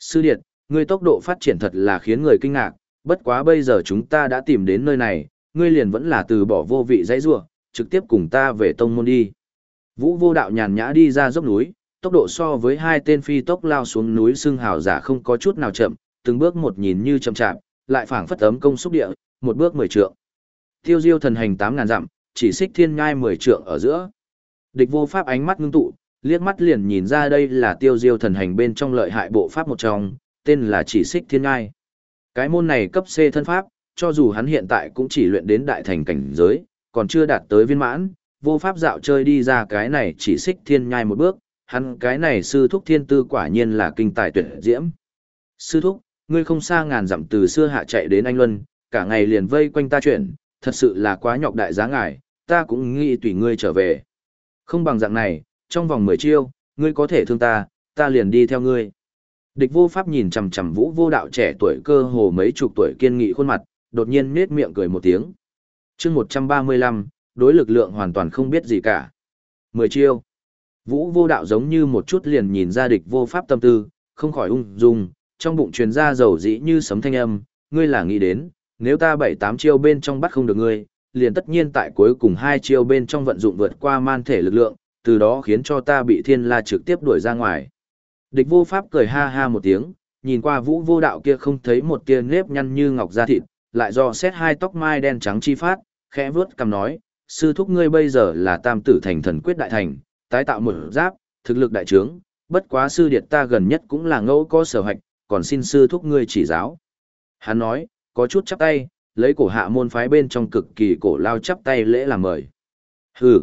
Sư Điệt, ngươi tốc độ phát triển thật là khiến người kinh ngạc, bất quá bây giờ chúng ta đã tìm đến nơi này, ngươi liền vẫn là từ bỏ vô vị dãy rua, trực tiếp cùng ta về tông môn đi. Vũ vô đạo nhàn nhã đi ra dốc núi, tốc độ so với hai tên phi tốc lao xuống núi xương hào giả không có chút nào chậm, từng bước một nhìn như chậm chạp, lại phảng phất ấm công xúc địa, một bước mười trượng. Tiêu diêu thần hành tám ngàn dặm, chỉ xích thiên ngai mười trượng ở giữa. Địch vô pháp ánh mắt ngưng tụ, liếc mắt liền nhìn ra đây là tiêu diêu thần hành bên trong lợi hại bộ pháp một trong, tên là chỉ xích thiên ngai. Cái môn này cấp C thân pháp, cho dù hắn hiện tại cũng chỉ luyện đến đại thành cảnh giới, còn chưa đạt tới viên mãn, vô pháp dạo chơi đi ra cái này chỉ xích thiên nhai một bước, hắn cái này sư thúc thiên tư quả nhiên là kinh tài tuyệt diễm. Sư thúc, ngươi không xa ngàn dặm từ xưa hạ chạy đến anh Luân, cả ngày liền vây quanh ta chuyển, thật sự là quá nhọc đại giá ngài, ta cũng nghĩ tùy ngươi trở về. Không bằng dạng này, trong vòng 10 chiêu, ngươi có thể thương ta, ta liền đi theo ngươi. Địch vô pháp nhìn chằm chằm vũ vô đạo trẻ tuổi cơ hồ mấy chục tuổi kiên nghị khuôn mặt, đột nhiên nết miệng cười một tiếng. chương 135, đối lực lượng hoàn toàn không biết gì cả. 10 chiêu. Vũ vô đạo giống như một chút liền nhìn ra địch vô pháp tâm tư, không khỏi ung dung, trong bụng truyền ra dầu dĩ như sấm thanh âm, ngươi là nghĩ đến, nếu ta bảy tám chiêu bên trong bắt không được ngươi, liền tất nhiên tại cuối cùng hai chiêu bên trong vận dụng vượt qua man thể lực lượng, từ đó khiến cho ta bị thiên la trực tiếp đuổi ra ngoài. Địch vô pháp cười ha ha một tiếng, nhìn qua vũ vô đạo kia không thấy một tia nếp nhăn như ngọc da thịt, lại do xét hai tóc mai đen trắng chi phát, khẽ vướt cầm nói, sư thúc ngươi bây giờ là tam tử thành thần quyết đại thành, tái tạo một giáp, thực lực đại trướng, bất quá sư điệt ta gần nhất cũng là ngẫu có sở hoạch còn xin sư thúc ngươi chỉ giáo. Hắn nói, có chút chắp tay, lấy cổ hạ môn phái bên trong cực kỳ cổ lao chắp tay lễ làm mời. Hừ,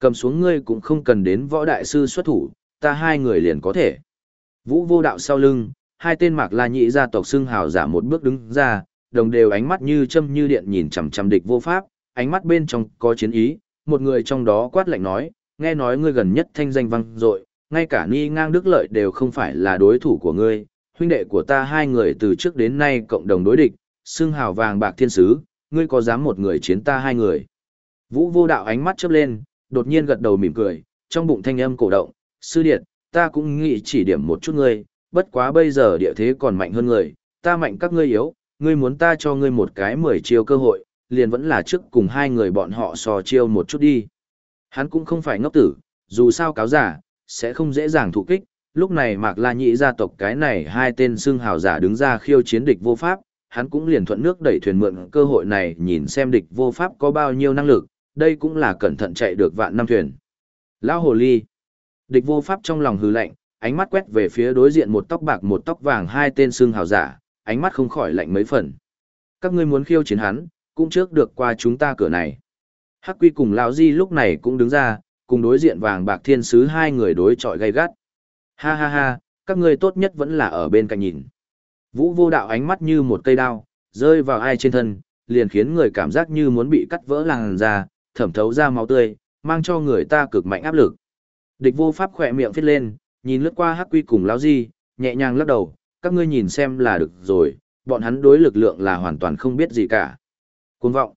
cầm xuống ngươi cũng không cần đến võ đại sư xuất thủ, ta hai người liền có thể. Vũ vô đạo sau lưng, hai tên mạc la nhị gia tộc xưng hào giả một bước đứng ra, đồng đều ánh mắt như châm như điện nhìn chằm chằm địch vô pháp, ánh mắt bên trong có chiến ý, một người trong đó quát lạnh nói, nghe nói ngươi gần nhất thanh danh vang dội, ngay cả Ni Ngang Đức Lợi đều không phải là đối thủ của ngươi, huynh đệ của ta hai người từ trước đến nay cộng đồng đối địch, xưng hào vàng bạc thiên sứ, ngươi có dám một người chiến ta hai người. Vũ vô đạo ánh mắt chớp lên, đột nhiên gật đầu mỉm cười, trong bụng thanh âm cổ động, sư điệt, ta cũng nghĩ chỉ điểm một chút ngươi, bất quá bây giờ địa thế còn mạnh hơn người, ta mạnh các ngươi yếu, ngươi muốn ta cho ngươi một cái mười chiêu cơ hội, liền vẫn là trước cùng hai người bọn họ sò chiêu một chút đi. Hắn cũng không phải ngốc tử, dù sao cáo giả, sẽ không dễ dàng thụ kích, lúc này Mạc La Nhĩ gia tộc cái này hai tên xương hào giả đứng ra khiêu chiến địch vô pháp, hắn cũng liền thuận nước đẩy thuyền mượn cơ hội này nhìn xem địch vô pháp có bao nhiêu năng lực, đây cũng là cẩn thận chạy được vạn năm thuyền. Lão hồ ly. Địch vô pháp trong lòng hừ lạnh, ánh mắt quét về phía đối diện một tóc bạc một tóc vàng hai tên xương hào giả, ánh mắt không khỏi lạnh mấy phần. Các ngươi muốn khiêu chiến hắn, cũng trước được qua chúng ta cửa này. Hắc Quy cùng lão Di lúc này cũng đứng ra, cùng đối diện vàng bạc thiên sứ hai người đối chọi gay gắt. Ha ha ha, các ngươi tốt nhất vẫn là ở bên cạnh nhìn. Vũ vô đạo ánh mắt như một cây đao, rơi vào ai trên thân, liền khiến người cảm giác như muốn bị cắt vỡ làn da, thẩm thấu ra máu tươi, mang cho người ta cực mạnh áp lực. Địch vô pháp khỏe miệng phết lên, nhìn lướt qua hắc quy cùng lão di, nhẹ nhàng lắc đầu, các ngươi nhìn xem là được rồi, bọn hắn đối lực lượng là hoàn toàn không biết gì cả. Cuồng vọng.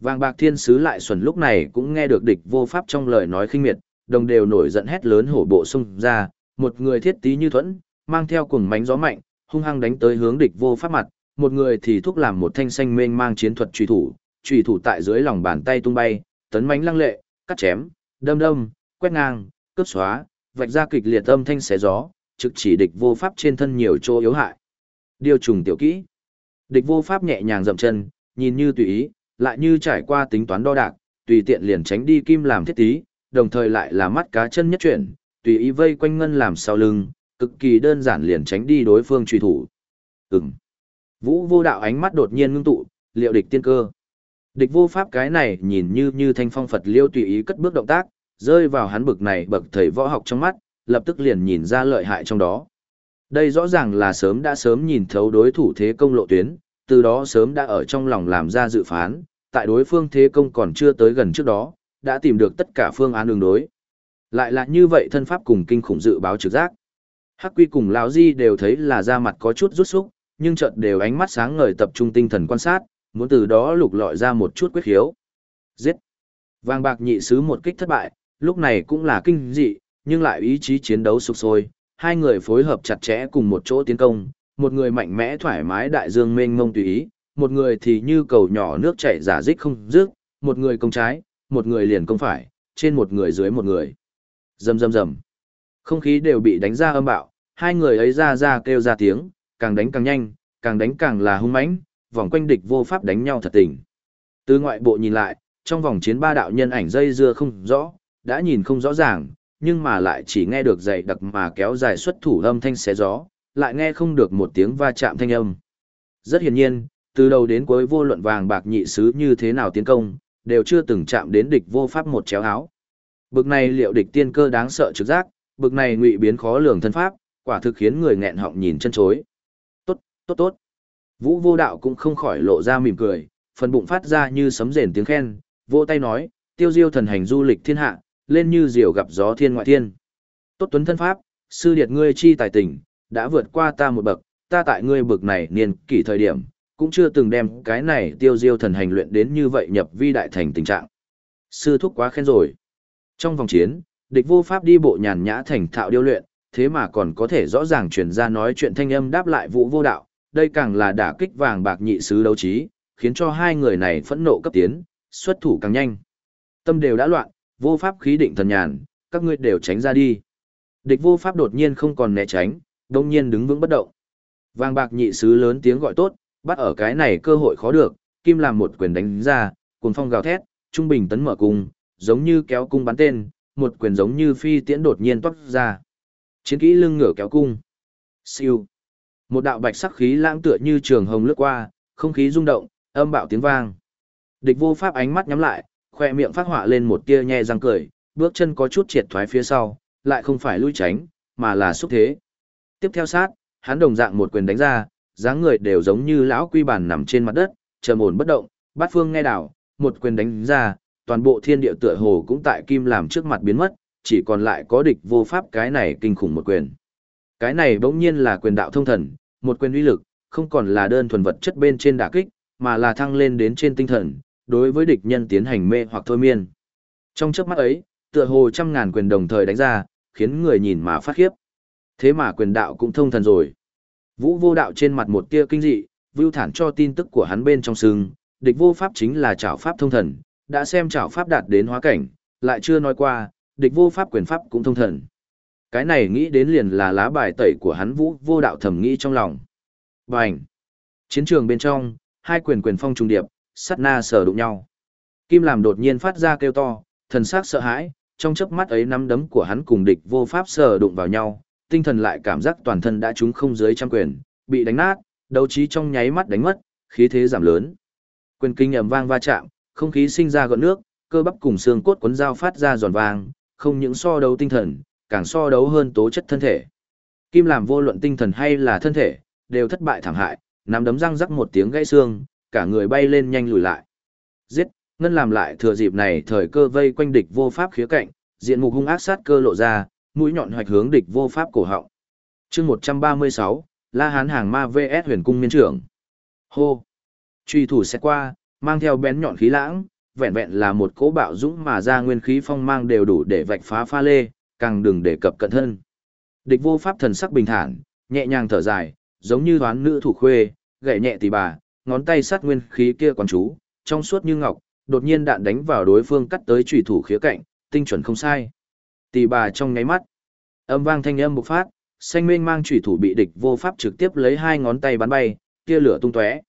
Vàng bạc thiên sứ lại xuẩn lúc này cũng nghe được địch vô pháp trong lời nói khinh miệt, đồng đều nổi giận hét lớn hổ bộ xung ra, một người thiết tí như thuẫn, mang theo cuồng mánh gió mạnh, hung hăng đánh tới hướng địch vô pháp mặt, một người thì thúc làm một thanh xanh mênh mang chiến thuật truy thủ, truy thủ tại dưới lòng bàn tay tung bay, tấn mánh lăng lệ, cắt chém, đâm đâm, quét ngang, cướp xóa, vạch ra kịch liệt âm thanh xé gió, trực chỉ địch vô pháp trên thân nhiều chỗ yếu hại. Điều trùng tiểu kỹ. Địch vô pháp nhẹ nhàng dậm chân, nhìn như tùy ý, lại như trải qua tính toán đo đạc, tùy tiện liền tránh đi kim làm thiết tí, đồng thời lại là mắt cá chân nhất chuyển, tùy ý vây quanh ngân làm sau lưng, cực kỳ đơn giản liền tránh đi đối phương truy thủ. Ừm. Vũ vô đạo ánh mắt đột nhiên ngưng tụ, liệu địch tiên cơ. Địch vô pháp cái này nhìn như như thanh phong Phật liêu tùy ý cất bước động tác, rơi vào hắn bực này bậc thầy võ học trong mắt, lập tức liền nhìn ra lợi hại trong đó. Đây rõ ràng là sớm đã sớm nhìn thấu đối thủ thế công lộ tuyến, từ đó sớm đã ở trong lòng làm ra dự phán, tại đối phương thế công còn chưa tới gần trước đó, đã tìm được tất cả phương án ứng đối. Lại là như vậy thân pháp cùng kinh khủng dự báo trực giác. Hắc Quy cùng lão Di đều thấy là da mặt có chút rút xúc, nhưng chợt đều ánh mắt sáng ngời tập trung tinh thần quan sát, muốn từ đó lục lọi ra một chút quyết khiếu. Giết! Vàng bạc nhị sứ một kích thất bại, lúc này cũng là kinh dị, nhưng lại ý chí chiến đấu sục sôi, hai người phối hợp chặt chẽ cùng một chỗ tiến công, một người mạnh mẽ thoải mái đại dương mênh mông tùy ý, một người thì như cầu nhỏ nước chảy giả dích không dứt, một người công trái, một người liền công phải, trên một người dưới một người. Rầm rầm rầm. Không khí đều bị đánh ra âm bạo, hai người ấy ra ra kêu ra tiếng, càng đánh càng nhanh, càng đánh càng là hung mãnh, vòng quanh địch vô pháp đánh nhau thật tình. Từ ngoại bộ nhìn lại, trong vòng chiến ba đạo nhân ảnh dây dưa không rõ, đã nhìn không rõ ràng, nhưng mà lại chỉ nghe được dày đặc mà kéo dài xuất thủ âm thanh xé gió, lại nghe không được một tiếng va chạm thanh âm. Rất hiển nhiên, từ đầu đến cuối vô luận vàng bạc nhị sứ như thế nào tiến công, đều chưa từng chạm đến địch vô pháp một chéo áo. Bực này liệu địch tiên cơ đáng sợ trực giác, bực này ngụy biến khó lường thân pháp, quả thực khiến người nghẹn họng nhìn chân chối. Tốt, tốt tốt. Vũ vô đạo cũng không khỏi lộ ra mỉm cười, phần bụng phát ra như sấm rền tiếng khen, vỗ tay nói, tiêu diêu thần hành du lịch thiên hạ, lên như diều gặp gió thiên ngoại thiên. Tốt tuấn thân pháp, sư điệt ngươi chi tài tình, đã vượt qua ta một bậc, ta tại ngươi bậc này niên kỷ thời điểm, cũng chưa từng đem cái này tiêu diêu thần hành luyện đến như vậy nhập vi đại thành tình trạng. Sư thúc quá khen rồi. Trong vòng chiến, địch vô pháp đi bộ nhàn nhã thành thạo điêu luyện, thế mà còn có thể rõ ràng truyền ra nói chuyện thanh âm đáp lại vũ vô đạo, đây càng là đả kích vàng bạc nhị sứ đấu trí, khiến cho hai người này phẫn nộ cấp tiến, xuất thủ càng nhanh. Tâm đều đã loạn, vô pháp khí định thần nhàn, các ngươi đều tránh ra đi. Địch vô pháp đột nhiên không còn né tránh, đông nhiên đứng vững bất động. Vàng bạc nhị sứ lớn tiếng gọi tốt, bắt ở cái này cơ hội khó được, kim làm một quyền đánh ra, cuồng phong gào thét, trung bình tấn mở cung, giống như kéo cung bắn tên, một quyền giống như phi tiễn đột nhiên toát ra. Chiến kỹ lưng ngửa kéo cung. Siêu. Một đạo bạch sắc khí lãng tựa như trường hồng lướt qua, không khí rung động, âm bạo tiếng vang. Địch vô pháp ánh mắt nhắm lại, khoe miệng phát họa lên một tia nhe răng cười, bước chân có chút triệt thoái phía sau, lại không phải lui tránh, mà là xúc thế. Tiếp theo sát, hắn đồng dạng một quyền đánh ra, dáng người đều giống như lão quy bản nằm trên mặt đất, trầm ổn bất động, bát phương nghe đảo, một quyền đánh ra, toàn bộ thiên địa tựa hồ cũng tại kim làm trước mặt biến mất, chỉ còn lại có địch vô pháp cái này kinh khủng một quyền. Cái này bỗng nhiên là quyền đạo thông thần, một quyền uy lực, không còn là đơn thuần vật chất bên trên đả kích, mà là thăng lên đến trên tinh thần, đối với địch nhân tiến hành mê hoặc thôi miên. Trong chớp mắt ấy, tựa hồ trăm ngàn quyền đồng thời đánh ra, khiến người nhìn mà phát khiếp. Thế mà quyền đạo cũng thông thần rồi. Vũ vô đạo trên mặt một tia kinh dị, vưu thản cho tin tức của hắn bên trong sừng, địch vô pháp chính là trảo pháp thông thần, đã xem trảo pháp đạt đến hóa cảnh, lại chưa nói qua, địch vô pháp quyền pháp cũng thông thần. Cái này nghĩ đến liền là lá bài tẩy của hắn vũ vô đạo thầm nghĩ trong lòng. Bành! Chiến trường bên trong, hai quyền quyền phong trùng điệp, sắt na sờ đụng nhau. Kim làm đột nhiên phát ra kêu to, thần sắc sợ hãi, trong chớp mắt ấy nắm đấm của hắn cùng địch vô pháp sờ đụng vào nhau, tinh thần lại cảm giác toàn thân đã trúng không dưới trăm quyền, bị đánh nát, đấu trí trong nháy mắt đánh mất, khí thế giảm lớn. Quyền kinh ầm vang va chạm, không khí sinh ra gợn nước, cơ bắp cùng xương cốt cuốn dao phát ra giòn vàng, không những so đấu tinh thần, càng so đấu hơn tố chất thân thể. Kim làm vô luận tinh thần hay là thân thể, đều thất bại thảm hại, nắm đấm răng rắc một tiếng gãy xương, cả người bay lên nhanh lùi lại. Giết, ngân làm lại thừa dịp này thời cơ vây quanh địch vô pháp khía cạnh, diện mục hung ác sát cơ lộ ra, mũi nhọn hoạch hướng địch vô pháp cổ họng. Chương 136, La Hán hàng ma VS Huyền cung miên trưởng. Hô. Truy thủ sẽ qua, mang theo bén nhọn khí lãng, vẹn vẹn là một cỗ bạo dũng mà ra nguyên khí phong mang đều đủ để vạch phá pha lê, càng đừng để cập cận thân. Địch vô pháp thần sắc bình thản, nhẹ nhàng thở dài, giống như đoán nữ thủ khuê, gậy nhẹ tỷ bà, ngón tay sát nguyên khí kia còn chú, trong suốt như ngọc, đột nhiên đạn đánh vào đối phương cắt tới chủy thủ khía cạnh, tinh chuẩn không sai. Tỷ bà trong nháy mắt, âm vang thanh âm bộc phát, xanh mênh mang chủy thủ bị địch vô pháp trực tiếp lấy hai ngón tay bắn bay, kia lửa tung tóe.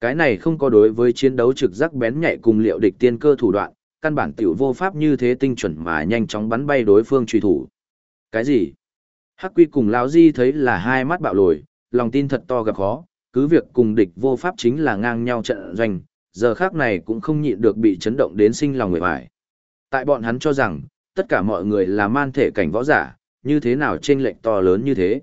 Cái này không có đối với chiến đấu trực giác bén nhạy cùng liệu địch tiên cơ thủ đoạn, căn bản tiểu vô pháp như thế tinh chuẩn mà nhanh chóng bắn bay đối phương truy thủ. Cái gì? Hắc Quy cùng lão Di thấy là hai mắt bạo lồi, lòng tin thật to gặp khó, cứ việc cùng địch vô pháp chính là ngang nhau trận doanh, giờ khác này cũng không nhịn được bị chấn động đến sinh lòng người bại. Tại bọn hắn cho rằng, tất cả mọi người là man thể cảnh võ giả, như thế nào chênh lệch to lớn như thế.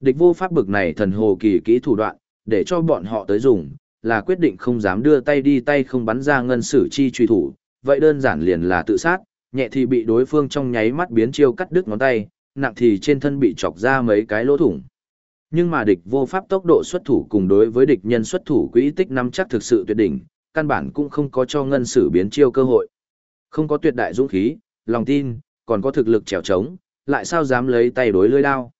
Địch vô pháp bực này thần hồ kỳ kỹ thủ đoạn, để cho bọn họ tới dùng, là quyết định không dám đưa tay đi tay không bắn ra ngân sử chi truy thủ, vậy đơn giản liền là tự sát, nhẹ thì bị đối phương trong nháy mắt biến chiêu cắt đứt ngón tay, nặng thì trên thân bị chọc ra mấy cái lỗ thủng. Nhưng mà địch vô pháp tốc độ xuất thủ cùng đối với địch nhân xuất thủ quỹ tích nắm chắc thực sự tuyệt đỉnh, căn bản cũng không có cho ngân sử biến chiêu cơ hội. Không có tuyệt đại dũng khí, lòng tin, còn có thực lực trèo trống, lại sao dám lấy tay đối lưỡi đao.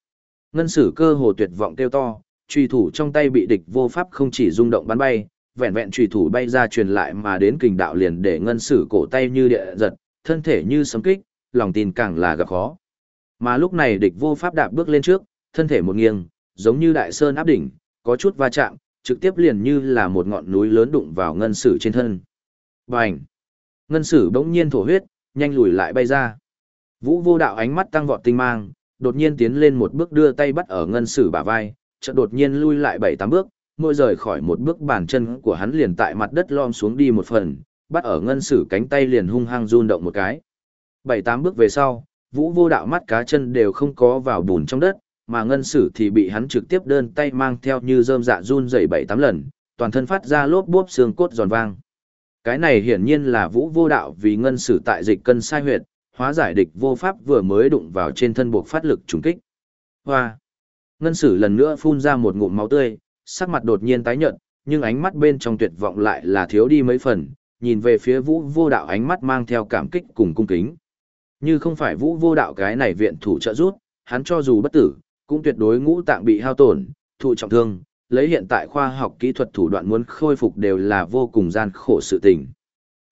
Ngân sử cơ hồ tuyệt vọng kêu to, truy thủ trong tay bị địch vô pháp không chỉ rung động bắn bay, vẹn vẹn trùy thủ bay ra truyền lại mà đến kình đạo liền để ngân sử cổ tay như địa giật, thân thể như sấm kích, lòng tin càng là gặp khó. Mà lúc này địch vô pháp đạp bước lên trước, thân thể một nghiêng, giống như đại sơn áp đỉnh, có chút va chạm, trực tiếp liền như là một ngọn núi lớn đụng vào ngân sử trên thân. Bành! Ngân sử bỗng nhiên thổ huyết, nhanh lùi lại bay ra. Vũ vô đạo ánh mắt tăng vọt tinh mang, đột nhiên tiến lên một bước đưa tay bắt ở ngân sử bả vai, chợt đột nhiên lui lại bảy tám bước, mỗi rời khỏi một bước bàn chân của hắn liền tại mặt đất lom xuống đi một phần, bắt ở ngân sử cánh tay liền hung hăng run động một cái. Bảy tám bước về sau, vũ vô đạo mắt cá chân đều không có vào bùn trong đất, mà ngân sử thì bị hắn trực tiếp đơn tay mang theo như rơm dạ run dày bảy tám lần, toàn thân phát ra lốp bốp xương cốt giòn vang. Cái này hiển nhiên là vũ vô đạo vì ngân sử tại dịch cân sai huyệt, hóa giải địch vô pháp vừa mới đụng vào trên thân buộc phát lực trùng kích. Hoa! Ngân sử lần nữa phun ra một ngụm máu tươi, sắc mặt đột nhiên tái nhợt, nhưng ánh mắt bên trong tuyệt vọng lại là thiếu đi mấy phần, nhìn về phía vũ vô đạo ánh mắt mang theo cảm kích cùng cung kính. Như không phải vũ vô đạo cái này viện thủ trợ rút, hắn cho dù bất tử, cũng tuyệt đối ngũ tạng bị hao tổn, thụ trọng thương, lấy hiện tại khoa học kỹ thuật thủ đoạn muốn khôi phục đều là vô cùng gian khổ sự tình.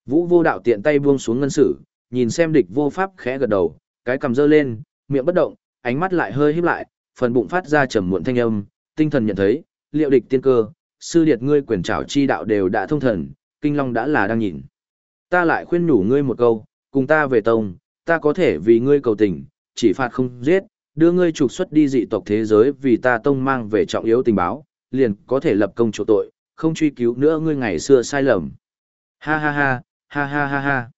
Vũ vô đạo tiện tay buông xuống ngân sử, nhìn xem địch vô pháp khẽ gật đầu, cái cầm giơ lên, miệng bất động, ánh mắt lại hơi híp lại, phần bụng phát ra trầm muộn thanh âm, tinh thần nhận thấy, liệu địch tiên cơ, sư điệt ngươi quyền trảo chi đạo đều đã thông thần, kinh long đã là đang nhìn. Ta lại khuyên nhủ ngươi một câu, cùng ta về tông, ta có thể vì ngươi cầu tình, chỉ phạt không giết, đưa ngươi trục xuất đi dị tộc thế giới vì ta tông mang về trọng yếu tình báo, liền có thể lập công chỗ tội, không truy cứu nữa ngươi ngày xưa sai lầm. Ha ha ha, ha ha ha ha.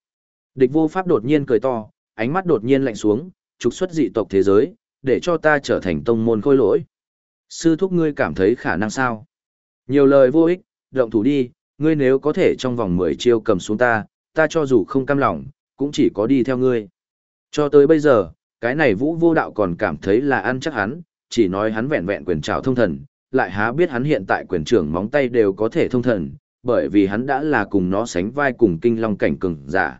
Địch vô pháp đột nhiên cười to, ánh mắt đột nhiên lạnh xuống, trục xuất dị tộc thế giới, để cho ta trở thành tông môn khôi lỗi. Sư thúc ngươi cảm thấy khả năng sao? Nhiều lời vô ích, động thủ đi, ngươi nếu có thể trong vòng 10 chiêu cầm xuống ta, ta cho dù không cam lòng, cũng chỉ có đi theo ngươi. Cho tới bây giờ, cái này vũ vô đạo còn cảm thấy là ăn chắc hắn, chỉ nói hắn vẹn vẹn quyền trào thông thần, lại há biết hắn hiện tại quyền trưởng móng tay đều có thể thông thần, bởi vì hắn đã là cùng nó sánh vai cùng kinh long cảnh cường giả.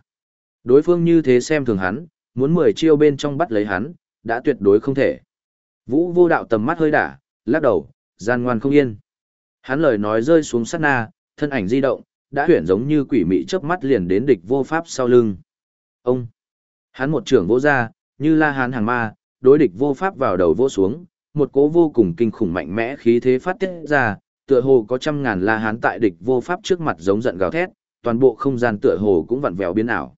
Đối phương như thế xem thường hắn, muốn 10 chiêu bên trong bắt lấy hắn, đã tuyệt đối không thể. Vũ vô đạo tầm mắt hơi đả, lắc đầu, gian ngoan không yên. Hắn lời nói rơi xuống sát na, thân ảnh di động, đã huyển giống như quỷ mị chớp mắt liền đến địch vô pháp sau lưng. Ông! Hắn một trưởng vô ra, như la hán hàng ma, đối địch vô pháp vào đầu vô xuống, một cố vô cùng kinh khủng mạnh mẽ khí thế phát tiết ra, tựa hồ có trăm ngàn la hán tại địch vô pháp trước mặt giống giận gào thét, toàn bộ không gian tựa hồ cũng vặn vẹo biến ảo.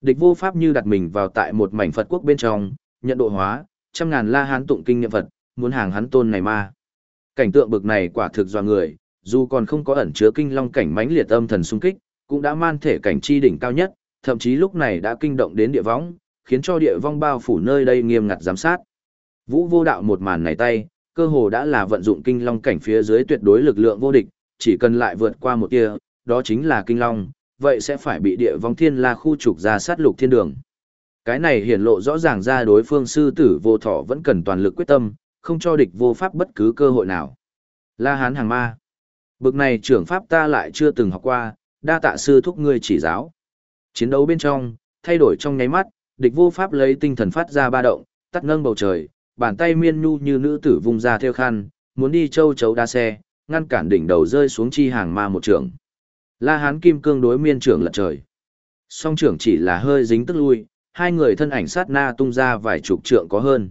Địch vô pháp như đặt mình vào tại một mảnh Phật quốc bên trong, nhận độ hóa, trăm ngàn la hán tụng kinh niệm Phật, muốn hàng hắn tôn này ma. Cảnh tượng bực này quả thực doa người, dù còn không có ẩn chứa kinh long cảnh mãnh liệt âm thần xung kích, cũng đã man thể cảnh chi đỉnh cao nhất, thậm chí lúc này đã kinh động đến địa võng, khiến cho địa vong bao phủ nơi đây nghiêm ngặt giám sát. Vũ vô đạo một màn này tay, cơ hồ đã là vận dụng kinh long cảnh phía dưới tuyệt đối lực lượng vô địch, chỉ cần lại vượt qua một tia, đó chính là kinh long, vậy sẽ phải bị địa vong thiên la khu trục ra sát lục thiên đường. Cái này hiển lộ rõ ràng ra đối phương sư tử vô thọ vẫn cần toàn lực quyết tâm, không cho địch vô pháp bất cứ cơ hội nào. La hán hàng ma. Bực này trưởng pháp ta lại chưa từng học qua, đa tạ sư thúc ngươi chỉ giáo. Chiến đấu bên trong, thay đổi trong nháy mắt, địch vô pháp lấy tinh thần phát ra ba động, tắt nâng bầu trời, bàn tay miên nhu như nữ tử vùng ra theo khăn, muốn đi châu chấu đa xe, ngăn cản đỉnh đầu rơi xuống chi hàng ma một trưởng. La Hán Kim Cương đối miên trưởng lật trời. Song trưởng chỉ là hơi dính tức lui, hai người thân ảnh sát na tung ra vài chục trượng có hơn.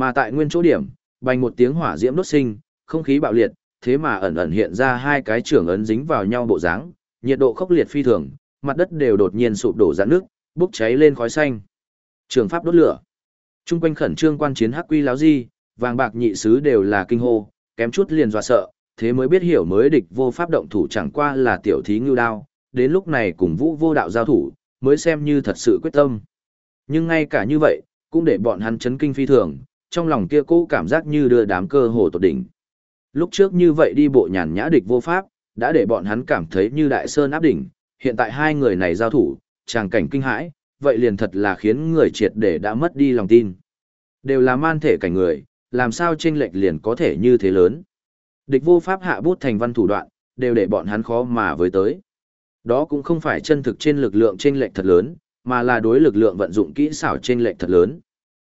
Mà tại nguyên chỗ điểm, bành một tiếng hỏa diễm đốt sinh, không khí bạo liệt, thế mà ẩn ẩn hiện ra hai cái trưởng ấn dính vào nhau bộ dáng, nhiệt độ khốc liệt phi thường, mặt đất đều đột nhiên sụp đổ ra nước, bốc cháy lên khói xanh. Trường pháp đốt lửa. Trung quanh khẩn trương quan chiến hắc quy láo di, vàng bạc nhị sứ đều là kinh hô, kém chút liền dọa sợ, thế mới biết hiểu mới địch vô pháp động thủ chẳng qua là tiểu thí ngưu đao, đến lúc này cùng vũ vô đạo giao thủ, mới xem như thật sự quyết tâm. Nhưng ngay cả như vậy, cũng để bọn hắn chấn kinh phi thường, trong lòng kia cũ cảm giác như đưa đám cơ hồ tột đỉnh. Lúc trước như vậy đi bộ nhàn nhã địch vô pháp, đã để bọn hắn cảm thấy như đại sơn áp đỉnh, hiện tại hai người này giao thủ, tràng cảnh kinh hãi, vậy liền thật là khiến người triệt để đã mất đi lòng tin. Đều là man thể cảnh người, làm sao chênh lệch liền có thể như thế lớn. Địch vô pháp hạ bút thành văn thủ đoạn, đều để bọn hắn khó mà với tới. Đó cũng không phải chân thực trên lực lượng chênh lệch thật lớn, mà là đối lực lượng vận dụng kỹ xảo chênh lệch thật lớn.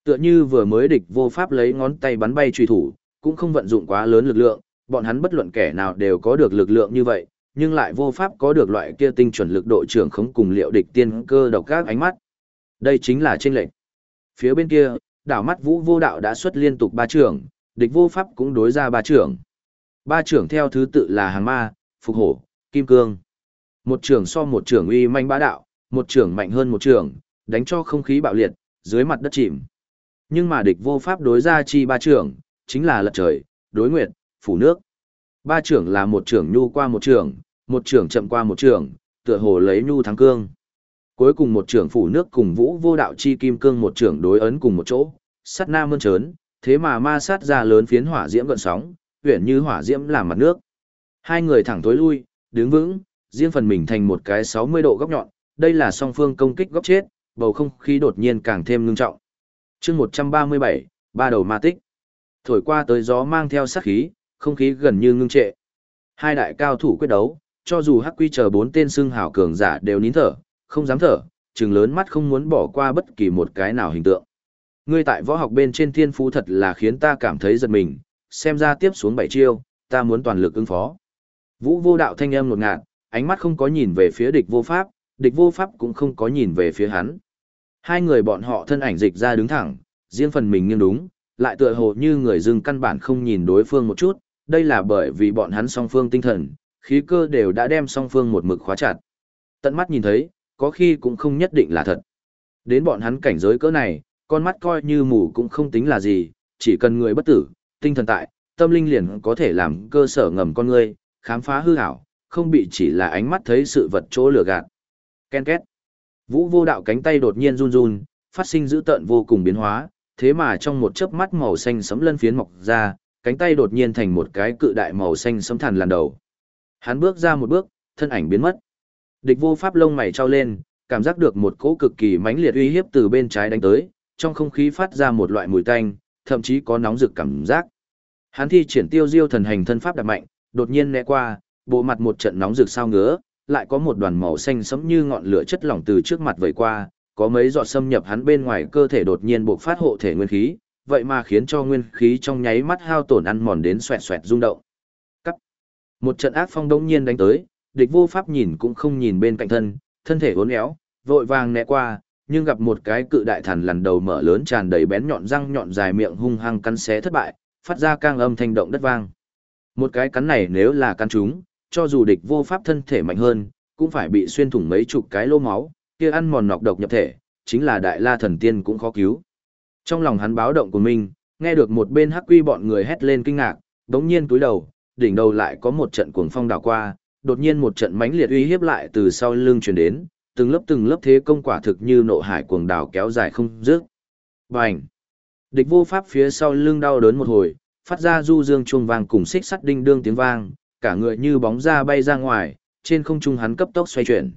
Tựa như vừa mới địch vô pháp lấy ngón tay bắn bay truy thủ, cũng không vận dụng quá lớn lực lượng, bọn hắn bất luận kẻ nào đều có được lực lượng như vậy, nhưng lại vô pháp có được loại kia tinh chuẩn lực độ trưởng khống cùng liệu địch tiên cơ độc các ánh mắt. Đây chính là chênh lệnh. Phía bên kia, đảo mắt vũ vô đạo đã xuất liên tục ba trưởng, địch vô pháp cũng đối ra ba trưởng. Ba trưởng theo thứ tự là hàng ma, phục hổ, kim cương. Một trưởng so một trưởng uy manh bá đạo, một trưởng mạnh hơn một trưởng, đánh cho không khí bạo liệt, dưới mặt đất chìm. Nhưng mà địch vô pháp đối ra chi ba trưởng, chính là lật trời, đối nguyệt, phủ nước. Ba trưởng là một trưởng nhu qua một trưởng, một trưởng chậm qua một trưởng, tựa hồ lấy nhu thắng cương. Cuối cùng một trưởng phủ nước cùng vũ vô đạo chi kim cương một trưởng đối ấn cùng một chỗ, sắt na mơn trớn, thế mà ma sát ra lớn phiến hỏa diễm gợn sóng, uyển như hỏa diễm làm mặt nước. Hai người thẳng tối lui, đứng vững, riêng phần mình thành một cái 60 độ góc nhọn, đây là song phương công kích góc chết, bầu không khí đột nhiên càng thêm ngưng trọng chương 137, ba đầu ma tích. Thổi qua tới gió mang theo sát khí, không khí gần như ngưng trệ. Hai đại cao thủ quyết đấu, cho dù hắc quy chờ bốn tên xưng hào cường giả đều nín thở, không dám thở, trừng lớn mắt không muốn bỏ qua bất kỳ một cái nào hình tượng. Ngươi tại võ học bên trên thiên phú thật là khiến ta cảm thấy giật mình, xem ra tiếp xuống bảy chiêu, ta muốn toàn lực ứng phó. Vũ vô đạo thanh âm nột ngạt, ánh mắt không có nhìn về phía địch vô pháp, địch vô pháp cũng không có nhìn về phía hắn. Hai người bọn họ thân ảnh dịch ra đứng thẳng, riêng phần mình nghiêng đúng, lại tựa hồ như người dưng căn bản không nhìn đối phương một chút, đây là bởi vì bọn hắn song phương tinh thần, khí cơ đều đã đem song phương một mực khóa chặt. Tận mắt nhìn thấy, có khi cũng không nhất định là thật. Đến bọn hắn cảnh giới cỡ này, con mắt coi như mù cũng không tính là gì, chỉ cần người bất tử, tinh thần tại, tâm linh liền có thể làm cơ sở ngầm con người, khám phá hư ảo không bị chỉ là ánh mắt thấy sự vật chỗ lừa gạt. Ken két. Vũ vô đạo cánh tay đột nhiên run run, phát sinh dữ tợn vô cùng biến hóa, thế mà trong một chớp mắt màu xanh sấm lân phiến mọc ra, cánh tay đột nhiên thành một cái cự đại màu xanh sấm thần làn đầu. Hắn bước ra một bước, thân ảnh biến mất. Địch vô pháp lông mày trao lên, cảm giác được một cỗ cực kỳ mãnh liệt uy hiếp từ bên trái đánh tới, trong không khí phát ra một loại mùi tanh, thậm chí có nóng rực cảm giác. Hắn thi triển tiêu diêu thần hành thân pháp đặc mạnh, đột nhiên né qua, bộ mặt một trận nóng rực sao ngứa, lại có một đoàn màu xanh sẫm như ngọn lửa chất lỏng từ trước mặt vẩy qua, có mấy giọt xâm nhập hắn bên ngoài cơ thể đột nhiên bộc phát hộ thể nguyên khí, vậy mà khiến cho nguyên khí trong nháy mắt hao tổn ăn mòn đến xoẹt xoẹt rung động. Cắt. Một trận ác phong đông nhiên đánh tới, địch vô pháp nhìn cũng không nhìn bên cạnh thân, thân thể uốn éo, vội vàng né qua, nhưng gặp một cái cự đại thần lần đầu mở lớn tràn đầy bén nhọn răng nhọn dài miệng hung hăng cắn xé thất bại, phát ra cang âm thanh động đất vang. Một cái cắn này nếu là cắn chúng, cho dù địch vô pháp thân thể mạnh hơn, cũng phải bị xuyên thủng mấy chục cái lô máu, kia ăn mòn nọc độc nhập thể, chính là đại la thần tiên cũng khó cứu. Trong lòng hắn báo động của mình, nghe được một bên hắc quy bọn người hét lên kinh ngạc, đống nhiên túi đầu, đỉnh đầu lại có một trận cuồng phong đảo qua, đột nhiên một trận mãnh liệt uy hiếp lại từ sau lưng truyền đến, từng lớp từng lớp thế công quả thực như nộ hải cuồng đảo kéo dài không dứt. Bành! Địch vô pháp phía sau lưng đau đớn một hồi, phát ra du dương chuông vang cùng xích sắt đinh đương tiếng vang, cả người như bóng ra bay ra ngoài, trên không trung hắn cấp tốc xoay chuyển.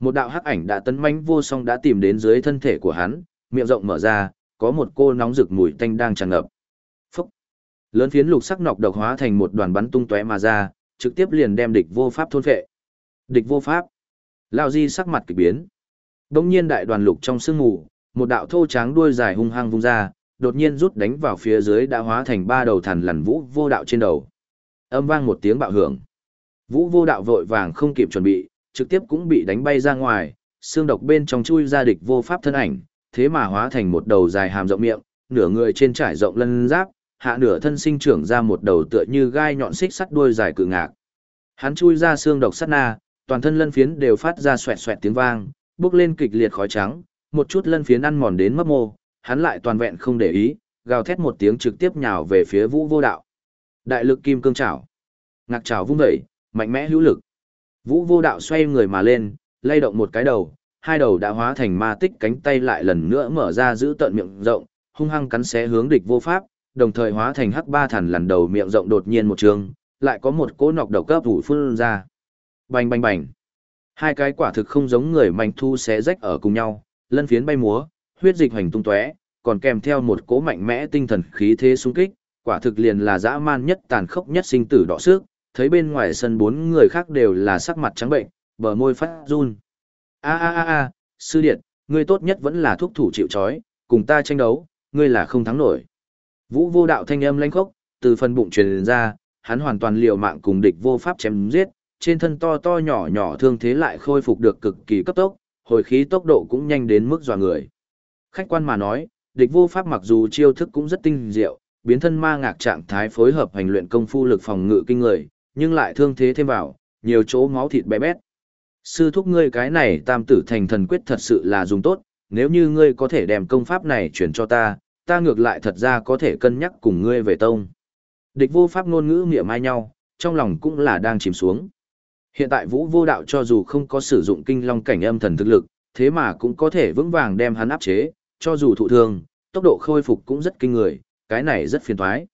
Một đạo hắc ảnh đã tấn mãnh vô song đã tìm đến dưới thân thể của hắn, miệng rộng mở ra, có một cô nóng rực mùi tanh đang tràn ngập. Phúc! Lớn phiến lục sắc nọc độc hóa thành một đoàn bắn tung tóe mà ra, trực tiếp liền đem địch vô pháp thôn phệ. Địch vô pháp! Lao di sắc mặt kỳ biến. Đông nhiên đại đoàn lục trong sương mù, một đạo thô tráng đuôi dài hung hăng vung ra, đột nhiên rút đánh vào phía dưới đã hóa thành ba đầu thần lằn vũ vô đạo trên đầu. Âm vang một tiếng bạo hưởng. Vũ vô đạo vội vàng không kịp chuẩn bị, trực tiếp cũng bị đánh bay ra ngoài, xương độc bên trong chui ra địch vô pháp thân ảnh, thế mà hóa thành một đầu dài hàm rộng miệng, nửa người trên trải rộng lân giáp, hạ nửa thân sinh trưởng ra một đầu tựa như gai nhọn xích sắt đuôi dài cự ngạc. Hắn chui ra xương độc sắt na, toàn thân lân phiến đều phát ra xoẹt xoẹt tiếng vang, bước lên kịch liệt khói trắng, một chút lân phiến ăn mòn đến mất mô, hắn lại toàn vẹn không để ý, gào thét một tiếng trực tiếp nhào về phía Vũ Vô Đạo. Đại lực kim cương chảo, ngạc chảo vung dậy, mạnh mẽ hữu lực. Vũ Vô Đạo xoay người mà lên, lay động một cái đầu, hai đầu đã hóa thành ma tích cánh tay lại lần nữa mở ra giữ tận miệng rộng, hung hăng cắn xé hướng địch vô pháp, đồng thời hóa thành hắc ba thần lần đầu miệng rộng đột nhiên một trường, lại có một cỗ nọc độc cấp vũ phun ra. Bành bành bành. Hai cái quả thực không giống người manh thu xé rách ở cùng nhau, lân phiến bay múa, huyết dịch hoành tung tóe, còn kèm theo một cỗ mạnh mẽ tinh thần khí thế xung kích, quả thực liền là dã man nhất tàn khốc nhất sinh tử đỏ xước, thấy bên ngoài sân bốn người khác đều là sắc mặt trắng bệnh, bờ môi phát run. A a a a, sư điện, ngươi tốt nhất vẫn là thuốc thủ chịu chói, cùng ta tranh đấu, ngươi là không thắng nổi. Vũ vô đạo thanh âm lãnh khốc, từ phần bụng truyền ra, hắn hoàn toàn liều mạng cùng địch vô pháp chém giết, trên thân to to nhỏ nhỏ thương thế lại khôi phục được cực kỳ cấp tốc, hồi khí tốc độ cũng nhanh đến mức dọa người. Khách quan mà nói, địch vô pháp mặc dù chiêu thức cũng rất tinh diệu, biến thân ma ngạc trạng thái phối hợp hành luyện công phu lực phòng ngự kinh người, nhưng lại thương thế thêm vào, nhiều chỗ máu thịt bé bét. Sư thúc ngươi cái này tam tử thành thần quyết thật sự là dùng tốt, nếu như ngươi có thể đem công pháp này chuyển cho ta, ta ngược lại thật ra có thể cân nhắc cùng ngươi về tông. Địch vô pháp ngôn ngữ miệng mai nhau, trong lòng cũng là đang chìm xuống. Hiện tại vũ vô đạo cho dù không có sử dụng kinh long cảnh âm thần thực lực, thế mà cũng có thể vững vàng đem hắn áp chế, cho dù thụ thương, tốc độ khôi phục cũng rất kinh người, cái này rất phiền thoái.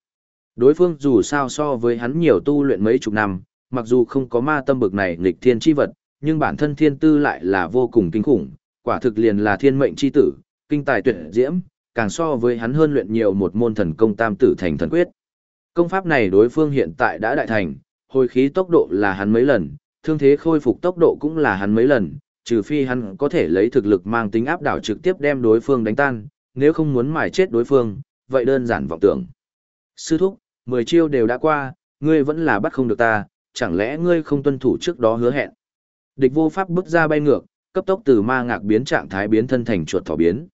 Đối phương dù sao so với hắn nhiều tu luyện mấy chục năm, mặc dù không có ma tâm bực này nghịch thiên chi vật, nhưng bản thân thiên tư lại là vô cùng kinh khủng, quả thực liền là thiên mệnh chi tử, kinh tài tuyệt diễm, càng so với hắn hơn luyện nhiều một môn thần công tam tử thành thần quyết. Công pháp này đối phương hiện tại đã đại thành, hồi khí tốc độ là hắn mấy lần, thương thế khôi phục tốc độ cũng là hắn mấy lần, trừ phi hắn có thể lấy thực lực mang tính áp đảo trực tiếp đem đối phương đánh tan, nếu không muốn mài chết đối phương, vậy đơn giản vọng tưởng. Sư thúc, mười chiêu đều đã qua, ngươi vẫn là bắt không được ta, chẳng lẽ ngươi không tuân thủ trước đó hứa hẹn. Địch vô pháp bước ra bay ngược, cấp tốc từ ma ngạc biến trạng thái biến thân thành chuột thỏ biến.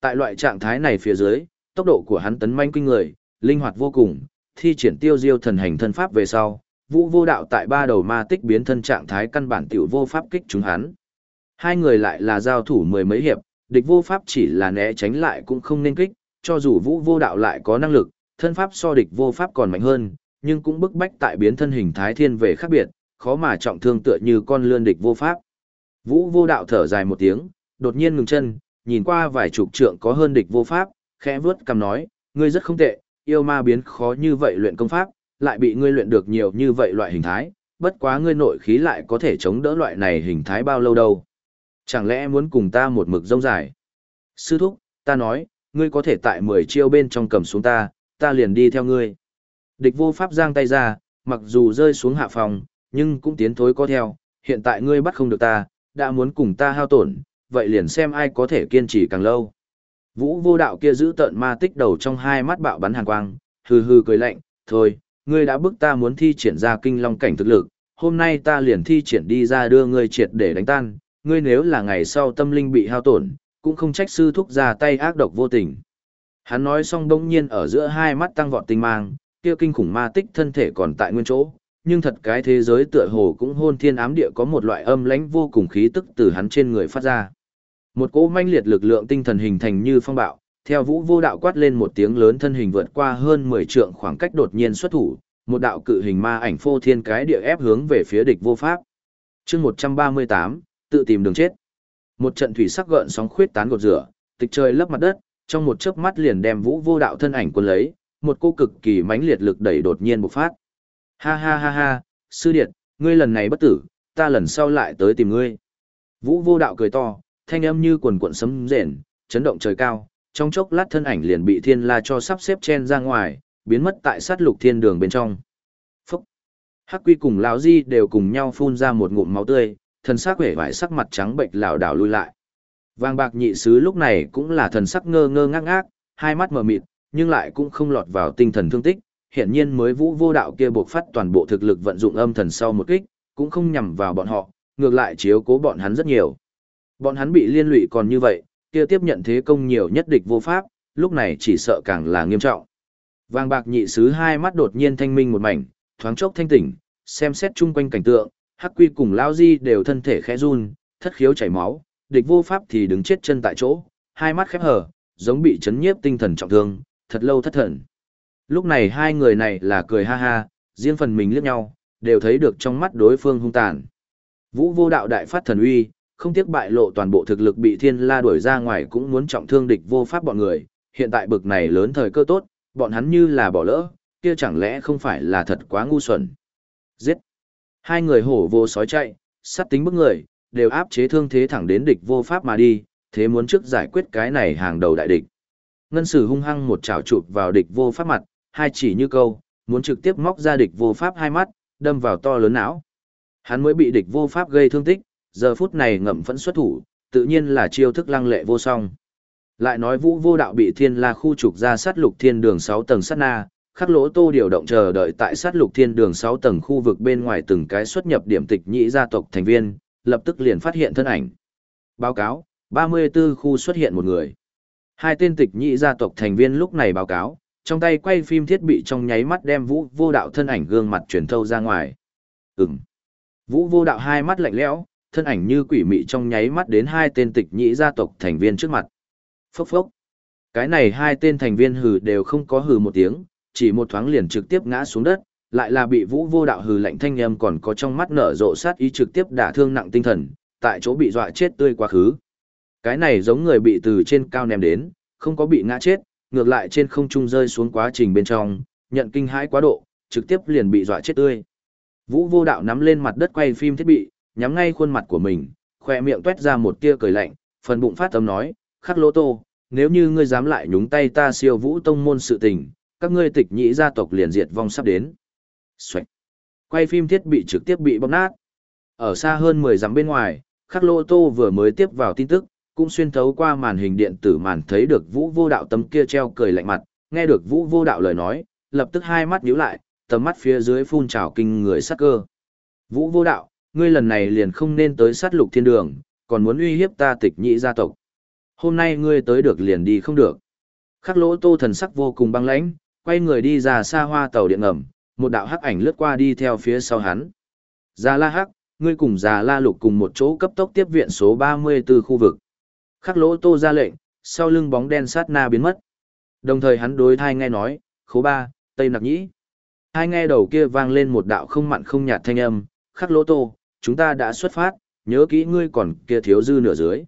Tại loại trạng thái này phía dưới, tốc độ của hắn tấn manh kinh người, linh hoạt vô cùng, thi triển tiêu diêu thần hành thân pháp về sau, vũ vô đạo tại ba đầu ma tích biến thân trạng thái căn bản tiểu vô pháp kích chúng hắn. Hai người lại là giao thủ mười mấy hiệp, địch vô pháp chỉ là né tránh lại cũng không nên kích, cho dù vũ vô đạo lại có năng lực, thân pháp so địch vô pháp còn mạnh hơn, nhưng cũng bức bách tại biến thân hình thái thiên về khác biệt, khó mà trọng thương tựa như con lươn địch vô pháp. Vũ vô đạo thở dài một tiếng, đột nhiên ngừng chân, nhìn qua vài chục trượng có hơn địch vô pháp, khẽ vướt cầm nói, ngươi rất không tệ, yêu ma biến khó như vậy luyện công pháp, lại bị ngươi luyện được nhiều như vậy loại hình thái, bất quá ngươi nội khí lại có thể chống đỡ loại này hình thái bao lâu đâu. Chẳng lẽ muốn cùng ta một mực rông dài? Sư thúc, ta nói, ngươi có thể tại 10 chiêu bên trong cầm xuống ta, ta liền đi theo ngươi. Địch vô pháp giang tay ra, mặc dù rơi xuống hạ phòng, nhưng cũng tiến thối có theo, hiện tại ngươi bắt không được ta, đã muốn cùng ta hao tổn, vậy liền xem ai có thể kiên trì càng lâu. Vũ vô đạo kia giữ tợn ma tích đầu trong hai mắt bạo bắn hàn quang, hừ hừ cười lạnh, thôi, ngươi đã bức ta muốn thi triển ra kinh long cảnh thực lực, hôm nay ta liền thi triển đi ra đưa ngươi triệt để đánh tan, ngươi nếu là ngày sau tâm linh bị hao tổn, cũng không trách sư thúc ra tay ác độc vô tình. Hắn nói xong đông nhiên ở giữa hai mắt tăng vọt tinh mang, kia kinh khủng ma tích thân thể còn tại nguyên chỗ, nhưng thật cái thế giới tựa hồ cũng hôn thiên ám địa có một loại âm lãnh vô cùng khí tức từ hắn trên người phát ra. Một cỗ manh liệt lực lượng tinh thần hình thành như phong bạo, theo vũ vô đạo quát lên một tiếng lớn thân hình vượt qua hơn 10 trượng khoảng cách đột nhiên xuất thủ, một đạo cự hình ma ảnh phô thiên cái địa ép hướng về phía địch vô pháp. chương 138, tự tìm đường chết. Một trận thủy sắc gợn sóng khuyết tán gột rửa, tịch trời lấp mặt đất, trong một chớp mắt liền đem vũ vô đạo thân ảnh quân lấy, một cô cực kỳ mãnh liệt lực đẩy đột nhiên bộc phát. Ha ha ha ha, sư điệt, ngươi lần này bất tử, ta lần sau lại tới tìm ngươi. Vũ vô đạo cười to, thanh âm như quần cuộn sấm rền, chấn động trời cao, trong chốc lát thân ảnh liền bị thiên la cho sắp xếp chen ra ngoài, biến mất tại sát lục thiên đường bên trong. Phúc! Hắc quy cùng lão di đều cùng nhau phun ra một ngụm máu tươi, thần sắc vẻ vải sắc mặt trắng bệnh lảo đảo lui lại. Vàng bạc nhị sứ lúc này cũng là thần sắc ngơ ngơ ngác ngác, hai mắt mở mịt, nhưng lại cũng không lọt vào tinh thần thương tích, hiện nhiên mới vũ vô đạo kia buộc phát toàn bộ thực lực vận dụng âm thần sau một kích, cũng không nhằm vào bọn họ, ngược lại chiếu cố bọn hắn rất nhiều. Bọn hắn bị liên lụy còn như vậy, kia tiếp nhận thế công nhiều nhất địch vô pháp, lúc này chỉ sợ càng là nghiêm trọng. Vàng bạc nhị sứ hai mắt đột nhiên thanh minh một mảnh, thoáng chốc thanh tỉnh, xem xét chung quanh cảnh tượng, hắc quy cùng lao di đều thân thể khẽ run, thất khiếu chảy máu, địch vô pháp thì đứng chết chân tại chỗ, hai mắt khép hờ, giống bị chấn nhiếp tinh thần trọng thương, thật lâu thất thần. Lúc này hai người này là cười ha ha, riêng phần mình liếc nhau, đều thấy được trong mắt đối phương hung tàn. Vũ vô đạo đại phát thần uy, không tiếc bại lộ toàn bộ thực lực bị thiên la đuổi ra ngoài cũng muốn trọng thương địch vô pháp bọn người, hiện tại bực này lớn thời cơ tốt, bọn hắn như là bỏ lỡ, kia chẳng lẽ không phải là thật quá ngu xuẩn. Giết! Hai người hổ vô sói chạy, sát tính bức người, đều áp chế thương thế thẳng đến địch vô pháp mà đi, thế muốn trước giải quyết cái này hàng đầu đại địch. Ngân sử hung hăng một chảo chụp vào địch vô pháp mặt, hai chỉ như câu, muốn trực tiếp móc ra địch vô pháp hai mắt, đâm vào to lớn não. Hắn mới bị địch vô pháp gây thương tích, giờ phút này ngậm phẫn xuất thủ, tự nhiên là chiêu thức lăng lệ vô song. Lại nói vũ vô đạo bị thiên la khu trục ra sát lục thiên đường 6 tầng sát na, khắc lỗ tô điều động chờ đợi tại sát lục thiên đường 6 tầng khu vực bên ngoài từng cái xuất nhập điểm tịch nhị gia tộc thành viên, lập tức liền phát hiện thân ảnh. Báo cáo, 34 khu xuất hiện một người. Hai tên tịch nhị gia tộc thành viên lúc này báo cáo, trong tay quay phim thiết bị trong nháy mắt đem vũ vô đạo thân ảnh gương mặt truyền thâu ra ngoài. Ừm. Vũ vô đạo hai mắt lạnh lẽo, thân ảnh như quỷ mị trong nháy mắt đến hai tên tịch nhị gia tộc thành viên trước mặt. Phốc phốc. Cái này hai tên thành viên hừ đều không có hừ một tiếng, chỉ một thoáng liền trực tiếp ngã xuống đất, lại là bị vũ vô đạo hừ lạnh thanh âm còn có trong mắt nở rộ sát ý trực tiếp đả thương nặng tinh thần, tại chỗ bị dọa chết tươi quá khứ. Cái này giống người bị từ trên cao ném đến, không có bị ngã chết, ngược lại trên không trung rơi xuống quá trình bên trong, nhận kinh hãi quá độ, trực tiếp liền bị dọa chết tươi. Vũ vô đạo nắm lên mặt đất quay phim thiết bị, nhắm ngay khuôn mặt của mình, khoe miệng tuét ra một tia cười lạnh, phần bụng phát tâm nói, khắc lô tô, nếu như ngươi dám lại nhúng tay ta siêu vũ tông môn sự tình, các ngươi tịch nhĩ gia tộc liền diệt vong sắp đến. Xoạch. Quay phim thiết bị trực tiếp bị bóc nát. Ở xa hơn 10 dặm bên ngoài, khắc lô tô vừa mới tiếp vào tin tức, cũng xuyên thấu qua màn hình điện tử màn thấy được vũ vô đạo tấm kia treo cười lạnh mặt, nghe được vũ vô đạo lời nói, lập tức hai mắt nhíu lại, tầm mắt phía dưới phun trào kinh người sắc cơ. Vũ vô đạo, ngươi lần này liền không nên tới sát lục thiên đường, còn muốn uy hiếp ta tịch nhị gia tộc. Hôm nay ngươi tới được liền đi không được. Khắc lỗ tô thần sắc vô cùng băng lãnh, quay người đi ra xa hoa tàu điện ngầm, một đạo hắc ảnh lướt qua đi theo phía sau hắn. Già la hắc, ngươi cùng già la lục cùng một chỗ cấp tốc tiếp viện số 34 khu vực. Khắc lỗ tô ra lệnh, sau lưng bóng đen sát na biến mất. Đồng thời hắn đối thai nghe nói, khố ba, tây nặc nhĩ. Hai nghe đầu kia vang lên một đạo không mặn không nhạt thanh âm, khắc lỗ tô, chúng ta đã xuất phát, nhớ kỹ ngươi còn kia thiếu dư nửa dưới.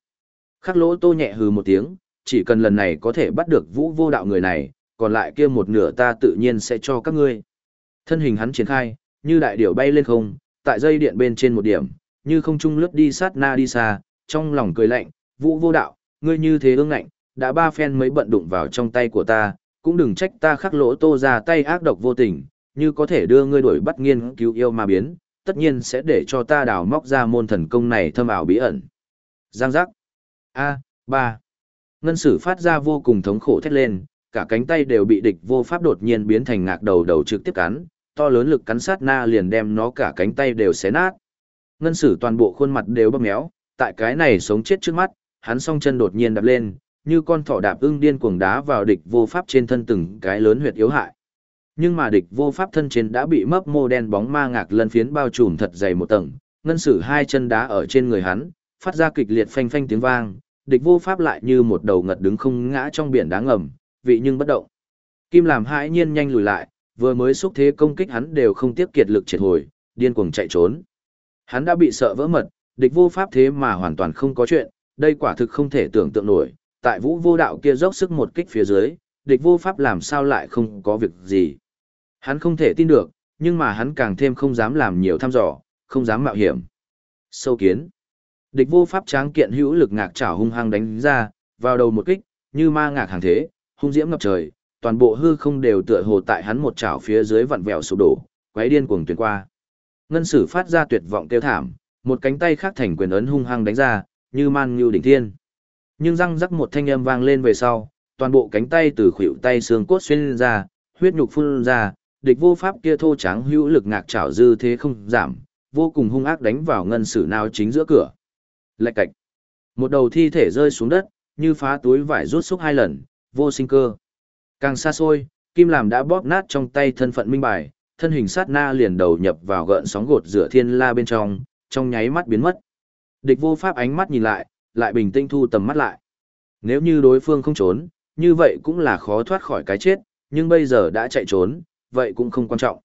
Khắc lỗ tô nhẹ hừ một tiếng, chỉ cần lần này có thể bắt được vũ vô đạo người này, còn lại kia một nửa ta tự nhiên sẽ cho các ngươi. Thân hình hắn triển khai, như đại điểu bay lên không, tại dây điện bên trên một điểm, như không trung lướt đi sát na đi xa, trong lòng cười lạnh, vũ vô đạo, ngươi như thế ương ngạnh, đã ba phen mới bận đụng vào trong tay của ta, cũng đừng trách ta khắc lỗ tô ra tay ác độc vô tình, như có thể đưa ngươi đuổi bắt nghiên cứu yêu ma biến, tất nhiên sẽ để cho ta đào móc ra môn thần công này thâm ảo bí ẩn. Giang giác. A, ba. Ngân sử phát ra vô cùng thống khổ thét lên, cả cánh tay đều bị địch vô pháp đột nhiên biến thành ngạc đầu đầu trực tiếp cắn, to lớn lực cắn sát na liền đem nó cả cánh tay đều xé nát. Ngân sử toàn bộ khuôn mặt đều bóp méo, tại cái này sống chết trước mắt, hắn song chân đột nhiên đạp lên, như con thỏ đạp ưng điên cuồng đá vào địch vô pháp trên thân từng cái lớn huyệt yếu hại. Nhưng mà địch vô pháp thân trên đã bị mấp mô đen bóng ma ngạc lân phiến bao trùm thật dày một tầng, ngân sử hai chân đá ở trên người hắn, phát ra kịch liệt phanh phanh tiếng vang, địch vô pháp lại như một đầu ngật đứng không ngã trong biển đá ngầm, vị nhưng bất động. Kim làm hãi nhiên nhanh lùi lại, vừa mới xúc thế công kích hắn đều không tiếp kiệt lực triệt hồi, điên cuồng chạy trốn. Hắn đã bị sợ vỡ mật, địch vô pháp thế mà hoàn toàn không có chuyện, đây quả thực không thể tưởng tượng nổi, tại vũ vô đạo kia dốc sức một kích phía dưới, địch vô pháp làm sao lại không có việc gì. Hắn không thể tin được, nhưng mà hắn càng thêm không dám làm nhiều thăm dò, không dám mạo hiểm. Sâu kiến. Địch vô pháp tráng kiện hữu lực ngạc trảo hung hăng đánh ra, vào đầu một kích, như ma ngạc hàng thế, hung diễm ngập trời, toàn bộ hư không đều tựa hồ tại hắn một chảo phía dưới vặn vẹo sụp đổ, quấy điên cuồng tuyển qua. Ngân sử phát ra tuyệt vọng kêu thảm, một cánh tay khác thành quyền ấn hung hăng đánh ra, như man như đỉnh thiên. Nhưng răng rắc một thanh âm vang lên về sau, toàn bộ cánh tay từ khuỷu tay xương cốt xuyên ra, huyết nhục phun ra, địch vô pháp kia thô trắng hữu lực ngạc chảo dư thế không giảm, vô cùng hung ác đánh vào ngân sử nào chính giữa cửa. Lạch cạch. Một đầu thi thể rơi xuống đất, như phá túi vải rút xúc hai lần, vô sinh cơ. Càng xa xôi, Kim Làm đã bóp nát trong tay thân phận minh bài, thân hình sát na liền đầu nhập vào gợn sóng gột rửa thiên la bên trong, trong nháy mắt biến mất. Địch vô pháp ánh mắt nhìn lại, lại bình tĩnh thu tầm mắt lại. Nếu như đối phương không trốn, như vậy cũng là khó thoát khỏi cái chết, nhưng bây giờ đã chạy trốn, vậy cũng không quan trọng.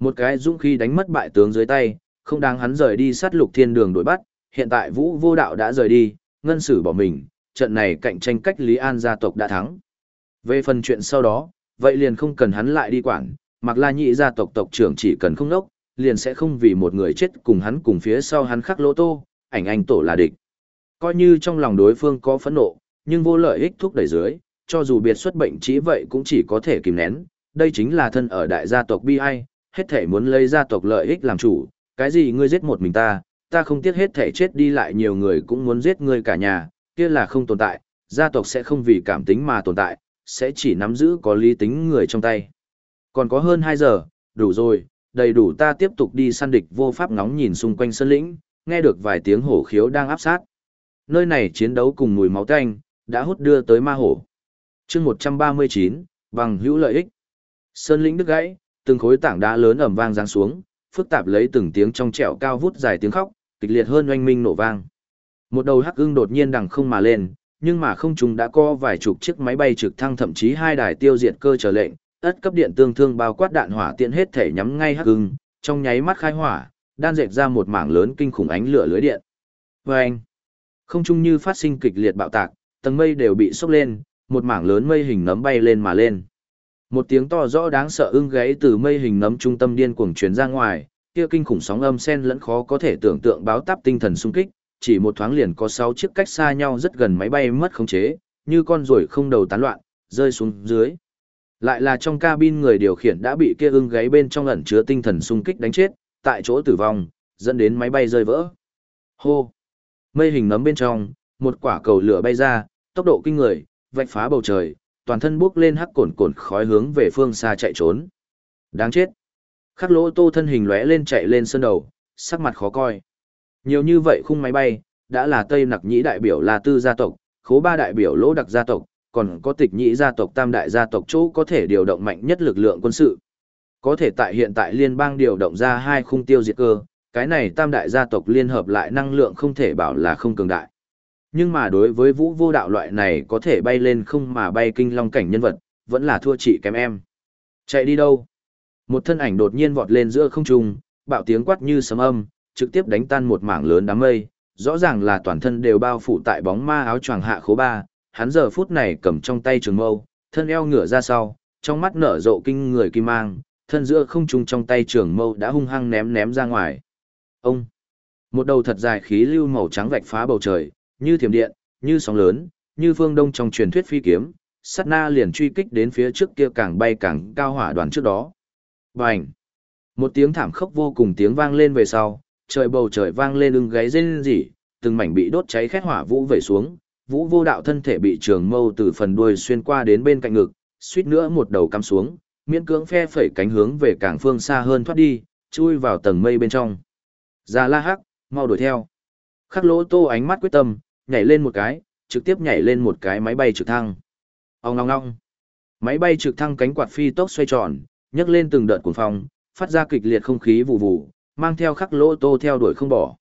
Một cái dũng khí đánh mất bại tướng dưới tay, không đáng hắn rời đi sát lục thiên đường đổi bắt, hiện tại vũ vô đạo đã rời đi, ngân sử bỏ mình, trận này cạnh tranh cách Lý An gia tộc đã thắng. Về phần chuyện sau đó, vậy liền không cần hắn lại đi quản, mặc la nhị gia tộc tộc trưởng chỉ cần không nốc, liền sẽ không vì một người chết cùng hắn cùng phía sau hắn khắc lỗ tô, ảnh anh tổ là địch. Coi như trong lòng đối phương có phẫn nộ, nhưng vô lợi ích thúc đẩy dưới, cho dù biệt xuất bệnh chỉ vậy cũng chỉ có thể kìm nén, đây chính là thân ở đại gia tộc bi ai, hết thể muốn lấy gia tộc lợi ích làm chủ, cái gì ngươi giết một mình ta, ta không tiếc hết thể chết đi lại nhiều người cũng muốn giết ngươi cả nhà, kia là không tồn tại, gia tộc sẽ không vì cảm tính mà tồn tại, sẽ chỉ nắm giữ có lý tính người trong tay. Còn có hơn 2 giờ, đủ rồi, đầy đủ ta tiếp tục đi săn địch vô pháp ngóng nhìn xung quanh sân lĩnh, nghe được vài tiếng hổ khiếu đang áp sát. Nơi này chiến đấu cùng mùi máu tanh, đã hút đưa tới ma hổ. chương 139, bằng hữu lợi ích. Sơn lĩnh đứt gãy, từng khối tảng đá lớn ẩm vang giáng xuống, phức tạp lấy từng tiếng trong trẻo cao vút dài tiếng khóc, kịch liệt hơn oanh minh nổ vang. Một đầu hắc ưng đột nhiên đằng không mà lên, nhưng mà không chúng đã có vài chục chiếc máy bay trực thăng thậm chí hai đài tiêu diệt cơ trở lệnh, ất cấp điện tương thương bao quát đạn hỏa tiện hết thể nhắm ngay hắc ưng, trong nháy mắt khai hỏa, đan dệt ra một mảng lớn kinh khủng ánh lửa lưới điện. Và anh, không trung như phát sinh kịch liệt bạo tạc, tầng mây đều bị sốc lên, một mảng lớn mây hình nấm bay lên mà lên. Một tiếng to rõ đáng sợ ưng gáy từ mây hình nấm trung tâm điên cuồng truyền ra ngoài, kia kinh khủng sóng âm sen lẫn khó có thể tưởng tượng báo táp tinh thần xung kích, chỉ một thoáng liền có 6 chiếc cách xa nhau rất gần máy bay mất khống chế, như con ruồi không đầu tán loạn, rơi xuống dưới. Lại là trong cabin người điều khiển đã bị kia ưng gáy bên trong ẩn chứa tinh thần xung kích đánh chết, tại chỗ tử vong, dẫn đến máy bay rơi vỡ. Hô! Mây hình nấm bên trong, một quả cầu lửa bay ra, tốc độ kinh người, vạch phá bầu trời, toàn thân bốc lên hắc cồn cồn khói hướng về phương xa chạy trốn. Đáng chết! Khắc lỗ tô thân hình lóe lên chạy lên sân đầu, sắc mặt khó coi. Nhiều như vậy khung máy bay, đã là Tây Nặc Nhĩ đại biểu là tư gia tộc, khố ba đại biểu lỗ đặc gia tộc, còn có tịch nhĩ gia tộc tam đại gia tộc chỗ có thể điều động mạnh nhất lực lượng quân sự. Có thể tại hiện tại liên bang điều động ra hai khung tiêu diệt cơ, cái này tam đại gia tộc liên hợp lại năng lượng không thể bảo là không cường đại. Nhưng mà đối với vũ vô đạo loại này có thể bay lên không mà bay kinh long cảnh nhân vật, vẫn là thua chị kém em. Chạy đi đâu? Một thân ảnh đột nhiên vọt lên giữa không trung, bạo tiếng quát như sấm âm, trực tiếp đánh tan một mảng lớn đám mây, rõ ràng là toàn thân đều bao phủ tại bóng ma áo choàng hạ khố ba, hắn giờ phút này cầm trong tay trường mâu, thân eo ngửa ra sau, trong mắt nở rộ kinh người kim mang, thân giữa không trung trong tay trường mâu đã hung hăng ném ném ra ngoài. Ông! Một đầu thật dài khí lưu màu trắng vạch phá bầu trời, như thiểm điện, như sóng lớn, như phương đông trong truyền thuyết phi kiếm, sát na liền truy kích đến phía trước kia càng bay càng cao hỏa đoàn trước đó. Bành! Một tiếng thảm khốc vô cùng tiếng vang lên về sau, trời bầu trời vang lên ưng gáy rên rỉ, từng mảnh bị đốt cháy khét hỏa vũ vẩy xuống, vũ vô đạo thân thể bị trường mâu từ phần đuôi xuyên qua đến bên cạnh ngực, suýt nữa một đầu cắm xuống, miễn cưỡng phe phẩy cánh hướng về càng phương xa hơn thoát đi, chui vào tầng mây bên trong. Già la hắc, mau đuổi theo. Khắc lỗ tô ánh mắt quyết tâm, nhảy lên một cái, trực tiếp nhảy lên một cái máy bay trực thăng. Ông ngong ngong. Máy bay trực thăng cánh quạt phi tốc xoay tròn, nhấc lên từng đợt cuồng phong, phát ra kịch liệt không khí vụ vụ, mang theo khắc lỗ tô theo đuổi không bỏ.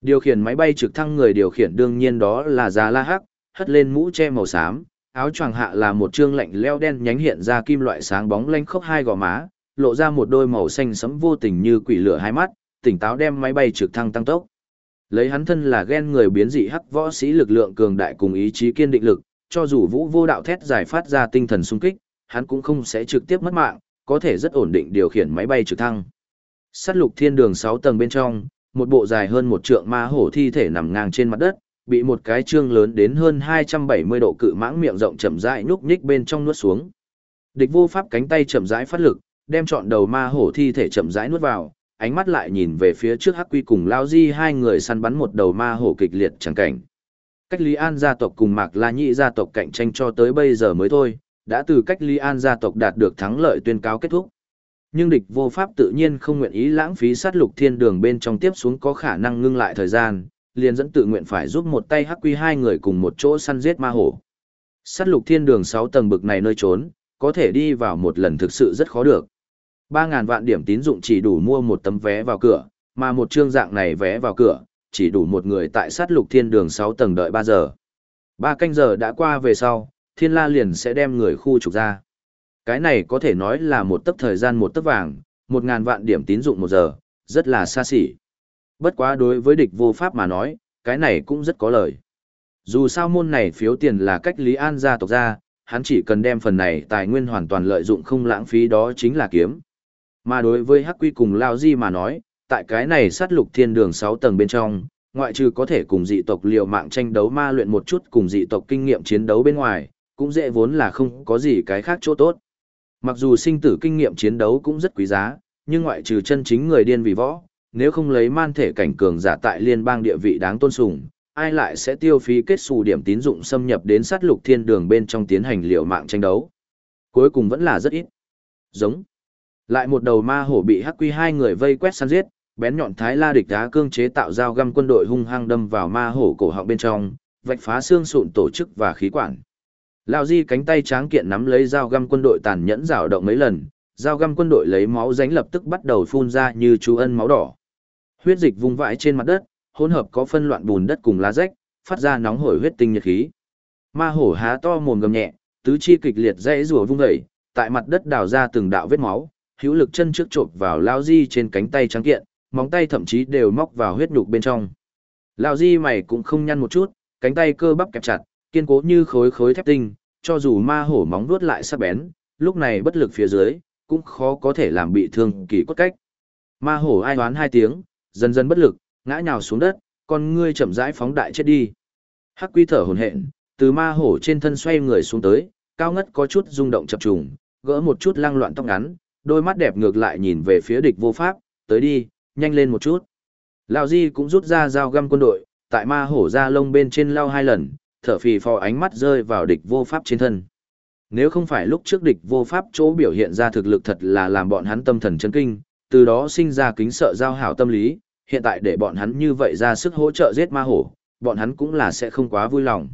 Điều khiển máy bay trực thăng người điều khiển đương nhiên đó là Già La Hắc, hất lên mũ che màu xám, áo choàng hạ là một trương lạnh leo đen nhánh hiện ra kim loại sáng bóng lanh khốc hai gò má, lộ ra một đôi màu xanh sẫm vô tình như quỷ lửa hai mắt, tỉnh táo đem máy bay trực thăng tăng tốc. Lấy hắn thân là ghen người biến dị hắc võ sĩ lực lượng cường đại cùng ý chí kiên định lực, cho dù vũ vô đạo thét giải phát ra tinh thần sung kích, hắn cũng không sẽ trực tiếp mất mạng, có thể rất ổn định điều khiển máy bay trực thăng. Sát lục thiên đường 6 tầng bên trong, một bộ dài hơn một trượng ma hổ thi thể nằm ngang trên mặt đất, bị một cái trương lớn đến hơn 270 độ cự mãng miệng rộng chậm rãi nhúc nhích bên trong nuốt xuống. Địch vô pháp cánh tay chậm rãi phát lực, đem trọn đầu ma hổ thi thể chậm rãi nuốt vào, ánh mắt lại nhìn về phía trước Hắc Quy cùng Lao Di hai người săn bắn một đầu ma hổ kịch liệt chẳng cảnh. Cách Lý An gia tộc cùng Mạc La Nhị gia tộc cạnh tranh cho tới bây giờ mới thôi, đã từ cách Lý An gia tộc đạt được thắng lợi tuyên cáo kết thúc nhưng địch vô pháp tự nhiên không nguyện ý lãng phí sát lục thiên đường bên trong tiếp xuống có khả năng ngưng lại thời gian, liền dẫn tự nguyện phải giúp một tay hắc quy hai người cùng một chỗ săn giết ma hổ. Sát lục thiên đường 6 tầng bực này nơi trốn, có thể đi vào một lần thực sự rất khó được. 3.000 vạn điểm tín dụng chỉ đủ mua một tấm vé vào cửa, mà một trương dạng này vé vào cửa, chỉ đủ một người tại sát lục thiên đường 6 tầng đợi 3 giờ. 3 canh giờ đã qua về sau, thiên la liền sẽ đem người khu trục ra. Cái này có thể nói là một tấc thời gian một tấc vàng, một ngàn vạn điểm tín dụng một giờ, rất là xa xỉ. Bất quá đối với địch vô pháp mà nói, cái này cũng rất có lời. Dù sao môn này phiếu tiền là cách Lý An gia tộc ra, hắn chỉ cần đem phần này tài nguyên hoàn toàn lợi dụng không lãng phí đó chính là kiếm. Mà đối với Hắc Quy cùng Lao Di mà nói, tại cái này sát lục thiên đường 6 tầng bên trong, ngoại trừ có thể cùng dị tộc liều mạng tranh đấu ma luyện một chút cùng dị tộc kinh nghiệm chiến đấu bên ngoài, cũng dễ vốn là không có gì cái khác chỗ tốt. Mặc dù sinh tử kinh nghiệm chiến đấu cũng rất quý giá, nhưng ngoại trừ chân chính người điên vì võ, nếu không lấy man thể cảnh cường giả tại liên bang địa vị đáng tôn sùng, ai lại sẽ tiêu phí kết xù điểm tín dụng xâm nhập đến sát lục thiên đường bên trong tiến hành liều mạng tranh đấu. Cuối cùng vẫn là rất ít. Giống. Lại một đầu ma hổ bị hắc quy hai người vây quét săn giết, bén nhọn thái la địch đá cương chế tạo dao găm quân đội hung hăng đâm vào ma hổ cổ họng bên trong, vạch phá xương sụn tổ chức và khí quản. Lão Di cánh tay tráng kiện nắm lấy dao găm quân đội tàn nhẫn rào động mấy lần, dao găm quân đội lấy máu ránh lập tức bắt đầu phun ra như chú ân máu đỏ. Huyết dịch vung vãi trên mặt đất, hỗn hợp có phân loạn bùn đất cùng lá rách, phát ra nóng hổi huyết tinh nhiệt khí. Ma hổ há to mồm gầm nhẹ, tứ chi kịch liệt dãy rùa vung dậy, tại mặt đất đào ra từng đạo vết máu, hữu lực chân trước chộp vào Lão Di trên cánh tay trắng kiện, móng tay thậm chí đều móc vào huyết nhục bên trong. Lão Di mày cũng không nhăn một chút, cánh tay cơ bắp kẹp chặt, kiên cố như khối khối thép tinh, cho dù ma hổ móng vuốt lại sắc bén, lúc này bất lực phía dưới, cũng khó có thể làm bị thương kỳ cốt cách. Ma hổ ai đoán hai tiếng, dần dần bất lực, ngã nhào xuống đất, con ngươi chậm rãi phóng đại chết đi. Hắc quy thở hổn hển, từ ma hổ trên thân xoay người xuống tới, cao ngất có chút rung động chập trùng, gỡ một chút lăng loạn tóc ngắn, đôi mắt đẹp ngược lại nhìn về phía địch vô pháp, tới đi, nhanh lên một chút. Lão Di cũng rút ra dao găm quân đội, tại ma hổ ra lông bên trên lao hai lần, thở phì phò ánh mắt rơi vào địch vô pháp trên thân. Nếu không phải lúc trước địch vô pháp chỗ biểu hiện ra thực lực thật là làm bọn hắn tâm thần chấn kinh, từ đó sinh ra kính sợ giao hảo tâm lý, hiện tại để bọn hắn như vậy ra sức hỗ trợ giết ma hổ, bọn hắn cũng là sẽ không quá vui lòng.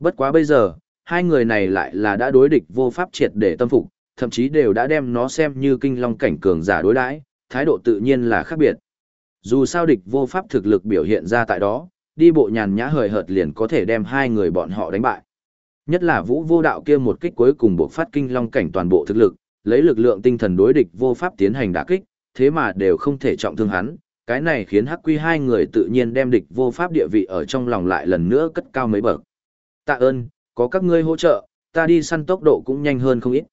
Bất quá bây giờ, hai người này lại là đã đối địch vô pháp triệt để tâm phục, thậm chí đều đã đem nó xem như kinh long cảnh cường giả đối đãi, thái độ tự nhiên là khác biệt. Dù sao địch vô pháp thực lực biểu hiện ra tại đó, đi bộ nhàn nhã hời hợt liền có thể đem hai người bọn họ đánh bại. Nhất là vũ vô đạo kia một kích cuối cùng buộc phát kinh long cảnh toàn bộ thực lực, lấy lực lượng tinh thần đối địch vô pháp tiến hành đả kích, thế mà đều không thể trọng thương hắn, cái này khiến hắc quy hai người tự nhiên đem địch vô pháp địa vị ở trong lòng lại lần nữa cất cao mấy bậc. Tạ ơn, có các ngươi hỗ trợ, ta đi săn tốc độ cũng nhanh hơn không ít.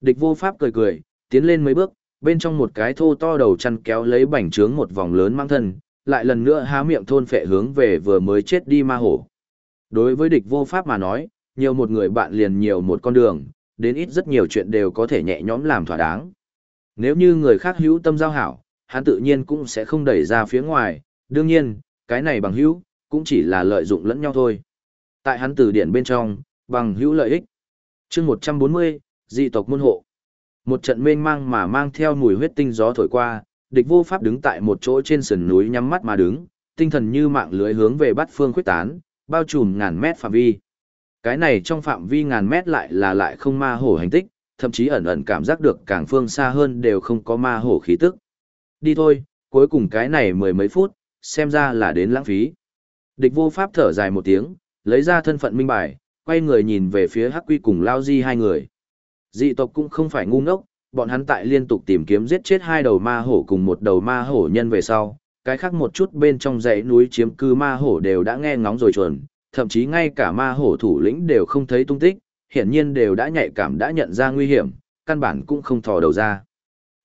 Địch vô pháp cười cười, tiến lên mấy bước, bên trong một cái thô to đầu chăn kéo lấy bảnh trướng một vòng lớn mang thân, lại lần nữa há miệng thôn phệ hướng về vừa mới chết đi ma hổ. Đối với địch vô pháp mà nói, nhiều một người bạn liền nhiều một con đường, đến ít rất nhiều chuyện đều có thể nhẹ nhõm làm thỏa đáng. Nếu như người khác hữu tâm giao hảo, hắn tự nhiên cũng sẽ không đẩy ra phía ngoài, đương nhiên, cái này bằng hữu, cũng chỉ là lợi dụng lẫn nhau thôi. Tại hắn từ điển bên trong, bằng hữu lợi ích. chương 140, dị tộc môn hộ. Một trận mênh mang mà mang theo mùi huyết tinh gió thổi qua, địch vô pháp đứng tại một chỗ trên sườn núi nhắm mắt mà đứng, tinh thần như mạng lưới hướng về bát phương khuyết tán, bao trùm ngàn mét phạm vi. Cái này trong phạm vi ngàn mét lại là lại không ma hổ hành tích, thậm chí ẩn ẩn cảm giác được càng phương xa hơn đều không có ma hổ khí tức. Đi thôi, cuối cùng cái này mười mấy phút, xem ra là đến lãng phí. Địch vô pháp thở dài một tiếng, lấy ra thân phận minh bài, quay người nhìn về phía Hắc Quy cùng Lao Di hai người. Dị tộc cũng không phải ngu ngốc, bọn hắn tại liên tục tìm kiếm giết chết hai đầu ma hổ cùng một đầu ma hổ nhân về sau, cái khác một chút bên trong dãy núi chiếm cư ma hổ đều đã nghe ngóng rồi chuẩn, thậm chí ngay cả ma hổ thủ lĩnh đều không thấy tung tích, hiển nhiên đều đã nhạy cảm đã nhận ra nguy hiểm, căn bản cũng không thò đầu ra.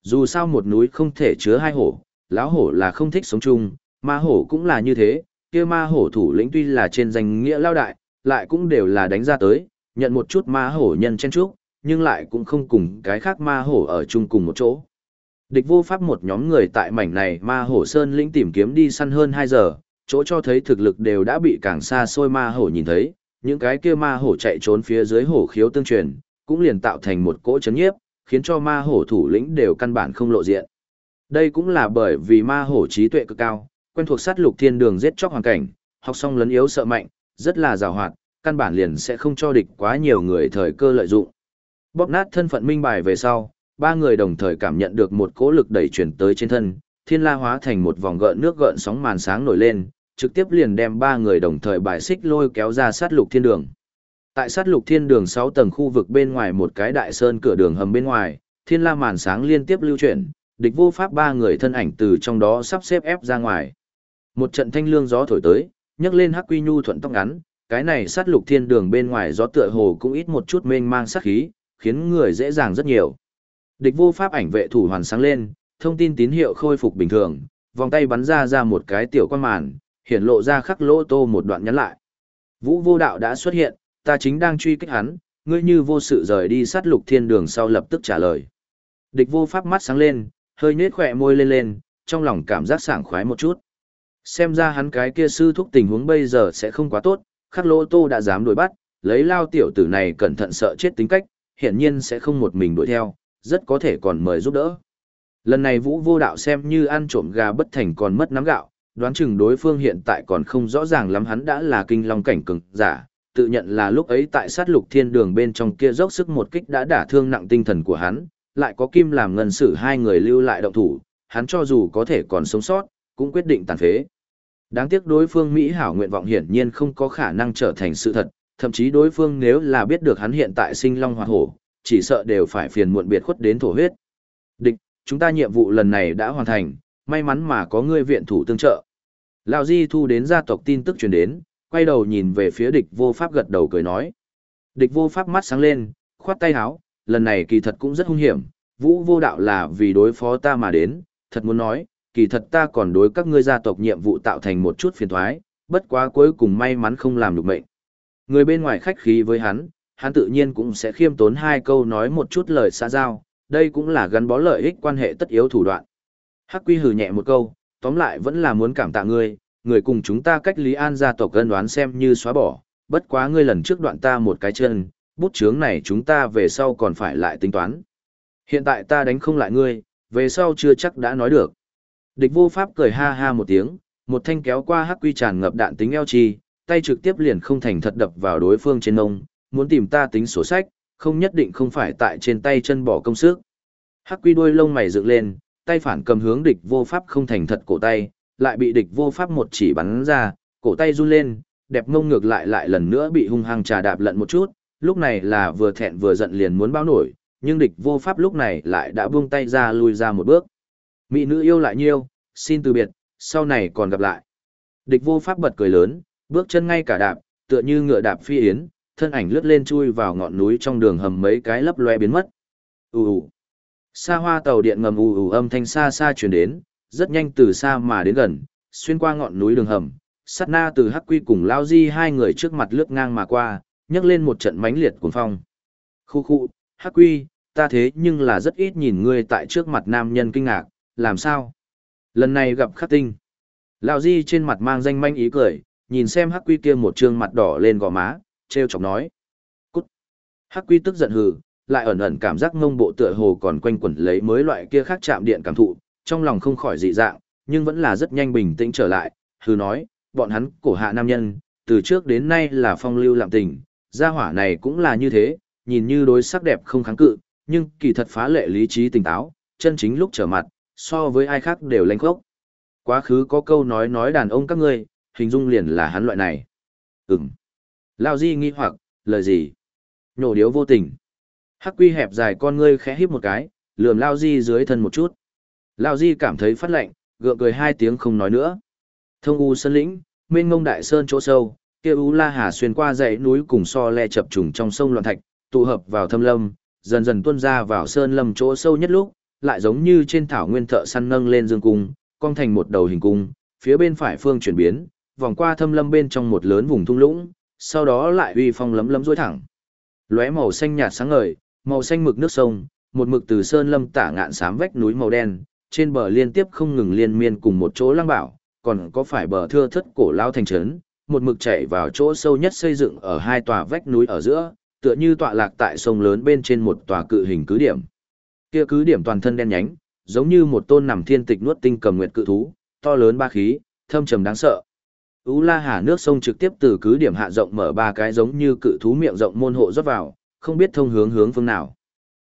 Dù sao một núi không thể chứa hai hổ, lão hổ là không thích sống chung, ma hổ cũng là như thế, kia ma hổ thủ lĩnh tuy là trên danh nghĩa lao đại, lại cũng đều là đánh ra tới, nhận một chút ma hổ nhân chen chúc, nhưng lại cũng không cùng cái khác ma hổ ở chung cùng một chỗ. Địch vô pháp một nhóm người tại mảnh này ma hổ sơn lĩnh tìm kiếm đi săn hơn 2 giờ, chỗ cho thấy thực lực đều đã bị càng xa xôi ma hổ nhìn thấy, những cái kia ma hổ chạy trốn phía dưới hổ khiếu tương truyền, cũng liền tạo thành một cỗ chấn nhiếp, khiến cho ma hổ thủ lĩnh đều căn bản không lộ diện. Đây cũng là bởi vì ma hổ trí tuệ cực cao, quen thuộc sát lục thiên đường giết chóc hoàn cảnh, học xong lấn yếu sợ mạnh, rất là giàu hoạt, căn bản liền sẽ không cho địch quá nhiều người thời cơ lợi dụng. Bóp nát thân phận minh bài về sau, ba người đồng thời cảm nhận được một cỗ lực đẩy chuyển tới trên thân, thiên la hóa thành một vòng gợn nước gợn sóng màn sáng nổi lên, trực tiếp liền đem ba người đồng thời bài xích lôi kéo ra sát lục thiên đường. Tại sát lục thiên đường 6 tầng khu vực bên ngoài một cái đại sơn cửa đường hầm bên ngoài, thiên la màn sáng liên tiếp lưu chuyển, địch vô pháp ba người thân ảnh từ trong đó sắp xếp ép ra ngoài. Một trận thanh lương gió thổi tới, nhấc lên hắc quy nhu thuận tóc ngắn, cái này sát lục thiên đường bên ngoài gió tựa hồ cũng ít một chút mênh mang sát khí, khiến người dễ dàng rất nhiều. Địch vô pháp ảnh vệ thủ hoàn sáng lên, thông tin tín hiệu khôi phục bình thường, vòng tay bắn ra ra một cái tiểu quan màn, hiển lộ ra khắc lỗ tô một đoạn nhắn lại. Vũ vô đạo đã xuất hiện, ta chính đang truy kích hắn, ngươi như vô sự rời đi sát lục thiên đường sau lập tức trả lời. Địch vô pháp mắt sáng lên, hơi nết khỏe môi lên lên, trong lòng cảm giác sảng khoái một chút. Xem ra hắn cái kia sư thúc tình huống bây giờ sẽ không quá tốt, khắc lỗ tô đã dám đuổi bắt, lấy lao tiểu tử này cẩn thận sợ chết tính cách, hiển nhiên sẽ không một mình đuổi theo, rất có thể còn mời giúp đỡ. Lần này vũ vô đạo xem như ăn trộm gà bất thành còn mất nắm gạo, đoán chừng đối phương hiện tại còn không rõ ràng lắm hắn đã là kinh long cảnh cường giả, tự nhận là lúc ấy tại sát lục thiên đường bên trong kia dốc sức một kích đã đả thương nặng tinh thần của hắn, lại có kim làm ngân sử hai người lưu lại động thủ, hắn cho dù có thể còn sống sót, cũng quyết định tàn phế. Đáng tiếc đối phương Mỹ hảo nguyện vọng hiển nhiên không có khả năng trở thành sự thật, thậm chí đối phương nếu là biết được hắn hiện tại sinh long hoa hổ, chỉ sợ đều phải phiền muộn biệt khuất đến thổ huyết. Địch, chúng ta nhiệm vụ lần này đã hoàn thành, may mắn mà có ngươi viện thủ tương trợ. Lão Di thu đến gia tộc tin tức truyền đến, quay đầu nhìn về phía địch vô pháp gật đầu cười nói. Địch vô pháp mắt sáng lên, khoát tay háo, lần này kỳ thật cũng rất hung hiểm, vũ vô đạo là vì đối phó ta mà đến, thật muốn nói, kỳ thật ta còn đối các ngươi gia tộc nhiệm vụ tạo thành một chút phiền thoái, bất quá cuối cùng may mắn không làm được mệnh. Người bên ngoài khách khí với hắn, hắn tự nhiên cũng sẽ khiêm tốn hai câu nói một chút lời xa giao, đây cũng là gắn bó lợi ích quan hệ tất yếu thủ đoạn. Hắc Quy hừ nhẹ một câu, tóm lại vẫn là muốn cảm tạ ngươi, người cùng chúng ta cách Lý An gia tộc cân đoán xem như xóa bỏ, bất quá ngươi lần trước đoạn ta một cái chân, bút chướng này chúng ta về sau còn phải lại tính toán. Hiện tại ta đánh không lại ngươi, về sau chưa chắc đã nói được. Địch vô pháp cười ha ha một tiếng, một thanh kéo qua hắc quy tràn ngập đạn tính eo chi, tay trực tiếp liền không thành thật đập vào đối phương trên nông, muốn tìm ta tính sổ sách, không nhất định không phải tại trên tay chân bỏ công sức. Hắc quy đuôi lông mày dựng lên, tay phản cầm hướng địch vô pháp không thành thật cổ tay, lại bị địch vô pháp một chỉ bắn ra, cổ tay run lên, đẹp ngông ngược lại lại lần nữa bị hung hăng trà đạp lận một chút, lúc này là vừa thẹn vừa giận liền muốn báo nổi, nhưng địch vô pháp lúc này lại đã buông tay ra lui ra một bước. Mỹ nữ yêu lại nhiêu, xin từ biệt, sau này còn gặp lại. Địch vô pháp bật cười lớn, bước chân ngay cả đạp, tựa như ngựa đạp phi yến, thân ảnh lướt lên chui vào ngọn núi trong đường hầm mấy cái lấp loe biến mất. Ù ù. Xa hoa tàu điện ngầm ù ù âm thanh xa xa truyền đến, rất nhanh từ xa mà đến gần, xuyên qua ngọn núi đường hầm. Sát na từ Hắc Quy cùng Lao Di hai người trước mặt lướt ngang mà qua, nhấc lên một trận mãnh liệt cuồng phong. Khu khu, Hắc Quy, ta thế nhưng là rất ít nhìn ngươi tại trước mặt nam nhân kinh ngạc, làm sao? Lần này gặp khắc tinh. Lão Di trên mặt mang danh manh ý cười, nhìn xem Hắc Quy kia một trương mặt đỏ lên gò má, treo chọc nói. Cút. Hắc Quy tức giận hừ, lại ẩn ẩn cảm giác ngông bộ tựa hồ còn quanh quẩn lấy mới loại kia khác chạm điện cảm thụ, trong lòng không khỏi dị dạng, nhưng vẫn là rất nhanh bình tĩnh trở lại, hừ nói, bọn hắn cổ hạ nam nhân, từ trước đến nay là phong lưu lạm tình, gia hỏa này cũng là như thế, nhìn như đối sắc đẹp không kháng cự, nhưng kỳ thật phá lệ lý trí tỉnh táo, chân chính lúc trở mặt, so với ai khác đều lanh khốc. Quá khứ có câu nói nói đàn ông các ngươi, hình dung liền là hắn loại này. Ừm. Lao Di nghi hoặc, lời gì? Nhổ điếu vô tình. Hắc quy hẹp dài con ngươi khẽ híp một cái, lườm Lao Di dưới thân một chút. Lao Di cảm thấy phát lạnh, gượng cười hai tiếng không nói nữa. Thông U Sơn Lĩnh, mênh ngông đại sơn chỗ sâu, kia U La Hà xuyên qua dãy núi cùng so le chập trùng trong sông loạn thạch, tụ hợp vào thâm lâm, dần dần tuôn ra vào sơn lâm chỗ sâu nhất lúc, lại giống như trên thảo nguyên thợ săn nâng lên dương cung, cong thành một đầu hình cung, phía bên phải phương chuyển biến, vòng qua thâm lâm bên trong một lớn vùng thung lũng, sau đó lại uy phong lấm lấm dối thẳng. Lóe màu xanh nhạt sáng ngời, màu xanh mực nước sông, một mực từ sơn lâm tả ngạn xám vách núi màu đen, trên bờ liên tiếp không ngừng liên miên cùng một chỗ lăng bảo, còn có phải bờ thưa thất cổ lao thành trấn, một mực chảy vào chỗ sâu nhất xây dựng ở hai tòa vách núi ở giữa, tựa như tọa lạc tại sông lớn bên trên một tòa cự hình cứ điểm. Kia cứ điểm toàn thân đen nhánh, giống như một tôn nằm thiên tịch nuốt tinh cầm nguyệt cự thú, to lớn ba khí, thâm trầm đáng sợ. Ú La Hà nước sông trực tiếp từ cứ điểm hạ rộng mở ba cái giống như cự thú miệng rộng môn hộ rót vào, không biết thông hướng hướng phương nào.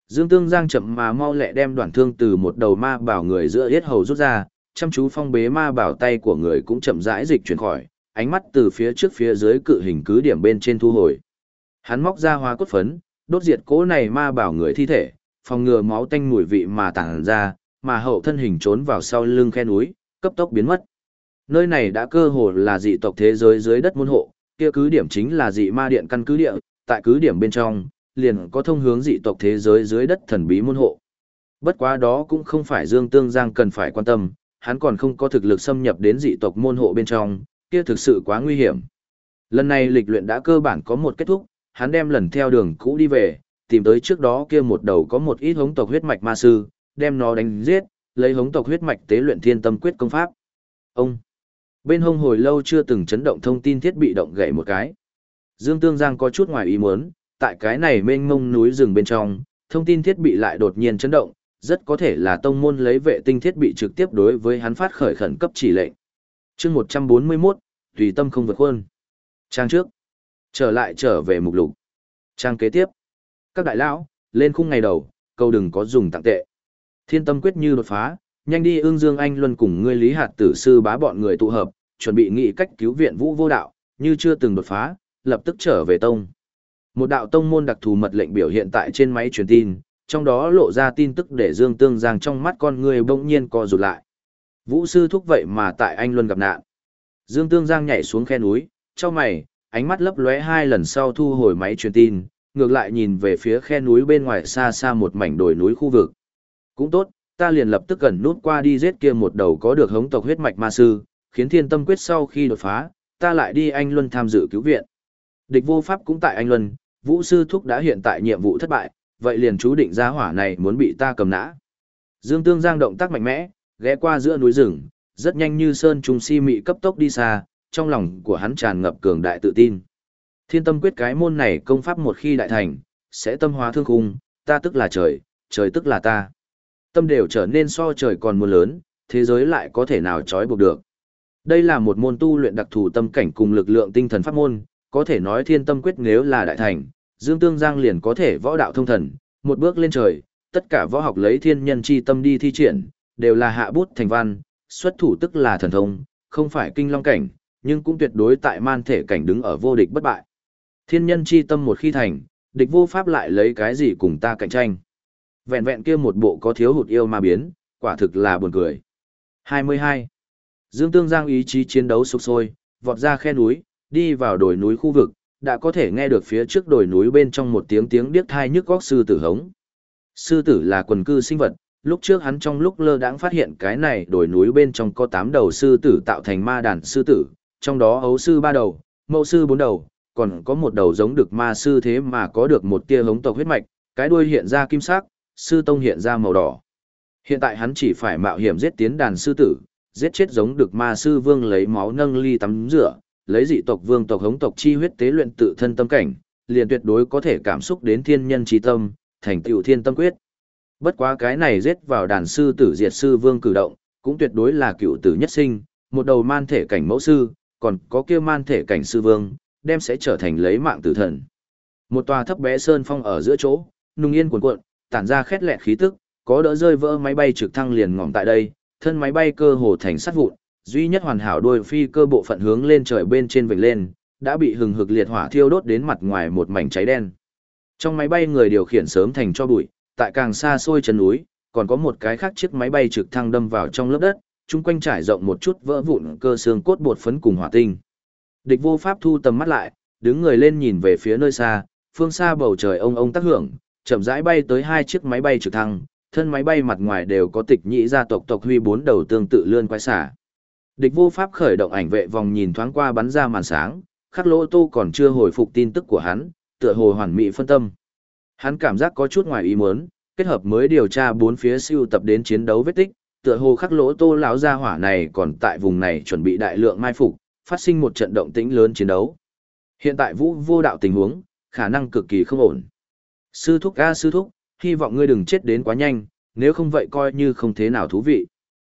Dương Tương Giang chậm mà mau lẹ đem đoạn thương từ một đầu ma bảo người giữa yết hầu rút ra, chăm chú phong bế ma bảo tay của người cũng chậm rãi dịch chuyển khỏi, ánh mắt từ phía trước phía dưới cự hình cứ điểm bên trên thu hồi. Hắn móc ra hoa cốt phấn, đốt diệt cố này ma bảo người thi thể, phòng ngừa máu tanh mùi vị mà tản ra, mà hậu thân hình trốn vào sau lưng khe núi, cấp tốc biến mất. Nơi này đã cơ hồ là dị tộc thế giới dưới đất môn hộ, kia cứ điểm chính là dị ma điện căn cứ địa, tại cứ điểm bên trong, liền có thông hướng dị tộc thế giới dưới đất thần bí môn hộ. Bất quá đó cũng không phải Dương Tương Giang cần phải quan tâm, hắn còn không có thực lực xâm nhập đến dị tộc môn hộ bên trong, kia thực sự quá nguy hiểm. Lần này lịch luyện đã cơ bản có một kết thúc, hắn đem lần theo đường cũ đi về, tìm tới trước đó kia một đầu có một ít hống tộc huyết mạch ma sư, đem nó đánh giết, lấy hống tộc huyết mạch tế luyện thiên tâm quyết công pháp. Ông Bên hông hồi lâu chưa từng chấn động thông tin thiết bị động gậy một cái. Dương Tương Giang có chút ngoài ý muốn, tại cái này mênh mông núi rừng bên trong, thông tin thiết bị lại đột nhiên chấn động, rất có thể là tông môn lấy vệ tinh thiết bị trực tiếp đối với hắn phát khởi khẩn cấp chỉ lệnh. chương 141, tùy tâm không vượt khuôn. Trang trước. Trở lại trở về mục lục. Trang kế tiếp. Các đại lão, lên khung ngày đầu, câu đừng có dùng tặng tệ. Thiên tâm quyết như đột phá, nhanh đi ương dương anh luân cùng ngươi lý hạt tử sư bá bọn người tụ hợp, chuẩn bị nghị cách cứu viện vũ vô đạo, như chưa từng đột phá, lập tức trở về tông. Một đạo tông môn đặc thù mật lệnh biểu hiện tại trên máy truyền tin, trong đó lộ ra tin tức để Dương Tương Giang trong mắt con người bỗng nhiên co rụt lại. Vũ sư thúc vậy mà tại anh Luân gặp nạn. Dương Tương Giang nhảy xuống khe núi, cho mày, ánh mắt lấp lóe hai lần sau thu hồi máy truyền tin, ngược lại nhìn về phía khe núi bên ngoài xa xa một mảnh đồi núi khu vực. Cũng tốt, ta liền lập tức gần nút qua đi giết kia một đầu có được hống tộc huyết mạch ma sư, khiến thiên tâm quyết sau khi đột phá, ta lại đi anh Luân tham dự cứu viện. Địch vô pháp cũng tại anh Luân, Vũ sư thúc đã hiện tại nhiệm vụ thất bại, vậy liền chú định gia hỏa này muốn bị ta cầm nã. Dương Tương Giang động tác mạnh mẽ, ghé qua giữa núi rừng, rất nhanh như sơn trùng si mị cấp tốc đi xa, trong lòng của hắn tràn ngập cường đại tự tin. Thiên tâm quyết cái môn này công pháp một khi đại thành, sẽ tâm hóa thương khung, ta tức là trời, trời tức là ta. Tâm đều trở nên so trời còn mưa lớn, thế giới lại có thể nào trói buộc được. Đây là một môn tu luyện đặc thù tâm cảnh cùng lực lượng tinh thần pháp môn, có thể nói thiên tâm quyết nếu là đại thành, Dương Tương Giang liền có thể võ đạo thông thần, một bước lên trời, tất cả võ học lấy thiên nhân chi tâm đi thi triển, đều là hạ bút thành văn, xuất thủ tức là thần thông, không phải kinh long cảnh, nhưng cũng tuyệt đối tại man thể cảnh đứng ở vô địch bất bại. Thiên nhân chi tâm một khi thành, địch vô pháp lại lấy cái gì cùng ta cạnh tranh. Vẹn vẹn kia một bộ có thiếu hụt yêu ma biến, quả thực là buồn cười. 22. Dương Tương Giang ý chí chiến đấu sục sôi, vọt ra khe núi, đi vào đồi núi khu vực, đã có thể nghe được phía trước đồi núi bên trong một tiếng tiếng điếc thai nhức góc sư tử hống. Sư tử là quần cư sinh vật, lúc trước hắn trong lúc lơ đãng phát hiện cái này đồi núi bên trong có 8 đầu sư tử tạo thành ma đàn sư tử, trong đó ấu sư ba đầu, mẫu sư bốn đầu, còn có một đầu giống được ma sư thế mà có được một tia hống tộc huyết mạch, cái đuôi hiện ra kim sắc, sư tông hiện ra màu đỏ. Hiện tại hắn chỉ phải mạo hiểm giết tiến đàn sư tử, giết chết giống được ma sư vương lấy máu nâng ly tắm rửa, lấy dị tộc vương tộc hống tộc chi huyết tế luyện tự thân tâm cảnh, liền tuyệt đối có thể cảm xúc đến thiên nhân chi tâm, thành tựu thiên tâm quyết. Bất quá cái này giết vào đàn sư tử diệt sư vương cử động, cũng tuyệt đối là cựu tử nhất sinh, một đầu man thể cảnh mẫu sư, còn có kia man thể cảnh sư vương, đem sẽ trở thành lấy mạng tử thần. Một tòa thấp bé sơn phong ở giữa chỗ, nung yên cuộn cuộn, tản ra khét lẹt khí tức, có đỡ rơi vỡ máy bay trực thăng liền ngỏm tại đây, thân máy bay cơ hồ thành sắt vụn, duy nhất hoàn hảo đuôi phi cơ bộ phận hướng lên trời bên trên vành lên, đã bị hừng hực liệt hỏa thiêu đốt đến mặt ngoài một mảnh cháy đen. Trong máy bay người điều khiển sớm thành cho bụi, tại càng xa xôi chân núi, còn có một cái khác chiếc máy bay trực thăng đâm vào trong lớp đất, chung quanh trải rộng một chút vỡ vụn cơ xương cốt bột phấn cùng hỏa tinh. Địch vô pháp thu tầm mắt lại, đứng người lên nhìn về phía nơi xa, phương xa bầu trời ông ông tác hưởng, chậm rãi bay tới hai chiếc máy bay trực thăng, thân máy bay mặt ngoài đều có tịch nhĩ gia tộc tộc huy bốn đầu tương tự lươn quái xả. Địch vô pháp khởi động ảnh vệ vòng nhìn thoáng qua bắn ra màn sáng, khắc lỗ tô còn chưa hồi phục tin tức của hắn, tựa hồ hoàn mỹ phân tâm. Hắn cảm giác có chút ngoài ý muốn, kết hợp mới điều tra bốn phía siêu tập đến chiến đấu vết tích, tựa hồ khắc lỗ tô lão gia hỏa này còn tại vùng này chuẩn bị đại lượng mai phục, phát sinh một trận động tĩnh lớn chiến đấu. Hiện tại vũ vô đạo tình huống, khả năng cực kỳ không ổn. Sư thúc a sư thúc, hy vọng ngươi đừng chết đến quá nhanh, nếu không vậy coi như không thế nào thú vị.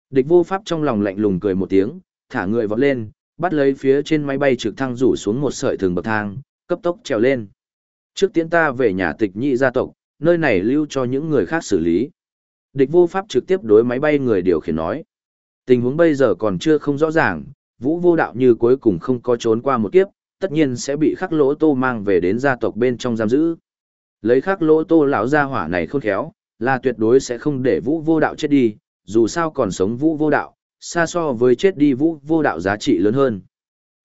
Địch vô pháp trong lòng lạnh lùng cười một tiếng, thả người vọt lên, bắt lấy phía trên máy bay trực thăng rủ xuống một sợi thường bậc thang, cấp tốc trèo lên. Trước tiên ta về nhà tịch nhị gia tộc, nơi này lưu cho những người khác xử lý. Địch vô pháp trực tiếp đối máy bay người điều khiển nói. Tình huống bây giờ còn chưa không rõ ràng, vũ vô đạo như cuối cùng không có trốn qua một kiếp, tất nhiên sẽ bị khắc lỗ tô mang về đến gia tộc bên trong giam giữ. Lấy khắc lỗ tô lão gia hỏa này khôn khéo, là tuyệt đối sẽ không để vũ vô đạo chết đi, dù sao còn sống vũ vô đạo, xa so với chết đi vũ vô đạo giá trị lớn hơn.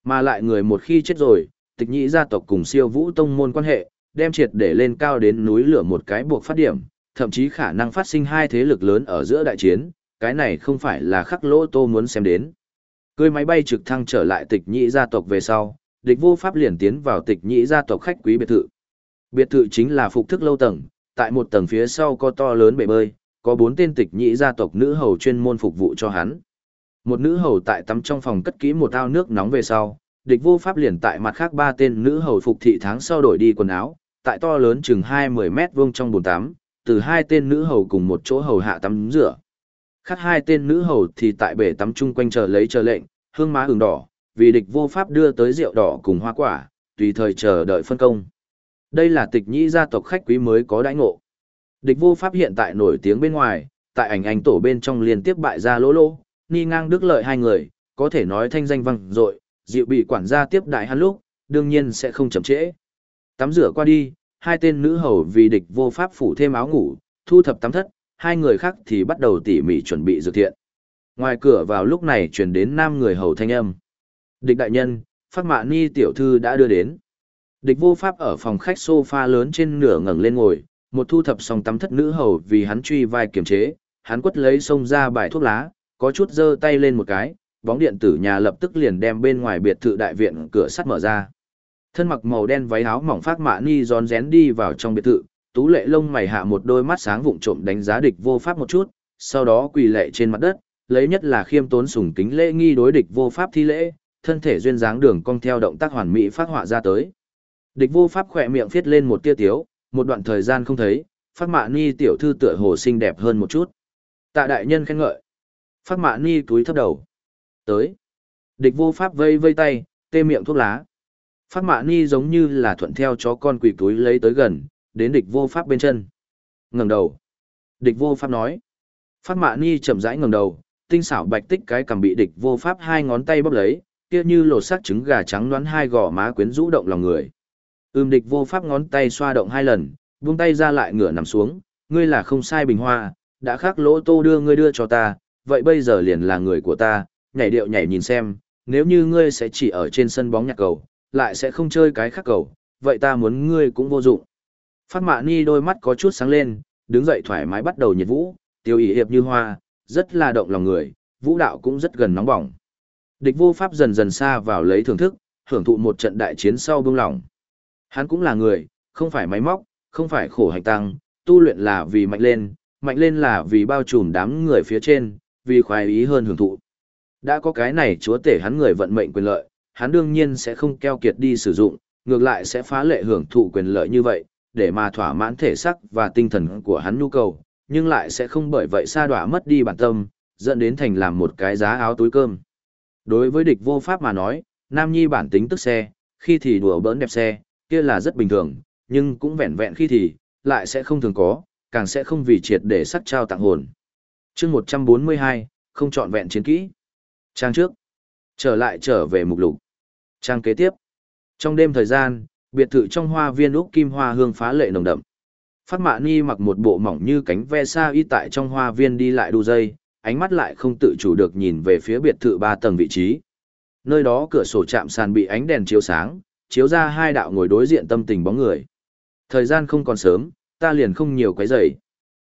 Mà lại người một khi chết rồi, tịch nhĩ gia tộc cùng siêu vũ tông môn quan hệ, đem triệt để lên cao đến núi lửa một cái buộc phát điểm, thậm chí khả năng phát sinh hai thế lực lớn ở giữa đại chiến, cái này không phải là khắc lỗ tô muốn xem đến. Cưới máy bay trực thăng trở lại tịch nhĩ gia tộc về sau, địch vô pháp liền tiến vào tịch nhĩ gia tộc khách quý biệt thự. Biệt thự chính là phục thức lâu tầng, tại một tầng phía sau có to lớn bể bơi, có bốn tên tịch nhĩ gia tộc nữ hầu chuyên môn phục vụ cho hắn. Một nữ hầu tại tắm trong phòng cất kỹ một ao nước nóng về sau, địch vô pháp liền tại mặt khác ba tên nữ hầu phục thị tháng sau đổi đi quần áo, tại to lớn chừng 20 mét vuông trong bồn tắm, từ hai tên nữ hầu cùng một chỗ hầu hạ tắm rửa. Khác hai tên nữ hầu thì tại bể tắm chung quanh chờ lấy chờ lệnh, hương má ửng đỏ, vì địch vô pháp đưa tới rượu đỏ cùng hoa quả, tùy thời chờ đợi phân công. Đây là tịch nhĩ gia tộc khách quý mới có đãi ngộ. Địch vô pháp hiện tại nổi tiếng bên ngoài, tại ảnh ảnh tổ bên trong liên tiếp bại ra lỗ lỗ, ni ngang đức lợi hai người, có thể nói thanh danh vang dội, dịu bị quản gia tiếp đại hắn lúc, đương nhiên sẽ không chậm trễ. Tắm rửa qua đi, hai tên nữ hầu vì địch vô pháp phủ thêm áo ngủ, thu thập tắm thất, hai người khác thì bắt đầu tỉ mỉ chuẩn bị dự thiện. Ngoài cửa vào lúc này truyền đến nam người hầu thanh âm. Địch đại nhân, phát mạ ni tiểu thư đã đưa đến. Địch vô pháp ở phòng khách sofa lớn trên nửa ngẩng lên ngồi, một thu thập xong tắm thất nữ hầu vì hắn truy vai kiềm chế, hắn quất lấy xông ra bài thuốc lá, có chút giơ tay lên một cái, bóng điện tử nhà lập tức liền đem bên ngoài biệt thự đại viện cửa sắt mở ra. Thân mặc màu đen váy áo mỏng phát mạ ni giòn rén đi vào trong biệt thự, tú lệ lông mày hạ một đôi mắt sáng vụng trộm đánh giá địch vô pháp một chút, sau đó quỳ lệ trên mặt đất, lấy nhất là khiêm tốn sùng kính lễ nghi đối địch vô pháp thi lễ, thân thể duyên dáng đường cong theo động tác hoàn mỹ phát họa ra tới. Địch vô pháp khỏe miệng viết lên một tia tiếu, một đoạn thời gian không thấy, phát mạ ni tiểu thư tựa hồ xinh đẹp hơn một chút. Tạ đại nhân khen ngợi. Phát mạ ni túi thấp đầu. Tới. Địch vô pháp vây vây tay, tê miệng thuốc lá. Phát mạ ni giống như là thuận theo chó con quỷ túi lấy tới gần, đến địch vô pháp bên chân. ngẩng đầu. Địch vô pháp nói. Phát mạ ni chậm rãi ngẩng đầu, tinh xảo bạch tích cái cầm bị địch vô pháp hai ngón tay bóp lấy, kia như lột xác trứng gà trắng đoán hai gò má quyến rũ động lòng người. Ưm địch vô pháp ngón tay xoa động hai lần, buông tay ra lại ngửa nằm xuống, ngươi là không sai bình hoa, đã khắc lỗ tô đưa ngươi đưa cho ta, vậy bây giờ liền là người của ta, nhảy điệu nhảy nhìn xem, nếu như ngươi sẽ chỉ ở trên sân bóng nhạc cầu, lại sẽ không chơi cái khác cầu, vậy ta muốn ngươi cũng vô dụng. Phát mạ ni đôi mắt có chút sáng lên, đứng dậy thoải mái bắt đầu nhiệt vũ, tiêu ý hiệp như hoa, rất là động lòng người, vũ đạo cũng rất gần nóng bỏng. Địch vô pháp dần dần xa vào lấy thưởng thức, hưởng thụ một trận đại chiến sau bông lòng. Hắn cũng là người, không phải máy móc, không phải khổ hành tăng, tu luyện là vì mạnh lên, mạnh lên là vì bao trùm đám người phía trên, vì khoái ý hơn hưởng thụ. Đã có cái này chúa tể hắn người vận mệnh quyền lợi, hắn đương nhiên sẽ không keo kiệt đi sử dụng, ngược lại sẽ phá lệ hưởng thụ quyền lợi như vậy, để mà thỏa mãn thể sắc và tinh thần của hắn nhu cầu, nhưng lại sẽ không bởi vậy xa đọa mất đi bản tâm, dẫn đến thành làm một cái giá áo túi cơm. Đối với địch vô pháp mà nói, Nam Nhi bản tính tức xe, khi thì đùa bỡn đẹp xe, kia là rất bình thường, nhưng cũng vẹn vẹn khi thì, lại sẽ không thường có, càng sẽ không vì triệt để sắc trao tặng hồn. chương 142, không chọn vẹn chiến kỹ. Trang trước. Trở lại trở về mục lục. Trang kế tiếp. Trong đêm thời gian, biệt thự trong hoa viên úc kim hoa hương phá lệ nồng đậm. Phát mạ ni mặc một bộ mỏng như cánh ve sa y tại trong hoa viên đi lại đu dây, ánh mắt lại không tự chủ được nhìn về phía biệt thự ba tầng vị trí. Nơi đó cửa sổ chạm sàn bị ánh đèn chiếu sáng, chiếu ra hai đạo ngồi đối diện tâm tình bóng người. Thời gian không còn sớm, ta liền không nhiều quấy rầy.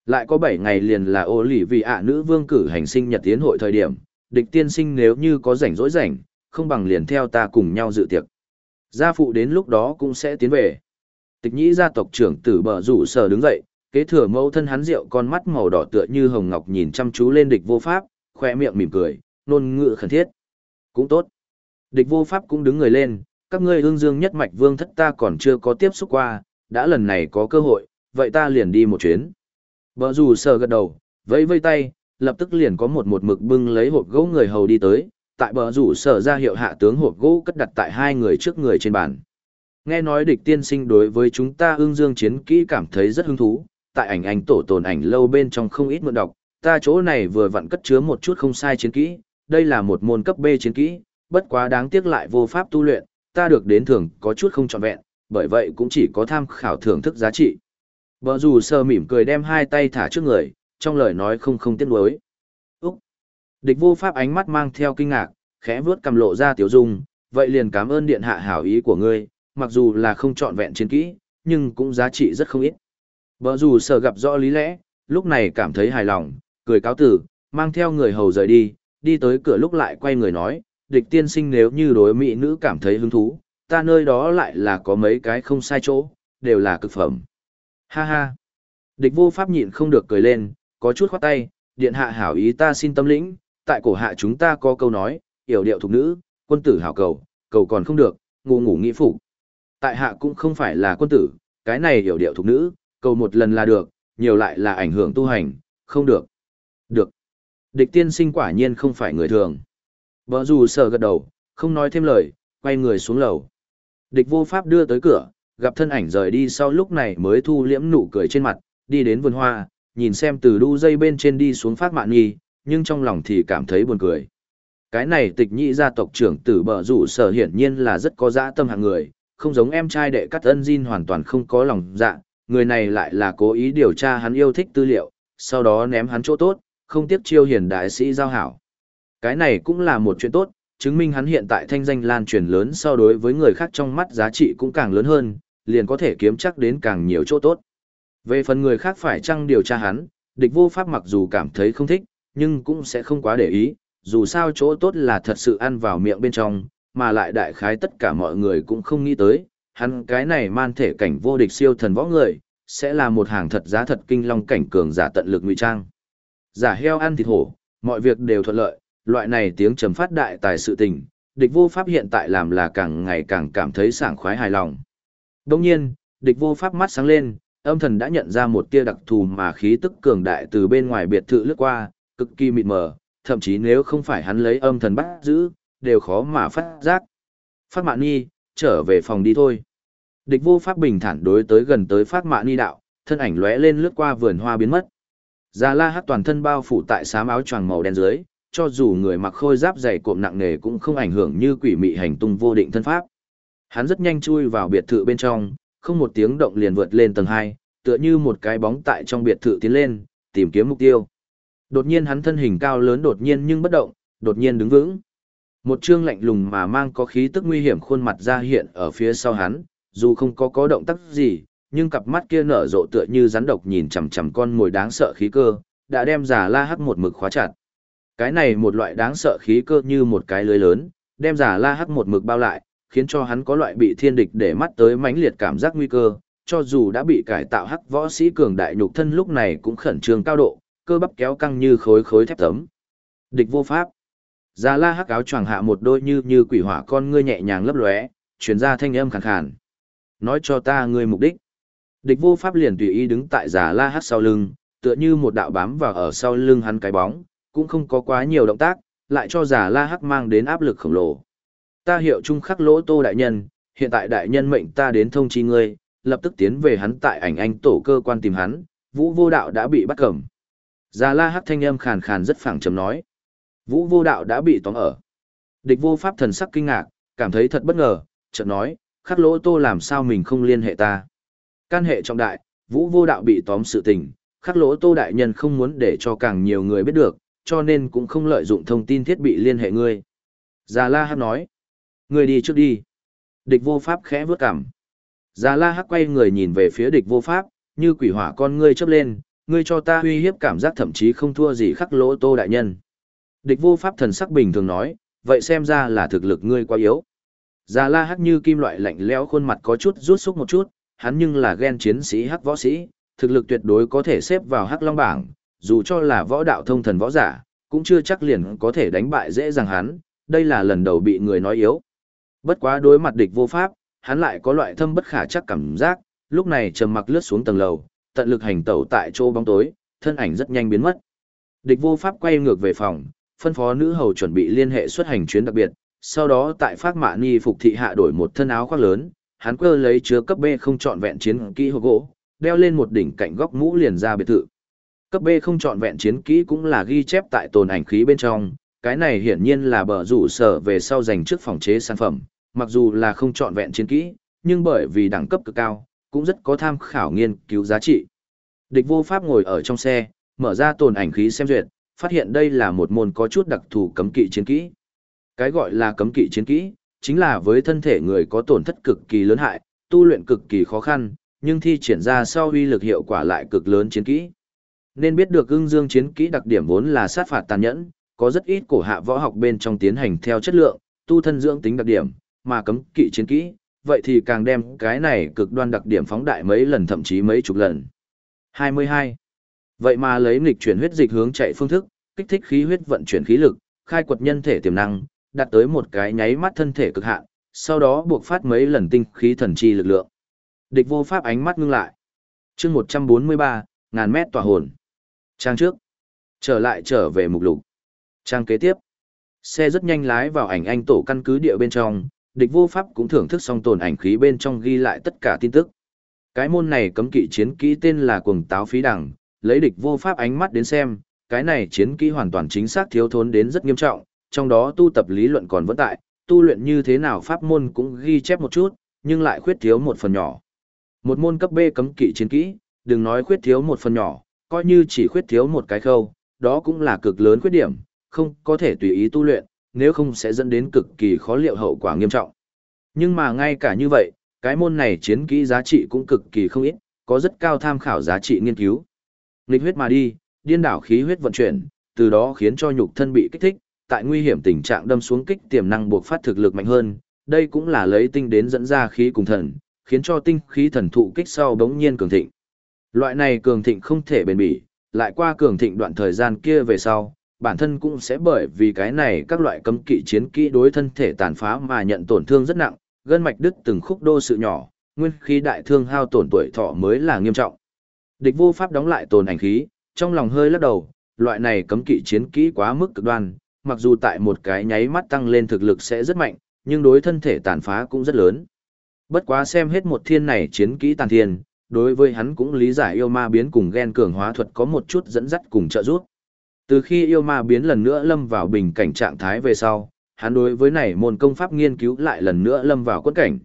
Lại có 7 ngày liền là ô lỷ vì ạ nữ vương cử hành sinh nhật tiến hội thời điểm, địch tiên sinh nếu như có rảnh rỗi rảnh, không bằng liền theo ta cùng nhau dự tiệc. Gia phụ đến lúc đó cũng sẽ tiến về. Tịch nhĩ gia tộc trưởng tử bờ rủ sở đứng dậy, kế thừa mẫu thân hắn rượu con mắt màu đỏ tựa như hồng ngọc nhìn chăm chú lên địch vô pháp, khoe miệng mỉm cười, nôn ngựa khẩn thiết. Cũng tốt. Địch vô pháp cũng đứng người lên, các ngươi ương dương nhất mạch vương thất ta còn chưa có tiếp xúc qua, đã lần này có cơ hội, vậy ta liền đi một chuyến. Bờ rủ sờ gật đầu, vẫy vây tay, lập tức liền có một một mực bưng lấy hộp gỗ người hầu đi tới, tại bờ rủ sở ra hiệu hạ tướng hộp gỗ cất đặt tại hai người trước người trên bàn. Nghe nói địch tiên sinh đối với chúng ta ương dương chiến kỹ cảm thấy rất hứng thú, tại ảnh ảnh tổ tồn ảnh lâu bên trong không ít mượn đọc, ta chỗ này vừa vặn cất chứa một chút không sai chiến kỹ, đây là một môn cấp B chiến kỹ, bất quá đáng tiếc lại vô pháp tu luyện, ta được đến thưởng có chút không trọn vẹn, bởi vậy cũng chỉ có tham khảo thưởng thức giá trị. Bờ rủ sờ mỉm cười đem hai tay thả trước người, trong lời nói không không tiếc nuối. Úc! Địch vô pháp ánh mắt mang theo kinh ngạc, khẽ vướt cầm lộ ra tiểu dung, vậy liền cảm ơn điện hạ hảo ý của ngươi, mặc dù là không trọn vẹn chiến kỹ, nhưng cũng giá trị rất không ít. Bờ rủ sở gặp rõ lý lẽ, lúc này cảm thấy hài lòng, cười cáo tử, mang theo người hầu rời đi, đi tới cửa lúc lại quay người nói, địch tiên sinh nếu như đối mỹ nữ cảm thấy hứng thú, ta nơi đó lại là có mấy cái không sai chỗ, đều là cực phẩm. Ha ha! Địch vô pháp nhịn không được cười lên, có chút khoát tay, điện hạ hảo ý ta xin tâm lĩnh, tại cổ hạ chúng ta có câu nói, yểu điệu thục nữ, quân tử hảo cầu, cầu còn không được, ngủ ngủ nghĩ phục. Tại hạ cũng không phải là quân tử, cái này yểu điệu thục nữ, cầu một lần là được, nhiều lại là ảnh hưởng tu hành, không được. Được. Địch tiên sinh quả nhiên không phải người thường. Bờ rủ sợ gật đầu, không nói thêm lời, quay người xuống lầu. Địch vô pháp đưa tới cửa, gặp thân ảnh rời đi sau lúc này mới thu liễm nụ cười trên mặt, đi đến vườn hoa, nhìn xem từ đu dây bên trên đi xuống phát mạn nghi, nhưng trong lòng thì cảm thấy buồn cười. Cái này tịch nhị gia tộc trưởng tử bờ rủ sở hiển nhiên là rất có dã tâm hạng người, không giống em trai đệ cắt ân Jin hoàn toàn không có lòng dạ, người này lại là cố ý điều tra hắn yêu thích tư liệu, sau đó ném hắn chỗ tốt, không tiếc chiêu hiển đại sĩ giao hảo. Cái này cũng là một chuyện tốt, chứng minh hắn hiện tại thanh danh lan truyền lớn so đối với người khác trong mắt giá trị cũng càng lớn hơn, liền có thể kiếm chắc đến càng nhiều chỗ tốt. Về phần người khác phải chăng điều tra hắn, địch vô pháp mặc dù cảm thấy không thích, nhưng cũng sẽ không quá để ý, dù sao chỗ tốt là thật sự ăn vào miệng bên trong, mà lại đại khái tất cả mọi người cũng không nghĩ tới, hắn cái này man thể cảnh vô địch siêu thần võ người, sẽ là một hàng thật giá thật kinh long cảnh cường giả tận lực ngụy trang. Giả heo ăn thịt hổ, mọi việc đều thuận lợi, loại này tiếng trầm phát đại tài sự tình, địch vô pháp hiện tại làm là càng ngày càng cảm thấy sảng khoái hài lòng. Đồng nhiên, địch vô pháp mắt sáng lên, âm thần đã nhận ra một tia đặc thù mà khí tức cường đại từ bên ngoài biệt thự lướt qua, cực kỳ mịt mờ, thậm chí nếu không phải hắn lấy âm thần bắt giữ, đều khó mà phát giác. Phát mạn nhi, trở về phòng đi thôi. Địch vô pháp bình thản đối tới gần tới phát mạn nhi đạo, thân ảnh lóe lên lướt qua vườn hoa biến mất. Già la hát toàn thân bao phủ tại sám áo choàng màu đen dưới, cho dù người mặc khôi giáp dày cộm nặng nề cũng không ảnh hưởng như quỷ mị hành tung vô định thân pháp. Hắn rất nhanh chui vào biệt thự bên trong, không một tiếng động liền vượt lên tầng 2, tựa như một cái bóng tại trong biệt thự tiến lên, tìm kiếm mục tiêu. Đột nhiên hắn thân hình cao lớn đột nhiên nhưng bất động, đột nhiên đứng vững. Một trương lạnh lùng mà mang có khí tức nguy hiểm khuôn mặt ra hiện ở phía sau hắn, dù không có có động tác gì, nhưng cặp mắt kia nở rộ tựa như rắn độc nhìn chằm chằm con mồi đáng sợ khí cơ, đã đem giả la hắc một mực khóa chặt. Cái này một loại đáng sợ khí cơ như một cái lưới lớn, đem giả la hắc một mực bao lại, khiến cho hắn có loại bị thiên địch để mắt tới mãnh liệt cảm giác nguy cơ, cho dù đã bị cải tạo hắc võ sĩ cường đại nhục thân lúc này cũng khẩn trương cao độ, cơ bắp kéo căng như khối khối thép tấm. Địch vô pháp. Già la hắc áo choàng hạ một đôi như như quỷ hỏa con ngươi nhẹ nhàng lấp lóe, truyền ra thanh âm khàn khàn. Nói cho ta ngươi mục đích. Địch vô pháp liền tùy ý đứng tại già la hắc sau lưng, tựa như một đạo bám vào ở sau lưng hắn cái bóng, cũng không có quá nhiều động tác, lại cho giả la hắc mang đến áp lực khổng lồ. Ta hiệu trung khắc lỗ tô đại nhân, hiện tại đại nhân mệnh ta đến thông chi ngươi, lập tức tiến về hắn tại ảnh anh tổ cơ quan tìm hắn, vũ vô đạo đã bị bắt cầm. Giả la hắc thanh âm khàn khàn rất phẳng chấm nói. Vũ vô đạo đã bị tóm ở. Địch vô pháp thần sắc kinh ngạc, cảm thấy thật bất ngờ, chợt nói, khắc lỗ tô làm sao mình không liên hệ ta. Can hệ trọng đại, vũ vô đạo bị tóm sự tình, khắc lỗ tô đại nhân không muốn để cho càng nhiều người biết được, cho nên cũng không lợi dụng thông tin thiết bị liên hệ ngươi. Già la hắc nói, ngươi đi trước đi. Địch vô pháp khẽ vướt cằm. Già la hắc quay người nhìn về phía địch vô pháp, như quỷ hỏa con ngươi chớp lên, ngươi cho ta uy hiếp cảm giác thậm chí không thua gì khắc lỗ tô đại nhân. Địch vô pháp thần sắc bình thường nói, vậy xem ra là thực lực ngươi quá yếu. Già la hắc như kim loại lạnh lẽo khuôn mặt có chút rút xúc một chút, hắn nhưng là ghen chiến sĩ hắc võ sĩ, thực lực tuyệt đối có thể xếp vào hắc long bảng, dù cho là võ đạo thông thần võ giả, cũng chưa chắc liền có thể đánh bại dễ dàng hắn, đây là lần đầu bị người nói yếu. Bất quá đối mặt địch vô pháp, hắn lại có loại thâm bất khả chắc cảm giác, lúc này trầm mặc lướt xuống tầng lầu, tận lực hành tẩu tại chỗ bóng tối, thân ảnh rất nhanh biến mất. Địch vô pháp quay ngược về phòng, phân phó nữ hầu chuẩn bị liên hệ xuất hành chuyến đặc biệt, sau đó tại Phác Mạ Ni phục thị hạ đổi một thân áo khoác lớn, hắn quơ lấy chứa cấp B không chọn vẹn chiến kỹ hồ gỗ, đeo lên một đỉnh cạnh góc mũ liền ra biệt thự. Cấp B không chọn vẹn chiến kỹ cũng là ghi chép tại tồn ảnh khí bên trong, cái này hiển nhiên là bờ rủ sở về sau dành trước phòng chế sản phẩm, mặc dù là không chọn vẹn chiến kỹ, nhưng bởi vì đẳng cấp cực cao, cũng rất có tham khảo nghiên cứu giá trị. Địch vô pháp ngồi ở trong xe, mở ra tồn ảnh khí xem duyệt, phát hiện đây là một môn có chút đặc thù cấm kỵ chiến kỹ. Cái gọi là cấm kỵ chiến kỹ, chính là với thân thể người có tổn thất cực kỳ lớn hại, tu luyện cực kỳ khó khăn, nhưng thi triển ra sau uy lực hiệu quả lại cực lớn chiến kỹ. Nên biết được ưng dương chiến kỹ đặc điểm vốn là sát phạt tàn nhẫn, có rất ít cổ hạ võ học bên trong tiến hành theo chất lượng, tu thân dưỡng tính đặc điểm, mà cấm kỵ chiến kỹ, vậy thì càng đem cái này cực đoan đặc điểm phóng đại mấy lần thậm chí mấy chục lần. 22. Vậy mà lấy nghịch chuyển huyết dịch hướng chạy phương thức, kích thích khí huyết vận chuyển khí lực, khai quật nhân thể tiềm năng, đạt tới một cái nháy mắt thân thể cực hạn, sau đó buộc phát mấy lần tinh khí thần chi lực lượng. Địch vô pháp ánh mắt ngưng lại. chương 143, ngàn mét tòa hồn. Trang trước. Trở lại trở về mục lục. Trang kế tiếp. Xe rất nhanh lái vào ảnh anh tổ căn cứ địa bên trong, địch vô pháp cũng thưởng thức xong tồn ảnh khí bên trong ghi lại tất cả tin tức. Cái môn này cấm kỵ chiến kỹ tên là cuồng táo phí đẳng, lấy địch vô pháp ánh mắt đến xem, cái này chiến kỹ hoàn toàn chính xác thiếu thốn đến rất nghiêm trọng, trong đó tu tập lý luận còn vẫn tại, tu luyện như thế nào pháp môn cũng ghi chép một chút, nhưng lại khuyết thiếu một phần nhỏ. Một môn cấp B cấm kỵ chiến kỹ, đừng nói khuyết thiếu một phần nhỏ, coi như chỉ khuyết thiếu một cái khâu, đó cũng là cực lớn khuyết điểm, không có thể tùy ý tu luyện, nếu không sẽ dẫn đến cực kỳ khó liệu hậu quả nghiêm trọng. Nhưng mà ngay cả như vậy, cái môn này chiến kỹ giá trị cũng cực kỳ không ít, có rất cao tham khảo giá trị nghiên cứu. Nghịch huyết mà đi, điên đảo khí huyết vận chuyển, từ đó khiến cho nhục thân bị kích thích, tại nguy hiểm tình trạng đâm xuống kích tiềm năng buộc phát thực lực mạnh hơn, đây cũng là lấy tinh đến dẫn ra khí cùng thần, khiến cho tinh khí thần thụ kích sau đống nhiên cường thịnh. Loại này cường thịnh không thể bền bỉ, lại qua cường thịnh đoạn thời gian kia về sau, bản thân cũng sẽ bởi vì cái này các loại cấm kỵ chiến kỹ đối thân thể tàn phá mà nhận tổn thương rất nặng, gân mạch đứt từng khúc đô sự nhỏ, nguyên khí đại thương hao tổn tuổi thọ mới là nghiêm trọng. Địch vô pháp đóng lại tồn ảnh khí, trong lòng hơi lắc đầu, loại này cấm kỵ chiến kỹ quá mức cực đoan, mặc dù tại một cái nháy mắt tăng lên thực lực sẽ rất mạnh, nhưng đối thân thể tàn phá cũng rất lớn. Bất quá xem hết một thiên này chiến kỹ tàn thiên, đối với hắn cũng lý giải yêu ma biến cùng ghen cường hóa thuật có một chút dẫn dắt cùng trợ giúp. Từ khi yêu ma biến lần nữa lâm vào bình cảnh trạng thái về sau, hắn đối với này môn công pháp nghiên cứu lại lần nữa lâm vào quất cảnh.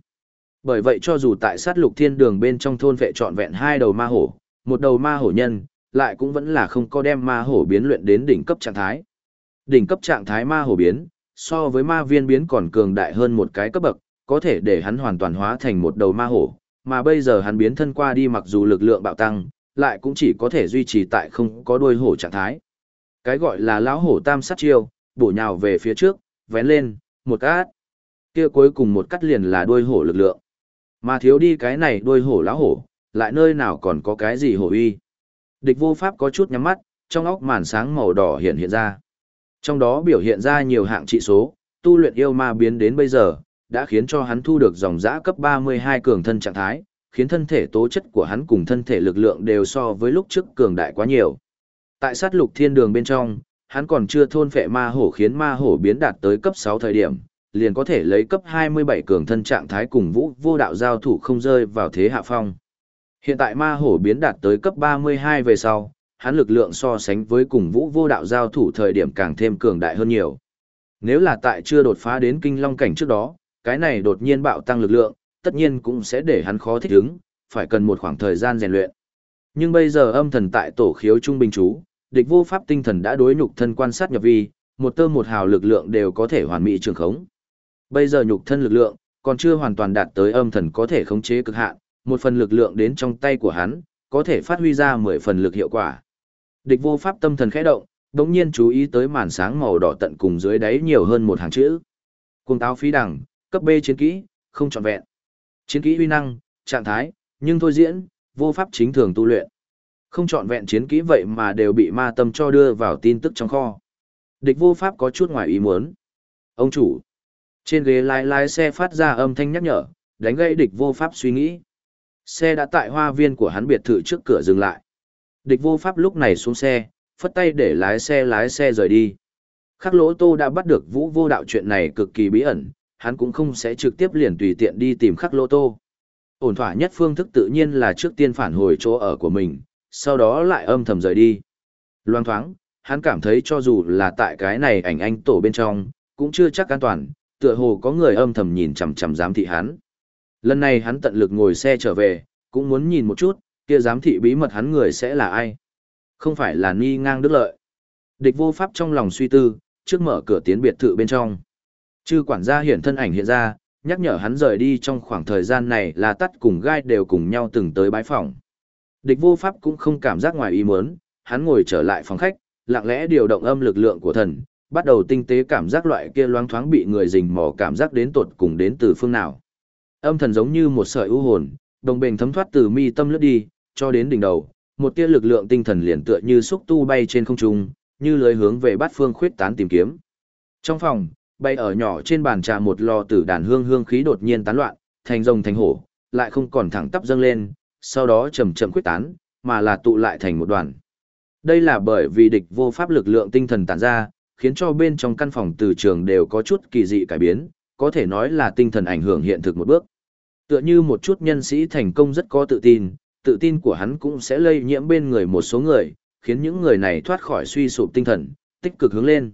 Bởi vậy cho dù tại sát lục thiên đường bên trong thôn vệ trọn vẹn hai đầu ma hổ, một đầu ma hổ nhân, lại cũng vẫn là không có đem ma hổ biến luyện đến đỉnh cấp trạng thái. Đỉnh cấp trạng thái ma hổ biến, so với ma viên biến còn cường đại hơn một cái cấp bậc, có thể để hắn hoàn toàn hóa thành một đầu ma hổ, mà bây giờ hắn biến thân qua đi mặc dù lực lượng bạo tăng, lại cũng chỉ có thể duy trì tại không có đuôi hổ trạng thái. Cái gọi là lão hổ tam sát chiêu, bổ nhào về phía trước, vén lên, một cát. Kia cuối cùng một cắt liền là đuôi hổ lực lượng. Mà thiếu đi cái này đuôi hổ lão hổ, lại nơi nào còn có cái gì hổ uy. Địch vô pháp có chút nhắm mắt, trong óc màn sáng màu đỏ hiện hiện ra. Trong đó biểu hiện ra nhiều hạng trị số, tu luyện yêu ma biến đến bây giờ, đã khiến cho hắn thu được dòng giã cấp 32 cường thân trạng thái, khiến thân thể tố chất của hắn cùng thân thể lực lượng đều so với lúc trước cường đại quá nhiều. Tại sát lục thiên đường bên trong, hắn còn chưa thôn phệ ma hổ khiến ma hổ biến đạt tới cấp 6 thời điểm, liền có thể lấy cấp 27 cường thân trạng thái cùng vũ vô đạo giao thủ không rơi vào thế hạ phong. Hiện tại ma hổ biến đạt tới cấp 32 về sau, hắn lực lượng so sánh với cùng vũ vô đạo giao thủ thời điểm càng thêm cường đại hơn nhiều. Nếu là tại chưa đột phá đến kinh long cảnh trước đó, cái này đột nhiên bạo tăng lực lượng, tất nhiên cũng sẽ để hắn khó thích ứng, phải cần một khoảng thời gian rèn luyện. Nhưng bây giờ âm thần tại tổ khiếu trung bình chú, địch vô pháp tinh thần đã đối nhục thân quan sát nhập vi, một tơ một hào lực lượng đều có thể hoàn mỹ trường khống. Bây giờ nhục thân lực lượng còn chưa hoàn toàn đạt tới âm thần có thể khống chế cực hạn, một phần lực lượng đến trong tay của hắn, có thể phát huy ra 10 phần lực hiệu quả. Địch vô pháp tâm thần khẽ động, đống nhiên chú ý tới màn sáng màu đỏ tận cùng dưới đáy nhiều hơn một hàng chữ. Cuồng táo phí đẳng, cấp B chiến kỹ, không trọn vẹn. Chiến kỹ uy năng, trạng thái, nhưng thôi diễn, vô pháp chính thường tu luyện. Không trọn vẹn chiến kỹ vậy mà đều bị ma tâm cho đưa vào tin tức trong kho. Địch vô pháp có chút ngoài ý muốn. Ông chủ. Trên ghế lái lái xe phát ra âm thanh nhắc nhở, đánh gây địch vô pháp suy nghĩ. Xe đã tại hoa viên của hắn biệt thự trước cửa dừng lại. Địch vô pháp lúc này xuống xe, phất tay để lái xe lái xe rời đi. Khắc lỗ tô đã bắt được vũ vô đạo chuyện này cực kỳ bí ẩn, hắn cũng không sẽ trực tiếp liền tùy tiện đi tìm khắc lô tô. Ổn thỏa nhất phương thức tự nhiên là trước tiên phản hồi chỗ ở của mình, sau đó lại âm thầm rời đi. Loang thoáng, hắn cảm thấy cho dù là tại cái này ảnh anh tổ bên trong, cũng chưa chắc an toàn, tựa hồ có người âm thầm nhìn chằm chằm giám thị hắn. Lần này hắn tận lực ngồi xe trở về, cũng muốn nhìn một chút, kia giám thị bí mật hắn người sẽ là ai. Không phải là ni ngang đức lợi. Địch vô pháp trong lòng suy tư, trước mở cửa tiến biệt thự bên trong. Chư quản gia hiển thân ảnh hiện ra, nhắc nhở hắn rời đi trong khoảng thời gian này là tắt cùng gai đều cùng nhau từng tới bái phòng. Địch vô pháp cũng không cảm giác ngoài ý muốn, hắn ngồi trở lại phòng khách, lặng lẽ điều động âm lực lượng của thần, bắt đầu tinh tế cảm giác loại kia loáng thoáng bị người rình mò cảm giác đến tột cùng đến từ phương nào. Âm thần giống như một sợi u hồn, đồng bền thấm thoát từ mi tâm lướt đi, cho đến đỉnh đầu, một tia lực lượng tinh thần liền tựa như xúc tu bay trên không trung, như lưới hướng về bát phương khuyết tán tìm kiếm. Trong phòng, bay ở nhỏ trên bàn trà một lò tử đàn hương hương khí đột nhiên tán loạn, thành rồng thành hổ, lại không còn thẳng tắp dâng lên, sau đó chậm chậm quyết tán, mà là tụ lại thành một đoàn. Đây là bởi vì địch vô pháp lực lượng tinh thần tản ra, khiến cho bên trong căn phòng từ trường đều có chút kỳ dị cải biến, có thể nói là tinh thần ảnh hưởng hiện thực một bước. Tựa như một chút nhân sĩ thành công rất có tự tin, tự tin của hắn cũng sẽ lây nhiễm bên người một số người, khiến những người này thoát khỏi suy sụp tinh thần, tích cực hướng lên.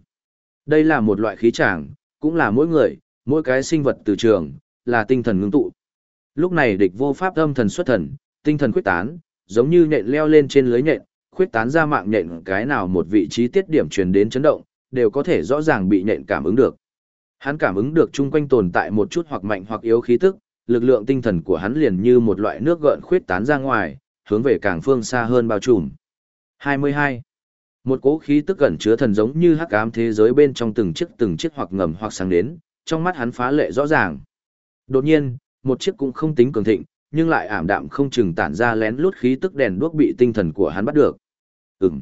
Đây là một loại khí tràng, cũng là mỗi người, mỗi cái sinh vật từ trường, là tinh thần ngưng tụ. Lúc này địch vô pháp âm thần xuất thần, tinh thần khuyết tán, giống như nhện leo lên trên lưới nhện, khuyết tán ra mạng nhện cái nào một vị trí tiết điểm truyền đến chấn động, đều có thể rõ ràng bị nhện cảm ứng được. Hắn cảm ứng được chung quanh tồn tại một chút hoặc mạnh hoặc yếu khí tức, lực lượng tinh thần của hắn liền như một loại nước gợn khuyết tán ra ngoài, hướng về càng phương xa hơn bao trùm. 22. Một cỗ khí tức gần chứa thần giống như hắc ám thế giới bên trong từng chiếc từng chiếc hoặc ngầm hoặc sáng đến, trong mắt hắn phá lệ rõ ràng. Đột nhiên, một chiếc cũng không tính cường thịnh, nhưng lại ảm đạm không chừng tản ra lén lút khí tức đèn đuốc bị tinh thần của hắn bắt được. Ừm.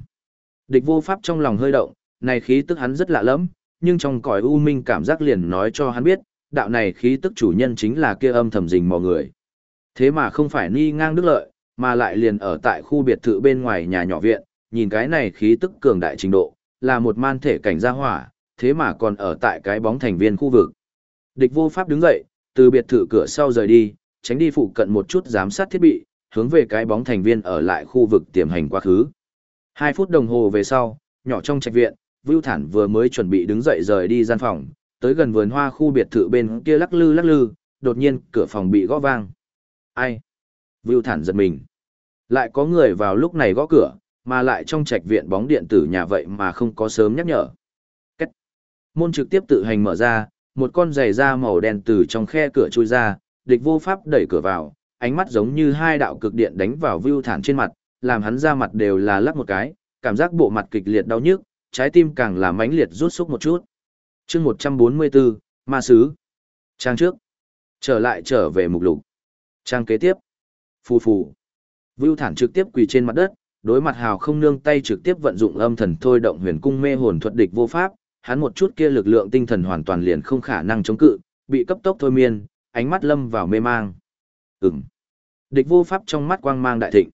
Địch vô pháp trong lòng hơi động, này khí tức hắn rất lạ lắm, nhưng trong cõi u minh cảm giác liền nói cho hắn biết, đạo này khí tức chủ nhân chính là kia âm thầm rình mò người. Thế mà không phải ni ngang đức lợi, mà lại liền ở tại khu biệt thự bên ngoài nhà nhỏ viện, nhìn cái này khí tức cường đại trình độ, là một man thể cảnh gia hỏa, thế mà còn ở tại cái bóng thành viên khu vực. Địch vô pháp đứng dậy, từ biệt thự cửa sau rời đi, tránh đi phụ cận một chút giám sát thiết bị, hướng về cái bóng thành viên ở lại khu vực tiềm hành quá khứ. Hai phút đồng hồ về sau, nhỏ trong trạch viện, Vưu Thản vừa mới chuẩn bị đứng dậy rời đi gian phòng, tới gần vườn hoa khu biệt thự bên kia lắc lư lắc lư, đột nhiên cửa phòng bị gõ vang. Ai? Vưu Thản giật mình. Lại có người vào lúc này gõ cửa, mà lại trong trạch viện bóng điện tử nhà vậy mà không có sớm nhắc nhở. Cách. Môn trực tiếp tự hành mở ra, một con giày da màu đen từ trong khe cửa chui ra, địch vô pháp đẩy cửa vào, ánh mắt giống như hai đạo cực điện đánh vào view Thản trên mặt, làm hắn ra mặt đều là lắc một cái, cảm giác bộ mặt kịch liệt đau nhức, trái tim càng là mãnh liệt rút xúc một chút. chương 144, Ma Sứ. Trang trước. Trở lại trở về mục lục. Trang kế tiếp. Phù phù. Vưu Thản trực tiếp quỳ trên mặt đất, đối mặt hào không nương tay trực tiếp vận dụng âm thần thôi động huyền cung mê hồn thuật địch vô pháp, hắn một chút kia lực lượng tinh thần hoàn toàn liền không khả năng chống cự, bị cấp tốc thôi miên, ánh mắt lâm vào mê mang. Ừm. Địch vô pháp trong mắt quang mang đại thịnh.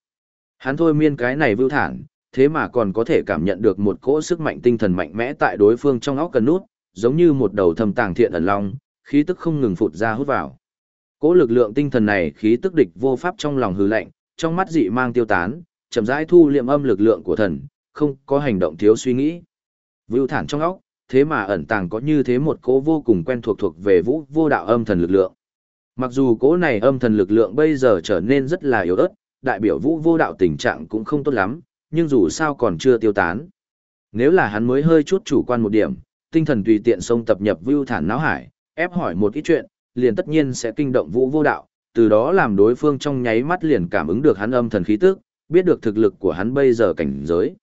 Hắn thôi miên cái này vưu thản, thế mà còn có thể cảm nhận được một cỗ sức mạnh tinh thần mạnh mẽ tại đối phương trong óc cần nút, giống như một đầu thầm tàng thiện ẩn long, khí tức không ngừng phụt ra hút vào. Cỗ lực lượng tinh thần này khí tức địch vô pháp trong lòng hư lạnh, trong mắt dị mang tiêu tán, chậm rãi thu liệm âm lực lượng của thần, không có hành động thiếu suy nghĩ. Vưu thản trong óc, thế mà ẩn tàng có như thế một cố vô cùng quen thuộc thuộc về vũ vô đạo âm thần lực lượng. Mặc dù cố này âm thần lực lượng bây giờ trở nên rất là yếu ớt, đại biểu vũ vô đạo tình trạng cũng không tốt lắm, nhưng dù sao còn chưa tiêu tán. Nếu là hắn mới hơi chút chủ quan một điểm, tinh thần tùy tiện xông tập nhập vưu thản não hải, ép hỏi một ít chuyện, liền tất nhiên sẽ kinh động vũ vô đạo, từ đó làm đối phương trong nháy mắt liền cảm ứng được hắn âm thần khí tức, biết được thực lực của hắn bây giờ cảnh giới.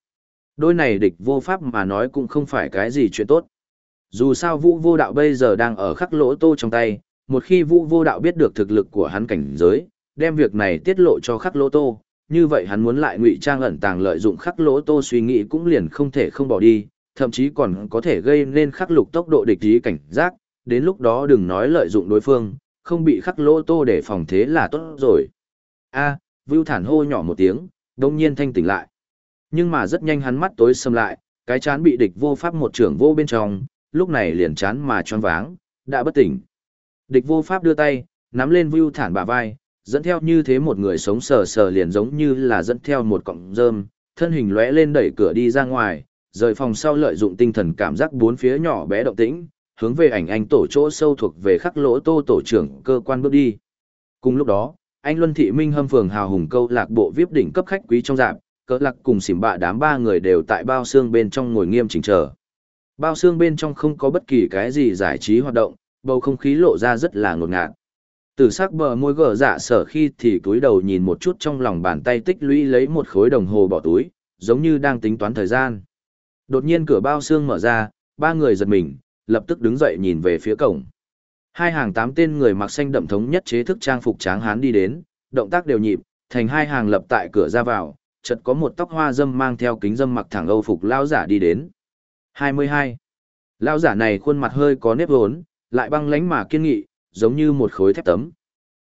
Đôi này địch vô pháp mà nói cũng không phải cái gì chuyện tốt. Dù sao vũ vô đạo bây giờ đang ở khắc lỗ tô trong tay, một khi vũ vô đạo biết được thực lực của hắn cảnh giới, đem việc này tiết lộ cho khắc lỗ tô, như vậy hắn muốn lại ngụy trang ẩn tàng lợi dụng khắc lỗ tô suy nghĩ cũng liền không thể không bỏ đi, thậm chí còn có thể gây nên khắc lục tốc độ địch ý cảnh giác, đến lúc đó đừng nói lợi dụng đối phương, không bị khắc lỗ tô để phòng thế là tốt rồi. A, à, Vưu Thản hô nhỏ một tiếng, đông nhiên thanh tỉnh lại. Nhưng mà rất nhanh hắn mắt tối sầm lại, cái chán bị địch vô pháp một trưởng vô bên trong, lúc này liền chán mà choáng váng, đã bất tỉnh. Địch vô pháp đưa tay, nắm lên Vưu Thản bả vai, dẫn theo như thế một người sống sờ sờ liền giống như là dẫn theo một cọng rơm, thân hình lóe lên đẩy cửa đi ra ngoài, rời phòng sau lợi dụng tinh thần cảm giác bốn phía nhỏ bé động tĩnh, hướng về ảnh anh tổ chỗ sâu thuộc về khắc lỗ tô tổ trưởng cơ quan bước đi. Cùng lúc đó, anh Luân Thị Minh hâm phường hào hùng câu lạc bộ VIP đỉnh cấp khách quý trong dạp, cỡ lạc cùng xỉm bạ đám ba người đều tại bao xương bên trong ngồi nghiêm chỉnh chờ. Bao xương bên trong không có bất kỳ cái gì giải trí hoạt động, bầu không khí lộ ra rất là ngột ngạt. Tử sắc bờ môi gở dạ sở khi thì túi đầu nhìn một chút trong lòng bàn tay tích lũy lấy một khối đồng hồ bỏ túi, giống như đang tính toán thời gian. Đột nhiên cửa bao xương mở ra, ba người giật mình, lập tức đứng dậy nhìn về phía cổng. Hai hàng tám tên người mặc xanh đậm thống nhất chế thức trang phục tráng hán đi đến, động tác đều nhịp, thành hai hàng lập tại cửa ra vào, chợt có một tóc hoa dâm mang theo kính dâm mặc thẳng âu phục lao giả đi đến. 22. Lão giả này khuôn mặt hơi có nếp hốn, lại băng lánh mà kiên nghị, giống như một khối thép tấm.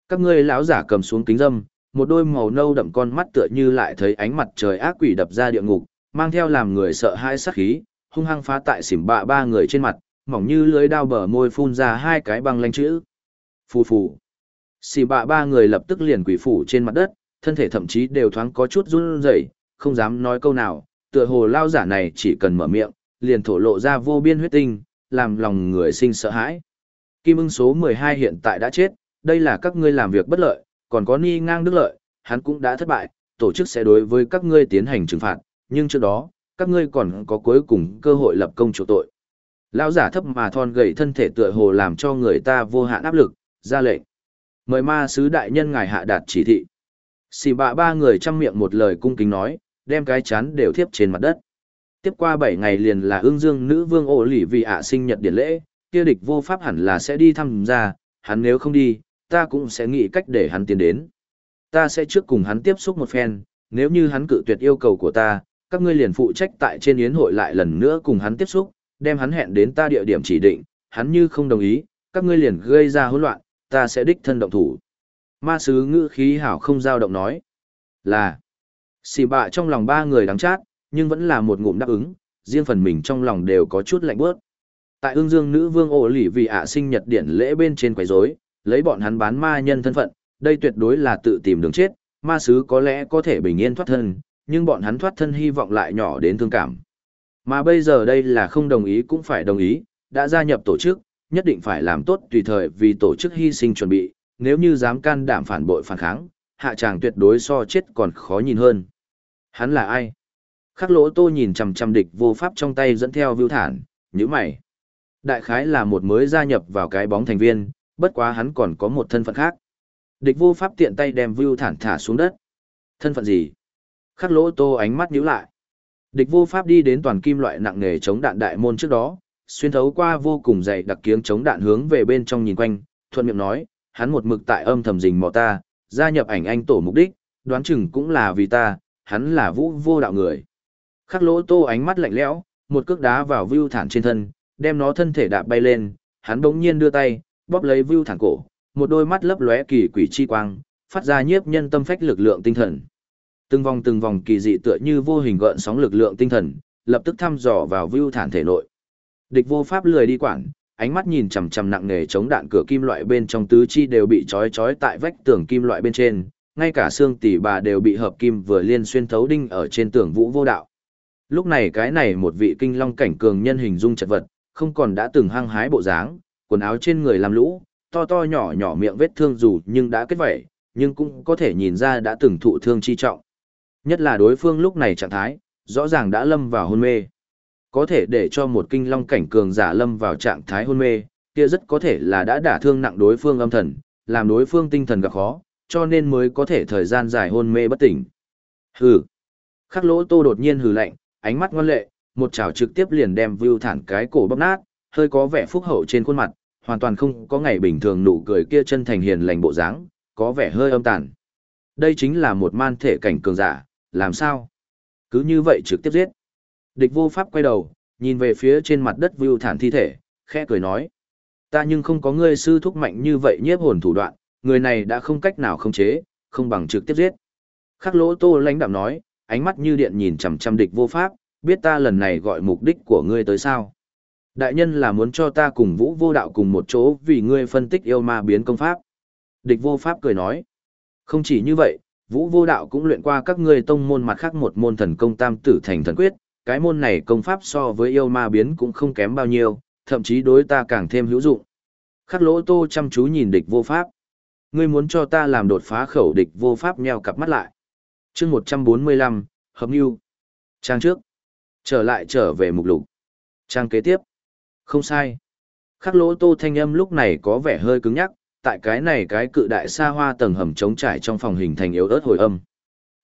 Các ngươi lão giả cầm xuống kính dâm, một đôi màu nâu đậm con mắt tựa như lại thấy ánh mặt trời ác quỷ đập ra địa ngục, mang theo làm người sợ hãi sát khí, hung hăng phá tại xỉm bạ ba người trên mặt, mỏng như lưới đao bờ môi phun ra hai cái băng lanh chữ. Phù phù. Xì bạ ba người lập tức liền quỷ phủ trên mặt đất, thân thể thậm chí đều thoáng có chút run rẩy, không dám nói câu nào, tựa hồ lao giả này chỉ cần mở miệng, liền thổ lộ ra vô biên huyết tinh, làm lòng người sinh sợ hãi. Kim ưng số 12 hiện tại đã chết, đây là các ngươi làm việc bất lợi, còn có ni ngang đức lợi, hắn cũng đã thất bại, tổ chức sẽ đối với các ngươi tiến hành trừng phạt, nhưng trước đó, các ngươi còn có cuối cùng cơ hội lập công chỗ tội. Lão giả thấp mà thon gầy thân thể tựa hồ làm cho người ta vô hạn áp lực, ra lệnh. Mời ma sứ đại nhân ngài hạ đạt chỉ thị. Xì bạ ba người chăm miệng một lời cung kính nói, đem cái chán đều thiếp trên mặt đất. Tiếp qua 7 ngày liền là ương dương nữ vương ổ lỉ vì ạ sinh nhật điển lễ, kia địch vô pháp hẳn là sẽ đi thăm ra, hắn nếu không đi, ta cũng sẽ nghĩ cách để hắn tiến đến. Ta sẽ trước cùng hắn tiếp xúc một phen, nếu như hắn cự tuyệt yêu cầu của ta, các ngươi liền phụ trách tại trên yến hội lại lần nữa cùng hắn tiếp xúc, đem hắn hẹn đến ta địa điểm chỉ định, hắn như không đồng ý, các ngươi liền gây ra hỗn loạn, ta sẽ đích thân động thủ. Ma sứ ngữ khí hảo không dao động nói, là, xì bạ trong lòng ba người đáng chát, nhưng vẫn là một ngụm đáp ứng, riêng phần mình trong lòng đều có chút lạnh bớt. Tại ương dương nữ vương ổ lỉ vì ạ sinh nhật điển lễ bên trên quấy rối, lấy bọn hắn bán ma nhân thân phận, đây tuyệt đối là tự tìm đường chết, ma sứ có lẽ có thể bình yên thoát thân, nhưng bọn hắn thoát thân hy vọng lại nhỏ đến thương cảm. Mà bây giờ đây là không đồng ý cũng phải đồng ý, đã gia nhập tổ chức, nhất định phải làm tốt tùy thời vì tổ chức hy sinh chuẩn bị, nếu như dám can đảm phản bội phản kháng, hạ tràng tuyệt đối so chết còn khó nhìn hơn. Hắn là ai? Khắc lỗ tô nhìn chằm chằm địch vô pháp trong tay dẫn theo vưu thản, như mày. Đại khái là một mới gia nhập vào cái bóng thành viên, bất quá hắn còn có một thân phận khác. Địch vô pháp tiện tay đem vưu thản thả xuống đất. Thân phận gì? Khắc lỗ tô ánh mắt nhíu lại. Địch vô pháp đi đến toàn kim loại nặng nghề chống đạn đại môn trước đó, xuyên thấu qua vô cùng dày đặc kiếng chống đạn hướng về bên trong nhìn quanh, thuận miệng nói, hắn một mực tại âm thầm rình mò ta, gia nhập ảnh anh tổ mục đích, đoán chừng cũng là vì ta, hắn là vũ vô đạo người. Khắc lỗ tô ánh mắt lạnh lẽo, một cước đá vào view thản trên thân, đem nó thân thể đạp bay lên, hắn bỗng nhiên đưa tay, bóp lấy view thản cổ, một đôi mắt lấp lóe kỳ quỷ chi quang, phát ra nhiếp nhân tâm phách lực lượng tinh thần. Từng vòng từng vòng kỳ dị tựa như vô hình gợn sóng lực lượng tinh thần, lập tức thăm dò vào Vưu thản thể nội. Địch vô pháp lười đi quản, ánh mắt nhìn chằm chằm nặng nề chống đạn cửa kim loại bên trong tứ chi đều bị trói trói tại vách tường kim loại bên trên, ngay cả xương tỉ bà đều bị hợp kim vừa liên xuyên thấu đinh ở trên tường vũ vô đạo. Lúc này cái này một vị kinh long cảnh cường nhân hình dung chật vật, không còn đã từng hăng hái bộ dáng, quần áo trên người làm lũ, to to nhỏ nhỏ miệng vết thương dù nhưng đã kết vẩy, nhưng cũng có thể nhìn ra đã từng thụ thương chi trọng. Nhất là đối phương lúc này trạng thái, rõ ràng đã lâm vào hôn mê. Có thể để cho một kinh long cảnh cường giả lâm vào trạng thái hôn mê, kia rất có thể là đã đả thương nặng đối phương âm thần, làm đối phương tinh thần gặp khó, cho nên mới có thể thời gian dài hôn mê bất tỉnh. Hừ. Khắc lỗ tô đột nhiên hừ lạnh, ánh mắt ngoan lệ, một chảo trực tiếp liền đem Vưu Thản cái cổ bóp nát, hơi có vẻ phúc hậu trên khuôn mặt, hoàn toàn không có ngày bình thường nụ cười kia chân thành hiền lành bộ dáng, có vẻ hơi âm tàn. Đây chính là một man thể cảnh cường giả, làm sao? Cứ như vậy trực tiếp giết. Địch vô pháp quay đầu, nhìn về phía trên mặt đất Vưu Thản thi thể, khẽ cười nói. Ta nhưng không có ngươi sư thúc mạnh như vậy nhiếp hồn thủ đoạn, người này đã không cách nào khống chế, không bằng trực tiếp giết. Khắc lỗ tô lãnh đạm nói, ánh mắt như điện nhìn chằm chằm địch vô pháp, biết ta lần này gọi mục đích của ngươi tới sao. Đại nhân là muốn cho ta cùng vũ vô đạo cùng một chỗ vì ngươi phân tích yêu ma biến công pháp. Địch vô pháp cười nói. Không chỉ như vậy, vũ vô đạo cũng luyện qua các ngươi tông môn mặt khác một môn thần công tam tử thành thần quyết. Cái môn này công pháp so với yêu ma biến cũng không kém bao nhiêu, thậm chí đối ta càng thêm hữu dụng. Khắc lỗ tô chăm chú nhìn địch vô pháp. Ngươi muốn cho ta làm đột phá khẩu địch vô pháp nheo cặp mắt lại chương một trăm bốn mươi lăm hợp mưu trang trước trở lại trở về mục lục trang kế tiếp không sai khắc lỗ tô thanh âm lúc này có vẻ hơi cứng nhắc tại cái này cái cự đại xa hoa tầng hầm trống trải trong phòng hình thành yếu ớt hồi âm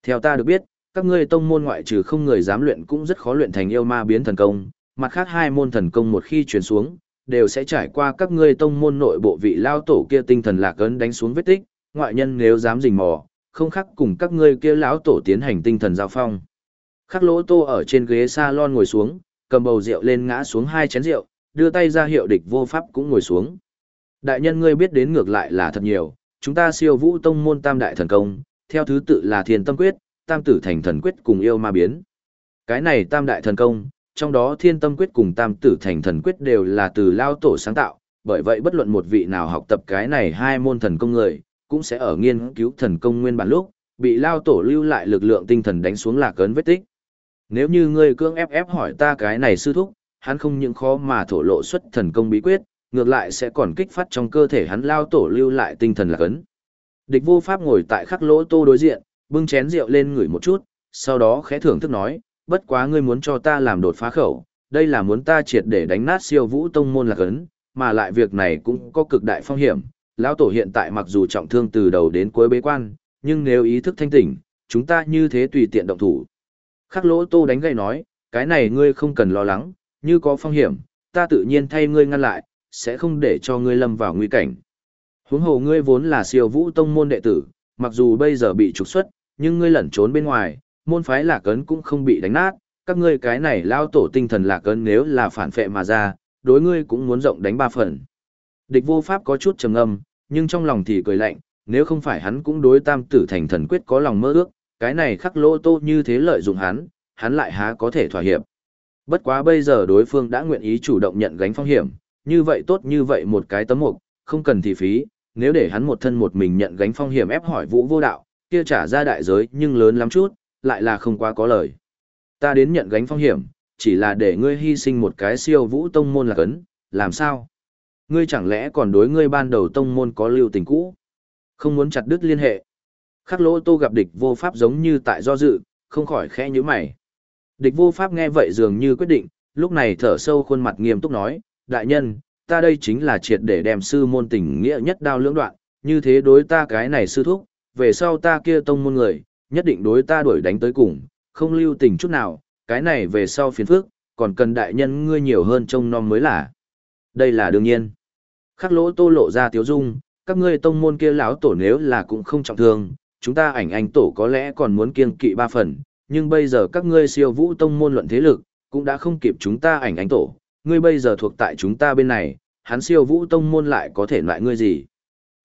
theo ta được biết các ngươi tông môn ngoại trừ không người dám luyện cũng rất khó luyện thành yêu ma biến thần công mặt khác hai môn thần công một khi truyền xuống đều sẽ trải qua các ngươi tông môn nội bộ vị lao tổ kia tinh thần lạc ấn đánh xuống vết tích ngoại nhân nếu dám rình mò không khác cùng các ngươi kia lão tổ tiến hành tinh thần giao phong. Khắc lỗ tô ở trên ghế salon ngồi xuống, cầm bầu rượu lên ngã xuống hai chén rượu, đưa tay ra hiệu địch vô pháp cũng ngồi xuống. Đại nhân ngươi biết đến ngược lại là thật nhiều, chúng ta siêu vũ tông môn tam đại thần công, theo thứ tự là thiên tâm quyết, tam tử thành thần quyết cùng yêu ma biến. Cái này tam đại thần công, trong đó thiên tâm quyết cùng tam tử thành thần quyết đều là từ lao tổ sáng tạo, bởi vậy bất luận một vị nào học tập cái này hai môn thần công người, cũng sẽ ở nghiên cứu thần công nguyên bản lúc, bị lao tổ lưu lại lực lượng tinh thần đánh xuống lạc cấn vết tích. Nếu như ngươi cưỡng ép ép hỏi ta cái này sư thúc, hắn không những khó mà thổ lộ xuất thần công bí quyết, ngược lại sẽ còn kích phát trong cơ thể hắn lao tổ lưu lại tinh thần lạc ấn. Địch vô pháp ngồi tại khắc lỗ tô đối diện, bưng chén rượu lên ngửi một chút, sau đó khẽ thưởng thức nói, bất quá ngươi muốn cho ta làm đột phá khẩu, đây là muốn ta triệt để đánh nát siêu vũ tông môn lạc ấn, mà lại việc này cũng có cực đại phong hiểm. Lão tổ hiện tại mặc dù trọng thương từ đầu đến cuối bế quan, nhưng nếu ý thức thanh tỉnh, chúng ta như thế tùy tiện động thủ. Khắc lỗ tô đánh gậy nói, cái này ngươi không cần lo lắng, như có phong hiểm, ta tự nhiên thay ngươi ngăn lại, sẽ không để cho ngươi lâm vào nguy cảnh. Huống hồ ngươi vốn là siêu vũ tông môn đệ tử, mặc dù bây giờ bị trục xuất, nhưng ngươi lẩn trốn bên ngoài, môn phái lạc ấn cũng không bị đánh nát, các ngươi cái này lao tổ tinh thần lạc ấn nếu là phản phệ mà ra, đối ngươi cũng muốn rộng đánh ba phần. Địch vô pháp có chút trầm ngâm, nhưng trong lòng thì cười lạnh, nếu không phải hắn cũng đối tam tử thành thần quyết có lòng mơ ước, cái này khắc lỗ tô như thế lợi dụng hắn, hắn lại há có thể thỏa hiệp. Bất quá bây giờ đối phương đã nguyện ý chủ động nhận gánh phong hiểm, như vậy tốt như vậy một cái tấm mục, không cần thì phí, nếu để hắn một thân một mình nhận gánh phong hiểm ép hỏi vũ vô đạo, kia trả ra đại giới nhưng lớn lắm chút, lại là không quá có lời. Ta đến nhận gánh phong hiểm, chỉ là để ngươi hy sinh một cái siêu vũ tông môn là cấn, làm sao? Ngươi chẳng lẽ còn đối ngươi ban đầu tông môn có lưu tình cũ? Không muốn chặt đứt liên hệ. Khắc lỗ tô gặp địch vô pháp giống như tại do dự, không khỏi khẽ như mày. Địch vô pháp nghe vậy dường như quyết định, lúc này thở sâu khuôn mặt nghiêm túc nói, đại nhân, ta đây chính là triệt để đem sư môn tình nghĩa nhất đao lưỡng đoạn, như thế đối ta cái này sư thúc, về sau ta kia tông môn người, nhất định đối ta đuổi đánh tới cùng, không lưu tình chút nào, cái này về sau phiền phức, còn cần đại nhân ngươi nhiều hơn trông nom mới là. Đây là đương nhiên. Khắc lỗ tô lộ ra tiếu dung, các ngươi tông môn kia lão tổ nếu là cũng không trọng thương, chúng ta ảnh anh tổ có lẽ còn muốn kiên kỵ ba phần, nhưng bây giờ các ngươi siêu vũ tông môn luận thế lực, cũng đã không kịp chúng ta ảnh anh tổ, ngươi bây giờ thuộc tại chúng ta bên này, hắn siêu vũ tông môn lại có thể loại ngươi gì.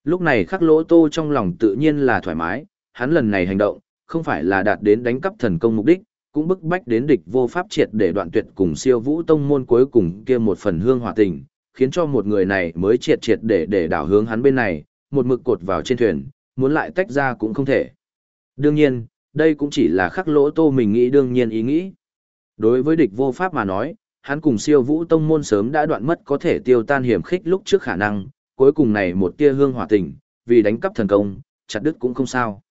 Lúc này khắc lỗ tô trong lòng tự nhiên là thoải mái, hắn lần này hành động, không phải là đạt đến đánh cắp thần công mục đích, cũng bức bách đến địch vô pháp triệt để đoạn tuyệt cùng siêu vũ tông môn cuối cùng kia một phần hương hòa tình, khiến cho một người này mới triệt triệt để để đảo hướng hắn bên này, một mực cột vào trên thuyền, muốn lại tách ra cũng không thể. Đương nhiên, đây cũng chỉ là khắc lỗ tô mình nghĩ đương nhiên ý nghĩ. Đối với địch vô pháp mà nói, hắn cùng siêu vũ tông môn sớm đã đoạn mất có thể tiêu tan hiểm khích lúc trước khả năng, cuối cùng này một tia hương hỏa tình, vì đánh cắp thần công, chặt đứt cũng không sao.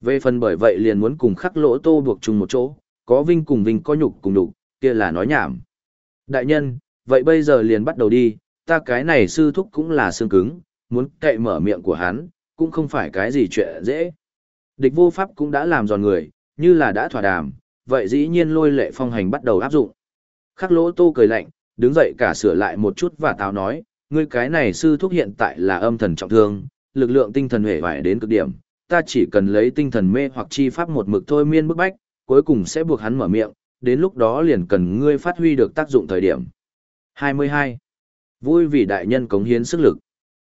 Về phần bởi vậy liền muốn cùng khắc lỗ tô buộc chung một chỗ, có vinh cùng vinh có nhục cùng nhục, kia là nói nhảm. Đại nhân, vậy bây giờ liền bắt đầu đi, ta cái này sư thúc cũng là xương cứng, muốn cậy mở miệng của hắn, cũng không phải cái gì chuyện dễ. Địch vô pháp cũng đã làm giòn người, như là đã thỏa đàm, vậy dĩ nhiên lôi lệ phong hành bắt đầu áp dụng. Khắc lỗ tô cười lạnh, đứng dậy cả sửa lại một chút và táo nói, ngươi cái này sư thúc hiện tại là âm thần trọng thương, lực lượng tinh thần hề vải đến cực điểm, ta chỉ cần lấy tinh thần mê hoặc chi pháp một mực thôi miên bức bách, cuối cùng sẽ buộc hắn mở miệng, đến lúc đó liền cần ngươi phát huy được tác dụng thời điểm. 22. Vui vì đại nhân cống hiến sức lực.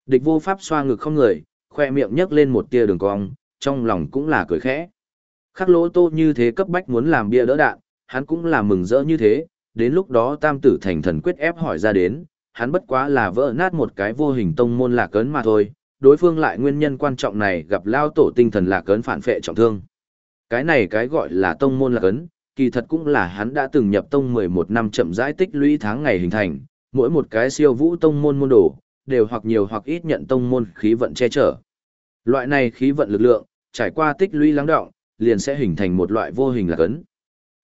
Địch vô pháp xoa ngực không người, khoe miệng nhấc lên một tia đường cong, trong lòng cũng là cười khẽ. Khắc lỗ tô như thế cấp bách muốn làm bia đỡ đạn, hắn cũng là mừng rỡ như thế, đến lúc đó tam tử thành thần quyết ép hỏi ra đến, hắn bất quá là vỡ nát một cái vô hình tông môn lạc cấn mà thôi, đối phương lại nguyên nhân quan trọng này gặp lao tổ tinh thần lạc cấn phản phệ trọng thương. Cái này cái gọi là tông môn lạc cấn, kỳ thật cũng là hắn đã từng nhập tông 11 năm chậm rãi tích lũy tháng ngày hình thành, mỗi một cái siêu vũ tông môn môn đồ, đều hoặc nhiều hoặc ít nhận tông môn khí vận che chở. Loại này khí vận lực lượng, trải qua tích lũy lắng đọng liền sẽ hình thành một loại vô hình lạc cấn.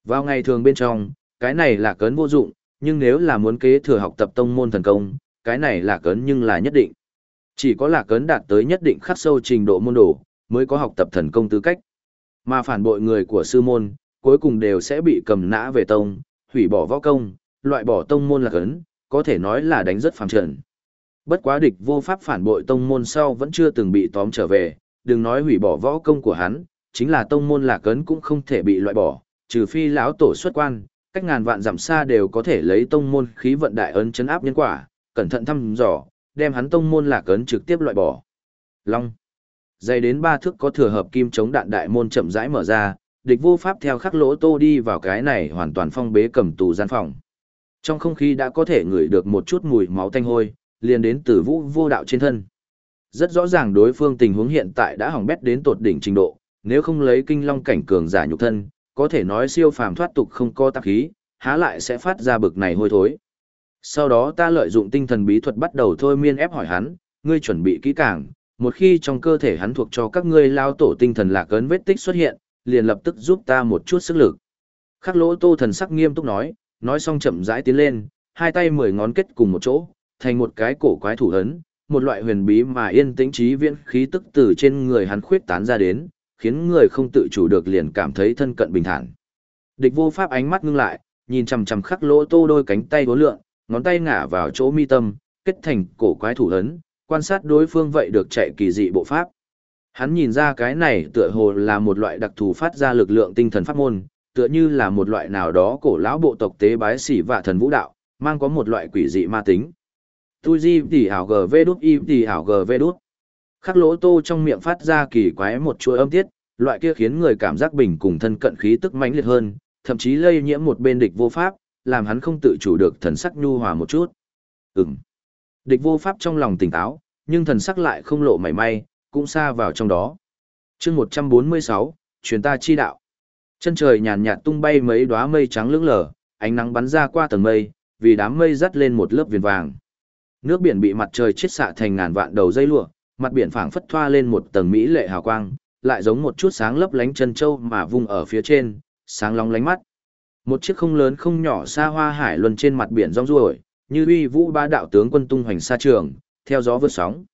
Vào ngày thường bên trong, cái này là cấn vô dụng, nhưng nếu là muốn kế thừa học tập tông môn thần công, cái này là cấn nhưng là nhất định. Chỉ có là cấn đạt tới nhất định khắc sâu trình độ môn đồ, mới có học tập thần công tư cách. Mà phản bội người của sư môn, cuối cùng đều sẽ bị cầm nã về tông, hủy bỏ võ công, loại bỏ tông môn là cấn, có thể nói là đánh rất phàm trần. Bất quá địch vô pháp phản bội tông môn sau vẫn chưa từng bị tóm trở về, đừng nói hủy bỏ võ công của hắn, chính là tông môn là cấn cũng không thể bị loại bỏ, trừ phi lão tổ xuất quan, Cách ngàn vạn dặm xa đều có thể lấy tông môn khí vận đại ấn chấn áp nhân quả, cẩn thận thăm dò, đem hắn tông môn lạc ấn trực tiếp loại bỏ. Long. Dày đến ba thước có thừa hợp kim chống đạn đại môn chậm rãi mở ra, địch vô pháp theo khắc lỗ tô đi vào cái này hoàn toàn phong bế cầm tù gian phòng. Trong không khí đã có thể ngửi được một chút mùi máu tanh hôi, liền đến từ vũ vô đạo trên thân. Rất rõ ràng đối phương tình huống hiện tại đã hỏng bét đến tột đỉnh trình độ, nếu không lấy kinh long cảnh cường giả nhục thân, có thể nói siêu phàm thoát tục không có tạp khí, há lại sẽ phát ra bực này hôi thối. Sau đó ta lợi dụng tinh thần bí thuật bắt đầu thôi miên ép hỏi hắn, ngươi chuẩn bị kỹ càng, một khi trong cơ thể hắn thuộc cho các ngươi lao tổ tinh thần lạc ấn vết tích xuất hiện, liền lập tức giúp ta một chút sức lực. Khắc lỗ tô thần sắc nghiêm túc nói, nói xong chậm rãi tiến lên, hai tay mười ngón kết cùng một chỗ, thành một cái cổ quái thủ ấn, một loại huyền bí mà yên tĩnh trí viễn khí tức từ trên người hắn khuyết tán ra đến, khiến người không tự chủ được liền cảm thấy thân cận bình thản. Địch vô pháp ánh mắt ngưng lại, nhìn chằm chằm khắc lỗ tô đôi cánh tay vốn lượn, ngón tay ngả vào chỗ mi tâm, kết thành cổ quái thủ ấn, quan sát đối phương vậy được chạy kỳ dị bộ pháp. Hắn nhìn ra cái này tựa hồ là một loại đặc thù phát ra lực lượng tinh thần pháp môn, tựa như là một loại nào đó cổ lão bộ tộc tế bái sĩ và thần vũ đạo, mang có một loại quỷ dị ma tính. Tu di tỷ ảo gv đút y tỷ hảo gv đút. Khắc lỗ tô trong miệng phát ra kỳ quái một chuỗi âm tiết, loại kia khiến người cảm giác bình cùng thân cận khí tức mãnh liệt hơn, thậm chí lây nhiễm một bên địch vô pháp, làm hắn không tự chủ được thần sắc nhu hòa một chút. Ừm. Địch vô pháp trong lòng tỉnh táo, nhưng thần sắc lại không lộ mảy may, cũng xa vào trong đó. chương 146, truyền ta chi đạo. Chân trời nhàn nhạt tung bay mấy đóa mây trắng lững lờ, ánh nắng bắn ra qua tầng mây, vì đám mây dắt lên một lớp viền vàng. Nước biển bị mặt trời chiết xạ thành ngàn vạn đầu dây lụa, mặt biển phảng phất thoa lên một tầng mỹ lệ hào quang, lại giống một chút sáng lấp lánh chân châu mà vung ở phía trên, sáng long lánh mắt. Một chiếc không lớn không nhỏ xa hoa hải luân trên mặt biển rong ruổi, như uy vũ ba đạo tướng quân tung hoành xa trường, theo gió vượt sóng.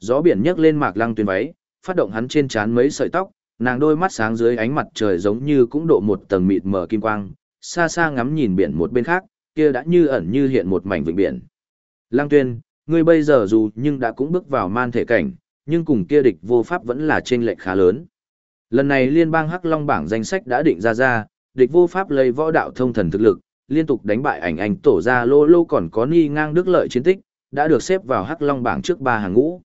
Gió biển nhấc lên mạc lăng tuyên váy, phát động hắn trên trán mấy sợi tóc, nàng đôi mắt sáng dưới ánh mặt trời giống như cũng độ một tầng mịt mờ kim quang, xa xa ngắm nhìn biển một bên khác, kia đã như ẩn như hiện một mảnh vịnh biển. Lăng tuyên, ngươi bây giờ dù nhưng đã cũng bước vào man thể cảnh, nhưng cùng kia địch vô pháp vẫn là trên lệch khá lớn. Lần này liên bang Hắc Long bảng danh sách đã định ra ra, địch vô pháp lấy võ đạo thông thần thực lực, liên tục đánh bại ảnh ảnh tổ ra lô lô còn có ni ngang đức lợi chiến tích, đã được xếp vào Hắc Long bảng trước ba hàng ngũ.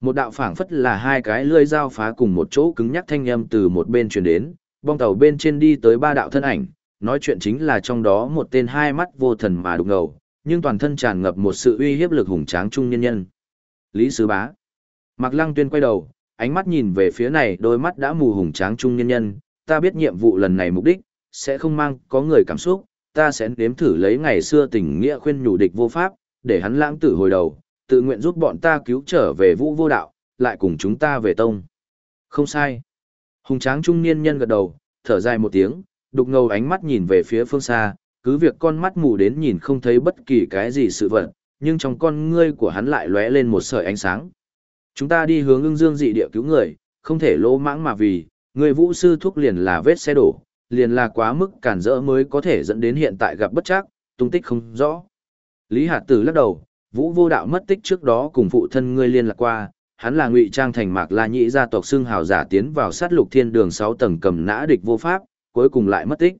Một đạo phảng phất là hai cái lưỡi dao phá cùng một chỗ cứng nhắc thanh âm từ một bên truyền đến, bong tàu bên trên đi tới ba đạo thân ảnh, nói chuyện chính là trong đó một tên hai mắt vô thần mà đục ngầu, nhưng toàn thân tràn ngập một sự uy hiếp lực hùng tráng trung nhân nhân. Lý Sứ Bá. Mạc Lăng Tuyên quay đầu, ánh mắt nhìn về phía này đôi mắt đã mù hùng tráng trung nhân nhân, ta biết nhiệm vụ lần này mục đích, sẽ không mang có người cảm xúc, ta sẽ nếm thử lấy ngày xưa tình nghĩa khuyên nhủ địch vô pháp, để hắn lãng tử hồi đầu, tự nguyện giúp bọn ta cứu trở về vũ vô đạo, lại cùng chúng ta về tông. Không sai. Hùng tráng trung niên nhân gật đầu, thở dài một tiếng, đục ngầu ánh mắt nhìn về phía phương xa, cứ việc con mắt mù đến nhìn không thấy bất kỳ cái gì sự vật, nhưng trong con ngươi của hắn lại lóe lên một sợi ánh sáng. Chúng ta đi hướng ưng dương dị địa cứu người, không thể lỗ mãng mà vì, người vũ sư thúc liền là vết xe đổ, liền là quá mức cản rỡ mới có thể dẫn đến hiện tại gặp bất chắc, tung tích không rõ. Lý Hạt Tử lắc đầu, vũ vô đạo mất tích trước đó cùng phụ thân ngươi liên lạc qua, hắn là ngụy trang thành mạc la nhị gia tộc xưng hào giả tiến vào sát lục thiên đường 6 tầng cầm nã địch vô pháp, cuối cùng lại mất tích.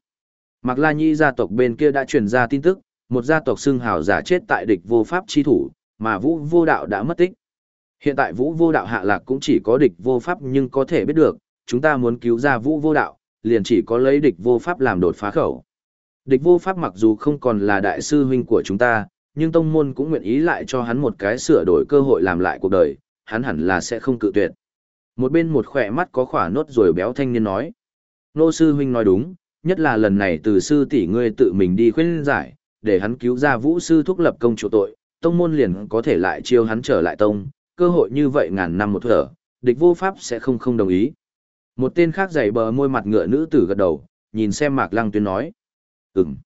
Mạc la nhị gia tộc bên kia đã truyền ra tin tức, một gia tộc xưng hào giả chết tại địch vô pháp chi thủ, mà vũ vô đạo đã mất tích. Hiện tại vũ vô đạo hạ lạc cũng chỉ có địch vô pháp nhưng có thể biết được, chúng ta muốn cứu ra vũ vô đạo, liền chỉ có lấy địch vô pháp làm đột phá khẩu. Địch vô pháp mặc dù không còn là đại sư huynh của chúng ta, nhưng tông môn cũng nguyện ý lại cho hắn một cái sửa đổi cơ hội làm lại cuộc đời, hắn hẳn là sẽ không cự tuyệt. Một bên một khỏe mắt có khỏa nốt rồi béo thanh niên nói. Nô sư huynh nói đúng, nhất là lần này từ sư tỷ ngươi tự mình đi khuyên giải, để hắn cứu ra vũ sư thúc lập công chủ tội, tông môn liền có thể lại chiêu hắn trở lại tông, cơ hội như vậy ngàn năm một thở, địch vô pháp sẽ không không đồng ý. Một tên khác dày bờ môi mặt ngựa nữ tử gật đầu, nhìn xem Mạc Lăng Tuyên nói. Ừm,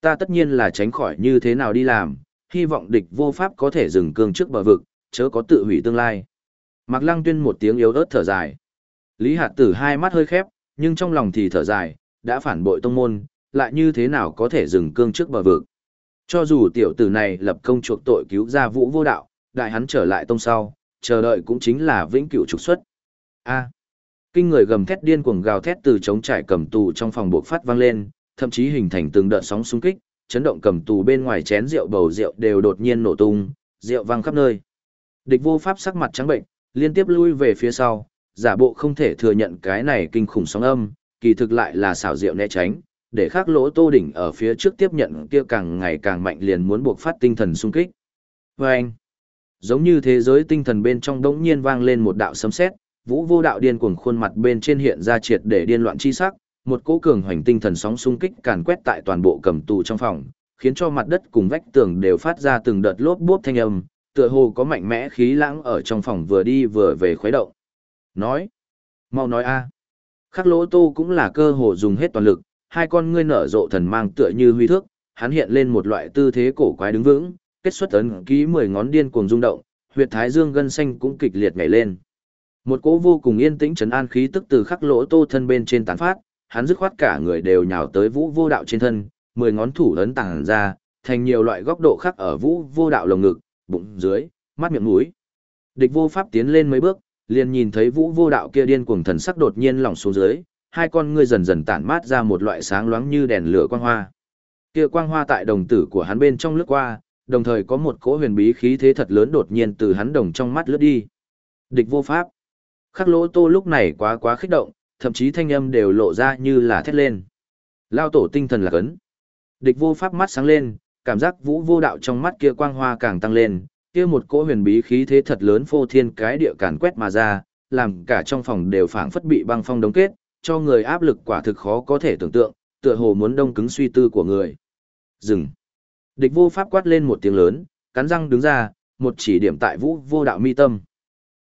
ta tất nhiên là tránh khỏi như thế nào đi làm, hy vọng địch vô pháp có thể dừng cương trước bờ vực, chớ có tự hủy tương lai. Mạc Lăng Tuyên một tiếng yếu ớt thở dài. Lý Hạt Tử hai mắt hơi khép, nhưng trong lòng thì thở dài, đã phản bội tông môn, lại như thế nào có thể dừng cương trước bờ vực. Cho dù tiểu tử này lập công chuộc tội cứu ra vũ vô đạo, đại hắn trở lại tông sau, chờ đợi cũng chính là vĩnh cửu trục xuất. A. Kinh người gầm thét điên cuồng gào thét từ trống trải cầm tù trong phòng buộc phát vang lên, thậm chí hình thành từng đợt sóng xung kích, chấn động cầm tù bên ngoài chén rượu bầu rượu đều đột nhiên nổ tung, rượu vang khắp nơi. Địch vô pháp sắc mặt trắng bệnh, liên tiếp lui về phía sau, giả bộ không thể thừa nhận cái này kinh khủng sóng âm, kỳ thực lại là xảo rượu né tránh, để khắc lỗ tô đỉnh ở phía trước tiếp nhận kia càng ngày càng mạnh liền muốn buộc phát tinh thần xung kích. Vâng! anh, giống như thế giới tinh thần bên trong đống nhiên vang lên một đạo sấm sét, vũ vô đạo điên cuồng khuôn mặt bên trên hiện ra triệt để điên loạn chi sắc, một cỗ cường hoành tinh thần sóng xung kích càn quét tại toàn bộ cầm tù trong phòng, khiến cho mặt đất cùng vách tường đều phát ra từng đợt lốp bốp thanh âm, tựa hồ có mạnh mẽ khí lãng ở trong phòng vừa đi vừa về khuấy động. Nói, mau nói a. Khắc lỗ tô cũng là cơ hồ dùng hết toàn lực, hai con ngươi nở rộ thần mang tựa như huy thước, hắn hiện lên một loại tư thế cổ quái đứng vững, kết xuất ấn ký mười ngón điên cuồng rung động, huyệt thái dương gân xanh cũng kịch liệt nhảy lên. Một cỗ vô cùng yên tĩnh trấn an khí tức từ khắc lỗ tô thân bên trên tán phát, hắn dứt khoát cả người đều nhào tới vũ vô đạo trên thân, mười ngón thủ ấn tàng ra, thành nhiều loại góc độ khác ở vũ vô đạo lồng ngực, bụng dưới, mắt miệng mũi. Địch vô pháp tiến lên mấy bước, liền nhìn thấy vũ vô đạo kia điên cuồng thần sắc đột nhiên lỏng xuống dưới, hai con ngươi dần dần tản mát ra một loại sáng loáng như đèn lửa quang hoa. Kia quang hoa tại đồng tử của hắn bên trong lướt qua, đồng thời có một cỗ huyền bí khí thế thật lớn đột nhiên từ hắn đồng trong mắt lướt đi. Địch vô pháp. Khắc lỗ tô lúc này quá quá khích động, thậm chí thanh âm đều lộ ra như là thét lên. Lao tổ tinh thần là cấn. Địch vô pháp mắt sáng lên, cảm giác vũ vô đạo trong mắt kia quang hoa càng tăng lên, kia một cỗ huyền bí khí thế thật lớn phô thiên cái địa càn quét mà ra, làm cả trong phòng đều phảng phất bị băng phong đóng kết, cho người áp lực quả thực khó có thể tưởng tượng, tựa hồ muốn đông cứng suy tư của người. Dừng. Địch vô pháp quát lên một tiếng lớn, cắn răng đứng ra, một chỉ điểm tại vũ vô đạo mi tâm.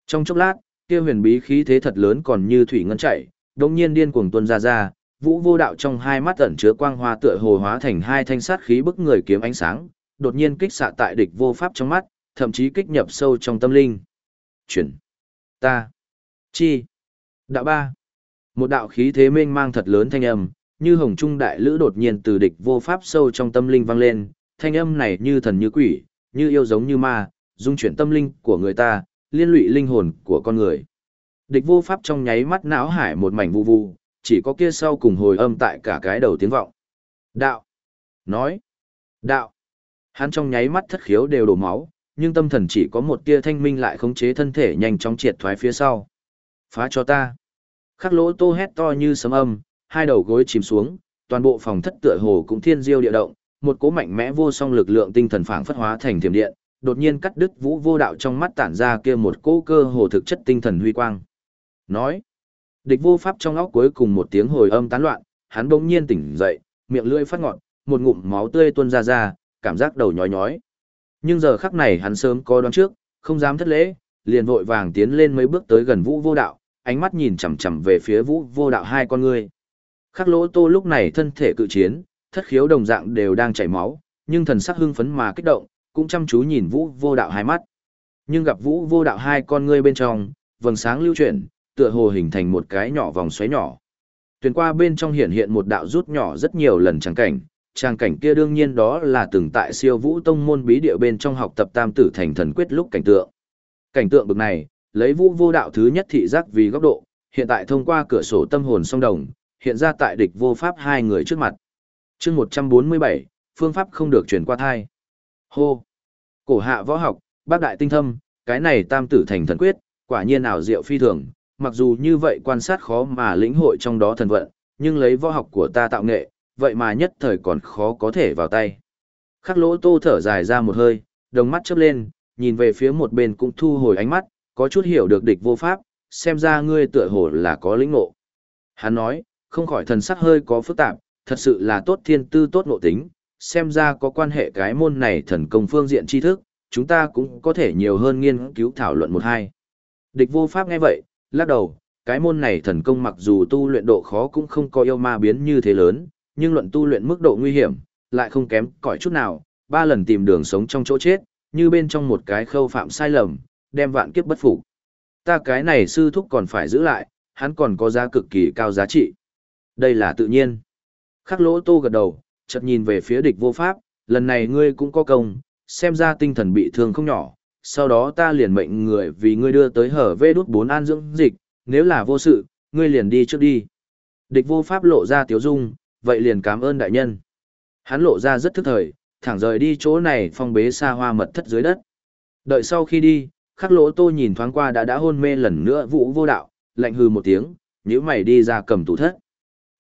Trong chốc lát, kia huyền bí khí thế thật lớn còn như thủy ngân chảy, đột nhiên điên cuồng tuôn ra ra, vũ vô đạo trong hai mắt ẩn chứa quang hoa tựa hồ hóa thành hai thanh sát khí bức người kiếm ánh sáng, đột nhiên kích xạ tại địch vô pháp trong mắt, thậm chí kích nhập sâu trong tâm linh. Chuyển. Ta. Chi. Đạo ba. Một đạo khí thế mênh mang thật lớn thanh âm, như hồng trung đại lữ đột nhiên từ địch vô pháp sâu trong tâm linh vang lên, thanh âm này như thần như quỷ, như yêu giống như ma, dung chuyển tâm linh của người ta, liên lụy linh hồn của con người. Địch vô pháp trong nháy mắt não hải một mảnh vu vu, chỉ có kia sau cùng hồi âm tại cả cái đầu tiếng vọng. Đạo. Nói. Đạo. Hắn trong nháy mắt thất khiếu đều đổ máu, nhưng tâm thần chỉ có một tia thanh minh lại khống chế thân thể nhanh chóng triệt thoái phía sau. Phá cho ta. Khắc lỗ tô hét to như sấm âm, hai đầu gối chìm xuống, toàn bộ phòng thất tựa hồ cũng thiên diêu địa động, một cỗ mạnh mẽ vô song lực lượng tinh thần phảng phất hóa thành thiểm điện, đột nhiên cắt đứt vũ vô đạo trong mắt tản ra kia một cỗ cơ hồ thực chất tinh thần huy quang. Nói, địch vô pháp trong óc cuối cùng một tiếng hồi âm tán loạn, hắn bỗng nhiên tỉnh dậy, miệng lưỡi phát ngọt, một ngụm máu tươi tuôn ra ra, cảm giác đầu nhói nhói. Nhưng giờ khắc này hắn sớm có đoán trước, không dám thất lễ, liền vội vàng tiến lên mấy bước tới gần vũ vô đạo, ánh mắt nhìn chằm chằm về phía vũ vô đạo hai con ngươi. Khắc lỗ tô lúc này thân thể cự chiến, thất khiếu đồng dạng đều đang chảy máu, nhưng thần sắc hưng phấn mà kích động, cũng chăm chú nhìn vũ vô đạo hai mắt. Nhưng gặp vũ vô đạo hai con ngươi bên trong, vầng sáng lưu chuyển, tựa hồ hình thành một cái nhỏ vòng xoáy nhỏ. Tuyền qua bên trong hiện hiện một đạo rút nhỏ rất nhiều lần tràng cảnh, tràng cảnh kia đương nhiên đó là từng tại siêu vũ tông môn bí địa bên trong học tập tam tử thành thần quyết lúc cảnh tượng. Cảnh tượng bực này, lấy vũ vô đạo thứ nhất thị giác vì góc độ, hiện tại thông qua cửa sổ tâm hồn song đồng, hiện ra tại địch vô pháp hai người trước mặt chương 147, phương pháp không được chuyển qua thai. Hô! Cổ hạ võ học, bác đại tinh thâm, cái này tam tử thành thần quyết, quả nhiên ảo diệu phi thường, mặc dù như vậy quan sát khó mà lĩnh hội trong đó thần vận, nhưng lấy võ học của ta tạo nghệ, vậy mà nhất thời còn khó có thể vào tay. Khắc lỗ tô thở dài ra một hơi, đồng mắt chớp lên, nhìn về phía một bên cũng thu hồi ánh mắt, có chút hiểu được địch vô pháp, xem ra ngươi tựa hồ là có lĩnh ngộ. Hắn nói, không khỏi thần sắc hơi có phức tạp, thật sự là tốt thiên tư tốt nội tính, xem ra có quan hệ cái môn này thần công phương diện tri thức, chúng ta cũng có thể nhiều hơn nghiên cứu thảo luận một hai. Địch vô pháp nghe vậy, lắc đầu, cái môn này thần công mặc dù tu luyện độ khó cũng không có yêu ma biến như thế lớn, nhưng luận tu luyện mức độ nguy hiểm, lại không kém cỏi chút nào, ba lần tìm đường sống trong chỗ chết, như bên trong một cái khâu phạm sai lầm, đem vạn kiếp bất phục. Ta cái này sư thúc còn phải giữ lại, hắn còn có giá cực kỳ cao giá trị. Đây là tự nhiên. Khắc lỗ tô gật đầu, chợt nhìn về phía địch vô pháp, lần này ngươi cũng có công, xem ra tinh thần bị thương không nhỏ, sau đó ta liền mệnh người vì ngươi đưa tới hở vê đút bốn an dưỡng dịch, nếu là vô sự, ngươi liền đi trước đi. Địch vô pháp lộ ra tiếu dung, vậy liền cảm ơn đại nhân. Hắn lộ ra rất thức thời, thẳng rời đi chỗ này phong bế xa hoa mật thất dưới đất. Đợi sau khi đi, khắc lỗ tô nhìn thoáng qua đã đã hôn mê lần nữa vũ vô đạo, lạnh hư một tiếng, nhíu mày đi ra cầm tủ thất.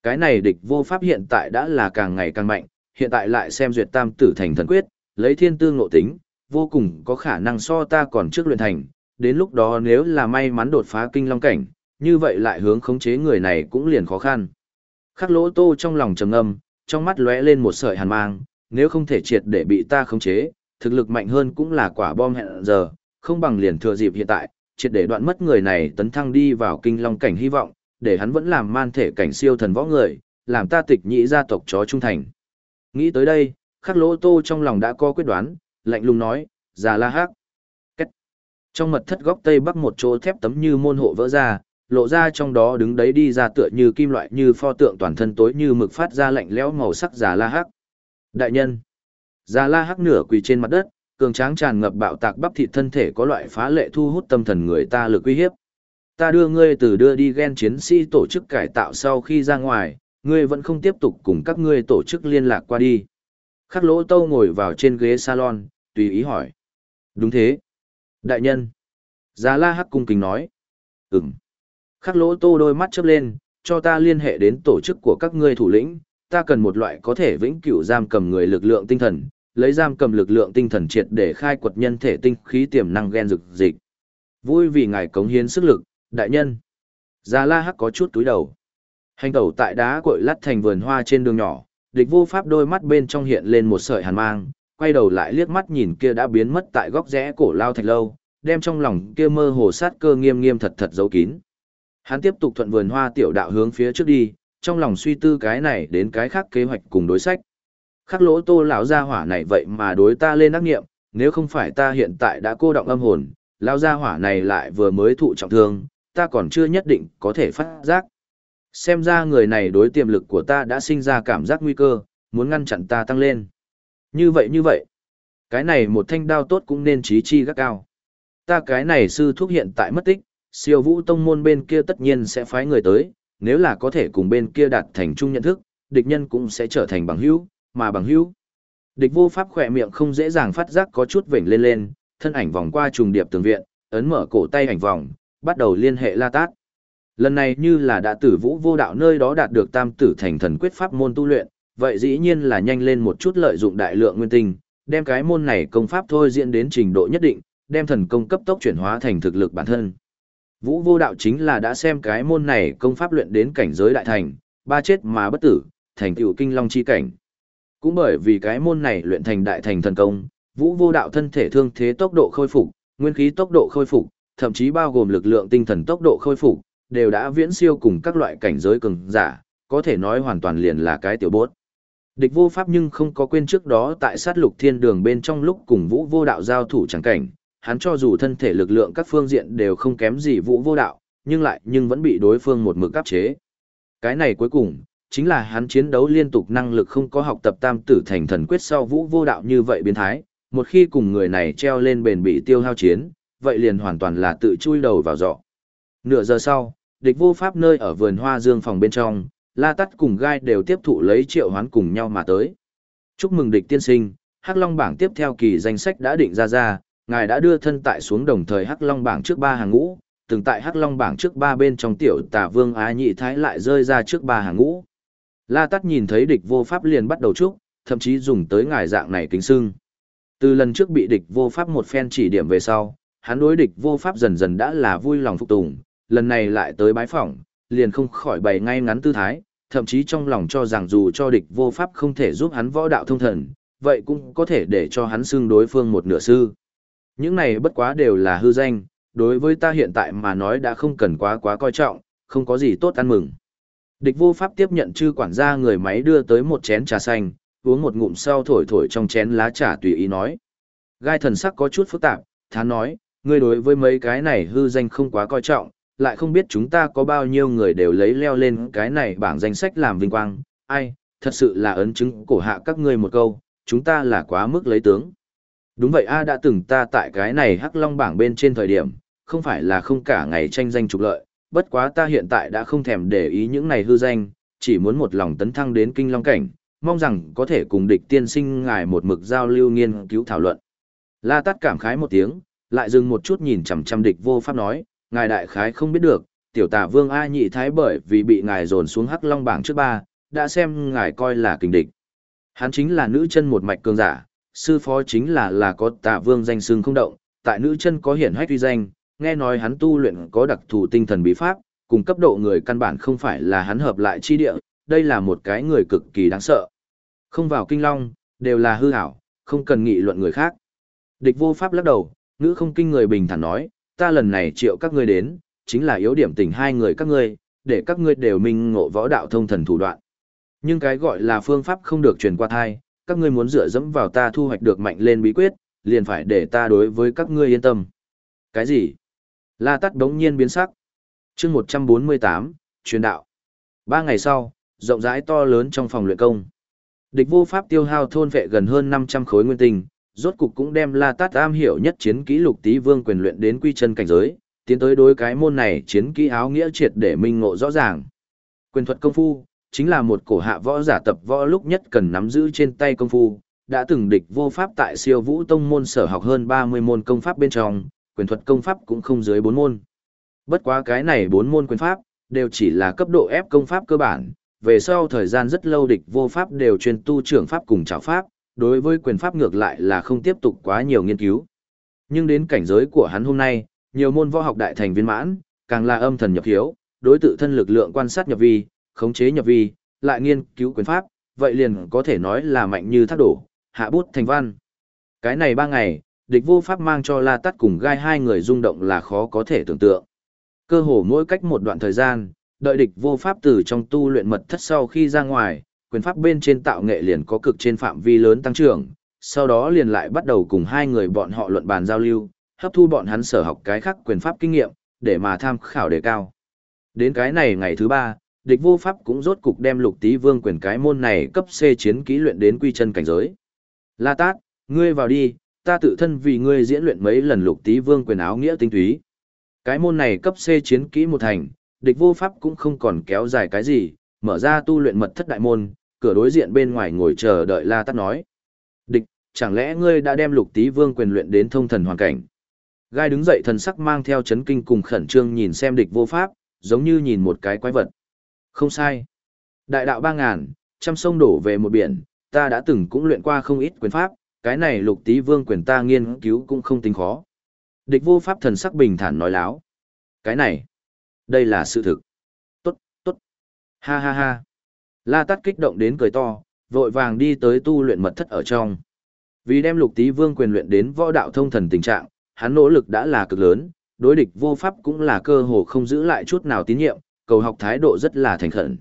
Cái này địch vô pháp hiện tại đã là càng ngày càng mạnh, hiện tại lại xem duyệt tam tử thành thần quyết, lấy thiên tương ngộ tính, vô cùng có khả năng so ta còn trước luyện thành, đến lúc đó nếu là may mắn đột phá kinh long cảnh, như vậy lại hướng khống chế người này cũng liền khó khăn. Khắc lỗ tô trong lòng trầm âm, trong mắt lóe lên một sợi hàn mang, nếu không thể triệt để bị ta khống chế, thực lực mạnh hơn cũng là quả bom hẹn giờ, không bằng liền thừa dịp hiện tại, triệt để đoạn mất người này tấn thăng đi vào kinh long cảnh hy vọng, để hắn vẫn làm man thể cảnh siêu thần võ người, làm ta tịch nhị gia tộc chó trung thành. Nghĩ tới đây, khắc lỗ tô trong lòng đã có quyết đoán, lạnh lùng nói, già la hắc. Cách. Trong mật thất góc tây bắc một chỗ thép tấm như môn hộ vỡ ra, lộ ra trong đó đứng đấy đi ra tựa như kim loại như pho tượng toàn thân tối như mực phát ra lạnh lẽo màu sắc già la hắc. Đại nhân. Già la hắc nửa quỳ trên mặt đất, cường tráng tràn ngập bạo tạc bắp thịt thân thể có loại phá lệ thu hút tâm thần người ta lực uy hiếp. Ta đưa ngươi từ đưa đi ghen chiến sĩ tổ chức cải tạo sau khi ra ngoài, ngươi vẫn không tiếp tục cùng các ngươi tổ chức liên lạc qua đi. Khắc lỗ tâu ngồi vào trên ghế salon, tùy ý hỏi. Đúng thế. Đại nhân. Giá la hắc cung kính nói. Ừm. Khắc lỗ tô đôi mắt chớp lên, cho ta liên hệ đến tổ chức của các ngươi thủ lĩnh, ta cần một loại có thể vĩnh cửu giam cầm người lực lượng tinh thần, lấy giam cầm lực lượng tinh thần triệt để khai quật nhân thể tinh khí tiềm năng gen dực dịch. Vui vì ngài cống hiến sức lực, đại nhân. Già la hắc có chút túi đầu. Hành tẩu tại đá cội lát thành vườn hoa trên đường nhỏ, địch vô pháp đôi mắt bên trong hiện lên một sợi hàn mang, quay đầu lại liếc mắt nhìn kia đã biến mất tại góc rẽ cổ lao thạch lâu, đem trong lòng kia mơ hồ sát cơ nghiêm nghiêm thật thật giấu kín. Hắn tiếp tục thuận vườn hoa tiểu đạo hướng phía trước đi, trong lòng suy tư cái này đến cái khác kế hoạch cùng đối sách. Khắc lỗ tô lão gia hỏa này vậy mà đối ta lên ác nghiệm, nếu không phải ta hiện tại đã cô động âm hồn, lão gia hỏa này lại vừa mới thụ trọng thương, ta còn chưa nhất định có thể phát giác. Xem ra người này đối tiềm lực của ta đã sinh ra cảm giác nguy cơ, muốn ngăn chặn ta tăng lên. Như vậy như vậy, cái này một thanh đao tốt cũng nên trí chi gắt cao. Ta cái này sư thuốc hiện tại mất tích, siêu vũ tông môn bên kia tất nhiên sẽ phái người tới, nếu là có thể cùng bên kia đạt thành chung nhận thức, địch nhân cũng sẽ trở thành bằng hữu, mà bằng hữu. Địch vô pháp khỏe miệng không dễ dàng phát giác có chút vểnh lên lên, thân ảnh vòng qua trùng điệp tường viện, ấn mở cổ tay ảnh vòng, bắt đầu liên hệ La Tát. Lần này như là đã tử vũ vô đạo nơi đó đạt được tam tử thành thần quyết pháp môn tu luyện, vậy dĩ nhiên là nhanh lên một chút lợi dụng đại lượng nguyên tinh, đem cái môn này công pháp thôi diễn đến trình độ nhất định, đem thần công cấp tốc chuyển hóa thành thực lực bản thân. Vũ vô đạo chính là đã xem cái môn này công pháp luyện đến cảnh giới đại thành, ba chết mà bất tử, thành tựu kinh long chi cảnh. Cũng bởi vì cái môn này luyện thành đại thành thần công, vũ vô đạo thân thể thương thế tốc độ khôi phục, nguyên khí tốc độ khôi phục, thậm chí bao gồm lực lượng tinh thần tốc độ khôi phục, đều đã viễn siêu cùng các loại cảnh giới cường giả, có thể nói hoàn toàn liền là cái tiểu bốt. Địch vô pháp nhưng không có quên trước đó tại sát lục thiên đường bên trong lúc cùng vũ vô đạo giao thủ chẳng cảnh, hắn cho dù thân thể lực lượng các phương diện đều không kém gì vũ vô đạo, nhưng lại nhưng vẫn bị đối phương một mực áp chế. Cái này cuối cùng, chính là hắn chiến đấu liên tục năng lực không có học tập tam tử thành thần quyết sau vũ vô đạo như vậy biến thái, một khi cùng người này treo lên bền bị tiêu hao chiến, vậy liền hoàn toàn là tự chui đầu vào giỏ. Nửa giờ sau, địch vô pháp nơi ở vườn hoa dương phòng bên trong, La Tắt cùng Gai đều tiếp thụ lấy triệu hoán cùng nhau mà tới. Chúc mừng địch tiên sinh, Hắc Long bảng tiếp theo kỳ danh sách đã định ra ra, ngài đã đưa thân tại xuống đồng thời Hắc Long bảng trước ba hàng ngũ, từng tại Hắc Long bảng trước ba bên trong tiểu Tả Vương Á Nhị Thái lại rơi ra trước ba hàng ngũ. La Tắt nhìn thấy địch vô pháp liền bắt đầu chúc, thậm chí dùng tới ngài dạng này kính sưng. Từ lần trước bị địch vô pháp một phen chỉ điểm về sau, hắn đối địch vô pháp dần dần đã là vui lòng phục tùng, lần này lại tới bái phỏng, liền không khỏi bày ngay ngắn tư thái, thậm chí trong lòng cho rằng dù cho địch vô pháp không thể giúp hắn võ đạo thông thần, vậy cũng có thể để cho hắn xưng đối phương một nửa sư. Những này bất quá đều là hư danh, đối với ta hiện tại mà nói đã không cần quá quá coi trọng, không có gì tốt ăn mừng. Địch vô pháp tiếp nhận chư quản gia người máy đưa tới một chén trà xanh, uống một ngụm sau thổi thổi trong chén lá trà tùy ý nói. Gai thần sắc có chút phức tạp, thán nói, ngươi đối với mấy cái này hư danh không quá coi trọng, lại không biết chúng ta có bao nhiêu người đều lấy leo lên cái này bảng danh sách làm vinh quang, ai, thật sự là ấn chứng cổ hạ các ngươi một câu, chúng ta là quá mức lấy tướng. Đúng vậy A đã từng ta tại cái này hắc long bảng bên trên thời điểm, không phải là không cả ngày tranh danh trục lợi, bất quá ta hiện tại đã không thèm để ý những này hư danh, chỉ muốn một lòng tấn thăng đến kinh long cảnh, mong rằng có thể cùng địch tiên sinh ngài một mực giao lưu nghiên cứu thảo luận. La Tát cảm khái một tiếng, lại dừng một chút nhìn chằm chằm địch vô pháp nói, ngài đại khái không biết được, tiểu tả vương A nhị thái bởi vì bị ngài dồn xuống hắc long bảng trước ba, đã xem ngài coi là kình địch. Hắn chính là nữ chân một mạch cường giả, sư phó chính là là có tả vương danh xương không động, tại nữ chân có hiển hách uy danh, nghe nói hắn tu luyện có đặc thù tinh thần bí pháp, cùng cấp độ người căn bản không phải là hắn hợp lại chi địa, đây là một cái người cực kỳ đáng sợ. Không vào kinh long, đều là hư hảo không cần nghị luận người khác. Địch vô pháp lắc đầu, ngữ không kinh người bình thản nói, ta lần này triệu các ngươi đến, chính là yếu điểm tình hai người các ngươi, để các ngươi đều minh ngộ võ đạo thông thần thủ đoạn. Nhưng cái gọi là phương pháp không được truyền qua thai, các ngươi muốn dựa dẫm vào ta thu hoạch được mạnh lên bí quyết, liền phải để ta đối với các ngươi yên tâm. Cái gì? La Tát đống nhiên biến sắc. chương 148, truyền đạo. Ba ngày sau, rộng rãi to lớn trong phòng luyện công. Địch vô pháp tiêu hao thôn vệ gần hơn 500 khối nguyên tinh, rốt cục cũng đem La Tát am hiểu nhất chiến kỹ lục tí vương quyền luyện đến quy chân cảnh giới, tiến tới đối cái môn này chiến kỹ áo nghĩa triệt để minh ngộ rõ ràng. Quyền thuật công phu, chính là một cổ hạ võ giả tập võ lúc nhất cần nắm giữ trên tay công phu, đã từng địch vô pháp tại siêu vũ tông môn sở học hơn 30 môn công pháp bên trong, quyền thuật công pháp cũng không dưới 4 môn. Bất quá cái này 4 môn quyền pháp, đều chỉ là cấp độ ép công pháp cơ bản, về sau thời gian rất lâu địch vô pháp đều truyền tu trưởng pháp cùng trảo pháp, đối với quyền pháp ngược lại là không tiếp tục quá nhiều nghiên cứu. Nhưng đến cảnh giới của hắn hôm nay, nhiều môn võ học đại thành viên mãn, càng là âm thần nhập hiếu, đối tự thân lực lượng quan sát nhập vi, khống chế nhập vi, lại nghiên cứu quyền pháp, vậy liền có thể nói là mạnh như thác đổ, hạ bút thành văn. Cái này ba ngày, địch vô pháp mang cho La Tát cùng gai hai người rung động là khó có thể tưởng tượng. Cơ hồ mỗi cách một đoạn thời gian, đợi địch vô pháp từ trong tu luyện mật thất sau khi ra ngoài, quyền pháp bên trên tạo nghệ liền có cực trên phạm vi lớn tăng trưởng, sau đó liền lại bắt đầu cùng hai người bọn họ luận bàn giao lưu, hấp thu bọn hắn sở học cái khác quyền pháp kinh nghiệm, để mà tham khảo đề cao. Đến cái này ngày thứ ba, địch vô pháp cũng rốt cục đem lục tí vương quyền cái môn này cấp C chiến kỹ luyện đến quy chân cảnh giới. La Tát, ngươi vào đi, ta tự thân vì ngươi diễn luyện mấy lần lục tí vương quyền áo nghĩa tinh túy. Cái môn này cấp C chiến kỹ một thành, địch vô pháp cũng không còn kéo dài cái gì, mở ra tu luyện mật thất đại môn, cửa đối diện bên ngoài ngồi chờ đợi La Tát nói. Địch, chẳng lẽ ngươi đã đem lục tí vương quyền luyện đến thông thần hoàn cảnh? Gai đứng dậy thần sắc mang theo chấn kinh cùng khẩn trương nhìn xem địch vô pháp, giống như nhìn một cái quái vật. Không sai. Đại đạo ba ngàn, trăm sông đổ về một biển, ta đã từng cũng luyện qua không ít quyền pháp, cái này lục tí vương quyền ta nghiên cứu cũng không tính khó. Địch vô pháp thần sắc bình thản nói láo. Cái này, đây là sự thực. Ha ha ha. La tắt kích động đến cười to, vội vàng đi tới tu luyện mật thất ở trong. Vì đem lục tí vương quyền luyện đến võ đạo thông thần tình trạng, hắn nỗ lực đã là cực lớn, đối địch vô pháp cũng là cơ hồ không giữ lại chút nào tín nhiệm, cầu học thái độ rất là thành khẩn.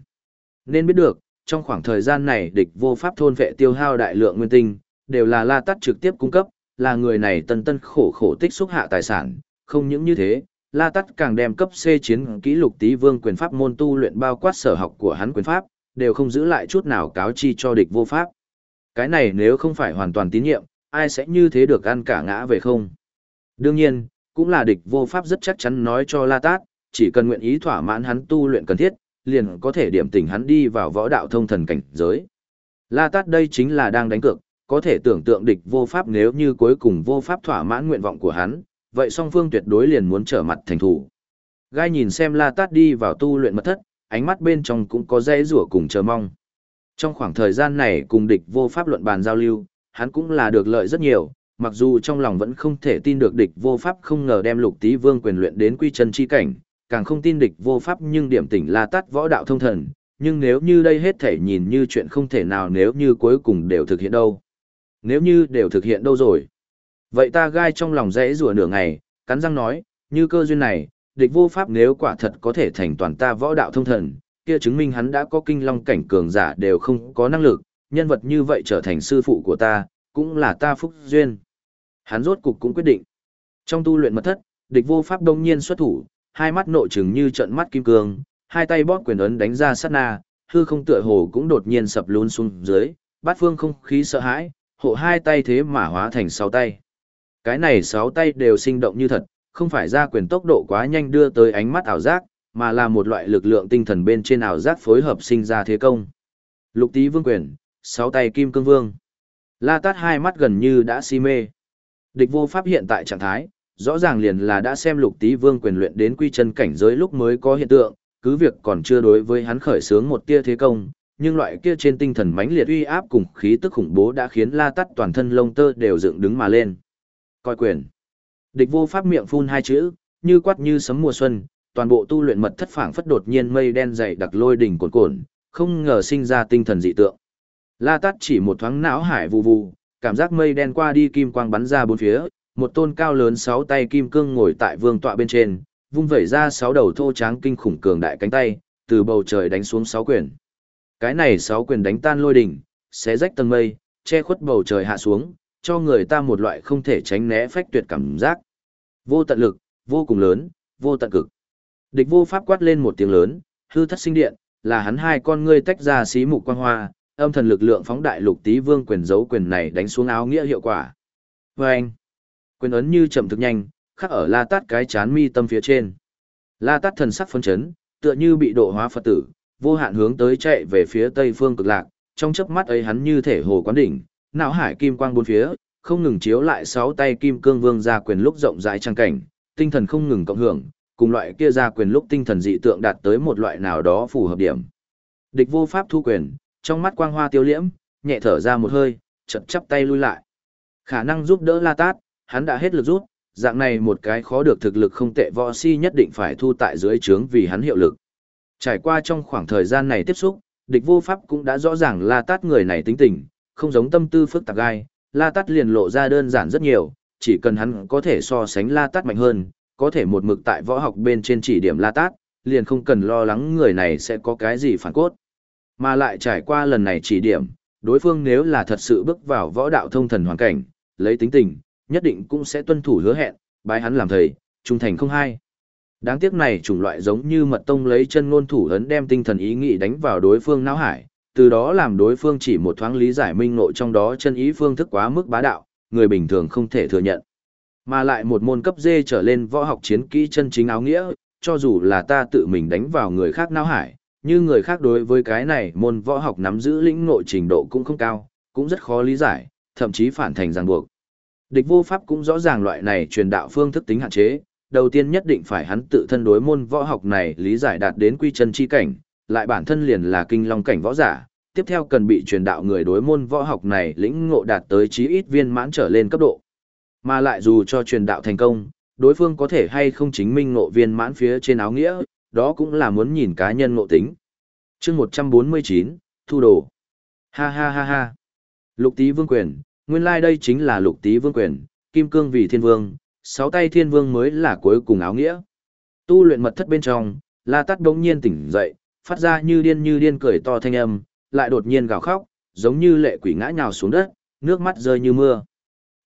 Nên biết được, trong khoảng thời gian này địch vô pháp thôn vệ tiêu hao đại lượng nguyên tinh, đều là La tắt trực tiếp cung cấp, là người này tân tân khổ khổ tích xúc hạ tài sản, không những như thế, La Tát càng đem cấp C chiến kỹ lục tí vương quyền pháp môn tu luyện bao quát sở học của hắn quyền pháp, đều không giữ lại chút nào cáo chi cho địch vô pháp. Cái này nếu không phải hoàn toàn tín nhiệm, ai sẽ như thế được ăn cả ngã về không? Đương nhiên, cũng là địch vô pháp rất chắc chắn nói cho La Tát, chỉ cần nguyện ý thỏa mãn hắn tu luyện cần thiết, liền có thể điểm tỉnh hắn đi vào võ đạo thông thần cảnh giới. La Tát đây chính là đang đánh cược, có thể tưởng tượng địch vô pháp nếu như cuối cùng vô pháp thỏa mãn nguyện vọng của hắn, vậy song phương tuyệt đối liền muốn trở mặt thành thủ. Gai nhìn xem La Tát đi vào tu luyện mật thất, ánh mắt bên trong cũng có dễ rủa cùng chờ mong. Trong khoảng thời gian này cùng địch vô pháp luận bàn giao lưu, hắn cũng là được lợi rất nhiều, mặc dù trong lòng vẫn không thể tin được địch vô pháp không ngờ đem lục tí vương quyền luyện đến quy chân chi cảnh, càng không tin địch vô pháp nhưng điểm tỉnh la tát võ đạo thông thần, nhưng nếu như đây hết thể nhìn như chuyện không thể nào nếu như cuối cùng đều thực hiện đâu. Nếu như đều thực hiện đâu rồi. Vậy ta gai trong lòng rẽ rùa nửa ngày, cắn răng nói, như cơ duyên này, địch vô pháp nếu quả thật có thể thành toàn ta võ đạo thông thần, kia chứng minh hắn đã có kinh long cảnh cường giả đều không có năng lực, nhân vật như vậy trở thành sư phụ của ta, cũng là ta phúc duyên. Hắn rốt cục cũng quyết định. Trong tu luyện mật thất, địch vô pháp đông nhiên xuất thủ, hai mắt nội trừng như trận mắt kim cương, hai tay bóp quyền ấn đánh ra sát na, hư không tựa hồ cũng đột nhiên sập lún xuống dưới, bát phương không khí sợ hãi, hộ hai tay thế mà hóa thành sáu tay. Cái này sáu tay đều sinh động như thật, không phải ra quyền tốc độ quá nhanh đưa tới ánh mắt ảo giác, mà là một loại lực lượng tinh thần bên trên ảo giác phối hợp sinh ra thế công. Lục Tý Vương quyền, sáu tay kim cương vương. La Tát hai mắt gần như đã si mê. Địch vô pháp hiện tại trạng thái, rõ ràng liền là đã xem Lục Tý Vương quyền luyện đến quy chân cảnh giới lúc mới có hiện tượng, cứ việc còn chưa đối với hắn khởi sướng một tia thế công, nhưng loại kia trên tinh thần mãnh liệt uy áp cùng khí tức khủng bố đã khiến La Tát toàn thân lông tơ đều dựng đứng mà lên. Coi quyền. Địch vô pháp miệng phun hai chữ, như quát như sấm mùa xuân, toàn bộ tu luyện mật thất phảng phất đột nhiên mây đen dày đặc lôi đỉnh cuồn cuộn, không ngờ sinh ra tinh thần dị tượng. La Tát chỉ một thoáng não hải vù vù, cảm giác mây đen qua đi kim quang bắn ra bốn phía, một tôn cao lớn sáu tay kim cương ngồi tại vương tọa bên trên, vung vẩy ra sáu đầu thô tráng kinh khủng cường đại cánh tay, từ bầu trời đánh xuống sáu quyền. Cái này sáu quyền đánh tan lôi đỉnh, xé rách tầng mây, che khuất bầu trời hạ xuống, cho người ta một loại không thể tránh né phách tuyệt cảm giác. Vô tận lực, vô cùng lớn, vô tận cực. Địch vô pháp quát lên một tiếng lớn, hư thất sinh điện, là hắn hai con ngươi tách ra xí mục quang hoa, âm thần lực lượng phóng đại lục tí vương quyền giấu quyền này đánh xuống áo nghĩa hiệu quả. Và anh, quyền ấn như chậm thực nhanh, khắc ở la tát cái chán mi tâm phía trên. La tát thần sắc phấn chấn, tựa như bị độ hóa Phật tử, vô hạn hướng tới chạy về phía tây phương cực lạc, trong chớp mắt ấy hắn như thể hồ quán đỉnh, não hải kim quang bốn phía, không ngừng chiếu lại sáu tay kim cương vương ra quyền lúc rộng rãi trang cảnh, tinh thần không ngừng cộng hưởng, cùng loại kia ra quyền lúc tinh thần dị tượng đạt tới một loại nào đó phù hợp điểm. Địch vô pháp thu quyền, trong mắt quang hoa tiêu liễm, nhẹ thở ra một hơi, chậm chắp tay lui lại. Khả năng giúp đỡ La Tát, hắn đã hết lực rút, dạng này một cái khó được thực lực không tệ võ si nhất định phải thu tại dưới trướng vì hắn hiệu lực. Trải qua trong khoảng thời gian này tiếp xúc, địch vô pháp cũng đã rõ ràng La Tát người này tính tình, không giống tâm tư phức tạp gai, La Tát liền lộ ra đơn giản rất nhiều, chỉ cần hắn có thể so sánh La Tát mạnh hơn, có thể một mực tại võ học bên trên chỉ điểm La Tát, liền không cần lo lắng người này sẽ có cái gì phản cốt. Mà lại trải qua lần này chỉ điểm, đối phương nếu là thật sự bước vào võ đạo thông thần hoàn cảnh, lấy tính tình, nhất định cũng sẽ tuân thủ hứa hẹn, bái hắn làm thầy, trung thành không hai. Đáng tiếc này chủng loại giống như mật tông lấy chân ngôn thủ ấn đem tinh thần ý nghĩ đánh vào đối phương não hải, từ đó làm đối phương chỉ một thoáng lý giải minh nội trong đó chân ý phương thức quá mức bá đạo, người bình thường không thể thừa nhận. Mà lại một môn cấp dê trở lên võ học chiến kỹ chân chính áo nghĩa, cho dù là ta tự mình đánh vào người khác nao hải, như người khác đối với cái này môn võ học nắm giữ lĩnh nội trình độ cũng không cao, cũng rất khó lý giải, thậm chí phản thành ràng buộc. Địch vô pháp cũng rõ ràng loại này truyền đạo phương thức tính hạn chế, đầu tiên nhất định phải hắn tự thân đối môn võ học này lý giải đạt đến quy chân chi cảnh, lại bản thân liền là kinh long cảnh võ giả, tiếp theo cần bị truyền đạo người đối môn võ học này lĩnh ngộ đạt tới chí ít viên mãn trở lên cấp độ. Mà lại dù cho truyền đạo thành công, đối phương có thể hay không chính minh ngộ viên mãn phía trên áo nghĩa, đó cũng là muốn nhìn cá nhân ngộ tính. chương 149, Thu Đồ. Ha ha ha ha. Lục Tý Vương Quyền, nguyên lai like đây chính là Lục Tý Vương Quyền, Kim Cương vì Thiên Vương, sáu tay Thiên Vương mới là cuối cùng áo nghĩa. Tu luyện mật thất bên trong, La Tát đống nhiên tỉnh dậy, phát ra như điên như điên cười to thanh âm, lại đột nhiên gào khóc, giống như lệ quỷ ngã nhào xuống đất, nước mắt rơi như mưa.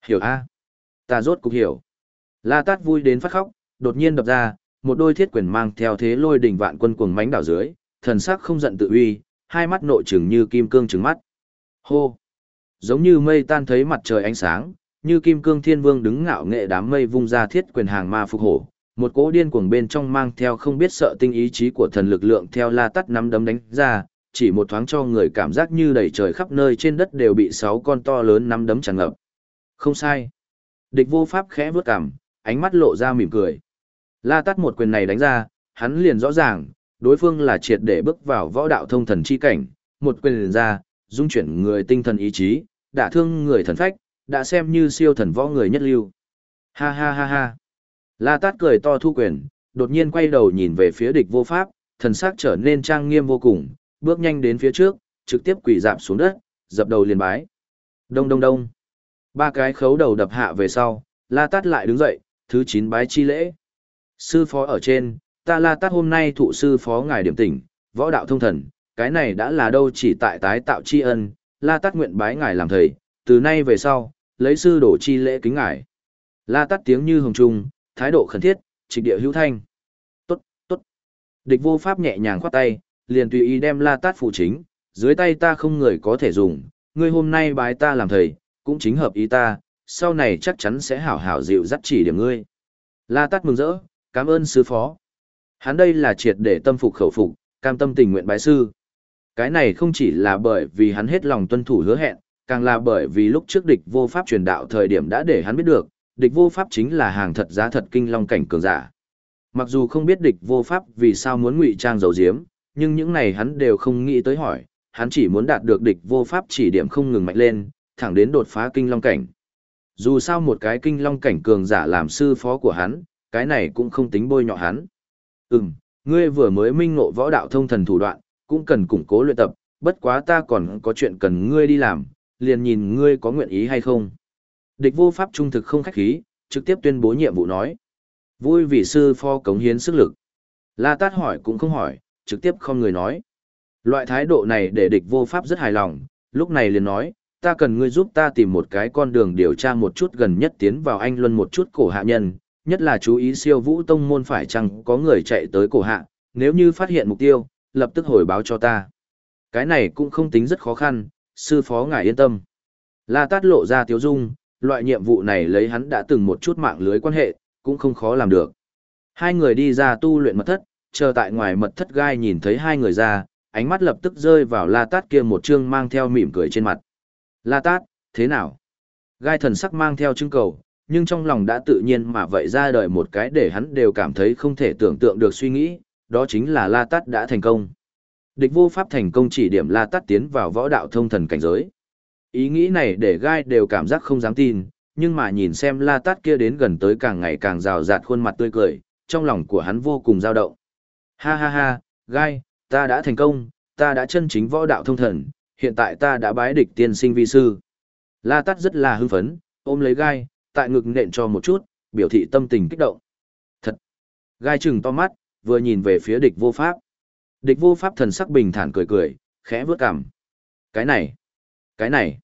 Hiểu a? Ta rốt cục hiểu. La Tát vui đến phát khóc, đột nhiên đập ra, một đôi thiết quyền mang theo thế lôi đỉnh vạn quân cuồng mánh đảo dưới, thần sắc không giận tự uy, hai mắt nội trừng như kim cương trừng mắt. Hô! Giống như mây tan thấy mặt trời ánh sáng, như kim cương thiên vương đứng ngạo nghệ đám mây vung ra thiết quyền hàng ma phục hổ. Một cỗ điên cuồng bên trong mang theo không biết sợ tinh ý chí của thần lực lượng theo la tắt nắm đấm đánh ra, chỉ một thoáng cho người cảm giác như đầy trời khắp nơi trên đất đều bị sáu con to lớn nắm đấm tràn ngập. Không sai. Địch vô pháp khẽ vớt cằm, ánh mắt lộ ra mỉm cười. La tắt một quyền này đánh ra, hắn liền rõ ràng, đối phương là triệt để bước vào võ đạo thông thần chi cảnh, một quyền liền ra, dung chuyển người tinh thần ý chí, đả thương người thần phách, đã xem như siêu thần võ người nhất lưu. Ha ha ha ha. La tát cười to thu quyền, đột nhiên quay đầu nhìn về phía địch vô pháp, thần sắc trở nên trang nghiêm vô cùng, bước nhanh đến phía trước, trực tiếp quỳ dạp xuống đất, dập đầu liền bái. Đông đông đông. Ba cái khấu đầu đập hạ về sau, La Tát lại đứng dậy, thứ chín bái chi lễ. Sư phó ở trên, ta La Tát hôm nay thụ sư phó ngài điểm tỉnh, võ đạo thông thần, cái này đã là đâu chỉ tại tái tạo tri ân, La Tát nguyện bái ngài làm thầy, từ nay về sau, lấy sư đổ chi lễ kính ngài. La Tát tiếng như hồng trung, thái độ khẩn thiết, trịch địa hữu thanh. Tốt, tốt. Địch vô pháp nhẹ nhàng khoát tay, liền tùy ý đem La Tát phụ chính, dưới tay ta không người có thể dùng, ngươi hôm nay bái ta làm thầy, cũng chính hợp ý ta, sau này chắc chắn sẽ hảo hảo dịu dắt chỉ điểm ngươi. La Tát mừng rỡ, cảm ơn sư phó. Hắn đây là triệt để tâm phục khẩu phục, cam tâm tình nguyện bái sư. Cái này không chỉ là bởi vì hắn hết lòng tuân thủ hứa hẹn, càng là bởi vì lúc trước địch vô pháp truyền đạo thời điểm đã để hắn biết được, địch vô pháp chính là hàng thật giá thật kinh long cảnh cường giả. Mặc dù không biết địch vô pháp vì sao muốn ngụy trang dầu diếm, nhưng những này hắn đều không nghĩ tới hỏi, hắn chỉ muốn đạt được địch vô pháp chỉ điểm không ngừng mạnh lên, thẳng đến đột phá kinh long cảnh. Dù sao một cái kinh long cảnh cường giả làm sư phó của hắn, cái này cũng không tính bôi nhọ hắn. Ừm, ngươi vừa mới minh ngộ võ đạo thông thần thủ đoạn, cũng cần củng cố luyện tập, bất quá ta còn có chuyện cần ngươi đi làm, liền nhìn ngươi có nguyện ý hay không. Địch vô pháp trung thực không khách khí, trực tiếp tuyên bố nhiệm vụ nói. Vui vì sư phó cống hiến sức lực. La Tát hỏi cũng không hỏi, trực tiếp không người nói. Loại thái độ này để địch vô pháp rất hài lòng, lúc này liền nói, ta cần ngươi giúp ta tìm một cái con đường điều tra một chút gần nhất tiến vào anh luân một chút cổ hạ nhân, nhất là chú ý siêu vũ tông môn phải chăng có người chạy tới cổ hạ, nếu như phát hiện mục tiêu, lập tức hồi báo cho ta. Cái này cũng không tính rất khó khăn, sư phó ngài yên tâm. La Tát lộ ra tiếu dung, loại nhiệm vụ này lấy hắn đã từng một chút mạng lưới quan hệ, cũng không khó làm được. Hai người đi ra tu luyện mật thất, chờ tại ngoài mật thất gai nhìn thấy hai người ra, ánh mắt lập tức rơi vào La Tát kia một trương mang theo mỉm cười trên mặt. La Tát, thế nào? Gai thần sắc mang theo trưng cầu, nhưng trong lòng đã tự nhiên mà vậy ra đời một cái để hắn đều cảm thấy không thể tưởng tượng được suy nghĩ, đó chính là La Tát đã thành công. Địch vô pháp thành công chỉ điểm La Tát tiến vào võ đạo thông thần cảnh giới. Ý nghĩ này để gai đều cảm giác không dám tin, nhưng mà nhìn xem La Tát kia đến gần tới càng ngày càng rào rạt khuôn mặt tươi cười, trong lòng của hắn vô cùng dao động. Ha ha ha, gai, ta đã thành công, ta đã chân chính võ đạo thông thần, hiện tại ta đã bái địch tiên sinh vi sư. La Tát rất là hưng phấn, ôm lấy gai, tại ngực nện cho một chút, biểu thị tâm tình kích động. Thật! Gai chừng to mắt, vừa nhìn về phía địch vô pháp. Địch vô pháp thần sắc bình thản cười cười, khẽ vướt cằm. Cái này! Cái này!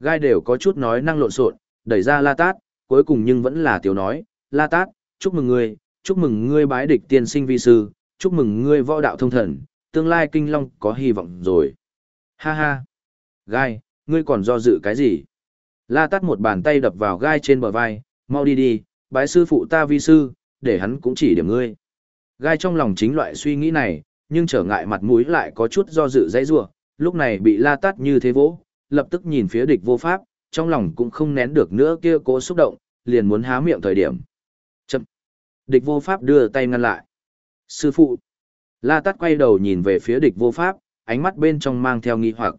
Gai đều có chút nói năng lộn xộn, đẩy ra La Tát, cuối cùng nhưng vẫn là tiểu nói, La Tát, chúc mừng ngươi, chúc mừng ngươi bái địch tiên sinh vi sư, chúc mừng ngươi võ đạo thông thần, tương lai kinh long có hy vọng rồi. Ha ha! Gai, ngươi còn do dự cái gì? La Tát một bàn tay đập vào gai trên bờ vai, mau đi đi, bái sư phụ ta vi sư, để hắn cũng chỉ điểm ngươi. Gai trong lòng chính loại suy nghĩ này, nhưng trở ngại mặt mũi lại có chút do dự dãy giụa lúc này bị La Tát như thế vỗ, lập tức nhìn phía địch vô pháp, trong lòng cũng không nén được nữa kia cố xúc động, liền muốn há miệng thời điểm. Chậm. Địch vô pháp đưa tay ngăn lại. Sư phụ. La Tát quay đầu nhìn về phía địch vô pháp, ánh mắt bên trong mang theo nghi hoặc.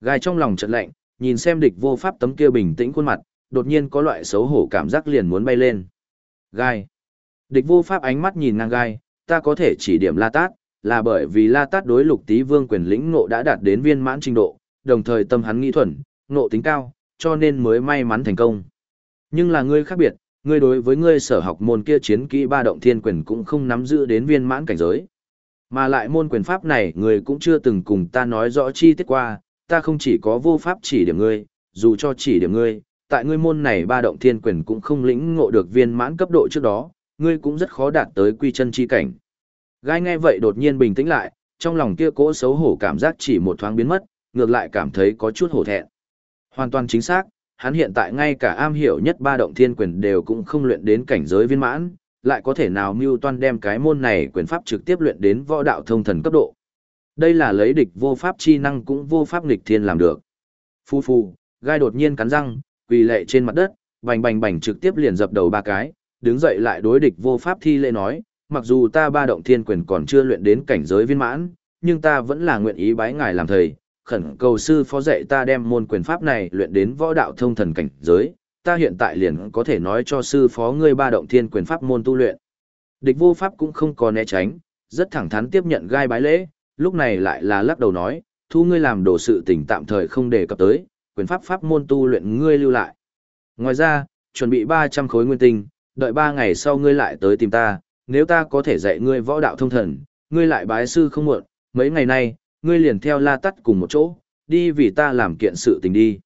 Gai trong lòng chợt lạnh, nhìn xem địch vô pháp tấm kia bình tĩnh khuôn mặt, đột nhiên có loại xấu hổ cảm giác liền muốn bay lên. Gai. Địch vô pháp ánh mắt nhìn ngang gai, ta có thể chỉ điểm La Tát, là bởi vì La Tát đối lục tí vương quyền lĩnh ngộ đã đạt đến viên mãn trình độ, đồng thời tâm hắn nghĩ thuần, nộ tính cao, cho nên mới may mắn thành công. Nhưng là ngươi khác biệt, ngươi đối với ngươi sở học môn kia chiến kỹ ba động thiên quyền cũng không nắm giữ đến viên mãn cảnh giới. Mà lại môn quyền pháp này ngươi cũng chưa từng cùng ta nói rõ chi tiết qua, ta không chỉ có vô pháp chỉ điểm ngươi, dù cho chỉ điểm ngươi, tại ngươi môn này ba động thiên quyền cũng không lĩnh ngộ được viên mãn cấp độ trước đó, ngươi cũng rất khó đạt tới quy chân chi cảnh. Gai nghe vậy đột nhiên bình tĩnh lại, trong lòng kia cỗ xấu hổ cảm giác chỉ một thoáng biến mất, ngược lại cảm thấy có chút hổ thẹn. Hoàn toàn chính xác, hắn hiện tại ngay cả am hiểu nhất ba động thiên quyền đều cũng không luyện đến cảnh giới viên mãn, lại có thể nào mưu toan đem cái môn này quyền pháp trực tiếp luyện đến võ đạo thông thần cấp độ. Đây là lấy địch vô pháp chi năng cũng vô pháp nghịch thiên làm được. Phu phu, gai đột nhiên cắn răng, quỳ lệ trên mặt đất, bành bành bành trực tiếp liền dập đầu ba cái, đứng dậy lại đối địch vô pháp thi lễ nói, mặc dù ta ba động thiên quyền còn chưa luyện đến cảnh giới viên mãn, nhưng ta vẫn là nguyện ý bái ngài làm thầy, khẩn cầu sư phó dạy ta đem môn quyền pháp này luyện đến võ đạo thông thần cảnh giới, ta hiện tại liền có thể nói cho sư phó ngươi ba động thiên quyền pháp môn tu luyện. Địch vô pháp cũng không có né tránh, rất thẳng thắn tiếp nhận gai bái lễ, lúc này lại là lắc đầu nói, thu ngươi làm đồ sự tình tạm thời không đề cập tới, quyền pháp pháp môn tu luyện ngươi lưu lại. Ngoài ra, chuẩn bị 300 khối nguyên tinh, đợi 3 ngày sau ngươi lại tới tìm ta, nếu ta có thể dạy ngươi võ đạo thông thần, ngươi lại bái sư không muộn, mấy ngày nay, ngươi liền theo la tắt cùng một chỗ, đi vì ta làm kiện sự tình đi.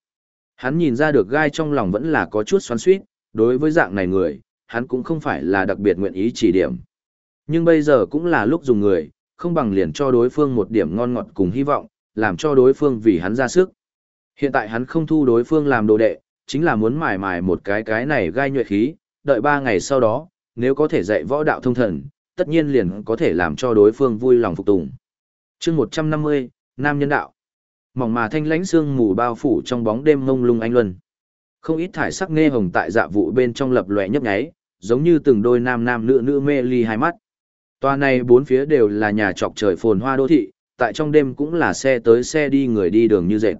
Hắn nhìn ra được gai trong lòng vẫn là có chút xoắn suýt, đối với dạng này người, hắn cũng không phải là đặc biệt nguyện ý chỉ điểm. Nhưng bây giờ cũng là lúc dùng người, không bằng liền cho đối phương một điểm ngon ngọt cùng hy vọng, làm cho đối phương vì hắn ra sức. Hiện tại hắn không thu đối phương làm đồ đệ, chính là muốn mài mài một cái cái này gai nhuệ khí, đợi ba ngày sau đó, nếu có thể dạy võ đạo thông thần, tất nhiên liền có thể làm cho đối phương vui lòng phục tùng chương 150, Nam Nhân Đạo. Mỏng mà thanh lãnh xương mù bao phủ trong bóng đêm ngông lung anh luân. Không ít thải sắc nghe hồng tại dạ vụ bên trong lập lòe nhấp nháy, giống như từng đôi nam nam nữ nữ mê ly hai mắt. Toa này bốn phía đều là nhà trọc trời phồn hoa đô thị, tại trong đêm cũng là xe tới xe đi người đi đường như dệt.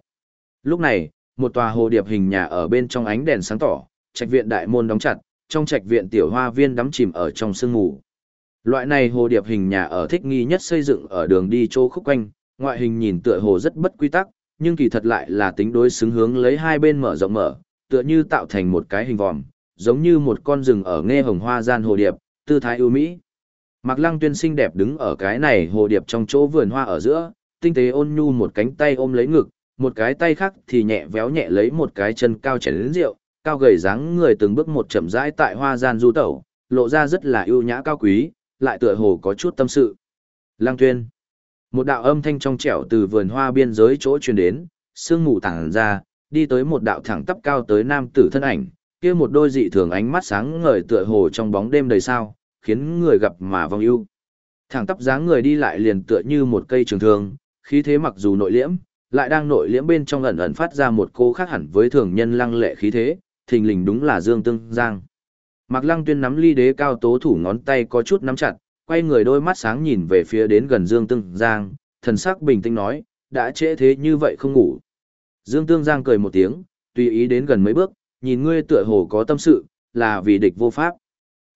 Lúc này, một tòa hồ điệp hình nhà ở bên trong ánh đèn sáng tỏ, trạch viện đại môn đóng chặt, trong trạch viện tiểu hoa viên đắm chìm ở trong sương mù. Loại này hồ điệp hình nhà ở thích nghi nhất xây dựng ở đường đi chỗ khúc quanh, ngoại hình nhìn tựa hồ rất bất quy tắc, nhưng kỳ thật lại là tính đối xứng hướng lấy hai bên mở rộng mở, tựa như tạo thành một cái hình vòm, giống như một con rừng ở nghe hồng hoa gian hồ điệp, tư thái ưu mỹ. Mạc Lăng Tuyên xinh đẹp đứng ở cái này hồ điệp trong chỗ vườn hoa ở giữa, tinh tế ôn nhu một cánh tay ôm lấy ngực, một cái tay khác thì nhẹ véo nhẹ lấy một cái chân cao chén lớn rượu, cao gầy dáng người từng bước một chậm rãi tại hoa gian du tẩu, lộ ra rất là ưu nhã cao quý, lại tựa hồ có chút tâm sự. Lăng Tuyên. Một đạo âm thanh trong trẻo từ vườn hoa biên giới chỗ truyền đến, sương mù tản ra, đi tới một đạo thẳng tắp cao tới nam tử thân ảnh, kia một đôi dị thường ánh mắt sáng ngời tựa hồ trong bóng đêm đầy sao, khiến người gặp mà vong ưu. Thẳng tắp dáng người đi lại liền tựa như một cây trường thương, khí thế mặc dù nội liễm, lại đang nội liễm bên trong ẩn ẩn phát ra một cô khác hẳn với thường nhân lăng lệ khí thế, thình lình đúng là Dương Tương Giang. Mạc Lăng Tuyên nắm ly đế cao tố thủ ngón tay có chút nắm chặt, quay người đôi mắt sáng nhìn về phía đến gần Dương Tương Giang, thần sắc bình tĩnh nói, đã trễ thế như vậy không ngủ. Dương Tương Giang cười một tiếng, tùy ý đến gần mấy bước, nhìn ngươi tựa hồ có tâm sự, là vì địch vô pháp.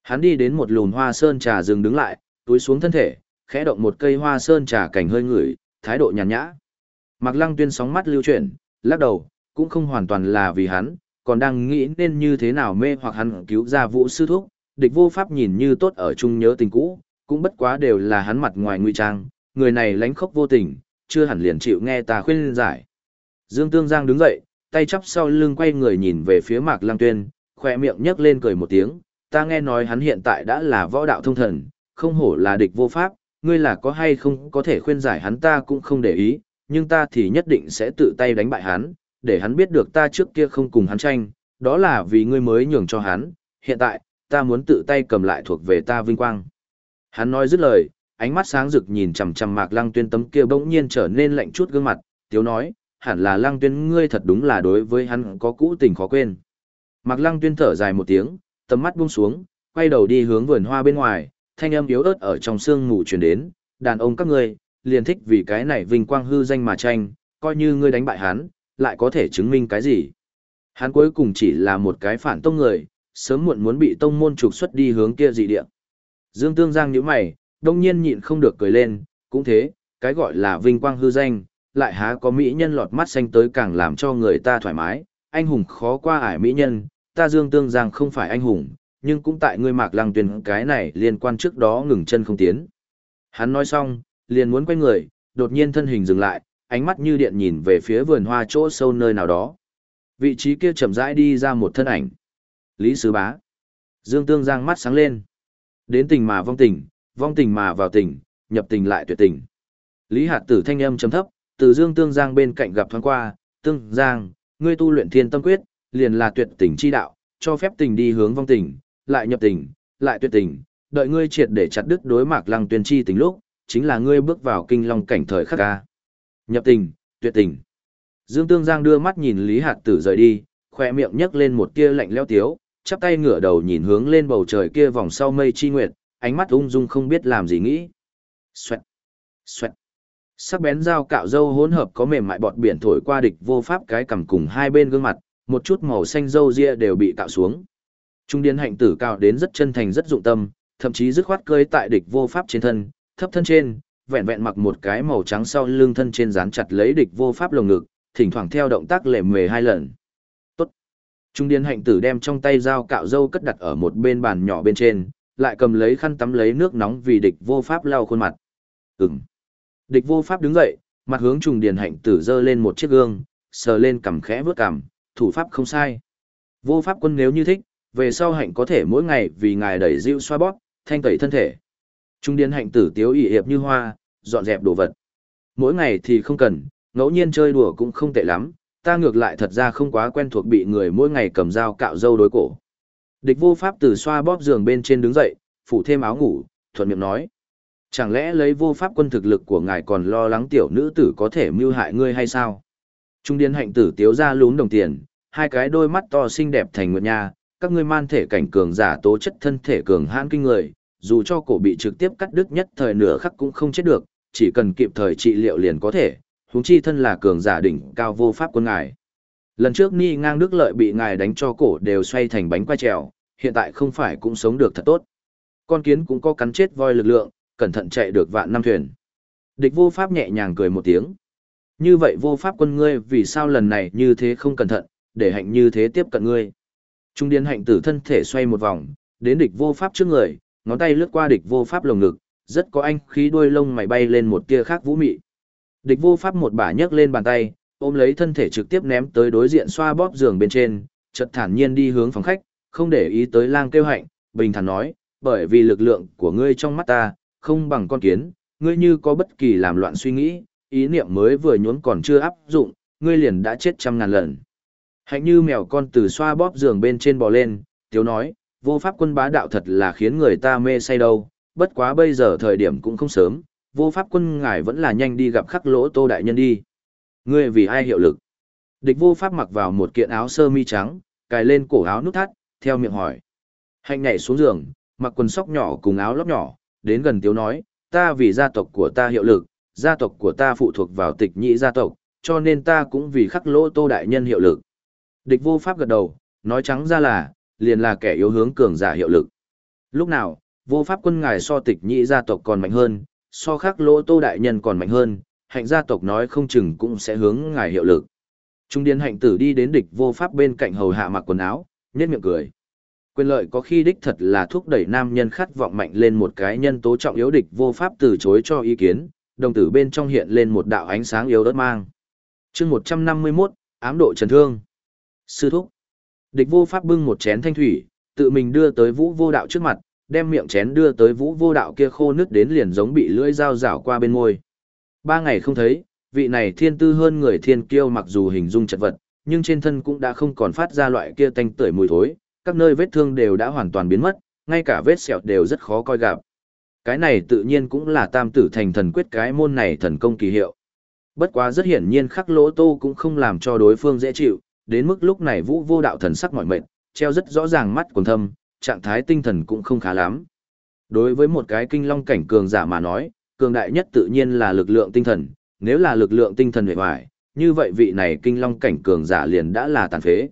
Hắn đi đến một lùn hoa sơn trà rừng đứng lại, túi xuống thân thể, khẽ động một cây hoa sơn trà cảnh hơi ngửi, thái độ nhàn nhã. Mạc Lăng Tuyên sóng mắt lưu chuyển, lắc đầu, cũng không hoàn toàn là vì hắn, còn đang nghĩ nên như thế nào mê hoặc hắn cứu ra vũ sư thúc, địch vô pháp nhìn như tốt ở chung nhớ tình cũ, cũng bất quá đều là hắn mặt ngoài nguy trang, người này lánh khóc vô tình, chưa hẳn liền chịu nghe ta khuyên giải. Dương Tương Giang đứng dậy, tay chắp sau lưng quay người nhìn về phía Mạc Lăng Tuyên, khỏe miệng nhấc lên cười một tiếng, ta nghe nói hắn hiện tại đã là võ đạo thông thần, không hổ là địch vô pháp, ngươi là có hay không có thể khuyên giải hắn ta cũng không để ý, nhưng ta thì nhất định sẽ tự tay đánh bại hắn, để hắn biết được ta trước kia không cùng hắn tranh, đó là vì ngươi mới nhường cho hắn, hiện tại, ta muốn tự tay cầm lại thuộc về ta vinh quang. Hắn nói dứt lời, ánh mắt sáng rực nhìn chằm chằm Mạc Lăng Tuyên tấm kia bỗng nhiên trở nên lạnh chút gương mặt, tiếu nói, hẳn là Lăng Tuyên ngươi thật đúng là đối với hắn có cũ tình khó quên. Mạc Lăng Tuyên thở dài một tiếng, tầm mắt buông xuống, quay đầu đi hướng vườn hoa bên ngoài, thanh âm yếu ớt ở trong sương mù truyền đến, đàn ông các ngươi, liền thích vì cái này vinh quang hư danh mà tranh, coi như ngươi đánh bại hắn, lại có thể chứng minh cái gì. Hắn cuối cùng chỉ là một cái phản tông người, sớm muộn muốn bị tông môn trục xuất đi hướng kia dị địa. Dương Tương Giang nhíu mày, đông nhiên nhịn không được cười lên, cũng thế, cái gọi là vinh quang hư danh, lại há có mỹ nhân lọt mắt xanh tới càng làm cho người ta thoải mái, anh hùng khó qua ải mỹ nhân, ta Dương Tương Giang không phải anh hùng, nhưng cũng tại ngươi mạc lăng tuyên cái này liên quan trước đó ngừng chân không tiến. Hắn nói xong, liền muốn quay người, đột nhiên thân hình dừng lại, ánh mắt như điện nhìn về phía vườn hoa chỗ sâu nơi nào đó. Vị trí kia chậm rãi đi ra một thân ảnh. Lý Sứ Bá. Dương Tương Giang mắt sáng lên. Đến tình mà vong tình, vong tình mà vào tình, nhập tình lại tuyệt tình. Lý Hạt Tử thanh âm trầm thấp, từ Dương Tương Giang bên cạnh gặp thoáng qua, "Tương Giang, ngươi tu luyện Thiên Tâm Quyết, liền là tuyệt tình chi đạo, cho phép tình đi hướng vong tình, lại nhập tình, lại tuyệt tình, đợi ngươi triệt để chặt đứt đối mạc lăng tuyên chi tình lúc, chính là ngươi bước vào kinh long cảnh thời khắc ca. Nhập tình, tuyệt tình. Dương Tương Giang đưa mắt nhìn Lý Hạt Tử rời đi, khoe miệng nhấc lên một tia lạnh lẽo tiếu, chắp tay ngửa đầu nhìn hướng lên bầu trời kia vòng sau mây chi nguyệt, ánh mắt ung dung không biết làm gì nghĩ. Xoẹt, xoẹt. Sắc bén dao cạo dâu hỗn hợp có mềm mại bọt biển thổi qua địch vô pháp cái cầm cùng hai bên gương mặt, một chút màu xanh dâu ria đều bị cạo xuống. Trung điên hạnh tử cạo đến rất chân thành rất dụng tâm, thậm chí dứt khoát cơi tại địch vô pháp trên thân, thấp thân trên, vẹn vẹn mặc một cái màu trắng sau lưng thân trên dán chặt lấy địch vô pháp lồng ngực, thỉnh thoảng theo động tác lệ mề hai lần. Tốt. Trung điên hạnh tử đem trong tay dao cạo dâu cất đặt ở một bên bàn nhỏ bên trên, lại cầm lấy khăn tắm lấy nước nóng vì địch vô pháp lau khuôn mặt. Ừm. Địch vô pháp đứng dậy, mặt hướng trùng điền hạnh tử dơ lên một chiếc gương, sờ lên cằm khẽ vướt cằm, thủ pháp không sai. Vô pháp quân nếu như thích, về sau hạnh có thể mỗi ngày vì ngài đẩy dịu xoa bóp, thanh tẩy thân thể. Trung điên hạnh tử tiếu ỉ hiệp như hoa, dọn dẹp đồ vật. Mỗi ngày thì không cần, ngẫu nhiên chơi đùa cũng không tệ lắm, ta ngược lại thật ra không quá quen thuộc bị người mỗi ngày cầm dao cạo dâu đối cổ. Địch vô pháp từ xoa bóp giường bên trên đứng dậy, phủ thêm áo ngủ, thuận miệng nói. Chẳng lẽ lấy vô pháp quân thực lực của ngài còn lo lắng tiểu nữ tử có thể mưu hại ngươi hay sao? Trung điên hạnh tử tiếu ra lún đồng tiền, hai cái đôi mắt to xinh đẹp thành nguyệt nha, các ngươi man thể cảnh cường giả tố chất thân thể cường hãn kinh người, dù cho cổ bị trực tiếp cắt đứt nhất thời nửa khắc cũng không chết được, chỉ cần kịp thời trị liệu liền có thể, huống chi thân là cường giả đỉnh cao vô pháp quân ngài. Lần trước Ni ngang đức lợi bị ngài đánh cho cổ đều xoay thành bánh quay trèo, hiện tại không phải cũng sống được thật tốt. Con kiến cũng có cắn chết voi lực lượng, cẩn thận chạy được vạn năm thuyền. Địch vô pháp nhẹ nhàng cười một tiếng. Như vậy vô pháp quân ngươi vì sao lần này như thế không cẩn thận, để hạnh như thế tiếp cận ngươi. Trung điên hạnh tử thân thể xoay một vòng, đến địch vô pháp trước người, ngón tay lướt qua địch vô pháp lồng ngực, rất có anh khí đuôi lông mày bay lên một tia khác vũ mị. Địch vô pháp một bả nhấc lên bàn tay, ôm lấy thân thể trực tiếp ném tới đối diện xoa bóp giường bên trên, chợt thản nhiên đi hướng phòng khách, không để ý tới lang kêu hạnh, bình thản nói, bởi vì lực lượng của ngươi trong mắt ta, không bằng con kiến, ngươi như có bất kỳ làm loạn suy nghĩ, ý niệm mới vừa nhốn còn chưa áp dụng, ngươi liền đã chết trăm ngàn lần. Hạnh như mèo con từ xoa bóp giường bên trên bò lên, tiếu nói, vô pháp quân bá đạo thật là khiến người ta mê say đâu, bất quá bây giờ thời điểm cũng không sớm, vô pháp quân ngài vẫn là nhanh đi gặp khắc lỗ tô đại nhân đi. Ngươi vì ai hiệu lực? Địch vô pháp mặc vào một kiện áo sơ mi trắng, cài lên cổ áo nút thắt, theo miệng hỏi. Hạnh nhảy xuống giường, mặc quần sóc nhỏ cùng áo lót nhỏ, đến gần tiếu nói, ta vì gia tộc của ta hiệu lực, gia tộc của ta phụ thuộc vào tịch nhị gia tộc, cho nên ta cũng vì khắc lỗ tô đại nhân hiệu lực. Địch vô pháp gật đầu, nói trắng ra là, liền là kẻ yếu hướng cường giả hiệu lực. Lúc nào, vô pháp quân ngài so tịch nhị gia tộc còn mạnh hơn, so khắc lỗ tô đại nhân còn mạnh hơn, hạnh gia tộc nói không chừng cũng sẽ hướng ngài hiệu lực. Trung điên hạnh tử đi đến địch vô pháp bên cạnh hầu hạ mặc quần áo, nhếch miệng cười. Quyền lợi có khi đích thật là thúc đẩy nam nhân khát vọng mạnh lên một cái nhân tố trọng yếu địch vô pháp từ chối cho ý kiến, đồng tử bên trong hiện lên một đạo ánh sáng yếu đất mang. chương 151, ám độ trần thương. Sư thúc. Địch vô pháp bưng một chén thanh thủy, tự mình đưa tới vũ vô đạo trước mặt, đem miệng chén đưa tới vũ vô đạo kia khô nước đến liền giống bị lưỡi dao rảo qua bên môi. Ba ngày không thấy, vị này thiên tư hơn người thiên kiêu mặc dù hình dung chật vật, nhưng trên thân cũng đã không còn phát ra loại kia tanh tưởi mùi thối, các nơi vết thương đều đã hoàn toàn biến mất, ngay cả vết sẹo đều rất khó coi gặp. Cái này tự nhiên cũng là tam tử thành thần quyết cái môn này thần công kỳ hiệu. Bất quá rất hiển nhiên khắc lỗ tô cũng không làm cho đối phương dễ chịu, đến mức lúc này vũ vô đạo thần sắc mỏi mệt, treo rất rõ ràng mắt quần thâm, trạng thái tinh thần cũng không khá lắm. Đối với một cái kinh long cảnh cường giả mà nói, cường đại nhất tự nhiên là lực lượng tinh thần, nếu là lực lượng tinh thần hệ hoại, như vậy vị này kinh long cảnh cường giả liền đã là tàn phế.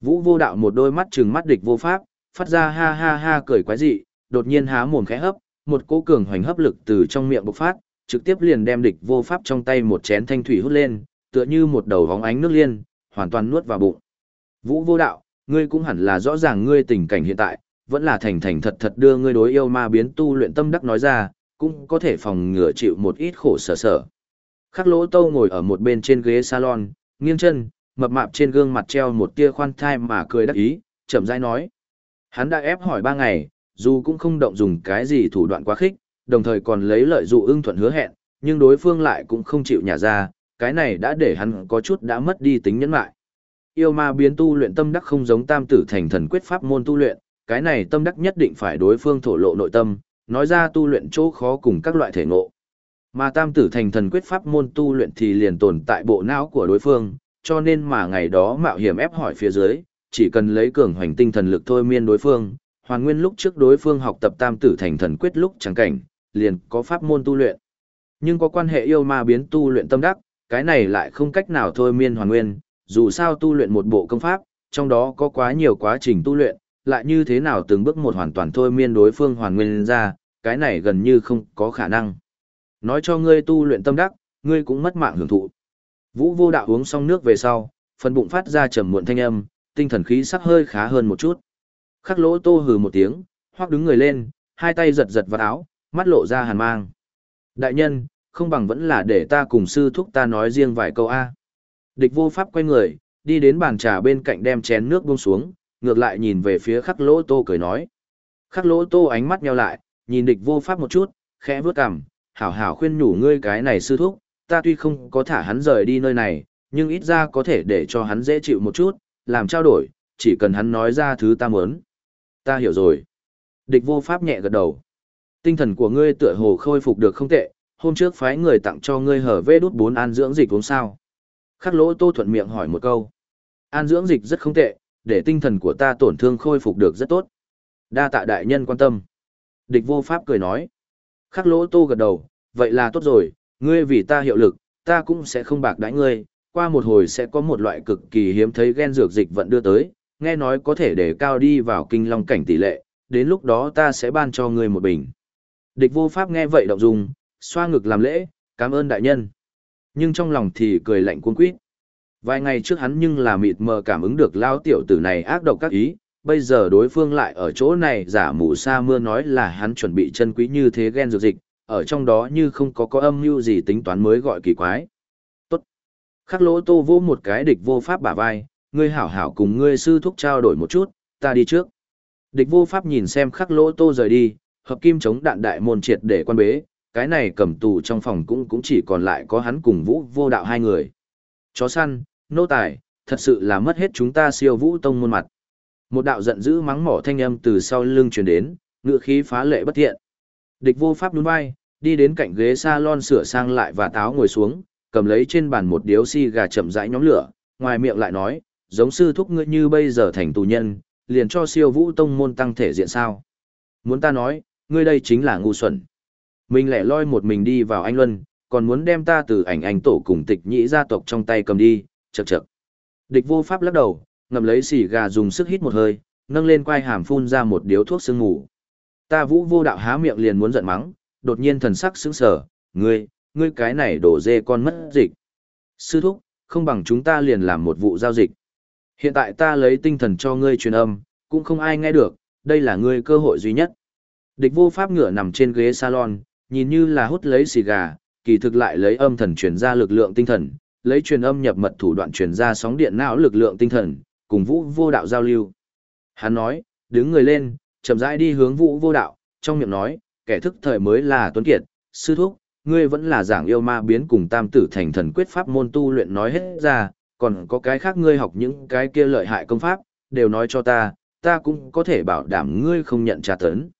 Vũ vô đạo một đôi mắt trừng mắt địch vô pháp, phát ra ha ha ha cười quái dị, đột nhiên há mồm khẽ hấp, một cỗ cường hoành hấp lực từ trong miệng bộc phát, trực tiếp liền đem địch vô pháp trong tay một chén thanh thủy hút lên, tựa như một đầu vóng ánh nước liên, hoàn toàn nuốt vào bụng. Vũ vô đạo, ngươi cũng hẳn là rõ ràng ngươi tình cảnh hiện tại, vẫn là thành thành thật thật đưa ngươi đối yêu ma biến tu luyện tâm đắc nói ra, cũng có thể phòng ngừa chịu một ít khổ sở sở. Khắc lỗ tâu ngồi ở một bên trên ghế salon, nghiêng chân, mập mạp trên gương mặt treo một tia khoan thai mà cười đắc ý, chậm rãi nói. Hắn đã ép hỏi ba ngày, dù cũng không động dùng cái gì thủ đoạn quá khích, đồng thời còn lấy lợi dụ ưng thuận hứa hẹn, nhưng đối phương lại cũng không chịu nhả ra, cái này đã để hắn có chút đã mất đi tính nhẫn lại. Yêu ma biến tu luyện tâm đắc không giống tam tử thành thần quyết pháp môn tu luyện, cái này tâm đắc nhất định phải đối phương thổ lộ nội tâm, nói ra tu luyện chỗ khó cùng các loại thể ngộ. Mà tam tử thành thần quyết pháp môn tu luyện thì liền tồn tại bộ não của đối phương, cho nên mà ngày đó mạo hiểm ép hỏi phía dưới, chỉ cần lấy cường hoành tinh thần lực thôi miên đối phương, hoàn nguyên lúc trước đối phương học tập tam tử thành thần quyết lúc chẳng cảnh, liền có pháp môn tu luyện. Nhưng có quan hệ yêu ma biến tu luyện tâm đắc, cái này lại không cách nào thôi miên hoàn nguyên, dù sao tu luyện một bộ công pháp, trong đó có quá nhiều quá trình tu luyện, lại như thế nào từng bước một hoàn toàn thôi miên đối phương hoàn nguyên ra, cái này gần như không có khả năng. Nói cho ngươi tu luyện tâm đắc, ngươi cũng mất mạng hưởng thụ. Vũ vô đạo uống xong nước về sau, phần bụng phát ra trầm muộn thanh âm, tinh thần khí sắc hơi khá hơn một chút. Khắc lỗ tô hừ một tiếng, hoặc đứng người lên, hai tay giật giật vào áo, mắt lộ ra hàn mang. Đại nhân, không bằng vẫn là để ta cùng sư thúc ta nói riêng vài câu A. Địch vô pháp quay người, đi đến bàn trà bên cạnh đem chén nước buông xuống, ngược lại nhìn về phía khắc lỗ tô cười nói. Khắc lỗ tô ánh mắt nheo lại, nhìn địch vô pháp một chút, khẽ vướt cằm, hảo hảo khuyên nhủ ngươi cái này sư thúc, ta tuy không có thả hắn rời đi nơi này, nhưng ít ra có thể để cho hắn dễ chịu một chút, làm trao đổi, chỉ cần hắn nói ra thứ ta muốn. Ta hiểu rồi. Địch vô pháp nhẹ gật đầu. Tinh thần của ngươi tựa hồ khôi phục được không tệ, hôm trước phái người tặng cho ngươi hở vê đút bốn an dưỡng dịch uống sao. Khắc lỗ tô thuận miệng hỏi một câu. An dưỡng dịch rất không tệ, để tinh thần của ta tổn thương khôi phục được rất tốt. Đa tạ đại nhân quan tâm. Địch vô pháp cười nói. Khắc lỗ tô gật đầu, vậy là tốt rồi, ngươi vì ta hiệu lực, ta cũng sẽ không bạc đãi ngươi, qua một hồi sẽ có một loại cực kỳ hiếm thấy gen dược dịch vận đưa tới, nghe nói có thể để cao đi vào kinh long cảnh tỷ lệ, đến lúc đó ta sẽ ban cho ngươi một bình. Địch vô pháp nghe vậy động dung, xoa ngực làm lễ, cảm ơn đại nhân. Nhưng trong lòng thì cười lạnh cuốn quýt. Vài ngày trước hắn nhưng là mịt mờ cảm ứng được lao tiểu tử này ác độc các ý, bây giờ đối phương lại ở chỗ này giả mù sa mưa nói là hắn chuẩn bị chân quý như thế ghen dược dịch, ở trong đó như không có có âm mưu gì tính toán mới gọi kỳ quái. Tốt. Khắc lỗ tô vô một cái địch vô pháp bả vai, ngươi hảo hảo cùng ngươi sư thúc trao đổi một chút, ta đi trước. Địch vô pháp nhìn xem khắc lỗ tô rời đi, hợp kim chống đạn đại môn triệt để quan bế, cái này cầm tù trong phòng cũng cũng chỉ còn lại có hắn cùng vũ vô đạo hai người. Chó săn, nô tài, thật sự là mất hết chúng ta siêu vũ tông môn mặt. Một đạo giận dữ mắng mỏ thanh âm từ sau lưng truyền đến, ngựa khí phá lệ bất thiện. Địch vô pháp nhún vai, đi đến cạnh ghế salon sửa sang lại và táo ngồi xuống, cầm lấy trên bàn một điếu xi si gà chậm rãi nhóm lửa, ngoài miệng lại nói, giống sư thúc ngươi như bây giờ thành tù nhân, liền cho siêu vũ tông môn tăng thể diện sao. Muốn ta nói, ngươi đây chính là ngu xuẩn. Mình lẻ loi một mình đi vào anh Luân, còn muốn đem ta từ ảnh anh tổ cùng tịch nhĩ gia tộc trong tay cầm đi, chật chật. Địch vô pháp lắc đầu, ngậm lấy xì gà dùng sức hít một hơi, nâng lên quai hàm phun ra một điếu thuốc sương ngủ. Ta vũ vô đạo há miệng liền muốn giận mắng, đột nhiên thần sắc sững sờ, ngươi, ngươi cái này đổ dê con mất dịch. Sư thúc, không bằng chúng ta liền làm một vụ giao dịch. Hiện tại ta lấy tinh thần cho ngươi truyền âm, cũng không ai nghe được, đây là ngươi cơ hội duy nhất. Địch vô pháp ngửa nằm trên ghế salon, nhìn như là hút lấy xì gà, kỳ thực lại lấy âm thần truyền ra lực lượng tinh thần, lấy truyền âm nhập mật thủ đoạn truyền ra sóng điện não lực lượng tinh thần, cùng vũ vô đạo giao lưu. Hắn nói, đứng người lên, chậm rãi đi hướng vũ vô đạo, trong miệng nói, kẻ thức thời mới là tuấn kiệt, sư thúc, ngươi vẫn là giảng yêu ma biến cùng tam tử thành thần quyết pháp môn tu luyện nói hết ra, còn có cái khác ngươi học những cái kia lợi hại công pháp, đều nói cho ta, ta cũng có thể bảo đảm ngươi không nhận trả tấn.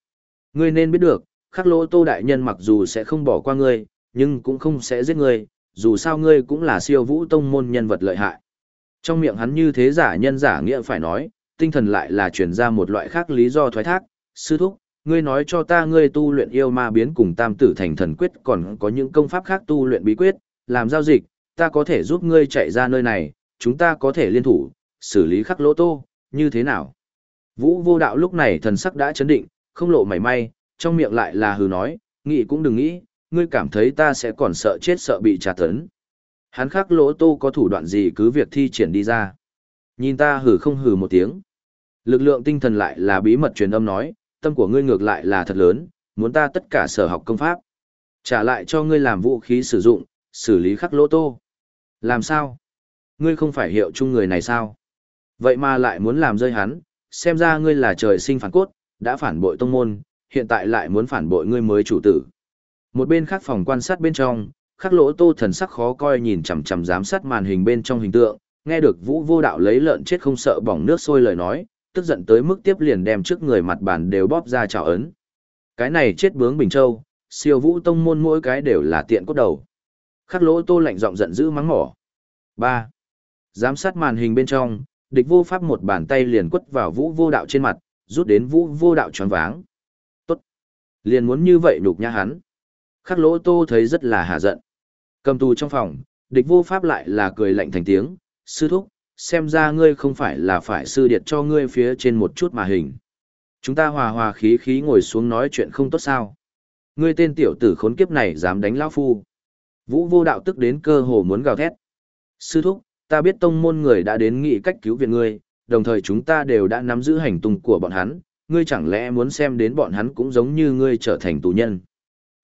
Ngươi nên biết được, khắc lỗ tô đại nhân mặc dù sẽ không bỏ qua ngươi, nhưng cũng không sẽ giết ngươi, dù sao ngươi cũng là siêu vũ tông môn nhân vật lợi hại. Trong miệng hắn như thế giả nhân giả nghĩa phải nói, tinh thần lại là chuyển ra một loại khác lý do thoái thác, sư thúc, ngươi nói cho ta ngươi tu luyện yêu ma biến cùng tam tử thành thần quyết còn có những công pháp khác tu luyện bí quyết, làm giao dịch, ta có thể giúp ngươi chạy ra nơi này, chúng ta có thể liên thủ, xử lý khắc lỗ tô, như thế nào? Vũ vô đạo lúc này thần sắc đã chấn định, không lộ mảy may, trong miệng lại là hừ nói, nghĩ cũng đừng nghĩ, ngươi cảm thấy ta sẽ còn sợ chết sợ bị trả tấn. Hắn khắc lỗ tô có thủ đoạn gì cứ việc thi triển đi ra. Nhìn ta hừ không hừ một tiếng. Lực lượng tinh thần lại là bí mật truyền âm nói, tâm của ngươi ngược lại là thật lớn, muốn ta tất cả sở học công pháp. Trả lại cho ngươi làm vũ khí sử dụng, xử lý khắc lỗ tô. Làm sao? Ngươi không phải hiệu chung người này sao? Vậy mà lại muốn làm rơi hắn, xem ra ngươi là trời sinh phản cốt, đã phản bội tông môn, hiện tại lại muốn phản bội ngươi mới chủ tử. Một bên khác phòng quan sát bên trong, khắc lỗ tô thần sắc khó coi nhìn chằm chằm giám sát màn hình bên trong hình tượng, nghe được vũ vô đạo lấy lợn chết không sợ bỏng nước sôi lời nói, tức giận tới mức tiếp liền đem trước người mặt bàn đều bóp ra chào ấn. Cái này chết bướng Bình Châu, siêu vũ tông môn mỗi cái đều là tiện cốt đầu. Khắc lỗ tô lạnh giọng giận dữ mắng mỏ. 3. Giám sát màn hình bên trong, địch vô pháp một bàn tay liền quất vào vũ vô đạo trên mặt, rút đến vũ vô đạo tròn váng. Liền muốn như vậy nhục nhã hắn. Khắc lỗ tô thấy rất là hạ giận. Cầm tù trong phòng, địch vô pháp lại là cười lạnh thành tiếng, sư thúc, xem ra ngươi không phải là phải sư điệt cho ngươi phía trên một chút mà hình. Chúng ta hòa hòa khí khí ngồi xuống nói chuyện không tốt sao. Ngươi tên tiểu tử khốn kiếp này dám đánh lão phu. Vũ vô đạo tức đến cơ hồ muốn gào thét. Sư thúc, ta biết tông môn người đã đến nghị cách cứu viện ngươi, đồng thời chúng ta đều đã nắm giữ hành tung của bọn hắn, ngươi chẳng lẽ muốn xem đến bọn hắn cũng giống như ngươi trở thành tù nhân.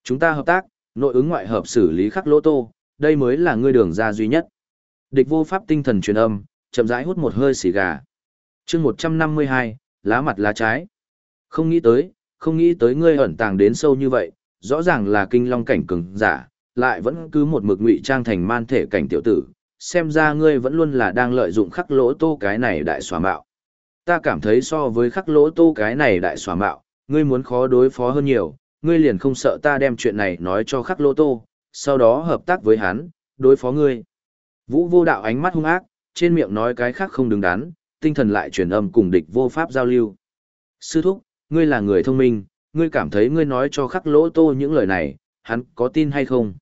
Chúng ta hợp tác, nội ứng ngoại hợp xử lý khắc lỗ tô, đây mới là ngươi đường ra duy nhất. Địch vô pháp tinh thần truyền âm, chậm rãi hút một hơi xì gà. chương 152, lá mặt lá trái. Không nghĩ tới, không nghĩ tới ngươi ẩn tàng đến sâu như vậy, rõ ràng là kinh long cảnh cường giả, lại vẫn cứ một mực ngụy trang thành man thể cảnh tiểu tử, xem ra ngươi vẫn luôn là đang lợi dụng khắc lỗ tô cái này đại xóa mạo. Ta cảm thấy so với khắc lỗ tô cái này đại xóa mạo, ngươi muốn khó đối phó hơn nhiều, ngươi liền không sợ ta đem chuyện này nói cho khắc lỗ tô, sau đó hợp tác với hắn, đối phó ngươi. Vũ vô đạo ánh mắt hung ác, trên miệng nói cái khác không đứng đắn, tinh thần lại truyền âm cùng địch vô pháp giao lưu. Sư thúc, ngươi là người thông minh, ngươi cảm thấy ngươi nói cho khắc lỗ tô những lời này, hắn có tin hay không?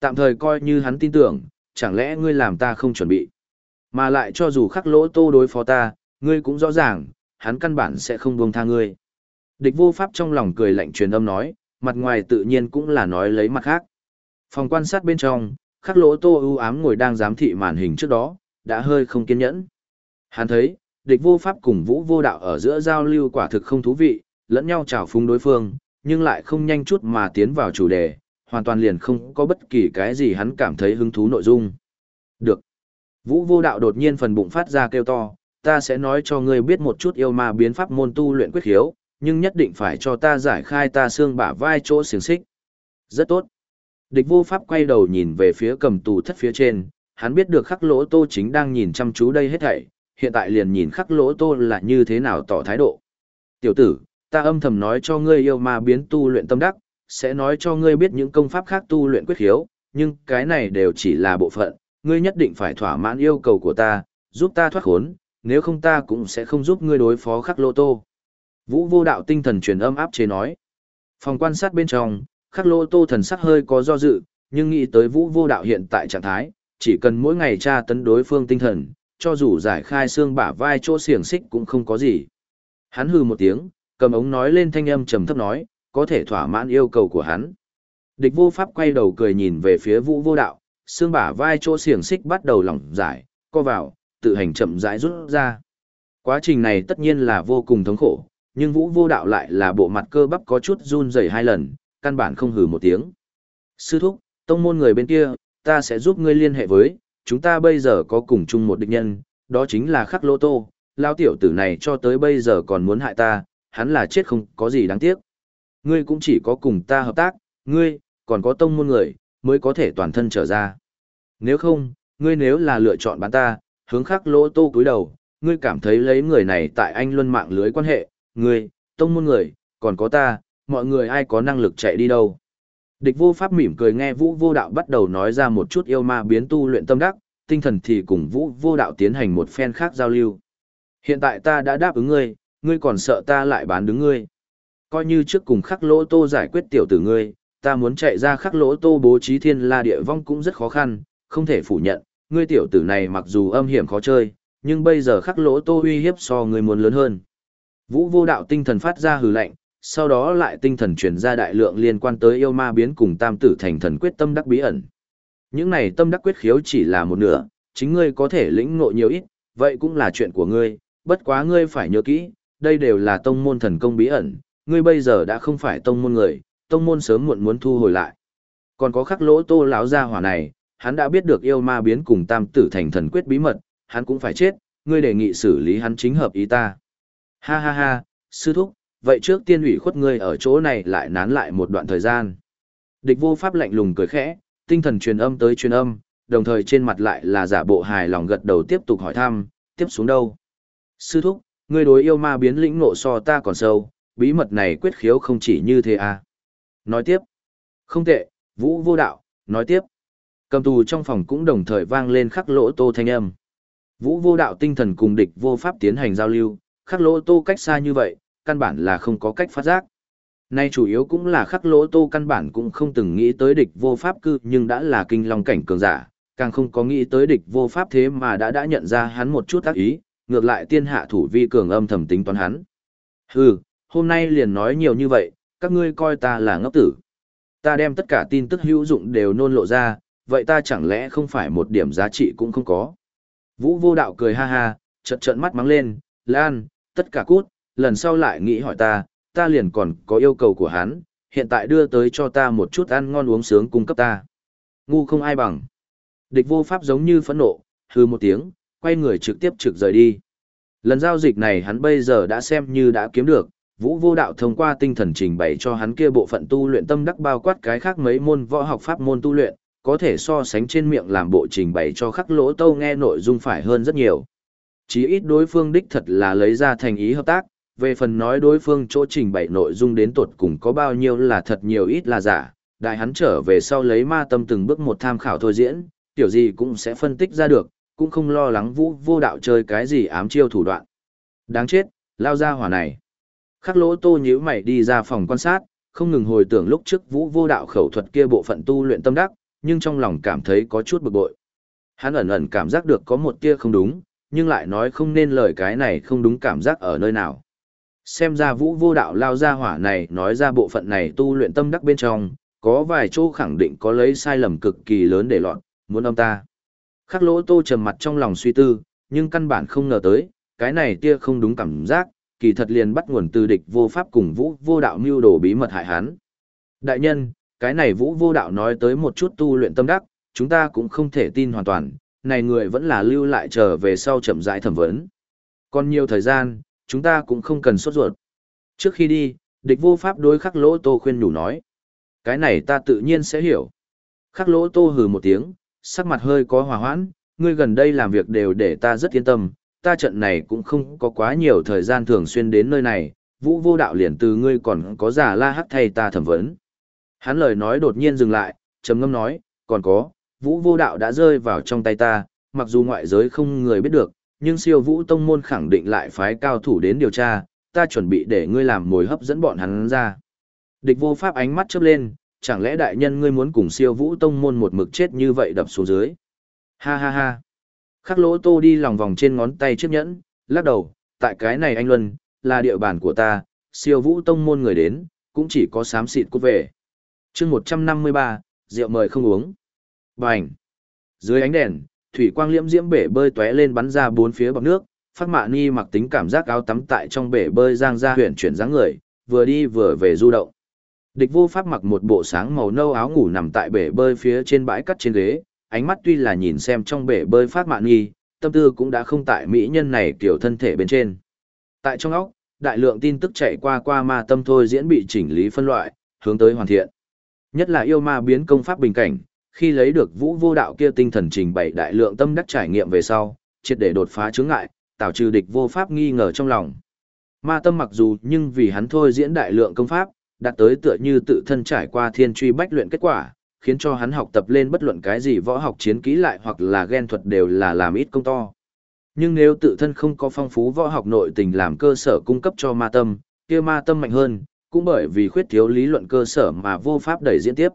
Tạm thời coi như hắn tin tưởng, chẳng lẽ ngươi làm ta không chuẩn bị? Mà lại cho dù khắc lỗ tô đối phó ta, ngươi cũng rõ ràng, hắn căn bản sẽ không buông tha ngươi. Địch vô pháp trong lòng cười lạnh truyền âm nói, mặt ngoài tự nhiên cũng là nói lấy mặt khác. Phòng quan sát bên trong, khắc lỗ tô ưu ám ngồi đang giám thị màn hình trước đó, đã hơi không kiên nhẫn. Hắn thấy, địch vô pháp cùng vũ vô đạo ở giữa giao lưu quả thực không thú vị, lẫn nhau chào phúng đối phương, nhưng lại không nhanh chút mà tiến vào chủ đề, hoàn toàn liền không có bất kỳ cái gì hắn cảm thấy hứng thú nội dung. Được. Vũ vô đạo đột nhiên phần bụng phát ra kêu to, ta sẽ nói cho ngươi biết một chút yêu ma biến pháp môn tu luyện quyết khiếu, nhưng nhất định phải cho ta giải khai ta xương bả vai chỗ xiềng xích. Rất tốt. Địch vô pháp quay đầu nhìn về phía cầm tù thất phía trên, hắn biết được khắc lỗ tô chính đang nhìn chăm chú đây hết thảy, hiện tại liền nhìn khắc lỗ tô là như thế nào tỏ thái độ. Tiểu tử, ta âm thầm nói cho ngươi yêu ma biến tu luyện tâm đắc, sẽ nói cho ngươi biết những công pháp khác tu luyện quyết khiếu, nhưng cái này đều chỉ là bộ phận, ngươi nhất định phải thỏa mãn yêu cầu của ta, giúp ta thoát khốn, nếu không ta cũng sẽ không giúp ngươi đối phó khắc lô tô. Vũ vô đạo tinh thần truyền âm áp chế nói. Phòng quan sát bên trong, khắc lô tô thần sắc hơi có do dự, nhưng nghĩ tới vũ vô đạo hiện tại trạng thái, chỉ cần mỗi ngày tra tấn đối phương tinh thần, cho dù giải khai xương bả vai chỗ xiềng xích cũng không có gì. Hắn hừ một tiếng, cầm ống nói lên thanh âm trầm thấp nói, có thể thỏa mãn yêu cầu của hắn. Địch vô pháp quay đầu cười nhìn về phía vũ vô đạo, xương bả vai chỗ xiềng xích bắt đầu lỏng giải, co vào, tự hành chậm rãi rút ra. Quá trình này tất nhiên là vô cùng thống khổ, nhưng vũ vô đạo lại là bộ mặt cơ bắp có chút run rẩy hai lần, căn bản không hừ một tiếng. Sư thúc, tông môn người bên kia, ta sẽ giúp ngươi liên hệ với, chúng ta bây giờ có cùng chung một địch nhân, đó chính là khắc lô tô, lao tiểu tử này cho tới bây giờ còn muốn hại ta, hắn là chết không có gì đáng tiếc. Ngươi cũng chỉ có cùng ta hợp tác, ngươi, còn có tông môn người, mới có thể toàn thân trở ra. Nếu không, ngươi nếu là lựa chọn bán ta, hướng khắc lỗ tô cúi đầu, ngươi cảm thấy lấy người này tại anh luân mạng lưới quan hệ, ngươi, tông môn người, còn có ta, mọi người ai có năng lực chạy đi đâu. Địch vô pháp mỉm cười nghe vũ vô đạo bắt đầu nói ra một chút yêu ma biến tu luyện tâm đắc, tinh thần thì cùng vũ vô đạo tiến hành một phen khác giao lưu. Hiện tại ta đã đáp ứng ngươi, ngươi còn sợ ta lại bán đứng ngươi. Coi như trước cùng khắc lỗ tô giải quyết tiểu tử ngươi, ta muốn chạy ra khắc lỗ tô bố trí thiên la địa vong cũng rất khó khăn, không thể phủ nhận, ngươi tiểu tử này mặc dù âm hiểm khó chơi, nhưng bây giờ khắc lỗ tô uy hiếp so ngươi muốn lớn hơn. Vũ vô đạo tinh thần phát ra hừ lạnh, sau đó lại tinh thần truyền ra đại lượng liên quan tới yêu ma biến cùng tam tử thành thần quyết tâm đắc bí ẩn. Những này tâm đắc quyết khiếu chỉ là một nửa, chính ngươi có thể lĩnh ngộ nhiều ít, vậy cũng là chuyện của ngươi, bất quá ngươi phải nhớ kỹ, đây đều là tông môn thần công bí ẩn, ngươi bây giờ đã không phải tông môn người, tông môn sớm muộn muốn thu hồi lại. Còn có khắc lỗ tô lão gia hỏa này, hắn đã biết được yêu ma biến cùng tam tử thành thần quyết bí mật, hắn cũng phải chết, ngươi đề nghị xử lý hắn chính hợp ý ta. Ha ha ha, sư thúc, vậy trước tiên ủy khuất ngươi ở chỗ này lại nán lại một đoạn thời gian. Địch vô pháp lạnh lùng cười khẽ, tinh thần truyền âm tới truyền âm, đồng thời trên mặt lại là giả bộ hài lòng gật đầu tiếp tục hỏi thăm, tiếp xuống đâu. Sư thúc, ngươi đối yêu ma biến lĩnh ngộ so ta còn sâu, bí mật này quyết khiếu không chỉ như thế à. Nói tiếp. Không tệ, vũ vô đạo, nói tiếp. Cầm tù trong phòng cũng đồng thời vang lên khắc lỗ tô thanh âm. Vũ vô đạo tinh thần cùng địch vô pháp tiến hành giao lưu, khắc lỗ tô cách xa như vậy, căn bản là không có cách phát giác. Nay chủ yếu cũng là khắc lỗ tô căn bản cũng không từng nghĩ tới địch vô pháp cư nhưng đã là kinh long cảnh cường giả, càng không có nghĩ tới địch vô pháp thế mà đã đã nhận ra hắn một chút tác ý, ngược lại tiên hạ thủ vi cường âm thầm tính toán hắn. Hừ, hôm nay liền nói nhiều như vậy, các ngươi coi ta là ngốc tử. Ta đem tất cả tin tức hữu dụng đều nôn lộ ra, vậy ta chẳng lẽ không phải một điểm giá trị cũng không có. Vũ vô đạo cười ha ha, trợn trợn mắt mắng lên, Lan, tất cả cút, lần sau lại nghĩ hỏi ta, ta liền còn có yêu cầu của hắn, hiện tại đưa tới cho ta một chút ăn ngon uống sướng cung cấp ta. Ngu không ai bằng. Địch vô pháp giống như phẫn nộ, hư một tiếng, quay người trực tiếp trực rời đi. Lần giao dịch này hắn bây giờ đã xem như đã kiếm được, vũ vô đạo thông qua tinh thần trình bày cho hắn kia bộ phận tu luyện tâm đắc bao quát cái khác mấy môn võ học pháp môn tu luyện, có thể so sánh trên miệng làm bộ trình bày cho khắc lỗ tâu nghe nội dung phải hơn rất nhiều. Chí ít đối phương đích thật là lấy ra thành ý hợp tác, về phần nói đối phương chỗ trình bày nội dung đến tột cùng có bao nhiêu là thật nhiều ít là giả, đại hắn trở về sau lấy ma tâm từng bước một tham khảo thôi diễn, tiểu gì cũng sẽ phân tích ra được, cũng không lo lắng vũ vô đạo chơi cái gì ám chiêu thủ đoạn. Đáng chết, lao ra hỏa này. Khắc lỗ tô nhíu mày đi ra phòng quan sát, không ngừng hồi tưởng lúc trước vũ vô đạo khẩu thuật kia bộ phận tu luyện tâm đắc, nhưng trong lòng cảm thấy có chút bực bội. Hắn ẩn ẩn cảm giác được có một tia không đúng, nhưng lại nói không nên lời cái này không đúng cảm giác ở nơi nào. Xem ra vũ vô đạo lao ra hỏa này nói ra bộ phận này tu luyện tâm đắc bên trong, có vài chỗ khẳng định có lấy sai lầm cực kỳ lớn để lọt, muốn ông ta. Khắc lỗ tô trầm mặt trong lòng suy tư, nhưng căn bản không ngờ tới, cái này tia không đúng cảm giác, kỳ thật liền bắt nguồn từ địch vô pháp cùng vũ vô đạo mưu đồ bí mật hại hắn. Đại nhân, cái này vũ vô đạo nói tới một chút tu luyện tâm đắc, chúng ta cũng không thể tin hoàn toàn, này người vẫn là lưu lại chờ về sau chậm rãi thẩm vấn. Còn nhiều thời gian, chúng ta cũng không cần sốt ruột. Trước khi đi, địch vô pháp đối khắc lỗ tô khuyên nhủ nói. Cái này ta tự nhiên sẽ hiểu. Khắc lỗ tô hừ một tiếng, sắc mặt hơi có hòa hoãn, ngươi gần đây làm việc đều để ta rất yên tâm, ta trận này cũng không có quá nhiều thời gian thường xuyên đến nơi này, vũ vô đạo liền từ ngươi còn có giả la hắc thay ta thẩm vấn. Hắn lời nói đột nhiên dừng lại, trầm ngâm nói, còn có, vũ vô đạo đã rơi vào trong tay ta, mặc dù ngoại giới không người biết được, nhưng siêu vũ tông môn khẳng định lại phái cao thủ đến điều tra, ta chuẩn bị để ngươi làm mồi hấp dẫn bọn hắn ra. Địch vô pháp ánh mắt chớp lên, chẳng lẽ đại nhân ngươi muốn cùng siêu vũ tông môn một mực chết như vậy đập xuống dưới. Ha ha ha. Khắc lỗ tô đi lòng vòng trên ngón tay chiếc nhẫn, lắc đầu, tại cái này anh Luân, là địa bàn của ta, siêu vũ tông môn người đến, cũng chỉ có sám xịt cút về chương 153, rượu mời không uống. Bành. Dưới ánh đèn, thủy quang liễm diễm bể bơi tóe lên bắn ra bốn phía bọc nước, phát mạ ni mặc tính cảm giác áo tắm tại trong bể bơi giang ra huyện chuyển dáng người, vừa đi vừa về du động. Địch vô pháp mặc một bộ sáng màu nâu áo ngủ nằm tại bể bơi phía trên bãi cắt trên ghế, ánh mắt tuy là nhìn xem trong bể bơi phát mạ ni tâm tư cũng đã không tại mỹ nhân này kiểu thân thể bên trên. Tại trong óc, đại lượng tin tức chạy qua qua ma tâm thôi diễn bị chỉnh lý phân loại, hướng tới hoàn thiện. Nhất là yêu ma biến công pháp bình cảnh, khi lấy được vũ vô đạo kia tinh thần trình bày đại lượng tâm đắc trải nghiệm về sau, triệt để đột phá chướng ngại, tạo trừ địch vô pháp nghi ngờ trong lòng. Ma tâm mặc dù nhưng vì hắn thôi diễn đại lượng công pháp, đạt tới tựa như tự thân trải qua thiên truy bách luyện kết quả, khiến cho hắn học tập lên bất luận cái gì võ học chiến kỹ lại hoặc là ghen thuật đều là làm ít công to. Nhưng nếu tự thân không có phong phú võ học nội tình làm cơ sở cung cấp cho ma tâm, kia ma tâm mạnh hơn, cũng bởi vì khuyết thiếu lý luận cơ sở mà vô pháp đẩy diễn tiếp.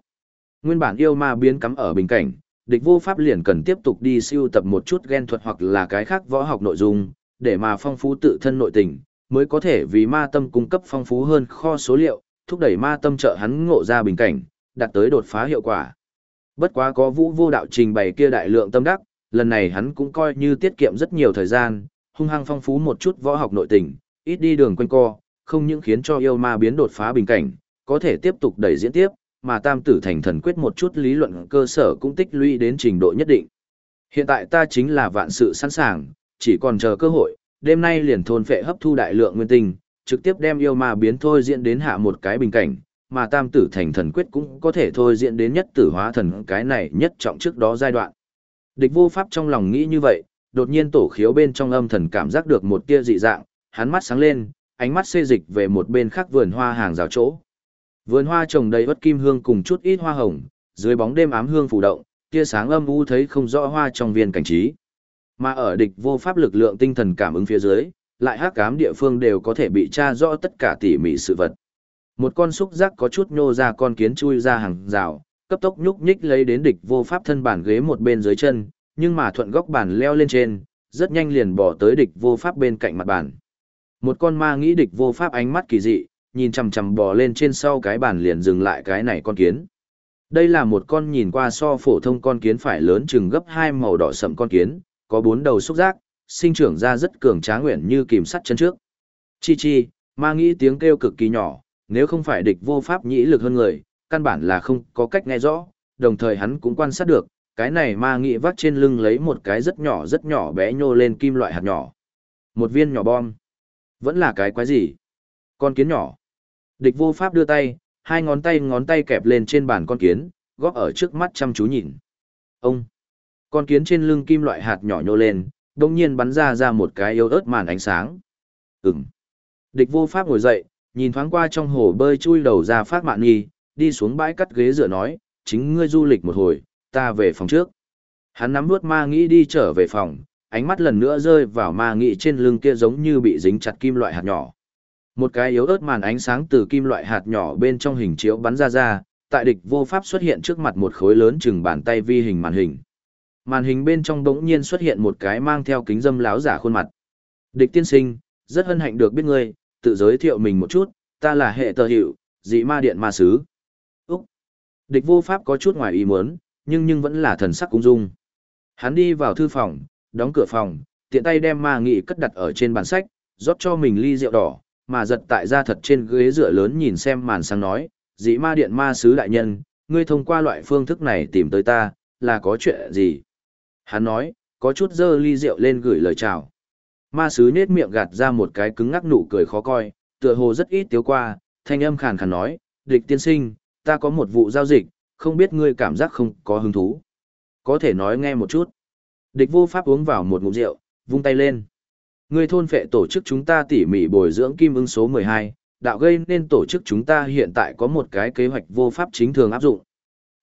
Nguyên bản yêu ma biến cắm ở bình cảnh, địch vô pháp liền cần tiếp tục đi siêu tập một chút ghen thuật hoặc là cái khác võ học nội dung, để mà phong phú tự thân nội tình, mới có thể vì ma tâm cung cấp phong phú hơn kho số liệu, thúc đẩy ma tâm trợ hắn ngộ ra bình cảnh, đạt tới đột phá hiệu quả. Bất quá có vũ vô đạo trình bày kia đại lượng tâm đắc, lần này hắn cũng coi như tiết kiệm rất nhiều thời gian, hung hăng phong phú một chút võ học nội tình, ít đi đường quanh co, không những khiến cho yêu ma biến đột phá bình cảnh, có thể tiếp tục đẩy diễn tiếp, mà tam tử thành thần quyết một chút lý luận cơ sở cũng tích lũy đến trình độ nhất định. Hiện tại ta chính là vạn sự sẵn sàng, chỉ còn chờ cơ hội, đêm nay liền thôn phệ hấp thu đại lượng nguyên tinh, trực tiếp đem yêu ma biến thôi diễn đến hạ một cái bình cảnh, mà tam tử thành thần quyết cũng có thể thôi diễn đến nhất tử hóa thần cái này nhất trọng trước đó giai đoạn. Địch vô pháp trong lòng nghĩ như vậy, đột nhiên tổ khiếu bên trong âm thần cảm giác được một tia dị dạng, hắn mắt sáng lên, ánh mắt xê dịch về một bên khác vườn hoa hàng rào chỗ. Vườn hoa trồng đầy bất kim hương cùng chút ít hoa hồng, dưới bóng đêm ám hương phủ động, tia sáng âm u thấy không rõ hoa trong viên cảnh trí. Mà ở địch vô pháp lực lượng tinh thần cảm ứng phía dưới, lại hắc ám địa phương đều có thể bị tra rõ tất cả tỉ mỉ sự vật. Một con xúc giác có chút nhô ra con kiến chui ra hàng rào, cấp tốc nhúc nhích lấy đến địch vô pháp thân bản ghế một bên dưới chân, nhưng mà thuận góc bàn leo lên trên, rất nhanh liền bỏ tới địch vô pháp bên cạnh mặt bàn. Một con ma nghĩ địch vô pháp ánh mắt kỳ dị, nhìn chằm chằm bò lên trên sau cái bàn liền dừng lại cái này con kiến. Đây là một con nhìn qua so phổ thông con kiến phải lớn chừng gấp hai màu đỏ sậm con kiến, có bốn đầu xúc giác, sinh trưởng ra rất cường tráng nguyện như kìm sắt chân trước. Chi chi, ma nghĩ tiếng kêu cực kỳ nhỏ, nếu không phải địch vô pháp nhĩ lực hơn người, căn bản là không có cách nghe rõ, đồng thời hắn cũng quan sát được, cái này ma nghĩ vắt trên lưng lấy một cái rất nhỏ rất nhỏ bé nhô lên kim loại hạt nhỏ. Một viên nhỏ bom. Vẫn là cái quái gì? Con kiến nhỏ. Địch vô pháp đưa tay, hai ngón tay ngón tay kẹp lên trên bàn con kiến, góp ở trước mắt chăm chú nhìn. Ông. Con kiến trên lưng kim loại hạt nhỏ nhô lên, đồng nhiên bắn ra ra một cái yếu ớt màn ánh sáng. Ừm. Địch vô pháp ngồi dậy, nhìn thoáng qua trong hồ bơi chui đầu ra phát mạn nghi, đi xuống bãi cắt ghế dựa nói, chính ngươi du lịch một hồi, ta về phòng trước. Hắn nắm nuốt ma nghĩ đi trở về phòng, ánh mắt lần nữa rơi vào ma nghị trên lưng kia giống như bị dính chặt kim loại hạt nhỏ. Một cái yếu ớt màn ánh sáng từ kim loại hạt nhỏ bên trong hình chiếu bắn ra ra, tại địch vô pháp xuất hiện trước mặt một khối lớn chừng bàn tay vi hình màn hình. Màn hình bên trong đống nhiên xuất hiện một cái mang theo kính dâm láo giả khuôn mặt. Địch tiên sinh, rất hân hạnh được biết ngươi, tự giới thiệu mình một chút, ta là hệ tờ hiệu, dị ma điện ma sứ. Úc! Địch vô pháp có chút ngoài ý muốn, nhưng nhưng vẫn là thần sắc cung dung. Hắn đi vào thư phòng, đóng cửa phòng, tiện tay đem ma nghị cất đặt ở trên bàn sách, rót cho mình ly rượu đỏ, mà giật tại ra thật trên ghế dựa lớn nhìn xem màn sáng nói, dị ma điện ma sứ đại nhân, ngươi thông qua loại phương thức này tìm tới ta, là có chuyện gì? Hắn nói, có chút dơ ly rượu lên gửi lời chào. Ma sứ nết miệng gạt ra một cái cứng ngắc nụ cười khó coi, tựa hồ rất ít tiếu qua, thanh âm khàn khàn nói, địch tiên sinh, ta có một vụ giao dịch, không biết ngươi cảm giác không có hứng thú. Có thể nói nghe một chút. Địch vô pháp uống vào một ngụm rượu, vung tay lên. Ngươi thôn phệ tổ chức chúng ta tỉ mỉ bồi dưỡng kim ưng số 12, đạo gây nên tổ chức chúng ta hiện tại có một cái kế hoạch vô pháp chính thường áp dụng.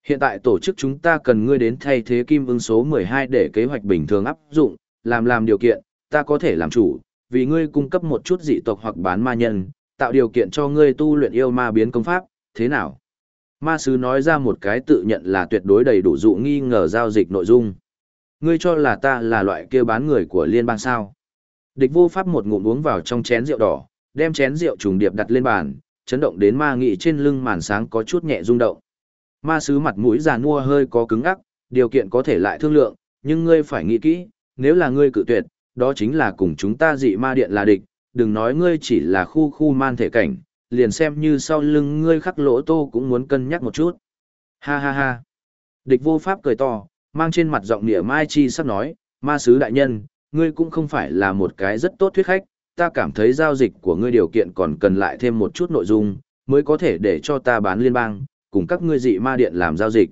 Hiện tại tổ chức chúng ta cần ngươi đến thay thế kim ưng số 12 để kế hoạch bình thường áp dụng, làm làm điều kiện, ta có thể làm chủ, vì ngươi cung cấp một chút dị tộc hoặc bán ma nhân, tạo điều kiện cho ngươi tu luyện yêu ma biến công pháp, thế nào? Ma sứ nói ra một cái tự nhận là tuyệt đối đầy đủ dụ nghi ngờ giao dịch nội dung. Ngươi cho là ta là loại kia bán người của liên bang sao? Địch vô pháp một ngụm uống vào trong chén rượu đỏ, đem chén rượu trùng điệp đặt lên bàn, chấn động đến ma nghị trên lưng màn sáng có chút nhẹ rung động. Ma sứ mặt mũi già nua hơi có cứng ngắc, điều kiện có thể lại thương lượng, nhưng ngươi phải nghĩ kỹ, nếu là ngươi cự tuyệt, đó chính là cùng chúng ta dị ma điện là địch, đừng nói ngươi chỉ là khu khu man thể cảnh, liền xem như sau lưng ngươi khắc lỗ tô cũng muốn cân nhắc một chút. Ha ha ha. Địch vô pháp cười to, mang trên mặt giọng nịa mai chi sắp nói, ma sứ đại nhân, ngươi cũng không phải là một cái rất tốt thuyết khách, ta cảm thấy giao dịch của ngươi điều kiện còn cần lại thêm một chút nội dung, mới có thể để cho ta bán liên bang, cùng các ngươi dị ma điện làm giao dịch.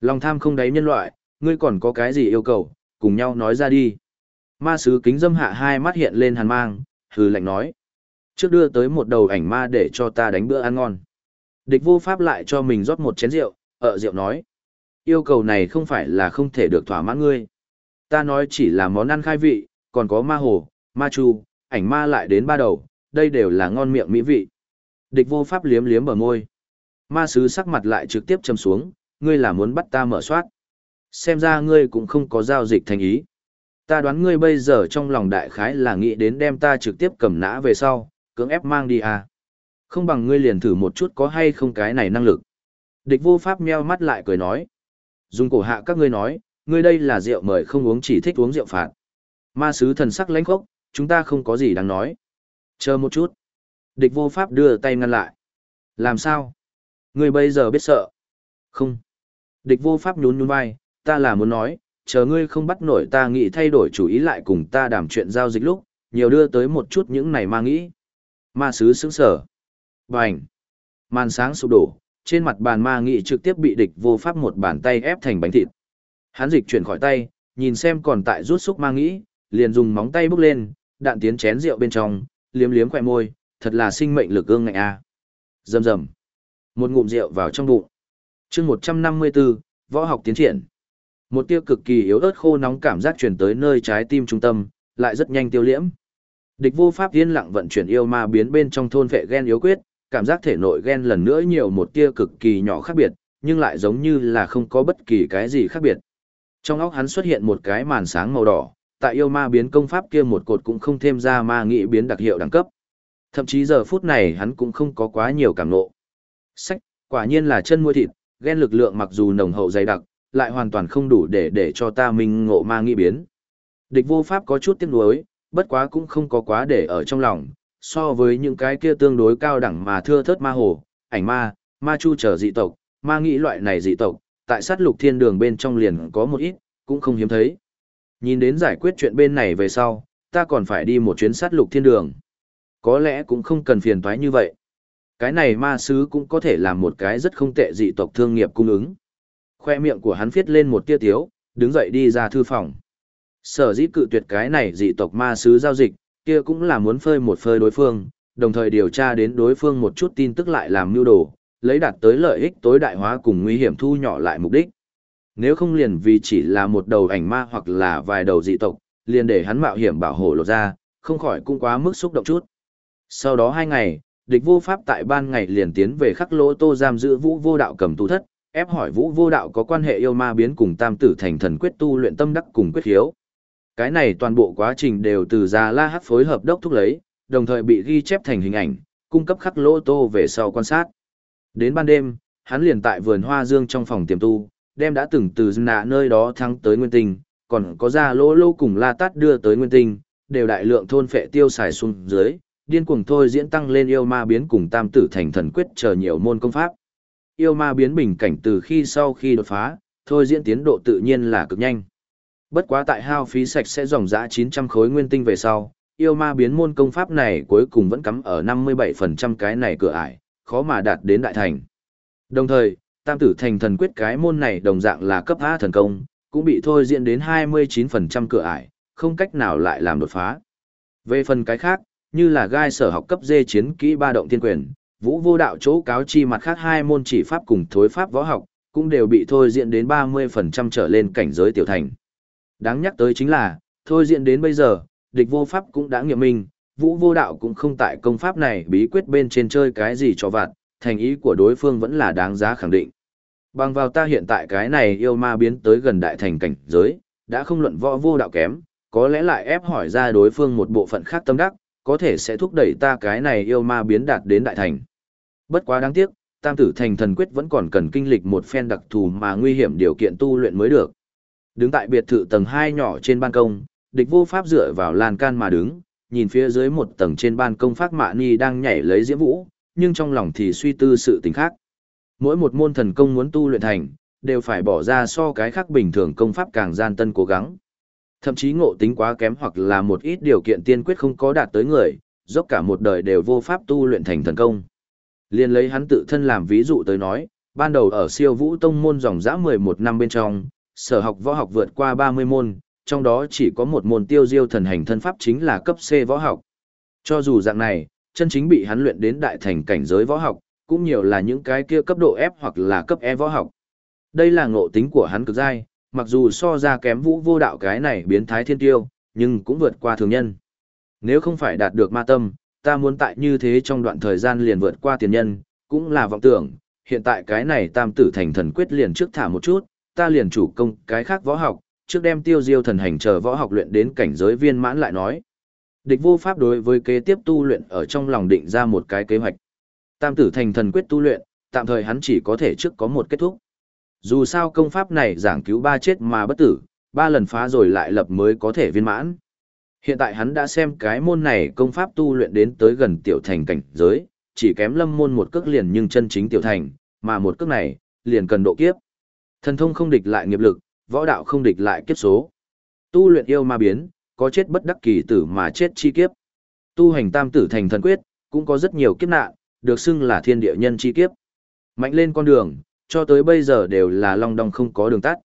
Lòng tham không đáy nhân loại, ngươi còn có cái gì yêu cầu, cùng nhau nói ra đi. Ma sứ kính dâm hạ hai mắt hiện lên hàn mang, hừ lạnh nói. Trước đưa tới một đầu ảnh ma để cho ta đánh bữa ăn ngon. Địch vô pháp lại cho mình rót một chén rượu, ở rượu nói. Yêu cầu này không phải là không thể được thỏa mãn ngươi. Ta nói chỉ là món ăn khai vị, còn có ma hồ, ma chu, ảnh ma lại đến ba đầu, đây đều là ngon miệng mỹ vị. Địch vô pháp liếm liếm bờ môi. Ma sứ sắc mặt lại trực tiếp châm xuống, ngươi là muốn bắt ta mở soát. Xem ra ngươi cũng không có giao dịch thành ý. Ta đoán ngươi bây giờ trong lòng đại khái là nghĩ đến đem ta trực tiếp cầm nã về sau, cưỡng ép mang đi à. Không bằng ngươi liền thử một chút có hay không cái này năng lực. Địch vô pháp meo mắt lại cười nói. Dùng cổ hạ các ngươi nói, ngươi đây là rượu mời không uống chỉ thích uống rượu phạt. Ma sứ thần sắc lãnh khốc, chúng ta không có gì đáng nói. Chờ một chút. Địch vô pháp đưa tay ngăn lại. Làm sao? Ngươi bây giờ biết sợ. Không. Địch vô pháp nhún nhún vai, ta là muốn nói, chờ ngươi không bắt nổi ta nghĩ thay đổi chủ ý lại cùng ta đàm chuyện giao dịch lúc, nhiều đưa tới một chút những này ma nghĩ. Ma sứ sững sở. Bành. Màn sáng sụp đổ, trên mặt bàn ma nghị trực tiếp bị địch vô pháp một bàn tay ép thành bánh thịt. Hắn dịch chuyển khỏi tay, nhìn xem còn tại rút xúc ma nghĩ, liền dùng móng tay bước lên, đạn tiến chén rượu bên trong, liếm liếm khỏe môi, thật là sinh mệnh lực gương ngạnh a. Rầm rầm. Một ngụm rượu vào trong bụng. Chương 154, võ học tiến triển. Một tia cực kỳ yếu ớt khô nóng cảm giác truyền tới nơi trái tim trung tâm, lại rất nhanh tiêu liễm. Địch vô pháp yên lặng vận chuyển yêu ma biến bên trong thôn vệ gen yếu quyết, cảm giác thể nội ghen lần nữa nhiều một tia cực kỳ nhỏ khác biệt, nhưng lại giống như là không có bất kỳ cái gì khác biệt. Trong óc hắn xuất hiện một cái màn sáng màu đỏ, tại yêu ma biến công pháp kia một cột cũng không thêm ra ma nghị biến đặc hiệu đẳng cấp. Thậm chí giờ phút này hắn cũng không có quá nhiều cảm nộ. Sách, quả nhiên là chân muôi thịt, ghen lực lượng mặc dù nồng hậu dày đặc, lại hoàn toàn không đủ để để cho ta minh ngộ ma nghị biến. Địch vô pháp có chút tiếc nuối, bất quá cũng không có quá để ở trong lòng, so với những cái kia tương đối cao đẳng mà thưa thớt ma hồ, ảnh ma, ma chu trở dị tộc, ma nghĩ loại này dị tộc, tại sát lục thiên đường bên trong liền có một ít, cũng không hiếm thấy. Nhìn đến giải quyết chuyện bên này về sau, ta còn phải đi một chuyến sát lục thiên đường. Có lẽ cũng không cần phiền toái như vậy. Cái này ma sứ cũng có thể làm một cái rất không tệ dị tộc thương nghiệp cung ứng. Khoe miệng của hắn viết lên một tia tiếu, đứng dậy đi ra thư phòng. Sở dĩ cự tuyệt cái này dị tộc ma sứ giao dịch, kia cũng là muốn phơi một phơi đối phương, đồng thời điều tra đến đối phương một chút tin tức lại làm mưu đồ, lấy đạt tới lợi ích tối đại hóa cùng nguy hiểm thu nhỏ lại mục đích. Nếu không liền vì chỉ là một đầu ảnh ma hoặc là vài đầu dị tộc, liền để hắn mạo hiểm bảo hộ lột ra, không khỏi cũng quá mức xúc động chút. Sau đó hai ngày, địch vô pháp tại ban ngày liền tiến về khắc lỗ tô giam giữ vũ vô đạo cầm tu thất, ép hỏi vũ vô đạo có quan hệ yêu ma biến cùng tam tử thành thần quyết tu luyện tâm đắc cùng quyết hiếu. Cái này toàn bộ quá trình đều từ Già La hát phối hợp đốc thúc lấy, đồng thời bị ghi chép thành hình ảnh, cung cấp khắc lỗ tô về sau quan sát. Đến ban đêm, hắn liền tại vườn hoa dương trong phòng tiềm tu, đem đã từng từ nạ nơi đó thắng tới nguyên tinh, còn có ra lỗ lô cùng la tát đưa tới nguyên tinh, đều đại lượng thôn phệ tiêu xài xuống dưới, điên cuồng thôi diễn tăng lên yêu ma biến cùng tam tử thành thần quyết chờ nhiều môn công pháp. Yêu ma biến bình cảnh từ khi sau khi đột phá, thôi diễn tiến độ tự nhiên là cực nhanh. Bất quá tại hao phí sạch sẽ dòng dã 900 khối nguyên tinh về sau, yêu ma biến môn công pháp này cuối cùng vẫn cắm ở 57% cái này cửa ải, khó mà đạt đến đại thành. Đồng thời, tam tử thành thần quyết cái môn này đồng dạng là cấp A thần công, cũng bị thôi diễn đến 29% cửa ải, không cách nào lại làm đột phá. Về phần cái khác, như là gai sở học cấp dê chiến kỹ ba động thiên quyền, vũ vô đạo chỗ cáo chi mặt khác hai môn chỉ pháp cùng thối pháp võ học, cũng đều bị thôi diễn đến 30% trở lên cảnh giới tiểu thành. Đáng nhắc tới chính là, thôi diễn đến bây giờ, địch vô pháp cũng đã nghiệm minh, vũ vô đạo cũng không tại công pháp này bí quyết bên trên chơi cái gì cho vặt, thành ý của đối phương vẫn là đáng giá khẳng định. Bằng vào ta hiện tại cái này yêu ma biến tới gần đại thành cảnh giới, đã không luận võ vô đạo kém, có lẽ lại ép hỏi ra đối phương một bộ phận khác tâm đắc, có thể sẽ thúc đẩy ta cái này yêu ma biến đạt đến đại thành. Bất quá đáng tiếc, tam tử thành thần quyết vẫn còn cần kinh lịch một phen đặc thù mà nguy hiểm điều kiện tu luyện mới được. Đứng tại biệt thự tầng 2 nhỏ trên ban công, địch vô pháp dựa vào lan can mà đứng, nhìn phía dưới một tầng trên ban công phát mạ ni đang nhảy lấy diễm vũ, nhưng trong lòng thì suy tư sự tình khác. Mỗi một môn thần công muốn tu luyện thành, đều phải bỏ ra so cái khác bình thường công pháp càng gian tân cố gắng. Thậm chí ngộ tính quá kém hoặc là một ít điều kiện tiên quyết không có đạt tới người, dốc cả một đời đều vô pháp tu luyện thành thần công. Liên lấy hắn tự thân làm ví dụ tới nói, ban đầu ở siêu vũ tông môn dòng dã 11 năm bên trong, sở học võ học vượt qua 30 môn, trong đó chỉ có một môn tiêu diêu thần hành thân pháp chính là cấp C võ học. Cho dù dạng này, chân chính bị hắn luyện đến đại thành cảnh giới võ học, cũng nhiều là những cái kia cấp độ F hoặc là cấp E võ học. Đây là ngộ tính của hắn cực dai, mặc dù so ra kém vũ vô đạo cái này biến thái thiên tiêu, nhưng cũng vượt qua thường nhân. Nếu không phải đạt được ma tâm, ta muốn tại như thế trong đoạn thời gian liền vượt qua tiền nhân, cũng là vọng tưởng, hiện tại cái này tam tử thành thần quyết liền trước thả một chút, ta liền chủ công cái khác võ học, trước đem tiêu diêu thần hành chờ võ học luyện đến cảnh giới viên mãn lại nói. Địch vô pháp đối với kế tiếp tu luyện ở trong lòng định ra một cái kế hoạch. Tam tử thành thần quyết tu luyện, tạm thời hắn chỉ có thể trước có một kết thúc. Dù sao công pháp này giảng cứu ba chết mà bất tử, ba lần phá rồi lại lập mới có thể viên mãn. Hiện tại hắn đã xem cái môn này công pháp tu luyện đến tới gần tiểu thành cảnh giới, chỉ kém lâm môn một cước liền nhưng chân chính tiểu thành, mà một cước này, liền cần độ kiếp. Thần thông không địch lại nghiệp lực, võ đạo không địch lại kiếp số. Tu luyện yêu ma biến, có chết bất đắc kỳ tử mà chết chi kiếp. Tu hành tam tử thành thần quyết, cũng có rất nhiều kiếp nạn, được xưng là thiên địa nhân chi kiếp. Mạnh lên con đường, cho tới bây giờ đều là long đong không có đường tắt.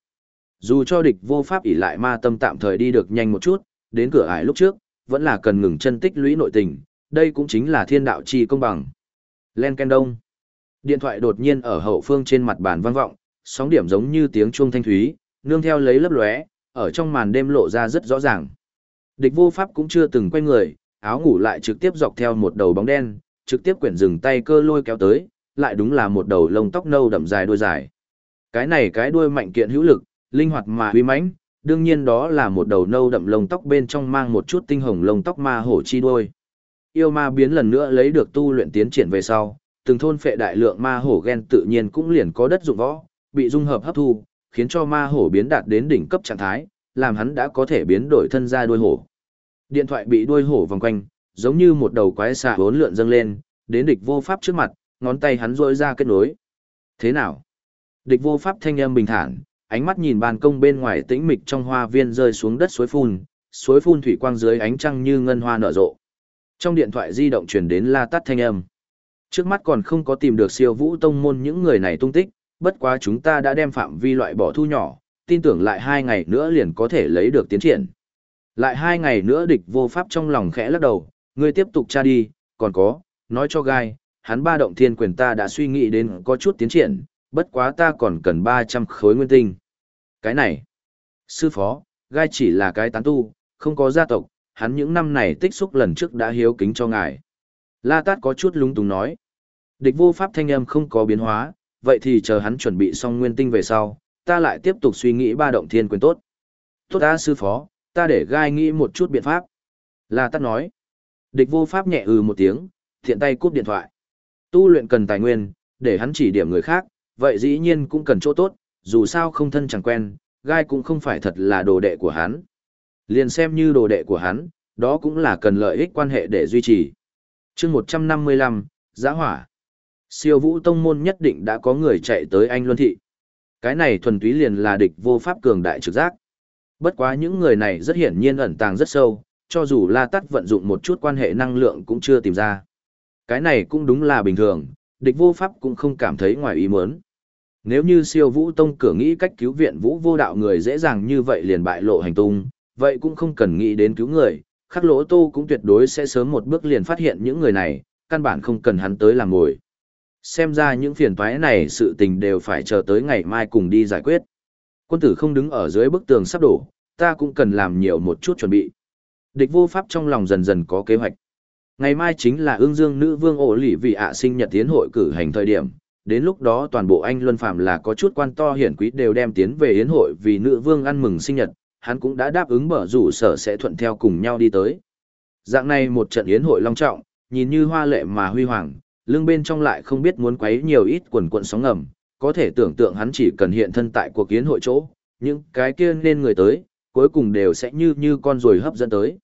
Dù cho địch vô pháp ỷ lại ma tâm tạm thời đi được nhanh một chút, đến cửa ải lúc trước, vẫn là cần ngừng chân tích lũy nội tình, đây cũng chính là thiên đạo chi công bằng. Len Ken Đông. Điện thoại đột nhiên ở hậu phương trên mặt bàn vang vọng, sóng điểm giống như tiếng chuông thanh thúy, nương theo lấy lấp lóe, ở trong màn đêm lộ ra rất rõ ràng. Địch vô pháp cũng chưa từng quay người, áo ngủ lại trực tiếp dọc theo một đầu bóng đen, trực tiếp quyển dừng tay cơ lôi kéo tới, lại đúng là một đầu lông tóc nâu đậm dài đuôi dài. Cái này cái đuôi mạnh kiện hữu lực, linh hoạt mà uy mãnh, đương nhiên đó là một đầu nâu đậm lông tóc bên trong mang một chút tinh hồng lông tóc ma hổ chi đuôi. Yêu ma biến lần nữa lấy được tu luyện tiến triển về sau, từng thôn phệ đại lượng ma hổ gen tự nhiên cũng liền có đất dụng võ, bị dung hợp hấp thu, khiến cho ma hổ biến đạt đến đỉnh cấp trạng thái, làm hắn đã có thể biến đổi thân ra đuôi hổ. Điện thoại bị đuôi hổ vòng quanh, giống như một đầu quái xà bốn lượn dâng lên, đến địch vô pháp trước mặt, ngón tay hắn rỗi ra kết nối. Thế nào? Địch vô pháp thanh âm bình thản, ánh mắt nhìn ban công bên ngoài tĩnh mịch trong hoa viên rơi xuống đất suối phun, suối phun thủy quang dưới ánh trăng như ngân hoa nở rộ. Trong điện thoại di động truyền đến la tắt thanh âm. Trước mắt còn không có tìm được siêu vũ tông môn những người này tung tích, bất quá chúng ta đã đem phạm vi loại bỏ thu nhỏ, tin tưởng lại hai ngày nữa liền có thể lấy được tiến triển. Lại hai ngày nữa địch vô pháp trong lòng khẽ lắc đầu, ngươi tiếp tục tra đi, còn có, nói cho gai, hắn ba động thiên quyền ta đã suy nghĩ đến có chút tiến triển, bất quá ta còn cần 300 khối nguyên tinh. Cái này, sư phó, gai chỉ là cái tán tu, không có gia tộc, hắn những năm này tích xúc lần trước đã hiếu kính cho ngài. La Tát có chút lúng túng nói. Địch vô pháp thanh âm không có biến hóa, vậy thì chờ hắn chuẩn bị xong nguyên tinh về sau, ta lại tiếp tục suy nghĩ ba động thiên quyền tốt. Tốt ta sư phó, ta để gai nghĩ một chút biện pháp. Là tắt nói. Địch vô pháp nhẹ ừ một tiếng, thiện tay cúp điện thoại. Tu luyện cần tài nguyên, để hắn chỉ điểm người khác, vậy dĩ nhiên cũng cần chỗ tốt, dù sao không thân chẳng quen, gai cũng không phải thật là đồ đệ của hắn. Liền xem như đồ đệ của hắn, đó cũng là cần lợi ích quan hệ để duy trì. chương 155, Giã Hỏa. Siêu vũ tông môn nhất định đã có người chạy tới anh Luân Thị. Cái này thuần túy liền là địch vô pháp cường đại trực giác. Bất quá những người này rất hiển nhiên ẩn tàng rất sâu, cho dù La Tắt vận dụng một chút quan hệ năng lượng cũng chưa tìm ra. Cái này cũng đúng là bình thường, địch vô pháp cũng không cảm thấy ngoài ý muốn. Nếu như siêu vũ tông cửa nghĩ cách cứu viện vũ vô đạo người dễ dàng như vậy liền bại lộ hành tung, vậy cũng không cần nghĩ đến cứu người, khắc lỗ tô cũng tuyệt đối sẽ sớm một bước liền phát hiện những người này, căn bản không cần hắn tới làm ngồi. Xem ra những phiền toái này sự tình đều phải chờ tới ngày mai cùng đi giải quyết. Quân tử không đứng ở dưới bức tường sắp đổ, ta cũng cần làm nhiều một chút chuẩn bị. Địch vô pháp trong lòng dần dần có kế hoạch. Ngày mai chính là ương dương nữ vương ổ lỷ vị ạ sinh nhật tiến hội cử hành thời điểm, đến lúc đó toàn bộ anh luân phạm là có chút quan to hiển quý đều đem tiến về yến hội vì nữ vương ăn mừng sinh nhật, hắn cũng đã đáp ứng bở rủ sở sẽ thuận theo cùng nhau đi tới. Dạng này một trận yến hội long trọng, nhìn như hoa lệ mà huy hoàng, lưng bên trong lại không biết muốn quấy nhiều ít quần quận sóng ngầm, có thể tưởng tượng hắn chỉ cần hiện thân tại cuộc kiến hội chỗ, những cái kia nên người tới, cuối cùng đều sẽ như như con ruồi hấp dẫn tới.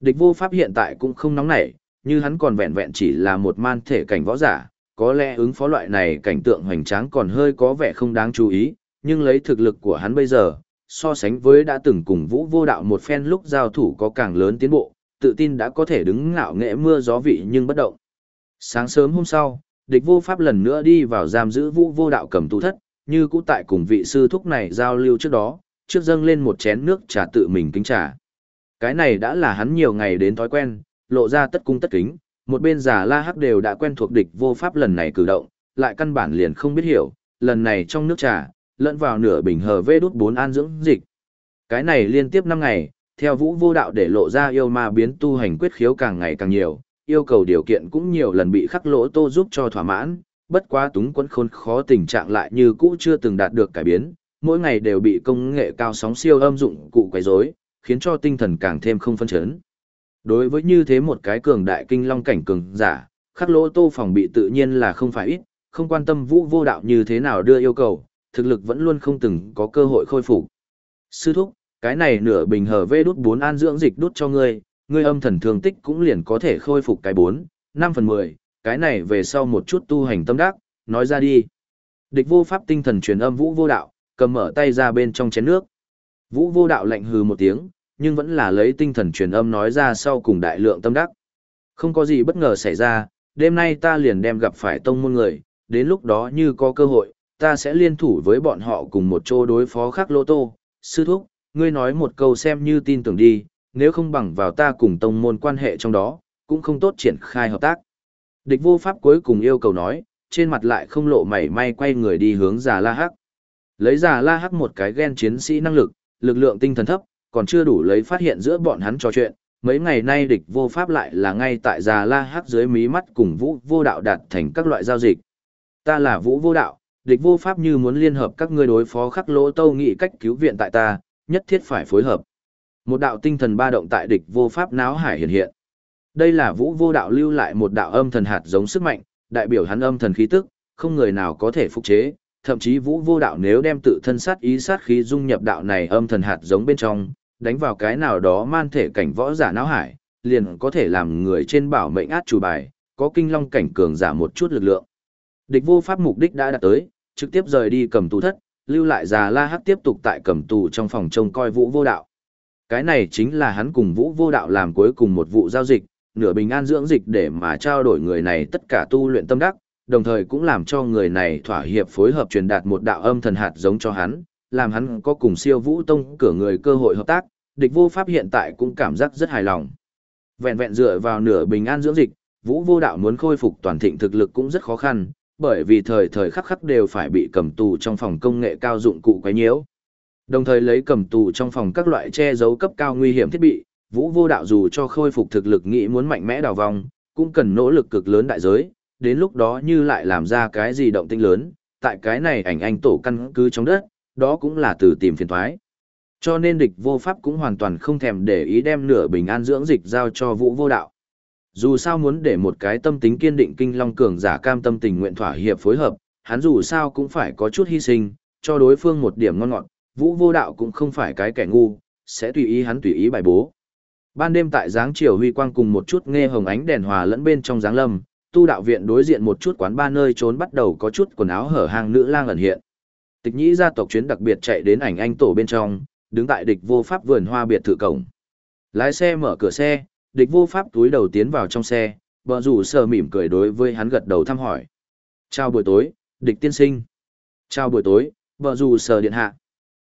Địch vô pháp hiện tại cũng không nóng nảy, như hắn còn vẹn vẹn chỉ là một man thể cảnh võ giả, có lẽ ứng phó loại này cảnh tượng hoành tráng còn hơi có vẻ không đáng chú ý, nhưng lấy thực lực của hắn bây giờ, so sánh với đã từng cùng vũ vô đạo một phen lúc giao thủ có càng lớn tiến bộ, tự tin đã có thể đứng ngạo nghệ mưa gió vị nhưng bất động. Sáng sớm hôm sau, địch vô pháp lần nữa đi vào giam giữ vũ vô đạo cầm tu thất, như cũ tại cùng vị sư thúc này giao lưu trước đó, trước dâng lên một chén nước trà tự mình kính trà. Cái này đã là hắn nhiều ngày đến thói quen, lộ ra tất cung tất kính, một bên giả la hắc đều đã quen thuộc địch vô pháp lần này cử động, lại căn bản liền không biết hiểu, lần này trong nước trà, lẫn vào nửa bình hờ vê đút bốn an dưỡng dịch. Cái này liên tiếp năm ngày, theo vũ vô đạo để lộ ra yêu ma biến tu hành quyết khiếu càng ngày càng nhiều, yêu cầu điều kiện cũng nhiều lần bị khắc lỗ tô giúp cho thỏa mãn, bất quá túng quẫn khôn khó tình trạng lại như cũ chưa từng đạt được cải biến, mỗi ngày đều bị công nghệ cao sóng siêu âm dụng cụ quấy rối, khiến cho tinh thần càng thêm không phân chấn. Đối với như thế một cái cường đại kinh long cảnh cường giả, khắc lỗ tô phòng bị tự nhiên là không phải ít, không quan tâm vũ vô đạo như thế nào đưa yêu cầu, thực lực vẫn luôn không từng có cơ hội khôi phục. Sư thúc, cái này nửa bình hở vê đút 4 an dưỡng dịch đút cho ngươi, ngươi âm thần thương tích cũng liền có thể khôi phục cái 4, 5 phần 10, cái này về sau một chút tu hành tâm đắc, nói ra đi. Địch vô pháp tinh thần truyền âm vũ vô đạo, cầm mở tay ra bên trong chén nước. Vũ vô đạo lạnh hừ một tiếng, nhưng vẫn là lấy tinh thần truyền âm nói ra sau cùng đại lượng tâm đắc. Không có gì bất ngờ xảy ra, đêm nay ta liền đem gặp phải tông môn người, đến lúc đó như có cơ hội, ta sẽ liên thủ với bọn họ cùng một chỗ đối phó khắc lô tô. Sư thúc, ngươi nói một câu xem như tin tưởng đi, nếu không bằng vào ta cùng tông môn quan hệ trong đó, cũng không tốt triển khai hợp tác. Địch vô pháp cuối cùng yêu cầu nói, trên mặt lại không lộ mảy may quay người đi hướng già la hắc. Lấy già la hắc một cái gen chiến sĩ năng lực, lực lượng tinh thần thấp, còn chưa đủ lấy phát hiện giữa bọn hắn trò chuyện. Mấy ngày nay địch vô pháp lại là ngay tại già la hắc dưới mí mắt cùng vũ vô đạo đạt thành các loại giao dịch. Ta là vũ vô đạo, địch vô pháp như muốn liên hợp các ngươi đối phó khắc lỗ tâu nghị cách cứu viện tại ta, nhất thiết phải phối hợp. Một đạo tinh thần ba động tại địch vô pháp náo hải hiện hiện. Đây là vũ vô đạo lưu lại một đạo âm thần hạt giống sức mạnh, đại biểu hắn âm thần khí tức, không người nào có thể phục chế, thậm chí vũ vô đạo nếu đem tự thân sát ý sát khí dung nhập đạo này âm thần hạt giống bên trong, đánh vào cái nào đó man thể cảnh võ giả náo hải, liền có thể làm người trên bảo mệnh át chủ bài, có kinh long cảnh cường giả một chút lực lượng. Địch vô pháp mục đích đã đạt tới, trực tiếp rời đi cầm tù thất, lưu lại già la hắc tiếp tục tại cầm tù trong phòng trông coi vũ vô đạo. Cái này chính là hắn cùng vũ vô đạo làm cuối cùng một vụ giao dịch, nửa bình an dưỡng dịch để mà trao đổi người này tất cả tu luyện tâm đắc, đồng thời cũng làm cho người này thỏa hiệp phối hợp truyền đạt một đạo âm thần hạt giống cho hắn, làm hắn có cùng siêu vũ tông cửa người cơ hội hợp tác, địch vô pháp hiện tại cũng cảm giác rất hài lòng. Vẹn vẹn dựa vào nửa bình an dưỡng dịch, vũ vô đạo muốn khôi phục toàn thịnh thực lực cũng rất khó khăn, bởi vì thời thời khắc khắc đều phải bị cầm tù trong phòng công nghệ cao dụng cụ quấy nhiễu. Đồng thời lấy cầm tù trong phòng các loại che giấu cấp cao nguy hiểm thiết bị, vũ vô đạo dù cho khôi phục thực lực nghĩ muốn mạnh mẽ đào vong, cũng cần nỗ lực cực lớn đại giới, đến lúc đó như lại làm ra cái gì động tĩnh lớn, tại cái này ảnh anh tổ căn cứ trong đất, đó cũng là từ tìm phiền thoái. Cho nên địch vô pháp cũng hoàn toàn không thèm để ý đem nửa bình an dưỡng dịch giao cho vũ vô đạo. Dù sao muốn để một cái tâm tính kiên định kinh long cường giả cam tâm tình nguyện thỏa hiệp phối hợp, hắn dù sao cũng phải có chút hy sinh, cho đối phương một điểm ngon ngọt, vũ vô đạo cũng không phải cái kẻ ngu, sẽ tùy ý hắn tùy ý bài bố. Ban đêm tại dáng chiều huy quang cùng một chút nghe hồng ánh đèn hòa lẫn bên trong dáng lâm, tu đạo viện đối diện một chút quán ba nơi trốn bắt đầu có chút quần áo hở hang nữ lang ẩn hiện. Tịch nhĩ gia tộc chuyến đặc biệt chạy đến ảnh anh tổ bên trong, đứng tại địch vô pháp vườn hoa biệt thự cổng. Lái xe mở cửa xe, địch vô pháp túi đầu tiến vào trong xe, bờ rủ sờ mỉm cười đối với hắn gật đầu thăm hỏi. Chào buổi tối, địch tiên sinh. Chào buổi tối, bờ rủ sờ điện hạ.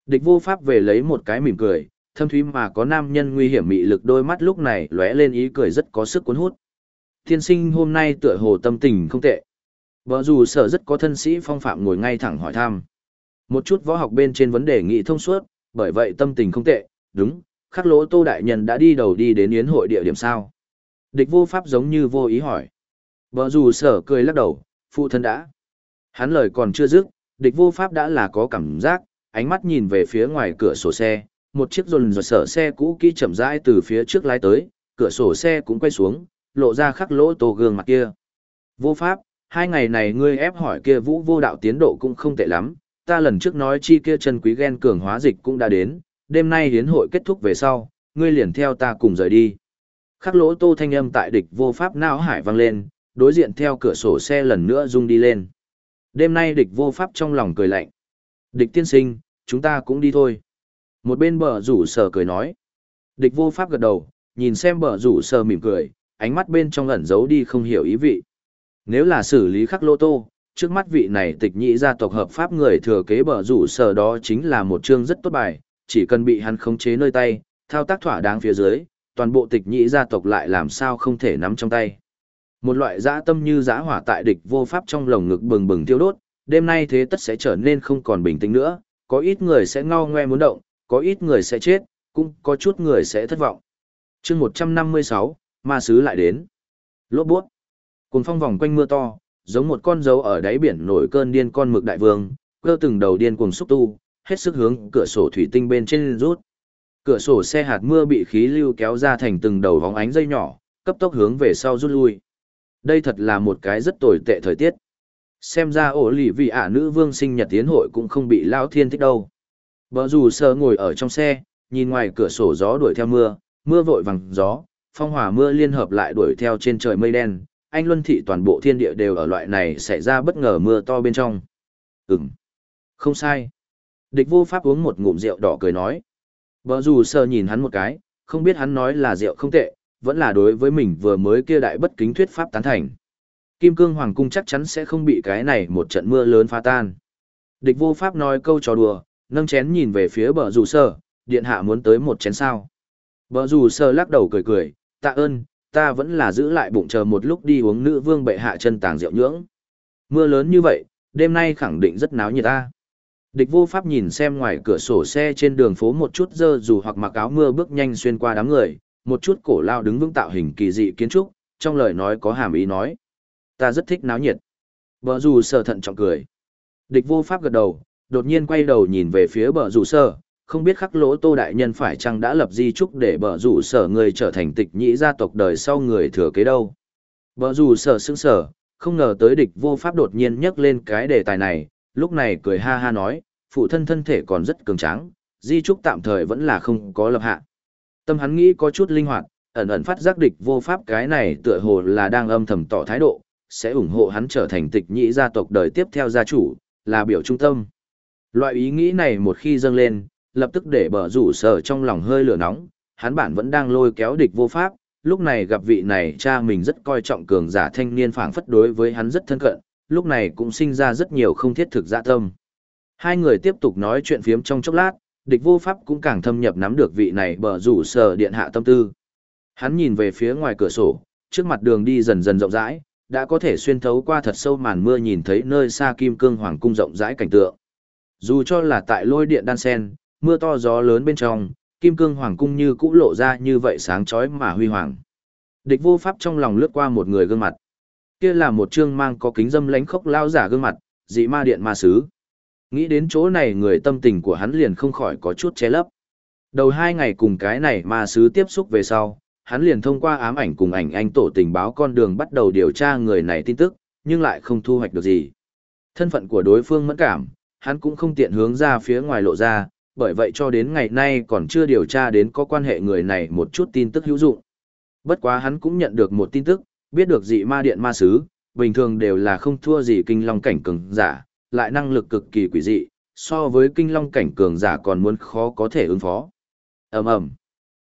Địch vô pháp về lấy một cái mỉm cười, thâm thúy mà có nam nhân nguy hiểm mị lực đôi mắt lúc này lóe lên ý cười rất có sức cuốn hút. Thiên sinh hôm nay tựa hồ tâm tình không tệ. Bờ dù sở rất có thân sĩ phong phạm ngồi ngay thẳng hỏi thăm. Một chút võ học bên trên vấn đề nghị thông suốt, bởi vậy tâm tình không tệ, đúng, khắc lỗ tô đại nhân đã đi đầu đi đến yến hội địa điểm sao. Địch vô pháp giống như vô ý hỏi. Bờ dù sở cười lắc đầu, phụ thân đã. Hắn lời còn chưa dứt, địch vô pháp đã là có cảm giác, ánh mắt nhìn về phía ngoài cửa sổ xe, một chiếc rồn rồi sở xe cũ kỹ chậm rãi từ phía trước lái tới, cửa sổ xe cũng quay xuống, lộ ra khắc lỗ tô gương mặt kia. Vô pháp, hai ngày này ngươi ép hỏi kia vũ vô đạo tiến độ cũng không tệ lắm, ta lần trước nói chi kia chân quý ghen cường hóa dịch cũng đã đến, đêm nay hiến hội kết thúc về sau, ngươi liền theo ta cùng rời đi. Khắc lỗ tô thanh âm tại địch vô pháp não hải vang lên, đối diện theo cửa sổ xe lần nữa rung đi lên. Đêm nay địch vô pháp trong lòng cười lạnh. Địch tiên sinh, chúng ta cũng đi thôi. Một bên bờ rủ sở cười nói. Địch vô pháp gật đầu, nhìn xem bờ rủ sở mỉm cười, ánh mắt bên trong ẩn giấu đi không hiểu ý vị. Nếu là xử lý khắc lô tô, trước mắt vị này tịch nhị gia tộc hợp pháp người thừa kế bờ rủ sở đó chính là một chương rất tốt bài, chỉ cần bị hắn khống chế nơi tay, thao tác thỏa đáng phía dưới, toàn bộ tịch nhị gia tộc lại làm sao không thể nắm trong tay. Một loại dã tâm như dã hỏa tại địch vô pháp trong lồng ngực bừng bừng tiêu đốt, đêm nay thế tất sẽ trở nên không còn bình tĩnh nữa, có ít người sẽ ngao ngoe muốn động, có ít người sẽ chết, cũng có chút người sẽ thất vọng. chương 156, ma sứ lại đến. Lốt buốt. Cùng phong vòng quanh mưa to, giống một con dấu ở đáy biển nổi cơn điên con mực đại vương, cơ từng đầu điên cuồng xúc tu, hết sức hướng cửa sổ thủy tinh bên trên rút. Cửa sổ xe hạt mưa bị khí lưu kéo ra thành từng đầu vóng ánh dây nhỏ, cấp tốc hướng về sau rút lui. Đây thật là một cái rất tồi tệ thời tiết. Xem ra ổ lì vị ả nữ vương sinh nhật tiến hội cũng không bị lão thiên thích đâu. Bờ rủ sờ ngồi ở trong xe, nhìn ngoài cửa sổ gió đuổi theo mưa, mưa vội vàng gió, phong hỏa mưa liên hợp lại đuổi theo trên trời mây đen, anh luân thị toàn bộ thiên địa đều ở loại này xảy ra bất ngờ mưa to bên trong. Ừm, không sai. Địch vô pháp uống một ngụm rượu đỏ cười nói. Bờ rủ sờ nhìn hắn một cái, không biết hắn nói là rượu không tệ, vẫn là đối với mình vừa mới kia đại bất kính thuyết pháp tán thành. Kim cương hoàng cung chắc chắn sẽ không bị cái này một trận mưa lớn phá tan. Địch vô pháp nói câu trò đùa, nâng chén nhìn về phía bờ rủ sở, điện hạ muốn tới một chén sao. Bờ rủ sở lắc đầu cười cười, tạ ơn, ta vẫn là giữ lại bụng chờ một lúc đi uống nữ vương bệ hạ chân tàng rượu nhưỡng. Mưa lớn như vậy, đêm nay khẳng định rất náo nhiệt ta. Địch vô pháp nhìn xem ngoài cửa sổ xe trên đường phố một chút dơ dù hoặc mặc áo mưa bước nhanh xuyên qua đám người, một chút cổ lao đứng vững tạo hình kỳ dị kiến trúc, trong lời nói có hàm ý nói. Ta rất thích náo nhiệt. Bờ rủ sơ thận trọng cười. Địch vô pháp gật đầu, đột nhiên quay đầu nhìn về phía bờ rủ sở, không biết khắc lỗ tô đại nhân phải chăng đã lập di trúc để bờ rủ sở người trở thành tịch nhĩ gia tộc đời sau người thừa kế đâu. Bờ rủ sở sững sở, không ngờ tới địch vô pháp đột nhiên nhắc lên cái đề tài này, lúc này cười ha ha nói, phụ thân thân thể còn rất cường tráng, di trúc tạm thời vẫn là không có lập hạ. Tâm hắn nghĩ có chút linh hoạt, ẩn ẩn phát giác địch vô pháp cái này tựa hồ là đang âm thầm tỏ thái độ, sẽ ủng hộ hắn trở thành tịch nhĩ gia tộc đời tiếp theo gia chủ, là biểu trung tâm. Loại ý nghĩ này một khi dâng lên, lập tức để bờ rủ sở trong lòng hơi lửa nóng, hắn bản vẫn đang lôi kéo địch vô pháp, lúc này gặp vị này cha mình rất coi trọng cường giả thanh niên phảng phất đối với hắn rất thân cận, lúc này cũng sinh ra rất nhiều không thiết thực dạ tâm. Hai người tiếp tục nói chuyện phiếm trong chốc lát, địch vô pháp cũng càng thâm nhập nắm được vị này bờ rủ sở điện hạ tâm tư. Hắn nhìn về phía ngoài cửa sổ, trước mặt đường đi dần dần rộng rãi, đã có thể xuyên thấu qua thật sâu màn mưa nhìn thấy nơi xa kim cương hoàng cung rộng rãi cảnh tượng. Dù cho là tại lôi điện đan sen, mưa to gió lớn bên trong, kim cương hoàng cung như cũ lộ ra như vậy sáng chói mà huy hoàng. Địch vô pháp trong lòng lướt qua một người gương mặt. Kia là một trương mang có kính dâm lánh khốc lao giả gương mặt, dị ma điện ma sứ. Nghĩ đến chỗ này người tâm tình của hắn liền không khỏi có chút che lấp. Đầu hai ngày cùng cái này ma sứ tiếp xúc về sau, hắn liền thông qua ám ảnh cùng ảnh anh tổ tình báo con đường bắt đầu điều tra người này tin tức, nhưng lại không thu hoạch được gì. Thân phận của đối phương mẫn cảm, hắn cũng không tiện hướng ra phía ngoài lộ ra, bởi vậy cho đến ngày nay còn chưa điều tra đến có quan hệ người này một chút tin tức hữu dụng. Bất quá hắn cũng nhận được một tin tức, biết được dị ma điện ma sứ, bình thường đều là không thua gì kinh long cảnh cường giả, lại năng lực cực kỳ quỷ dị, so với kinh long cảnh cường giả còn muốn khó có thể ứng phó. ầm ầm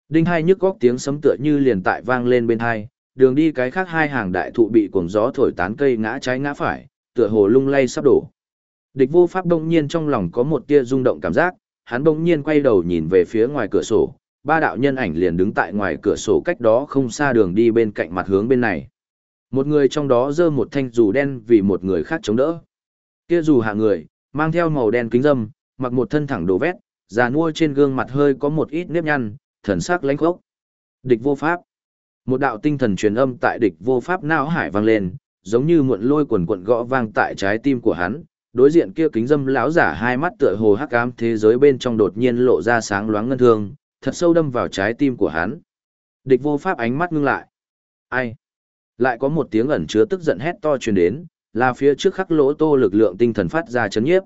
Đinh hai nhức góc tiếng sấm tựa như liền tại vang lên bên hai, đường đi cái khác hai hàng đại thụ bị cuồng gió thổi tán cây ngã trái ngã phải, tựa hồ lung lay sắp đổ. Địch vô pháp đông nhiên trong lòng có một tia rung động cảm giác, hắn đông nhiên quay đầu nhìn về phía ngoài cửa sổ, ba đạo nhân ảnh liền đứng tại ngoài cửa sổ cách đó không xa đường đi bên cạnh mặt hướng bên này. Một người trong đó giơ một thanh dù đen vì một người khác chống đỡ. Kia dù hạ người, mang theo màu đen kính dâm, mặc một thân thẳng đồ vét, già nuôi trên gương mặt hơi có một ít nếp nhăn, thần sắc lãnh khốc. Địch vô pháp. Một đạo tinh thần truyền âm tại địch vô pháp não hải vang lên, giống như muộn lôi quần quận gõ vang tại trái tim của hắn. Đối diện kia kính dâm lão giả hai mắt tựa hồ hắc ám thế giới bên trong đột nhiên lộ ra sáng loáng ngân thương, thật sâu đâm vào trái tim của hắn. Địch vô pháp ánh mắt ngưng lại. Ai? Lại có một tiếng ẩn chứa tức giận hét to truyền đến, là phía trước khắc lỗ tô lực lượng tinh thần phát ra chấn nhiếp.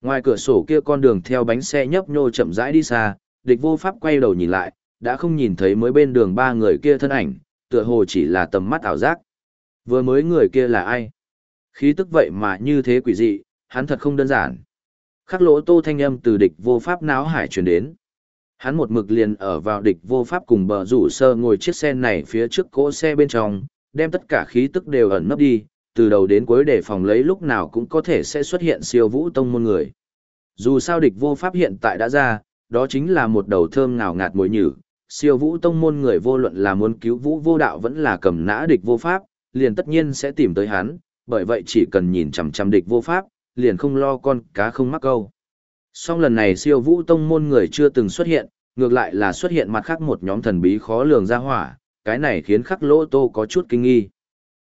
Ngoài cửa sổ kia con đường theo bánh xe nhấp nhô chậm rãi đi xa, địch vô pháp quay đầu nhìn lại, đã không nhìn thấy mới bên đường ba người kia thân ảnh, tựa hồ chỉ là tầm mắt ảo giác. Vừa mới người kia là ai? Khí tức vậy mà như thế quỷ dị, hắn thật không đơn giản. Khắc lỗ tô thanh âm từ địch vô pháp náo hải truyền đến. Hắn một mực liền ở vào địch vô pháp cùng bờ rủ sơ ngồi chiếc xe này phía trước cỗ xe bên trong, đem tất cả khí tức đều ẩn nấp đi, từ đầu đến cuối để phòng lấy lúc nào cũng có thể sẽ xuất hiện siêu vũ tông môn người. Dù sao địch vô pháp hiện tại đã ra, đó chính là một đầu thơm ngào ngạt mùi nhử, siêu vũ tông môn người vô luận là muốn cứu vũ vô đạo vẫn là cầm nã địch vô pháp, liền tất nhiên sẽ tìm tới hắn, bởi vậy chỉ cần nhìn chằm chằm địch vô pháp, liền không lo con cá không mắc câu. Song lần này siêu vũ tông môn người chưa từng xuất hiện, ngược lại là xuất hiện mặt khác một nhóm thần bí khó lường ra hỏa, cái này khiến khắc lỗ tô có chút kinh nghi.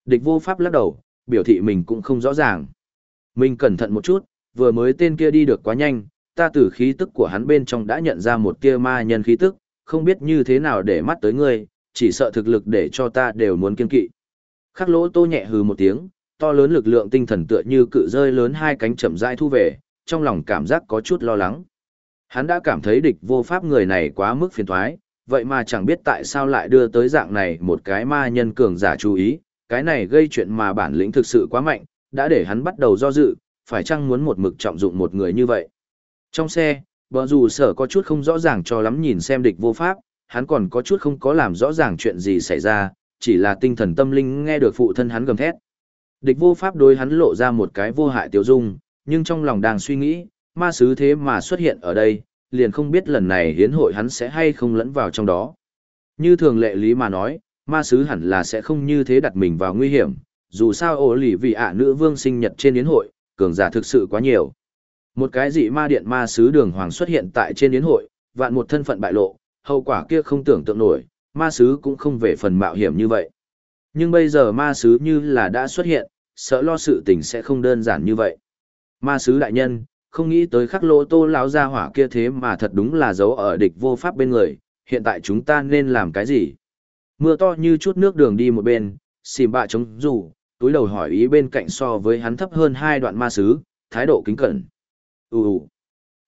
Địch vô pháp lắc đầu, biểu thị mình cũng không rõ ràng. Mình cẩn thận một chút, vừa mới tên kia đi được quá nhanh, ta từ khí tức của hắn bên trong đã nhận ra một tia ma nhân khí tức, không biết như thế nào để mắt tới ngươi, chỉ sợ thực lực để cho ta đều muốn kiên kỵ. Khắc lỗ tô nhẹ hừ một tiếng, to lớn lực lượng tinh thần tựa như cự rơi lớn hai cánh chậm rãi thu về, trong lòng cảm giác có chút lo lắng. Hắn đã cảm thấy địch vô pháp người này quá mức phiền thoái, vậy mà chẳng biết tại sao lại đưa tới dạng này một cái ma nhân cường giả chú ý, cái này gây chuyện mà bản lĩnh thực sự quá mạnh, đã để hắn bắt đầu do dự, phải chăng muốn một mực trọng dụng một người như vậy. Trong xe, bờ dù sở có chút không rõ ràng cho lắm nhìn xem địch vô pháp, hắn còn có chút không có làm rõ ràng chuyện gì xảy ra, chỉ là tinh thần tâm linh nghe được phụ thân hắn gầm thét. Địch vô pháp đối hắn lộ ra một cái vô hại tiêu dung, nhưng trong lòng đang suy nghĩ, ma sứ thế mà xuất hiện ở đây, liền không biết lần này hiến hội hắn sẽ hay không lẫn vào trong đó. Như thường lệ lý mà nói, ma sứ hẳn là sẽ không như thế đặt mình vào nguy hiểm, dù sao ổ lì vì ạ nữ vương sinh nhật trên yến hội, cường giả thực sự quá nhiều. Một cái dị ma điện ma sứ đường hoàng xuất hiện tại trên yến hội, vạn một thân phận bại lộ, hậu quả kia không tưởng tượng nổi, ma sứ cũng không về phần mạo hiểm như vậy. Nhưng bây giờ ma sứ như là đã xuất hiện, sợ lo sự tình sẽ không đơn giản như vậy. Ma sứ đại nhân, không nghĩ tới khắc lỗ tô lão gia hỏa kia thế mà thật đúng là giấu ở địch vô pháp bên người, hiện tại chúng ta nên làm cái gì? Mưa to như chút nước đường đi một bên, xìm bạ chống rủ, túi đầu hỏi ý bên cạnh so với hắn thấp hơn hai đoạn ma sứ, thái độ kính cẩn. Ù ù.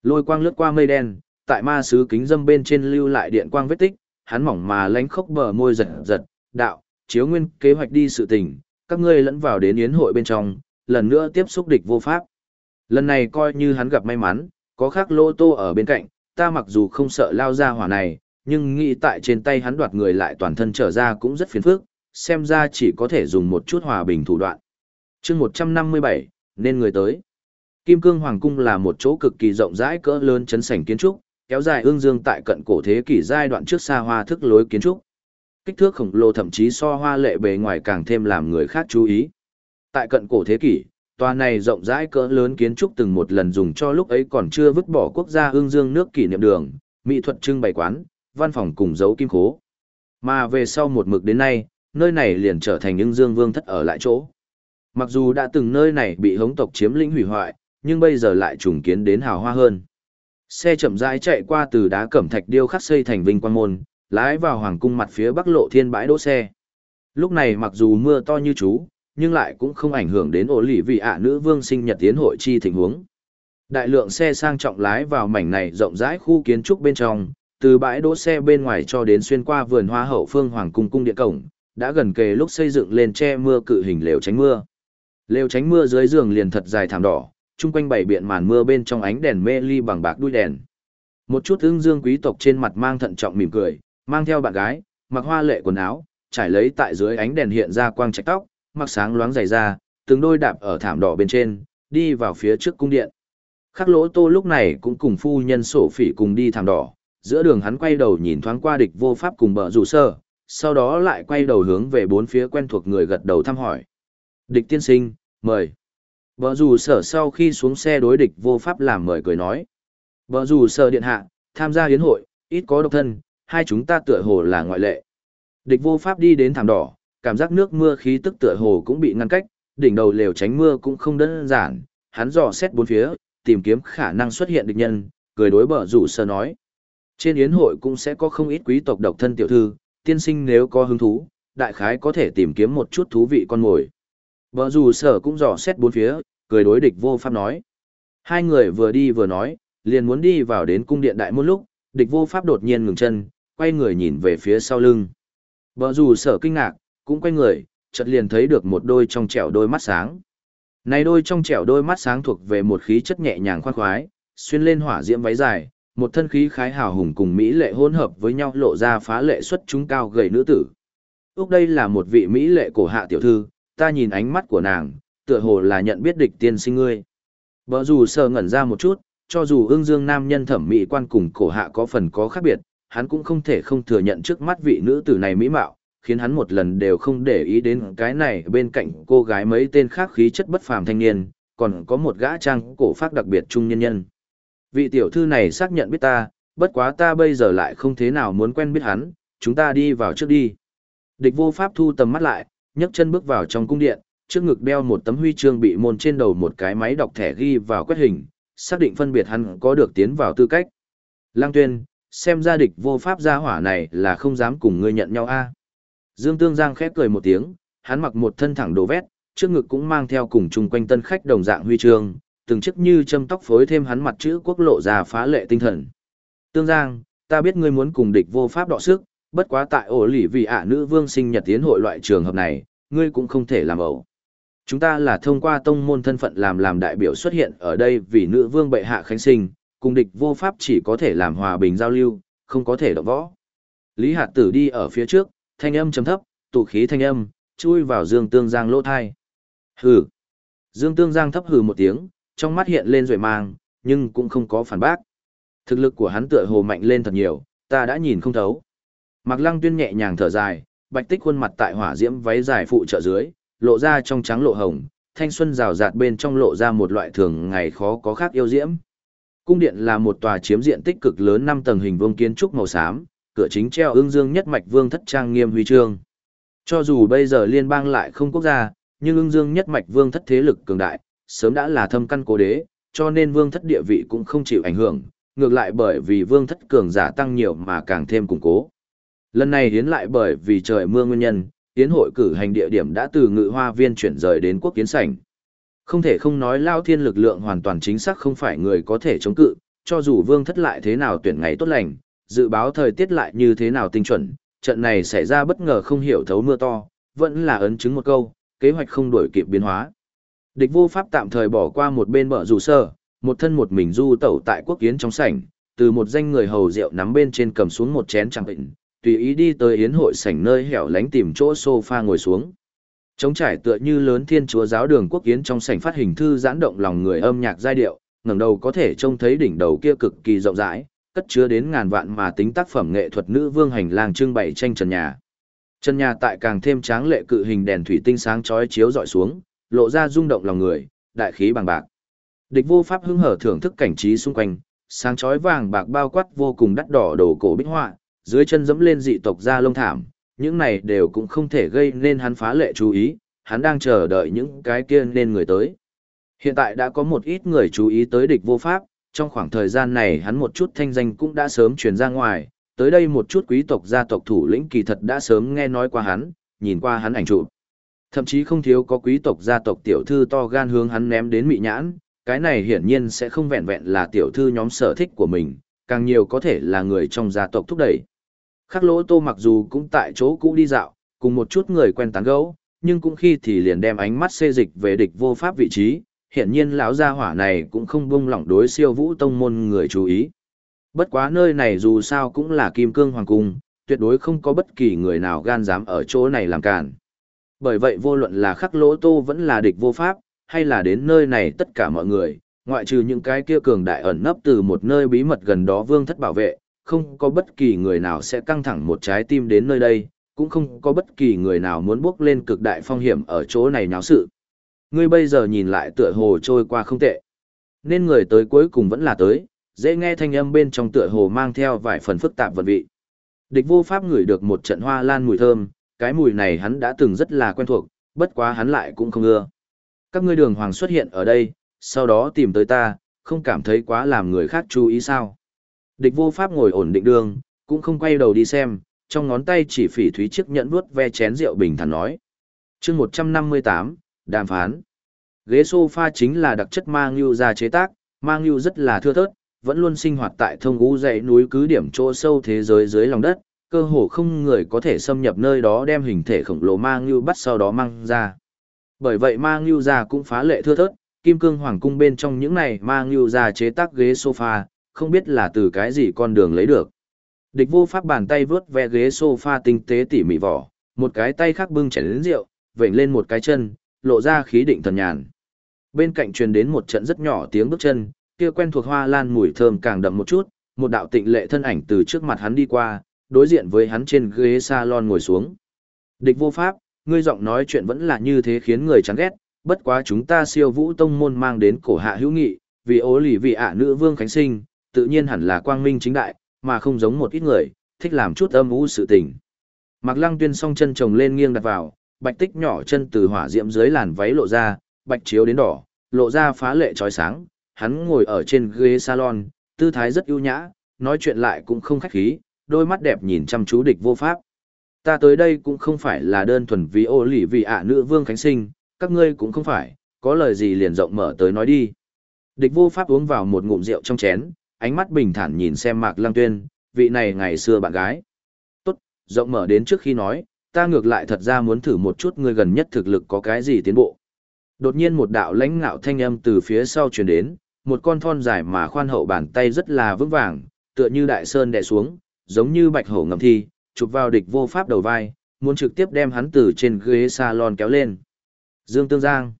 Lôi quang lướt qua mây đen, tại ma sứ kính dâm bên trên lưu lại điện quang vết tích, hắn mỏng mà lánh khốc bờ môi giật giật, đạo, chiếu nguyên kế hoạch đi sự tình, các ngươi lẫn vào đến yến hội bên trong, lần nữa tiếp xúc địch vô pháp. Lần này coi như hắn gặp may mắn, có khắc lô tô ở bên cạnh, ta mặc dù không sợ lao ra hỏa này, nhưng nghĩ tại trên tay hắn đoạt người lại toàn thân trở ra cũng rất phiền phức, xem ra chỉ có thể dùng một chút hòa bình thủ đoạn. chương 157, nên người tới. Kim Cương Hoàng Cung là một chỗ cực kỳ rộng rãi cỡ lớn chấn sảnh kiến trúc, kéo dài ương dương tại cận cổ thế kỷ giai đoạn trước xa hoa thức lối kiến trúc. Kích thước khổng lồ thậm chí so hoa lệ bề ngoài càng thêm làm người khác chú ý. Tại cận cổ thế kỷ, tòa này rộng rãi cỡ lớn kiến trúc từng một lần dùng cho lúc ấy còn chưa vứt bỏ quốc gia ương dương nước kỷ niệm đường, mỹ thuật trưng bày quán, văn phòng cùng dấu kim khố. Mà về sau một mực đến nay, nơi này liền trở thành ương dương vương thất ở lại chỗ. Mặc dù đã từng nơi này bị hống tộc chiếm lĩnh hủy hoại, nhưng bây giờ lại trùng kiến đến hào hoa hơn. Xe chậm rãi chạy qua từ đá cẩm thạch điêu khắc xây thành vinh quang môn, lái vào hoàng cung mặt phía bắc lộ thiên bãi đỗ xe. Lúc này mặc dù mưa to như chú, nhưng lại cũng không ảnh hưởng đến ổ lì vị ạ nữ vương sinh nhật tiến hội chi tình huống. Đại lượng xe sang trọng lái vào mảnh này rộng rãi khu kiến trúc bên trong, từ bãi đỗ xe bên ngoài cho đến xuyên qua vườn hoa hậu phương hoàng cung cung điện cổng, đã gần kề lúc xây dựng lên che mưa cự hình lều tránh mưa. Lều tránh mưa dưới giường liền thật dài thảm đỏ, chung quanh bảy biện màn mưa bên trong ánh đèn mê ly bằng bạc đuôi đèn. Một chút ưng dương quý tộc trên mặt mang thận trọng mỉm cười, mang theo bạn gái, mặc hoa lệ quần áo, trải lấy tại dưới ánh đèn hiện ra quang trạch tóc, mặc sáng loáng dày ra, từng đôi đạp ở thảm đỏ bên trên, đi vào phía trước cung điện. Khắc lỗ tô lúc này cũng cùng phu nhân sổ phỉ cùng đi thảm đỏ, giữa đường hắn quay đầu nhìn thoáng qua địch vô pháp cùng bờ rủ sơ, sau đó lại quay đầu hướng về bốn phía quen thuộc người gật đầu thăm hỏi. Địch tiên sinh, mời. Bờ rủ sở sau khi xuống xe đối địch vô pháp làm mời cười nói. Bờ rủ sở điện hạ, tham gia hiến hội, ít có độc thân, hai chúng ta tựa hồ là ngoại lệ. Địch vô pháp đi đến thảm đỏ, cảm giác nước mưa khí tức tựa hồ cũng bị ngăn cách, đỉnh đầu lều tránh mưa cũng không đơn giản, hắn dò xét bốn phía, tìm kiếm khả năng xuất hiện địch nhân, cười đối bờ rủ sở nói. Trên yến hội cũng sẽ có không ít quý tộc độc thân tiểu thư, tiên sinh nếu có hứng thú, đại khái có thể tìm kiếm một chút thú vị con mồi. Bờ rủ sở cũng dò xét bốn phía, cười đối địch vô pháp nói. Hai người vừa đi vừa nói, liền muốn đi vào đến cung điện đại môn lúc, địch vô pháp đột nhiên ngừng chân, quay người nhìn về phía sau lưng. Bờ rủ sở kinh ngạc, cũng quay người, chợt liền thấy được một đôi trong trẻo đôi mắt sáng. Này đôi trong trẻo đôi mắt sáng thuộc về một khí chất nhẹ nhàng khoan khoái, xuyên lên hỏa diễm váy dài, một thân khí khái hào hùng cùng mỹ lệ hỗn hợp với nhau lộ ra phá lệ xuất chúng cao gầy nữ tử. Úc đây là một vị mỹ lệ cổ hạ tiểu thư, ta nhìn ánh mắt của nàng, tựa hồ là nhận biết địch tiên sinh ngươi. Bờ dù sờ ngẩn ra một chút, cho dù ương dương nam nhân thẩm mỹ quan cùng cổ hạ có phần có khác biệt, hắn cũng không thể không thừa nhận trước mắt vị nữ tử này mỹ mạo, khiến hắn một lần đều không để ý đến cái này bên cạnh cô gái mấy tên khác khí chất bất phàm thanh niên, còn có một gã trang cổ phát đặc biệt trung nhân nhân. Vị tiểu thư này xác nhận biết ta, bất quá ta bây giờ lại không thế nào muốn quen biết hắn, chúng ta đi vào trước đi. Địch vô pháp thu tầm mắt lại, nhấc chân bước vào trong cung điện, trước ngực đeo một tấm huy chương bị môn trên đầu một cái máy đọc thẻ ghi vào quét hình, xác định phân biệt hắn có được tiến vào tư cách. Lăng tuyên, xem ra địch vô pháp gia hỏa này là không dám cùng ngươi nhận nhau a. Dương Tương Giang khép cười một tiếng, hắn mặc một thân thẳng đồ vét, trước ngực cũng mang theo cùng chung quanh tân khách đồng dạng huy chương, từng chiếc như châm tóc phối thêm hắn mặt chữ quốc lộ ra phá lệ tinh thần. Tương Giang, ta biết ngươi muốn cùng địch vô pháp đọ sức, bất quá tại ổ lỉ vì ả nữ vương sinh nhật tiến hội loại trường hợp này, ngươi cũng không thể làm ẩu. Chúng ta là thông qua tông môn thân phận làm làm đại biểu xuất hiện ở đây vì nữ vương bệ hạ khánh sinh, cùng địch vô pháp chỉ có thể làm hòa bình giao lưu, không có thể động võ. Lý Hạt Tử đi ở phía trước, thanh âm chấm thấp, tụ khí thanh âm, chui vào Dương Tương Giang lỗ thai. Hừ. Dương Tương Giang thấp hừ một tiếng, trong mắt hiện lên rồi mang, nhưng cũng không có phản bác. Thực lực của hắn tựa hồ mạnh lên thật nhiều, ta đã nhìn không thấu. Mạc Lăng Tuyên nhẹ nhàng thở dài, bạch tích khuôn mặt tại hỏa diễm váy dài phụ trợ dưới, lộ ra trong trắng lộ hồng, thanh xuân rào rạt bên trong lộ ra một loại thường ngày khó có khác yêu diễm. Cung điện là một tòa chiếm diện tích cực lớn năm tầng hình vuông kiến trúc màu xám, cửa chính treo ương dương nhất mạch vương thất trang nghiêm huy chương. Cho dù bây giờ liên bang lại không quốc gia, nhưng ương dương nhất mạch vương thất thế lực cường đại, sớm đã là thâm căn cố đế, cho nên vương thất địa vị cũng không chịu ảnh hưởng, ngược lại bởi vì vương thất cường giả tăng nhiều mà càng thêm củng cố. Lần này hiến lại bởi vì trời mưa nguyên nhân, hiến hội cử hành địa điểm đã từ ngự hoa viên chuyển rời đến quốc kiến sảnh. Không thể không nói lao thiên lực lượng hoàn toàn chính xác không phải người có thể chống cự, cho dù vương thất lại thế nào tuyển ngày tốt lành, dự báo thời tiết lại như thế nào tinh chuẩn, trận này xảy ra bất ngờ không hiểu thấu mưa to, vẫn là ấn chứng một câu, kế hoạch không đổi kịp biến hóa. Địch vô pháp tạm thời bỏ qua một bên bờ rủ sơ, một thân một mình du tẩu tại quốc kiến trong sảnh, từ một danh người hầu rượu nắm bên trên cầm xuống một chén chẳng bệnh, tùy ý đi tới yến hội sảnh nơi hẻo lánh tìm chỗ sofa ngồi xuống. Trống trải tựa như lớn thiên chúa giáo đường quốc kiến trong sảnh phát hình thư giãn động lòng người âm nhạc giai điệu, ngẩng đầu có thể trông thấy đỉnh đầu kia cực kỳ rộng rãi, cất chứa đến ngàn vạn mà tính tác phẩm nghệ thuật nữ vương hành lang trưng bày tranh trần nhà. trần nhà tại càng thêm tráng lệ cự hình đèn thủy tinh sáng chói chiếu dọi xuống, lộ ra rung động lòng người, đại khí bằng bạc. Địch vô pháp hứng hở thưởng thức cảnh trí xung quanh, sáng chói vàng bạc bao quát vô cùng đắt đỏ đồ cổ bích họa, dưới chân dẫm lên dị tộc ra lông thảm, những này đều cũng không thể gây nên hắn phá lệ chú ý, hắn đang chờ đợi những cái kia nên người tới. Hiện tại đã có một ít người chú ý tới địch vô pháp, trong khoảng thời gian này hắn một chút thanh danh cũng đã sớm truyền ra ngoài, tới đây một chút quý tộc gia tộc thủ lĩnh kỳ thật đã sớm nghe nói qua hắn, nhìn qua hắn ảnh chụp. Thậm chí không thiếu có quý tộc gia tộc tiểu thư to gan hướng hắn ném đến mị nhãn, cái này hiển nhiên sẽ không vẹn vẹn là tiểu thư nhóm sở thích của mình, càng nhiều có thể là người trong gia tộc thúc đẩy. Khắc lỗ tô mặc dù cũng tại chỗ cũ đi dạo, cùng một chút người quen tán gẫu, nhưng cũng khi thì liền đem ánh mắt xê dịch về địch vô pháp vị trí, hiển nhiên lão gia hỏa này cũng không buông lỏng đối siêu vũ tông môn người chú ý. Bất quá nơi này dù sao cũng là kim cương hoàng cung, tuyệt đối không có bất kỳ người nào gan dám ở chỗ này làm cản. Bởi vậy vô luận là khắc lỗ tô vẫn là địch vô pháp, hay là đến nơi này tất cả mọi người, ngoại trừ những cái kia cường đại ẩn nấp từ một nơi bí mật gần đó vương thất bảo vệ, không có bất kỳ người nào sẽ căng thẳng một trái tim đến nơi đây, cũng không có bất kỳ người nào muốn bước lên cực đại phong hiểm ở chỗ này nháo sự. Ngươi bây giờ nhìn lại tựa hồ trôi qua không tệ. Nên người tới cuối cùng vẫn là tới, dễ nghe thanh âm bên trong tựa hồ mang theo vài phần phức tạp vật vị. Địch vô pháp ngửi được một trận hoa lan mùi thơm, cái mùi này hắn đã từng rất là quen thuộc, bất quá hắn lại cũng không ưa. Các ngươi đường hoàng xuất hiện ở đây, sau đó tìm tới ta, không cảm thấy quá làm người khác chú ý sao. Địch vô pháp ngồi ổn định đường, cũng không quay đầu đi xem, trong ngón tay chỉ phỉ thúy chiếc nhẫn vuốt ve chén rượu bình thản nói. chương 158, đàm phán. Ghế sofa chính là đặc chất mang lưu ra chế tác, mang lưu rất là thưa thớt, vẫn luôn sinh hoạt tại thông ngũ dãy núi cứ điểm chỗ sâu thế giới dưới lòng đất, cơ hồ không người có thể xâm nhập nơi đó đem hình thể khổng lồ mang lưu bắt sau đó mang ra. Bởi vậy mang lưu ra cũng phá lệ thưa thớt, kim cương hoàng cung bên trong những này mang lưu ra chế tác ghế sofa, không biết là từ cái gì con đường lấy được. Địch vô pháp bàn tay vướt ve ghế sofa tinh tế tỉ mỉ vỏ, một cái tay khác bưng chén lớn rượu, vểnh lên một cái chân, lộ ra khí định thần nhàn. Bên cạnh truyền đến một trận rất nhỏ tiếng bước chân, kia quen thuộc hoa lan mùi thơm càng đậm một chút, một đạo tịnh lệ thân ảnh từ trước mặt hắn đi qua, đối diện với hắn trên ghế salon ngồi xuống. Địch vô pháp, ngươi giọng nói chuyện vẫn là như thế khiến người chán ghét, bất quá chúng ta siêu vũ tông môn mang đến cổ hạ hữu nghị, vì ố lì vì ả nữ vương khánh sinh, tự nhiên hẳn là quang minh chính đại, mà không giống một ít người, thích làm chút âm u sự tình. Mạc Lăng Tuyên song chân chồng lên nghiêng đặt vào, bạch tích nhỏ chân từ hỏa diễm dưới làn váy lộ ra, bạch chiếu đến đỏ, lộ ra phá lệ chói sáng, hắn ngồi ở trên ghế salon, tư thái rất ưu nhã, nói chuyện lại cũng không khách khí, đôi mắt đẹp nhìn chăm chú địch vô pháp. Ta tới đây cũng không phải là đơn thuần vì ô lì vì ạ nữ vương khánh sinh, các ngươi cũng không phải, có lời gì liền rộng mở tới nói đi. Địch vô pháp uống vào một ngụm rượu trong chén, ánh mắt bình thản nhìn xem Mạc Lăng Tuyên, vị này ngày xưa bạn gái. Tốt, rộng mở đến trước khi nói, ta ngược lại thật ra muốn thử một chút ngươi gần nhất thực lực có cái gì tiến bộ. Đột nhiên một đạo lãnh ngạo thanh âm từ phía sau truyền đến, một con thon dài mà khoan hậu bàn tay rất là vững vàng, tựa như đại sơn đè xuống, giống như bạch hổ ngầm thi, chụp vào địch vô pháp đầu vai, muốn trực tiếp đem hắn từ trên ghế salon kéo lên. Dương Tương Giang.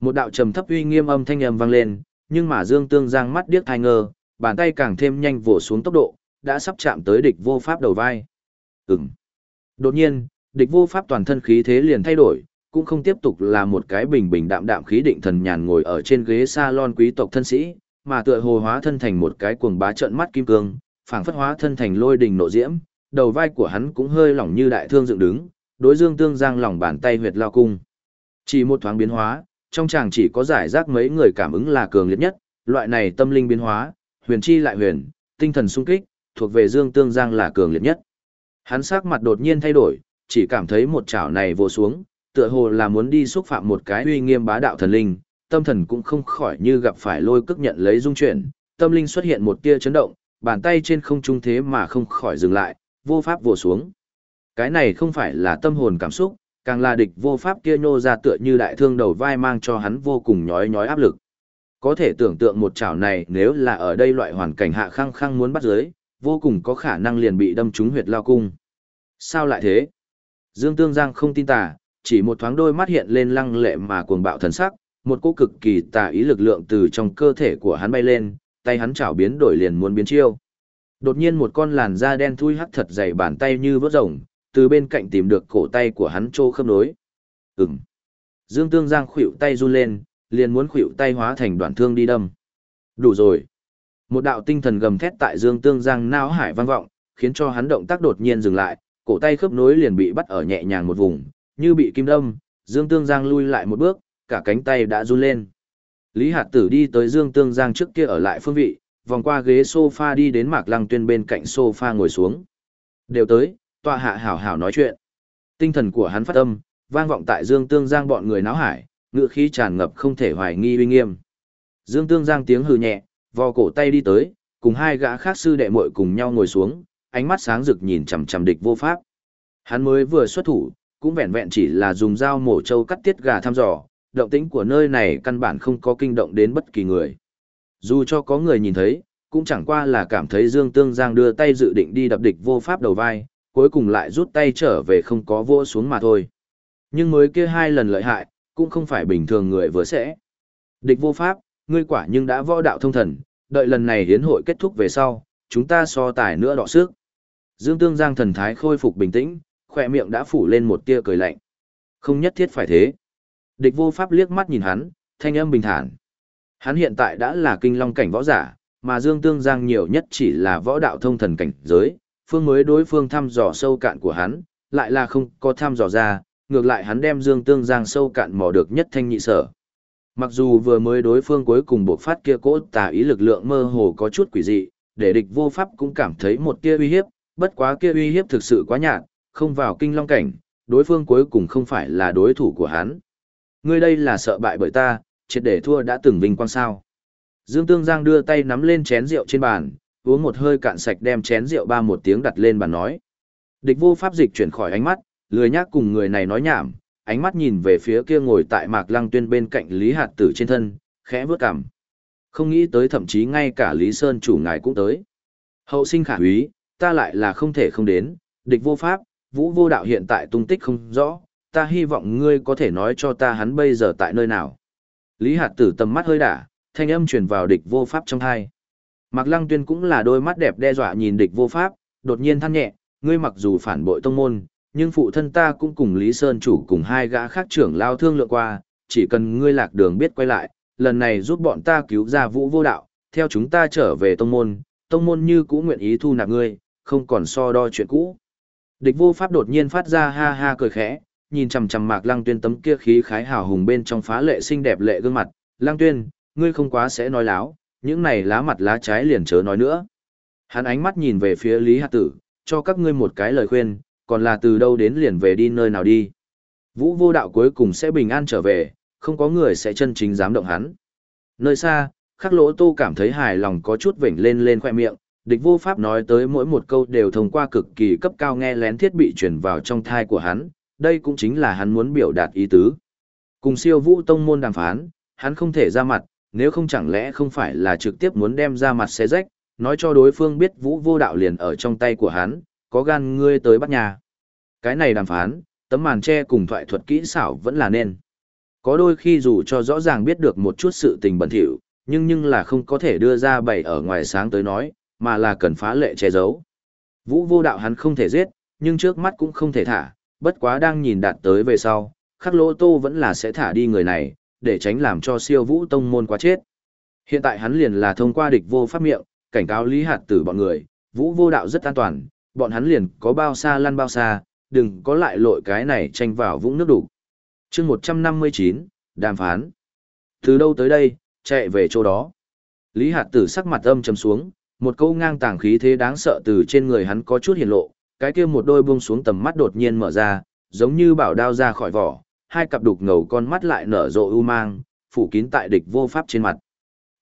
Một đạo trầm thấp uy nghiêm âm thanh âm vang lên, nhưng mà Dương Tương Giang mắt điếc thai ngơ, bàn tay càng thêm nhanh vồ xuống tốc độ, đã sắp chạm tới địch vô pháp đầu vai. Ừm. Đột nhiên, địch vô pháp toàn thân khí thế liền thay đổi, cũng không tiếp tục là một cái bình bình đạm đạm khí định thần nhàn ngồi ở trên ghế salon quý tộc thân sĩ, mà tựa hồ hóa thân thành một cái cuồng bá trợn mắt kim cương, phảng phất hóa thân thành lôi đình nộ diễm, đầu vai của hắn cũng hơi lỏng như đại thương dựng đứng, đối dương tương giang lòng bàn tay huyệt lao cung. Chỉ một thoáng biến hóa, trong chàng chỉ có giải rác mấy người cảm ứng là cường liệt nhất, loại này tâm linh biến hóa, huyền chi lại huyền, tinh thần sung kích, thuộc về dương tương giang là cường liệt nhất. Hắn sắc mặt đột nhiên thay đổi, chỉ cảm thấy một chảo này vô xuống, tựa hồ là muốn đi xúc phạm một cái uy nghiêm bá đạo thần linh, tâm thần cũng không khỏi như gặp phải lôi cức nhận lấy dung chuyển, tâm linh xuất hiện một tia chấn động, bàn tay trên không trung thế mà không khỏi dừng lại, vô pháp vồ xuống. Cái này không phải là tâm hồn cảm xúc, càng là địch vô pháp kia nhô ra tựa như đại thương đầu vai mang cho hắn vô cùng nhói nhói áp lực. Có thể tưởng tượng một chảo này nếu là ở đây loại hoàn cảnh hạ khăng khăng muốn bắt giới, vô cùng có khả năng liền bị đâm trúng huyệt lao cung. Sao lại thế? Dương Tương Giang không tin tà, chỉ một thoáng đôi mắt hiện lên lăng lệ mà cuồng bạo thần sắc, một cỗ cực kỳ tà ý lực lượng từ trong cơ thể của hắn bay lên, tay hắn chảo biến đổi liền muốn biến chiêu. Đột nhiên một con làn da đen thui hắt thật dày bàn tay như vớt rồng, từ bên cạnh tìm được cổ tay của hắn trô khớp nối. Ừm. Dương Tương Giang khuỵu tay run lên, liền muốn khuỵu tay hóa thành đoạn thương đi đâm. Đủ rồi. Một đạo tinh thần gầm thét tại Dương Tương Giang não hải vang vọng, khiến cho hắn động tác đột nhiên dừng lại, cổ tay khớp nối liền bị bắt ở nhẹ nhàng một vùng, như bị kim đâm, Dương Tương Giang lui lại một bước, cả cánh tay đã run lên. Lý Hạt Tử đi tới Dương Tương Giang trước kia ở lại phương vị, vòng qua ghế sofa đi đến Mạc Lăng Tuyên bên cạnh sofa ngồi xuống. Đều tới, tọa hạ hảo hảo nói chuyện. Tinh thần của hắn phát âm, vang vọng tại Dương Tương Giang bọn người náo hải, ngựa khí tràn ngập không thể hoài nghi uy nghiêm. Dương Tương Giang tiếng hừ nhẹ, vò cổ tay đi tới, cùng hai gã khác sư đệ muội cùng nhau ngồi xuống, ánh mắt sáng rực nhìn chằm chằm địch vô pháp. Hắn mới vừa xuất thủ, cũng vẹn vẹn chỉ là dùng dao mổ trâu cắt tiết gà thăm dò, động tĩnh của nơi này căn bản không có kinh động đến bất kỳ người. Dù cho có người nhìn thấy, cũng chẳng qua là cảm thấy Dương Tương Giang đưa tay dự định đi đập địch vô pháp đầu vai, cuối cùng lại rút tay trở về không có vô xuống mà thôi. Nhưng mới kia hai lần lợi hại, cũng không phải bình thường người vừa sẽ. Địch vô pháp, ngươi quả nhưng đã võ đạo thông thần, đợi lần này hiến hội kết thúc về sau, chúng ta so tài nữa đọ sức. Dương Tương Giang thần thái khôi phục bình tĩnh, khỏe miệng đã phủ lên một tia cười lạnh. Không nhất thiết phải thế. Địch vô pháp liếc mắt nhìn hắn, thanh âm bình thản. Hắn hiện tại đã là kinh long cảnh võ giả, mà Dương Tương Giang nhiều nhất chỉ là võ đạo thông thần cảnh giới, phương mới đối phương thăm dò sâu cạn của hắn, lại là không có thăm dò ra, ngược lại hắn đem Dương Tương Giang sâu cạn mò được nhất thanh nhị sở. Mặc dù vừa mới đối phương cuối cùng buộc phát kia cỗ tà ý lực lượng mơ hồ có chút quỷ dị, để địch vô pháp cũng cảm thấy một tia uy hiếp, bất quá kia uy hiếp thực sự quá nhạt, không vào kinh long cảnh, đối phương cuối cùng không phải là đối thủ của hắn. Ngươi đây là sợ bại bởi ta, triệt để thua đã từng vinh quang sao. Dương Tương Giang đưa tay nắm lên chén rượu trên bàn, uống một hơi cạn sạch đem chén rượu ba một tiếng đặt lên bàn nói. Địch vô pháp dịch chuyển khỏi ánh mắt, lười nhác cùng người này nói nhảm, ánh mắt nhìn về phía kia ngồi tại mạc lăng tuyên bên cạnh Lý Hạt Tử trên thân, khẽ bước cằm. Không nghĩ tới thậm chí ngay cả Lý Sơn chủ ngài cũng tới. Hậu sinh khả úy, ta lại là không thể không đến, địch vô pháp, vũ vô đạo hiện tại tung tích không rõ, ta hy vọng ngươi có thể nói cho ta hắn bây giờ tại nơi nào. Lý Hạt Tử tầm mắt hơi đả, thanh âm truyền vào địch vô pháp trong hai. Mạc Lăng Tuyên cũng là đôi mắt đẹp đe dọa nhìn địch vô pháp, đột nhiên than nhẹ, ngươi mặc dù phản bội tông môn, nhưng phụ thân ta cũng cùng Lý Sơn chủ cùng hai gã khác trưởng lao thương lượng qua, chỉ cần ngươi lạc đường biết quay lại, lần này giúp bọn ta cứu ra vũ vô đạo, theo chúng ta trở về tông môn, tông môn như cũ nguyện ý thu nạp ngươi, không còn so đo chuyện cũ. Địch vô pháp đột nhiên phát ra ha ha cười khẽ, nhìn chằm chằm Mạc Lăng Tuyên tấm kia khí khái hào hùng bên trong phá lệ xinh đẹp lệ gương mặt, "Lăng Tuyên, ngươi không quá sẽ nói láo, những này lá mặt lá trái liền chớ nói nữa." Hắn ánh mắt nhìn về phía Lý Hạt Tử, cho các ngươi một cái lời khuyên, còn là từ đâu đến liền về đi nơi nào đi. Vũ vô đạo cuối cùng sẽ bình an trở về, không có người sẽ chân chính dám động hắn. Nơi xa, khắc lỗ tô cảm thấy hài lòng có chút vểnh lên lên khoe miệng, địch vô pháp nói tới mỗi một câu đều thông qua cực kỳ cấp cao nghe lén thiết bị truyền vào trong thai của hắn, đây cũng chính là hắn muốn biểu đạt ý tứ. Cùng siêu vũ tông môn đàm phán, hắn không thể ra mặt, nếu không chẳng lẽ không phải là trực tiếp muốn đem ra mặt xé rách, nói cho đối phương biết vũ vô đạo liền ở trong tay của hắn, có gan ngươi tới bắt nhà. Cái này đàm phán, tấm màn che cùng thoại thuật kỹ xảo vẫn là nên. Có đôi khi dù cho rõ ràng biết được một chút sự tình bẩn thỉu, nhưng nhưng là không có thể đưa ra bày ở ngoài sáng tới nói, mà là cần phá lệ che giấu. Vũ vô đạo hắn không thể giết, nhưng trước mắt cũng không thể thả, bất quá đang nhìn đạt tới về sau, khắc lỗ tô vẫn là sẽ thả đi người này, để tránh làm cho siêu vũ tông môn quá chết. Hiện tại hắn liền là thông qua địch vô pháp miệng, cảnh cáo lý hạt tử bọn người, vũ vô đạo rất an toàn, bọn hắn liền có bao xa lăn bao xa, đừng có lại lội cái này tranh vào vũng nước đủ. chương 159, đàm phán. Từ đâu tới đây, chạy về chỗ đó. Lý hạt tử sắc mặt âm trầm xuống, một câu ngang tàng khí thế đáng sợ từ trên người hắn có chút hiện lộ, cái kia một đôi buông xuống tầm mắt đột nhiên mở ra, giống như bảo đao ra khỏi vỏ, hai cặp đục ngầu con mắt lại nở rộ u mang, phủ kín tại địch vô pháp trên mặt.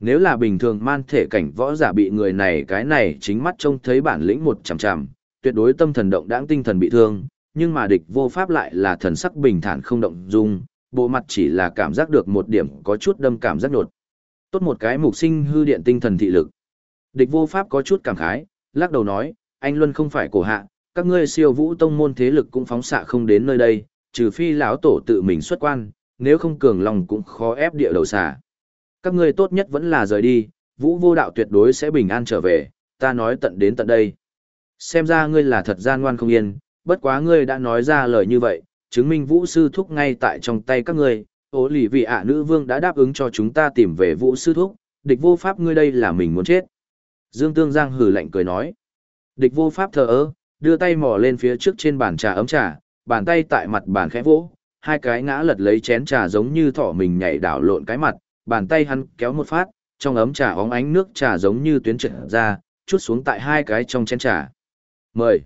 Nếu là bình thường man thể cảnh võ giả bị người này cái này chính mắt trông thấy bản lĩnh một chằm chằm, tuyệt đối tâm thần động đãng tinh thần bị thương, nhưng mà địch vô pháp lại là thần sắc bình thản không động dung, bộ mặt chỉ là cảm giác được một điểm có chút đâm cảm giác nột. Tốt một cái mục sinh hư điện tinh thần thị lực. Địch vô pháp có chút cảm khái, lắc đầu nói, anh Luân không phải cổ hạ, các ngươi siêu vũ tông môn thế lực cũng phóng xạ không đến nơi đây, trừ phi lão tổ tự mình xuất quan, nếu không cường lòng cũng khó ép địa đầu xà. Các ngươi tốt nhất vẫn là rời đi, vũ vô đạo tuyệt đối sẽ bình an trở về, ta nói tận đến tận đây. Xem ra ngươi là thật gian ngoan không yên, bất quá ngươi đã nói ra lời như vậy, chứng minh vũ sư thúc ngay tại trong tay các ngươi, ố lì vị ạ nữ vương đã đáp ứng cho chúng ta tìm về vũ sư thúc, địch vô pháp ngươi đây là mình muốn chết. Dương Tương Giang hừ lạnh cười nói. Địch vô pháp thờ ơ, đưa tay mò lên phía trước trên bàn trà ấm trà, bàn tay tại mặt bàn khẽ vỗ, hai cái ngã lật lấy chén trà giống như thỏ mình nhảy đảo lộn cái mặt, bàn tay hắn kéo một phát, trong ấm trà óng ánh nước trà giống như tuyến trượt ra, chút xuống tại hai cái trong chén trà. Mời.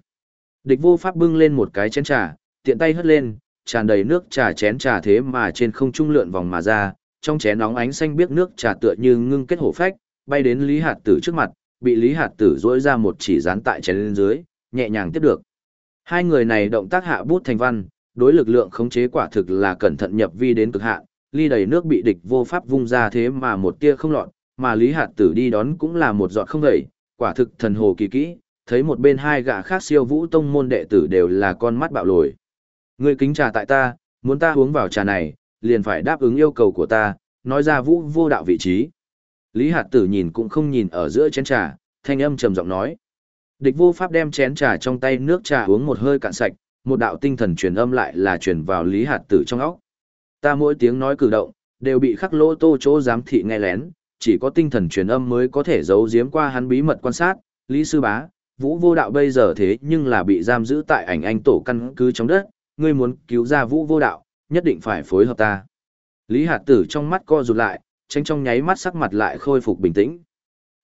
Địch vô pháp bưng lên một cái chén trà, tiện tay hất lên, tràn đầy nước trà chén trà thế mà trên không trung lượn vòng mà ra, trong chén nóng ánh xanh biếc nước trà tựa như ngưng kết hổ phách, bay đến Lý Hạt Tử trước mặt, bị Lý Hạt Tử duỗi ra một chỉ dán tại chén lên dưới, nhẹ nhàng tiếp được. Hai người này động tác hạ bút thành văn, đối lực lượng khống chế quả thực là cẩn thận nhập vi đến cực hạn, ly đầy nước bị địch vô pháp vung ra thế mà một tia không lọt, mà Lý Hạt Tử đi đón cũng là một giọt không gầy, quả thực thần hồ kỳ kỹ, thấy một bên hai gã khác siêu vũ tông môn đệ tử đều là con mắt bạo lồi. Ngươi kính trà tại ta, muốn ta uống vào trà này, liền phải đáp ứng yêu cầu của ta, nói ra vũ vô đạo vị trí. Lý Hạt Tử nhìn cũng không nhìn ở giữa chén trà, thanh âm trầm giọng nói. Địch vô pháp đem chén trà trong tay nước trà uống một hơi cạn sạch, một đạo tinh thần truyền âm lại là truyền vào Lý Hạt Tử trong óc. Ta mỗi tiếng nói cử động, đều bị khắc lỗ tô chỗ giám thị nghe lén, chỉ có tinh thần truyền âm mới có thể giấu giếm qua hắn bí mật quan sát. Lý Sư Bá, Vũ vô đạo bây giờ thế nhưng là bị giam giữ tại ảnh anh tổ căn cứ trong đất, ngươi muốn cứu ra Vũ vô đạo, nhất định phải phối hợp ta. Lý Hạt Tử trong mắt co rụt lại, tránh trong nháy mắt sắc mặt lại khôi phục bình tĩnh.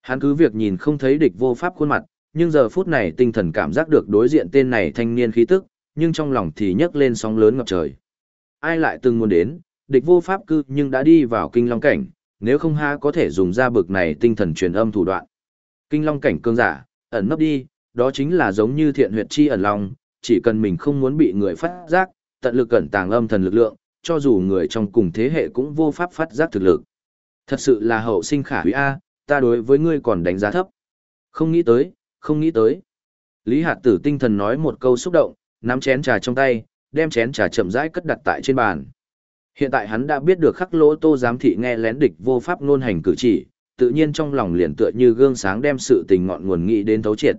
Hắn cứ việc nhìn không thấy địch vô pháp khuôn mặt, nhưng giờ phút này tinh thần cảm giác được đối diện tên này thanh niên khí tức, nhưng trong lòng thì nhấc lên sóng lớn ngập trời. Ai lại từng muốn đến, địch vô pháp cư nhưng đã đi vào kinh long cảnh, nếu không ha có thể dùng ra bực này tinh thần truyền âm thủ đoạn. Kinh long cảnh cương giả, ẩn nấp đi, đó chính là giống như thiện huyệt chi ẩn lòng, chỉ cần mình không muốn bị người phát giác, tận lực cẩn tàng âm thần lực lượng, cho dù người trong cùng thế hệ cũng vô pháp phát giác thực lực. Thật sự là hậu sinh khả hủy A, ta đối với ngươi còn đánh giá thấp. Không nghĩ tới, không nghĩ tới. Lý Hạt Tử tinh thần nói một câu xúc động, nắm chén trà trong tay, đem chén trà chậm rãi cất đặt tại trên bàn. Hiện tại hắn đã biết được khắc lỗ tô giám thị nghe lén địch vô pháp nôn hành cử chỉ, tự nhiên trong lòng liền tựa như gương sáng đem sự tình ngọn nguồn nghĩ đến thấu triệt.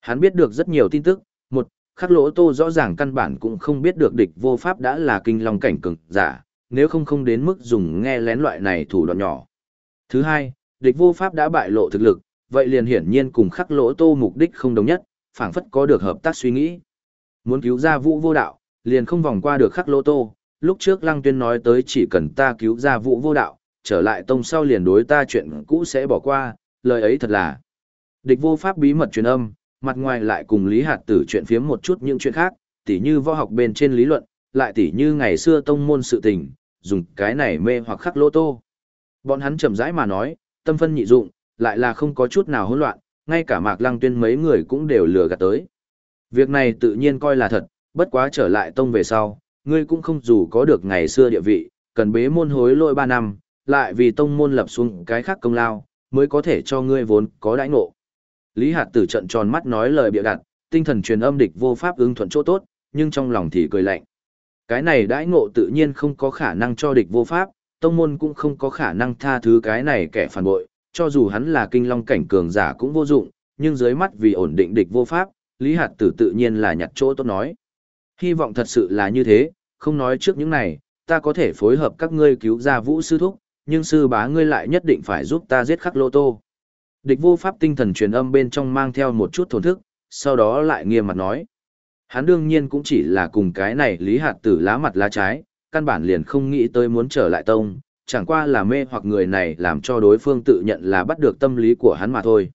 Hắn biết được rất nhiều tin tức, một, khắc lỗ tô rõ ràng căn bản cũng không biết được địch vô pháp đã là kinh long cảnh cường giả, nếu không không đến mức dùng nghe lén loại này thủ đoạn nhỏ. Thứ hai, địch vô pháp đã bại lộ thực lực, vậy liền hiển nhiên cùng khắc lỗ tô mục đích không đồng nhất, phảng phất có được hợp tác suy nghĩ. Muốn cứu ra vũ vô đạo, liền không vòng qua được khắc lỗ tô, lúc trước lăng tuyên nói tới chỉ cần ta cứu ra vũ vô đạo, trở lại tông sau liền đối ta chuyện cũ sẽ bỏ qua, lời ấy thật là. Địch vô pháp bí mật truyền âm, mặt ngoài lại cùng Lý Hạt Tử chuyện phiếm một chút những chuyện khác, tỉ như võ học bên trên lý luận, lại tỉ như ngày xưa tông môn sự tình, dùng cái này mê hoặc khắc lô tô. Bọn hắn chậm rãi mà nói, tâm phân nhị dụng, lại là không có chút nào hỗn loạn, ngay cả Mạc Lăng Tuyên mấy người cũng đều lừa gạt tới. Việc này tự nhiên coi là thật, bất quá trở lại tông về sau, ngươi cũng không dù có được ngày xưa địa vị, cần bế môn hối lỗi 3 năm, lại vì tông môn lập xuống cái khác công lao, mới có thể cho ngươi vốn có đãi ngộ. Lý Hạt Tử trận tròn mắt nói lời bịa đặt, tinh thần truyền âm địch vô pháp ứng thuận chỗ tốt, nhưng trong lòng thì cười lạnh. Cái này đãi ngộ tự nhiên không có khả năng cho địch vô pháp, tông môn cũng không có khả năng tha thứ cái này kẻ phản bội, cho dù hắn là kinh long cảnh cường giả cũng vô dụng, nhưng dưới mắt vì ổn định địch vô pháp, Lý Hạt Tử tự nhiên là nhặt chỗ tốt nói. Hy vọng thật sự là như thế, không nói trước những này, ta có thể phối hợp các ngươi cứu ra vũ sư thúc, nhưng sư bá ngươi lại nhất định phải giúp ta giết khắc lô tô. Địch vô pháp tinh thần truyền âm bên trong mang theo một chút thổn thức, sau đó lại nghiêm mặt nói. Hắn đương nhiên cũng chỉ là cùng cái này lý hạt tử lá mặt lá trái, căn bản liền không nghĩ tới muốn trở lại tông, chẳng qua là mê hoặc người này làm cho đối phương tự nhận là bắt được tâm lý của hắn mà thôi.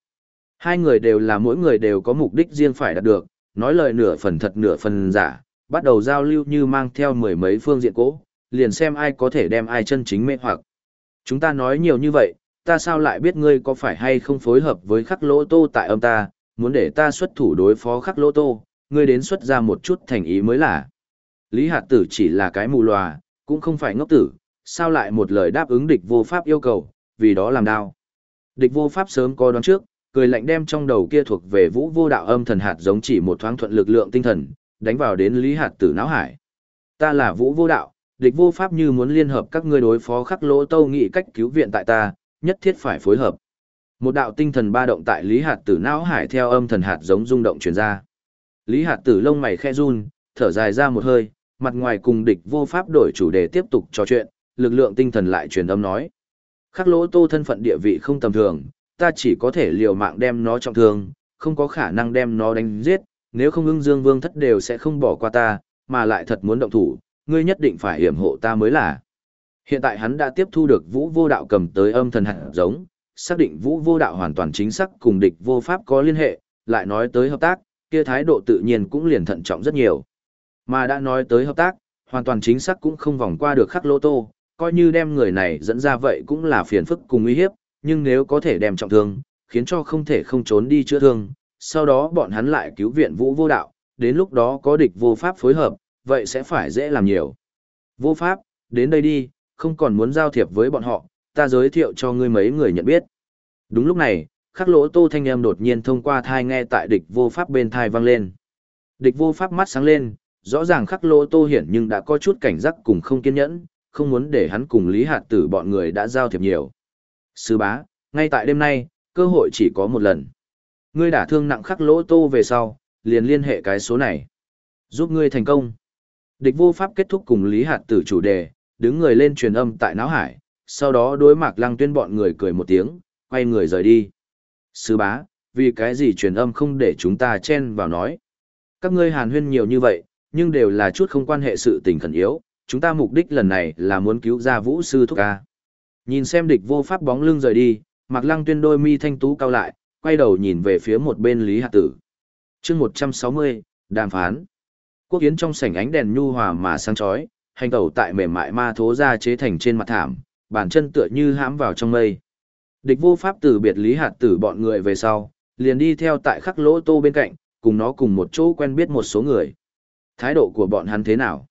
Hai người đều là mỗi người đều có mục đích riêng phải đạt được, nói lời nửa phần thật nửa phần giả, bắt đầu giao lưu như mang theo mười mấy phương diện cố, liền xem ai có thể đem ai chân chính mê hoặc. Chúng ta nói nhiều như vậy, ta sao lại biết ngươi có phải hay không phối hợp với khắc lỗ tô tại âm ta, muốn để ta xuất thủ đối phó khắc lỗ tô, ngươi đến xuất ra một chút thành ý mới là. Lý hạt tử chỉ là cái mù lòa, cũng không phải ngốc tử, sao lại một lời đáp ứng địch vô pháp yêu cầu, vì đó làm đau. Địch vô pháp sớm có đoán trước, cười lạnh đem trong đầu kia thuộc về vũ vô đạo âm thần hạt giống chỉ một thoáng thuận lực lượng tinh thần, đánh vào đến lý hạt tử não hải. Ta là vũ vô đạo, địch vô pháp như muốn liên hợp các ngươi đối phó khắc lỗ tâu nghị cách cứu viện tại ta, nhất thiết phải phối hợp. Một đạo tinh thần ba động tại lý hạt tử não hải theo âm thần hạt giống rung động truyền ra. Lý hạt tử lông mày khe run, thở dài ra một hơi, mặt ngoài cùng địch vô pháp đổi chủ đề tiếp tục trò chuyện, lực lượng tinh thần lại truyền âm nói. Khắc lỗ tô thân phận địa vị không tầm thường, ta chỉ có thể liều mạng đem nó trọng thương, không có khả năng đem nó đánh giết, nếu không ưng dương vương thất đều sẽ không bỏ qua ta, mà lại thật muốn động thủ, ngươi nhất định phải hiểm hộ ta mới là. Hiện tại hắn đã tiếp thu được vũ vô đạo cầm tới âm thần hạt giống, xác định vũ vô đạo hoàn toàn chính xác cùng địch vô pháp có liên hệ, lại nói tới hợp tác, kia thái độ tự nhiên cũng liền thận trọng rất nhiều. Mà đã nói tới hợp tác, hoàn toàn chính xác cũng không vòng qua được khắc lô tô, coi như đem người này dẫn ra vậy cũng là phiền phức cùng uy hiếp, nhưng nếu có thể đem trọng thương, khiến cho không thể không trốn đi chữa thương, sau đó bọn hắn lại cứu viện vũ vô đạo, đến lúc đó có địch vô pháp phối hợp, vậy sẽ phải dễ làm nhiều. Vô pháp, đến đây đi, không còn muốn giao thiệp với bọn họ, ta giới thiệu cho ngươi mấy người nhận biết. Đúng lúc này, khắc lỗ tô thanh em đột nhiên thông qua thai nghe tại địch vô pháp bên thai vang lên. Địch vô pháp mắt sáng lên, rõ ràng khắc lỗ tô hiển nhưng đã có chút cảnh giác cùng không kiên nhẫn, không muốn để hắn cùng lý hạt tử bọn người đã giao thiệp nhiều. Sư bá, ngay tại đêm nay, cơ hội chỉ có một lần. Ngươi đả thương nặng khắc lỗ tô về sau, liền liên hệ cái số này. Giúp ngươi thành công. Địch vô pháp kết thúc cùng lý hạt tử chủ đề, đứng người lên truyền âm tại Náo hải, sau đó đối mặt lăng tuyên bọn người cười một tiếng, quay người rời đi. Sư bá, vì cái gì truyền âm không để chúng ta chen vào nói. Các ngươi hàn huyên nhiều như vậy, nhưng đều là chút không quan hệ sự tình khẩn yếu, chúng ta mục đích lần này là muốn cứu ra vũ sư thúc ca. Nhìn xem địch vô pháp bóng lưng rời đi, Mạc Lăng Tuyên đôi mi thanh tú cao lại, quay đầu nhìn về phía một bên Lý Hạt Tử. Chương 160, đàm phán. Quốc yến trong sảnh ánh đèn nhu hòa mà sáng chói, hành tẩu tại mềm mại ma thố ra chế thành trên mặt thảm, bàn chân tựa như hãm vào trong mây. Địch vô pháp từ biệt Lý Hạt Tử bọn người về sau, liền đi theo tại khắc lỗ tô bên cạnh, cùng nó cùng một chỗ quen biết một số người. Thái độ của bọn hắn thế nào?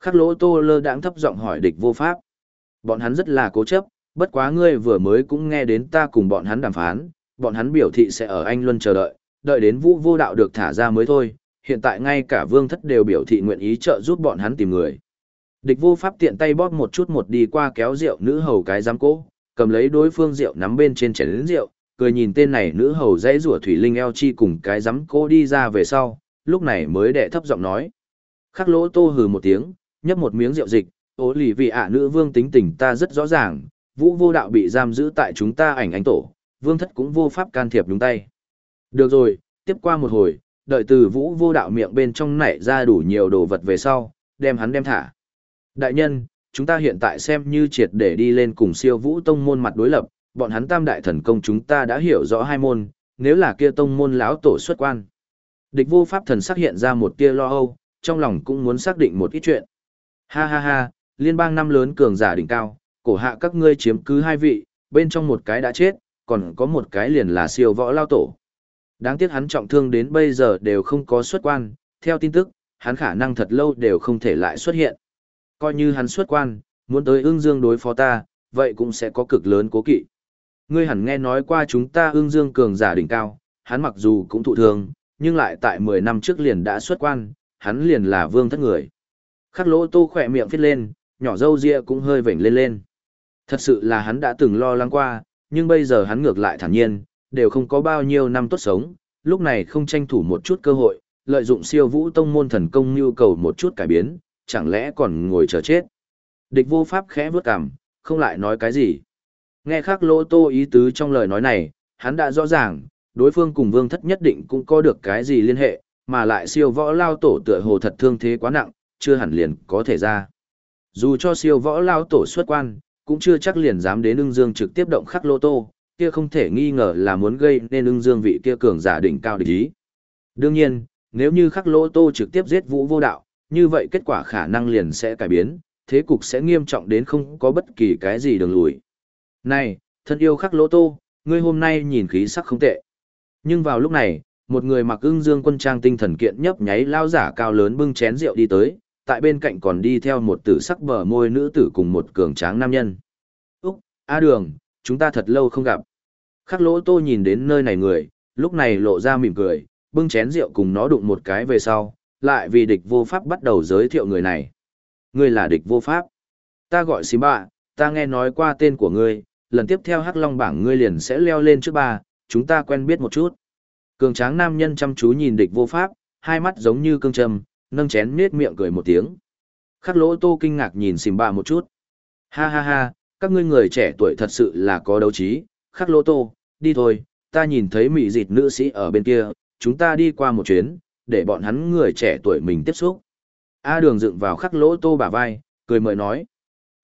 Khắc lỗ tô lơ đãng thấp giọng hỏi địch vô pháp. Bọn hắn rất là cố chấp, bất quá ngươi vừa mới cũng nghe đến ta cùng bọn hắn đàm phán, bọn hắn biểu thị sẽ ở Anh Luân chờ đợi, đợi đến vũ vô đạo được thả ra mới thôi, hiện tại ngay cả vương thất đều biểu thị nguyện ý trợ giúp bọn hắn tìm người. Địch vô pháp tiện tay bóp một chút một đi qua kéo rượu nữ hầu cái giám cố, cầm lấy đối phương rượu nắm bên trên chén lớn rượu, cười nhìn tên này nữ hầu dãy rủa thủy linh eo chi cùng cái giám cố đi ra về sau, lúc này mới đệ thấp giọng nói. Khắc lỗ tô hừ một tiếng, nhấp một miếng rượu dịch, ố lì vị ạ nữ vương tính tình ta rất rõ ràng, vũ vô đạo bị giam giữ tại chúng ta ảnh ánh tổ, vương thất cũng vô pháp can thiệp đúng tay. Được rồi, tiếp qua một hồi, đợi từ vũ vô đạo miệng bên trong nảy ra đủ nhiều đồ vật về sau, đem hắn đem thả. Đại nhân, chúng ta hiện tại xem như triệt để đi lên cùng siêu vũ tông môn mặt đối lập, bọn hắn tam đại thần công chúng ta đã hiểu rõ hai môn, nếu là kia tông môn lão tổ xuất quan. Địch vô pháp thần sắc hiện ra một tia lo âu, trong lòng cũng muốn xác định một ít chuyện. Ha ha ha, liên bang năm lớn cường giả đỉnh cao, cổ hạ các ngươi chiếm cứ hai vị, bên trong một cái đã chết, còn có một cái liền là siêu võ lao tổ. Đáng tiếc hắn trọng thương đến bây giờ đều không có xuất quan, theo tin tức, hắn khả năng thật lâu đều không thể lại xuất hiện. Coi như hắn xuất quan, muốn tới ương dương đối phó ta, vậy cũng sẽ có cực lớn cố kỵ. Ngươi hẳn nghe nói qua chúng ta ương dương cường giả đỉnh cao, hắn mặc dù cũng thụ thương, nhưng lại tại 10 năm trước liền đã xuất quan, hắn liền là vương thất người. Khắc lỗ tô khỏe miệng phết lên, nhỏ dâu ria cũng hơi vểnh lên lên. Thật sự là hắn đã từng lo lắng qua, nhưng bây giờ hắn ngược lại thản nhiên, đều không có bao nhiêu năm tốt sống, lúc này không tranh thủ một chút cơ hội, lợi dụng siêu vũ tông môn thần công nhu cầu một chút cải biến, chẳng lẽ còn ngồi chờ chết. Địch vô pháp khẽ vướt cằm, không lại nói cái gì. Nghe khắc lỗ tô ý tứ trong lời nói này, hắn đã rõ ràng, đối phương cùng vương thất nhất định cũng có được cái gì liên hệ, mà lại siêu võ lao tổ tựa hồ thật thương thế quá nặng, chưa hẳn liền có thể ra. Dù cho siêu võ lao tổ xuất quan, cũng chưa chắc liền dám đến ưng dương trực tiếp động khắc lô tô, kia không thể nghi ngờ là muốn gây nên ưng dương vị kia cường giả đỉnh cao địch ý. Đương nhiên, nếu như khắc lô tô trực tiếp giết vũ vô đạo, như vậy kết quả khả năng liền sẽ cải biến, thế cục sẽ nghiêm trọng đến không có bất kỳ cái gì đường lùi. Này, thân yêu khắc lô tô, ngươi hôm nay nhìn khí sắc không tệ. Nhưng vào lúc này, một người mặc ưng dương quân trang tinh thần kiện nhấp nháy lao giả cao lớn bưng chén rượu đi tới, tại bên cạnh còn đi theo một tử sắc bờ môi nữ tử cùng một cường tráng nam nhân. Úc, A Đường, chúng ta thật lâu không gặp. Khắc lỗ tô nhìn đến nơi này người, lúc này lộ ra mỉm cười, bưng chén rượu cùng nó đụng một cái về sau, lại vì địch vô pháp bắt đầu giới thiệu người này. Ngươi là địch vô pháp. Ta gọi xí bạ, ta nghe nói qua tên của ngươi, lần tiếp theo hắc long bảng ngươi liền sẽ leo lên trước ba, chúng ta quen biết một chút. Cường tráng nam nhân chăm chú nhìn địch vô pháp, hai mắt giống như cương châm, nâng chén nết miệng cười một tiếng. Khắc lỗ tô kinh ngạc nhìn xìm bạ một chút. Ha ha ha, các ngươi người trẻ tuổi thật sự là có đấu trí, khắc lỗ tô, đi thôi, ta nhìn thấy mị dịt nữ sĩ ở bên kia, chúng ta đi qua một chuyến, để bọn hắn người trẻ tuổi mình tiếp xúc. A đường dựng vào khắc lỗ tô bả vai, cười mời nói.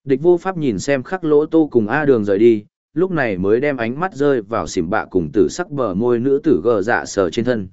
Địch vô pháp nhìn xem khắc lỗ tô cùng A đường rời đi, lúc này mới đem ánh mắt rơi vào xỉm bạ cùng tử sắc bờ môi nữ tử gờ dạ sờ trên thân.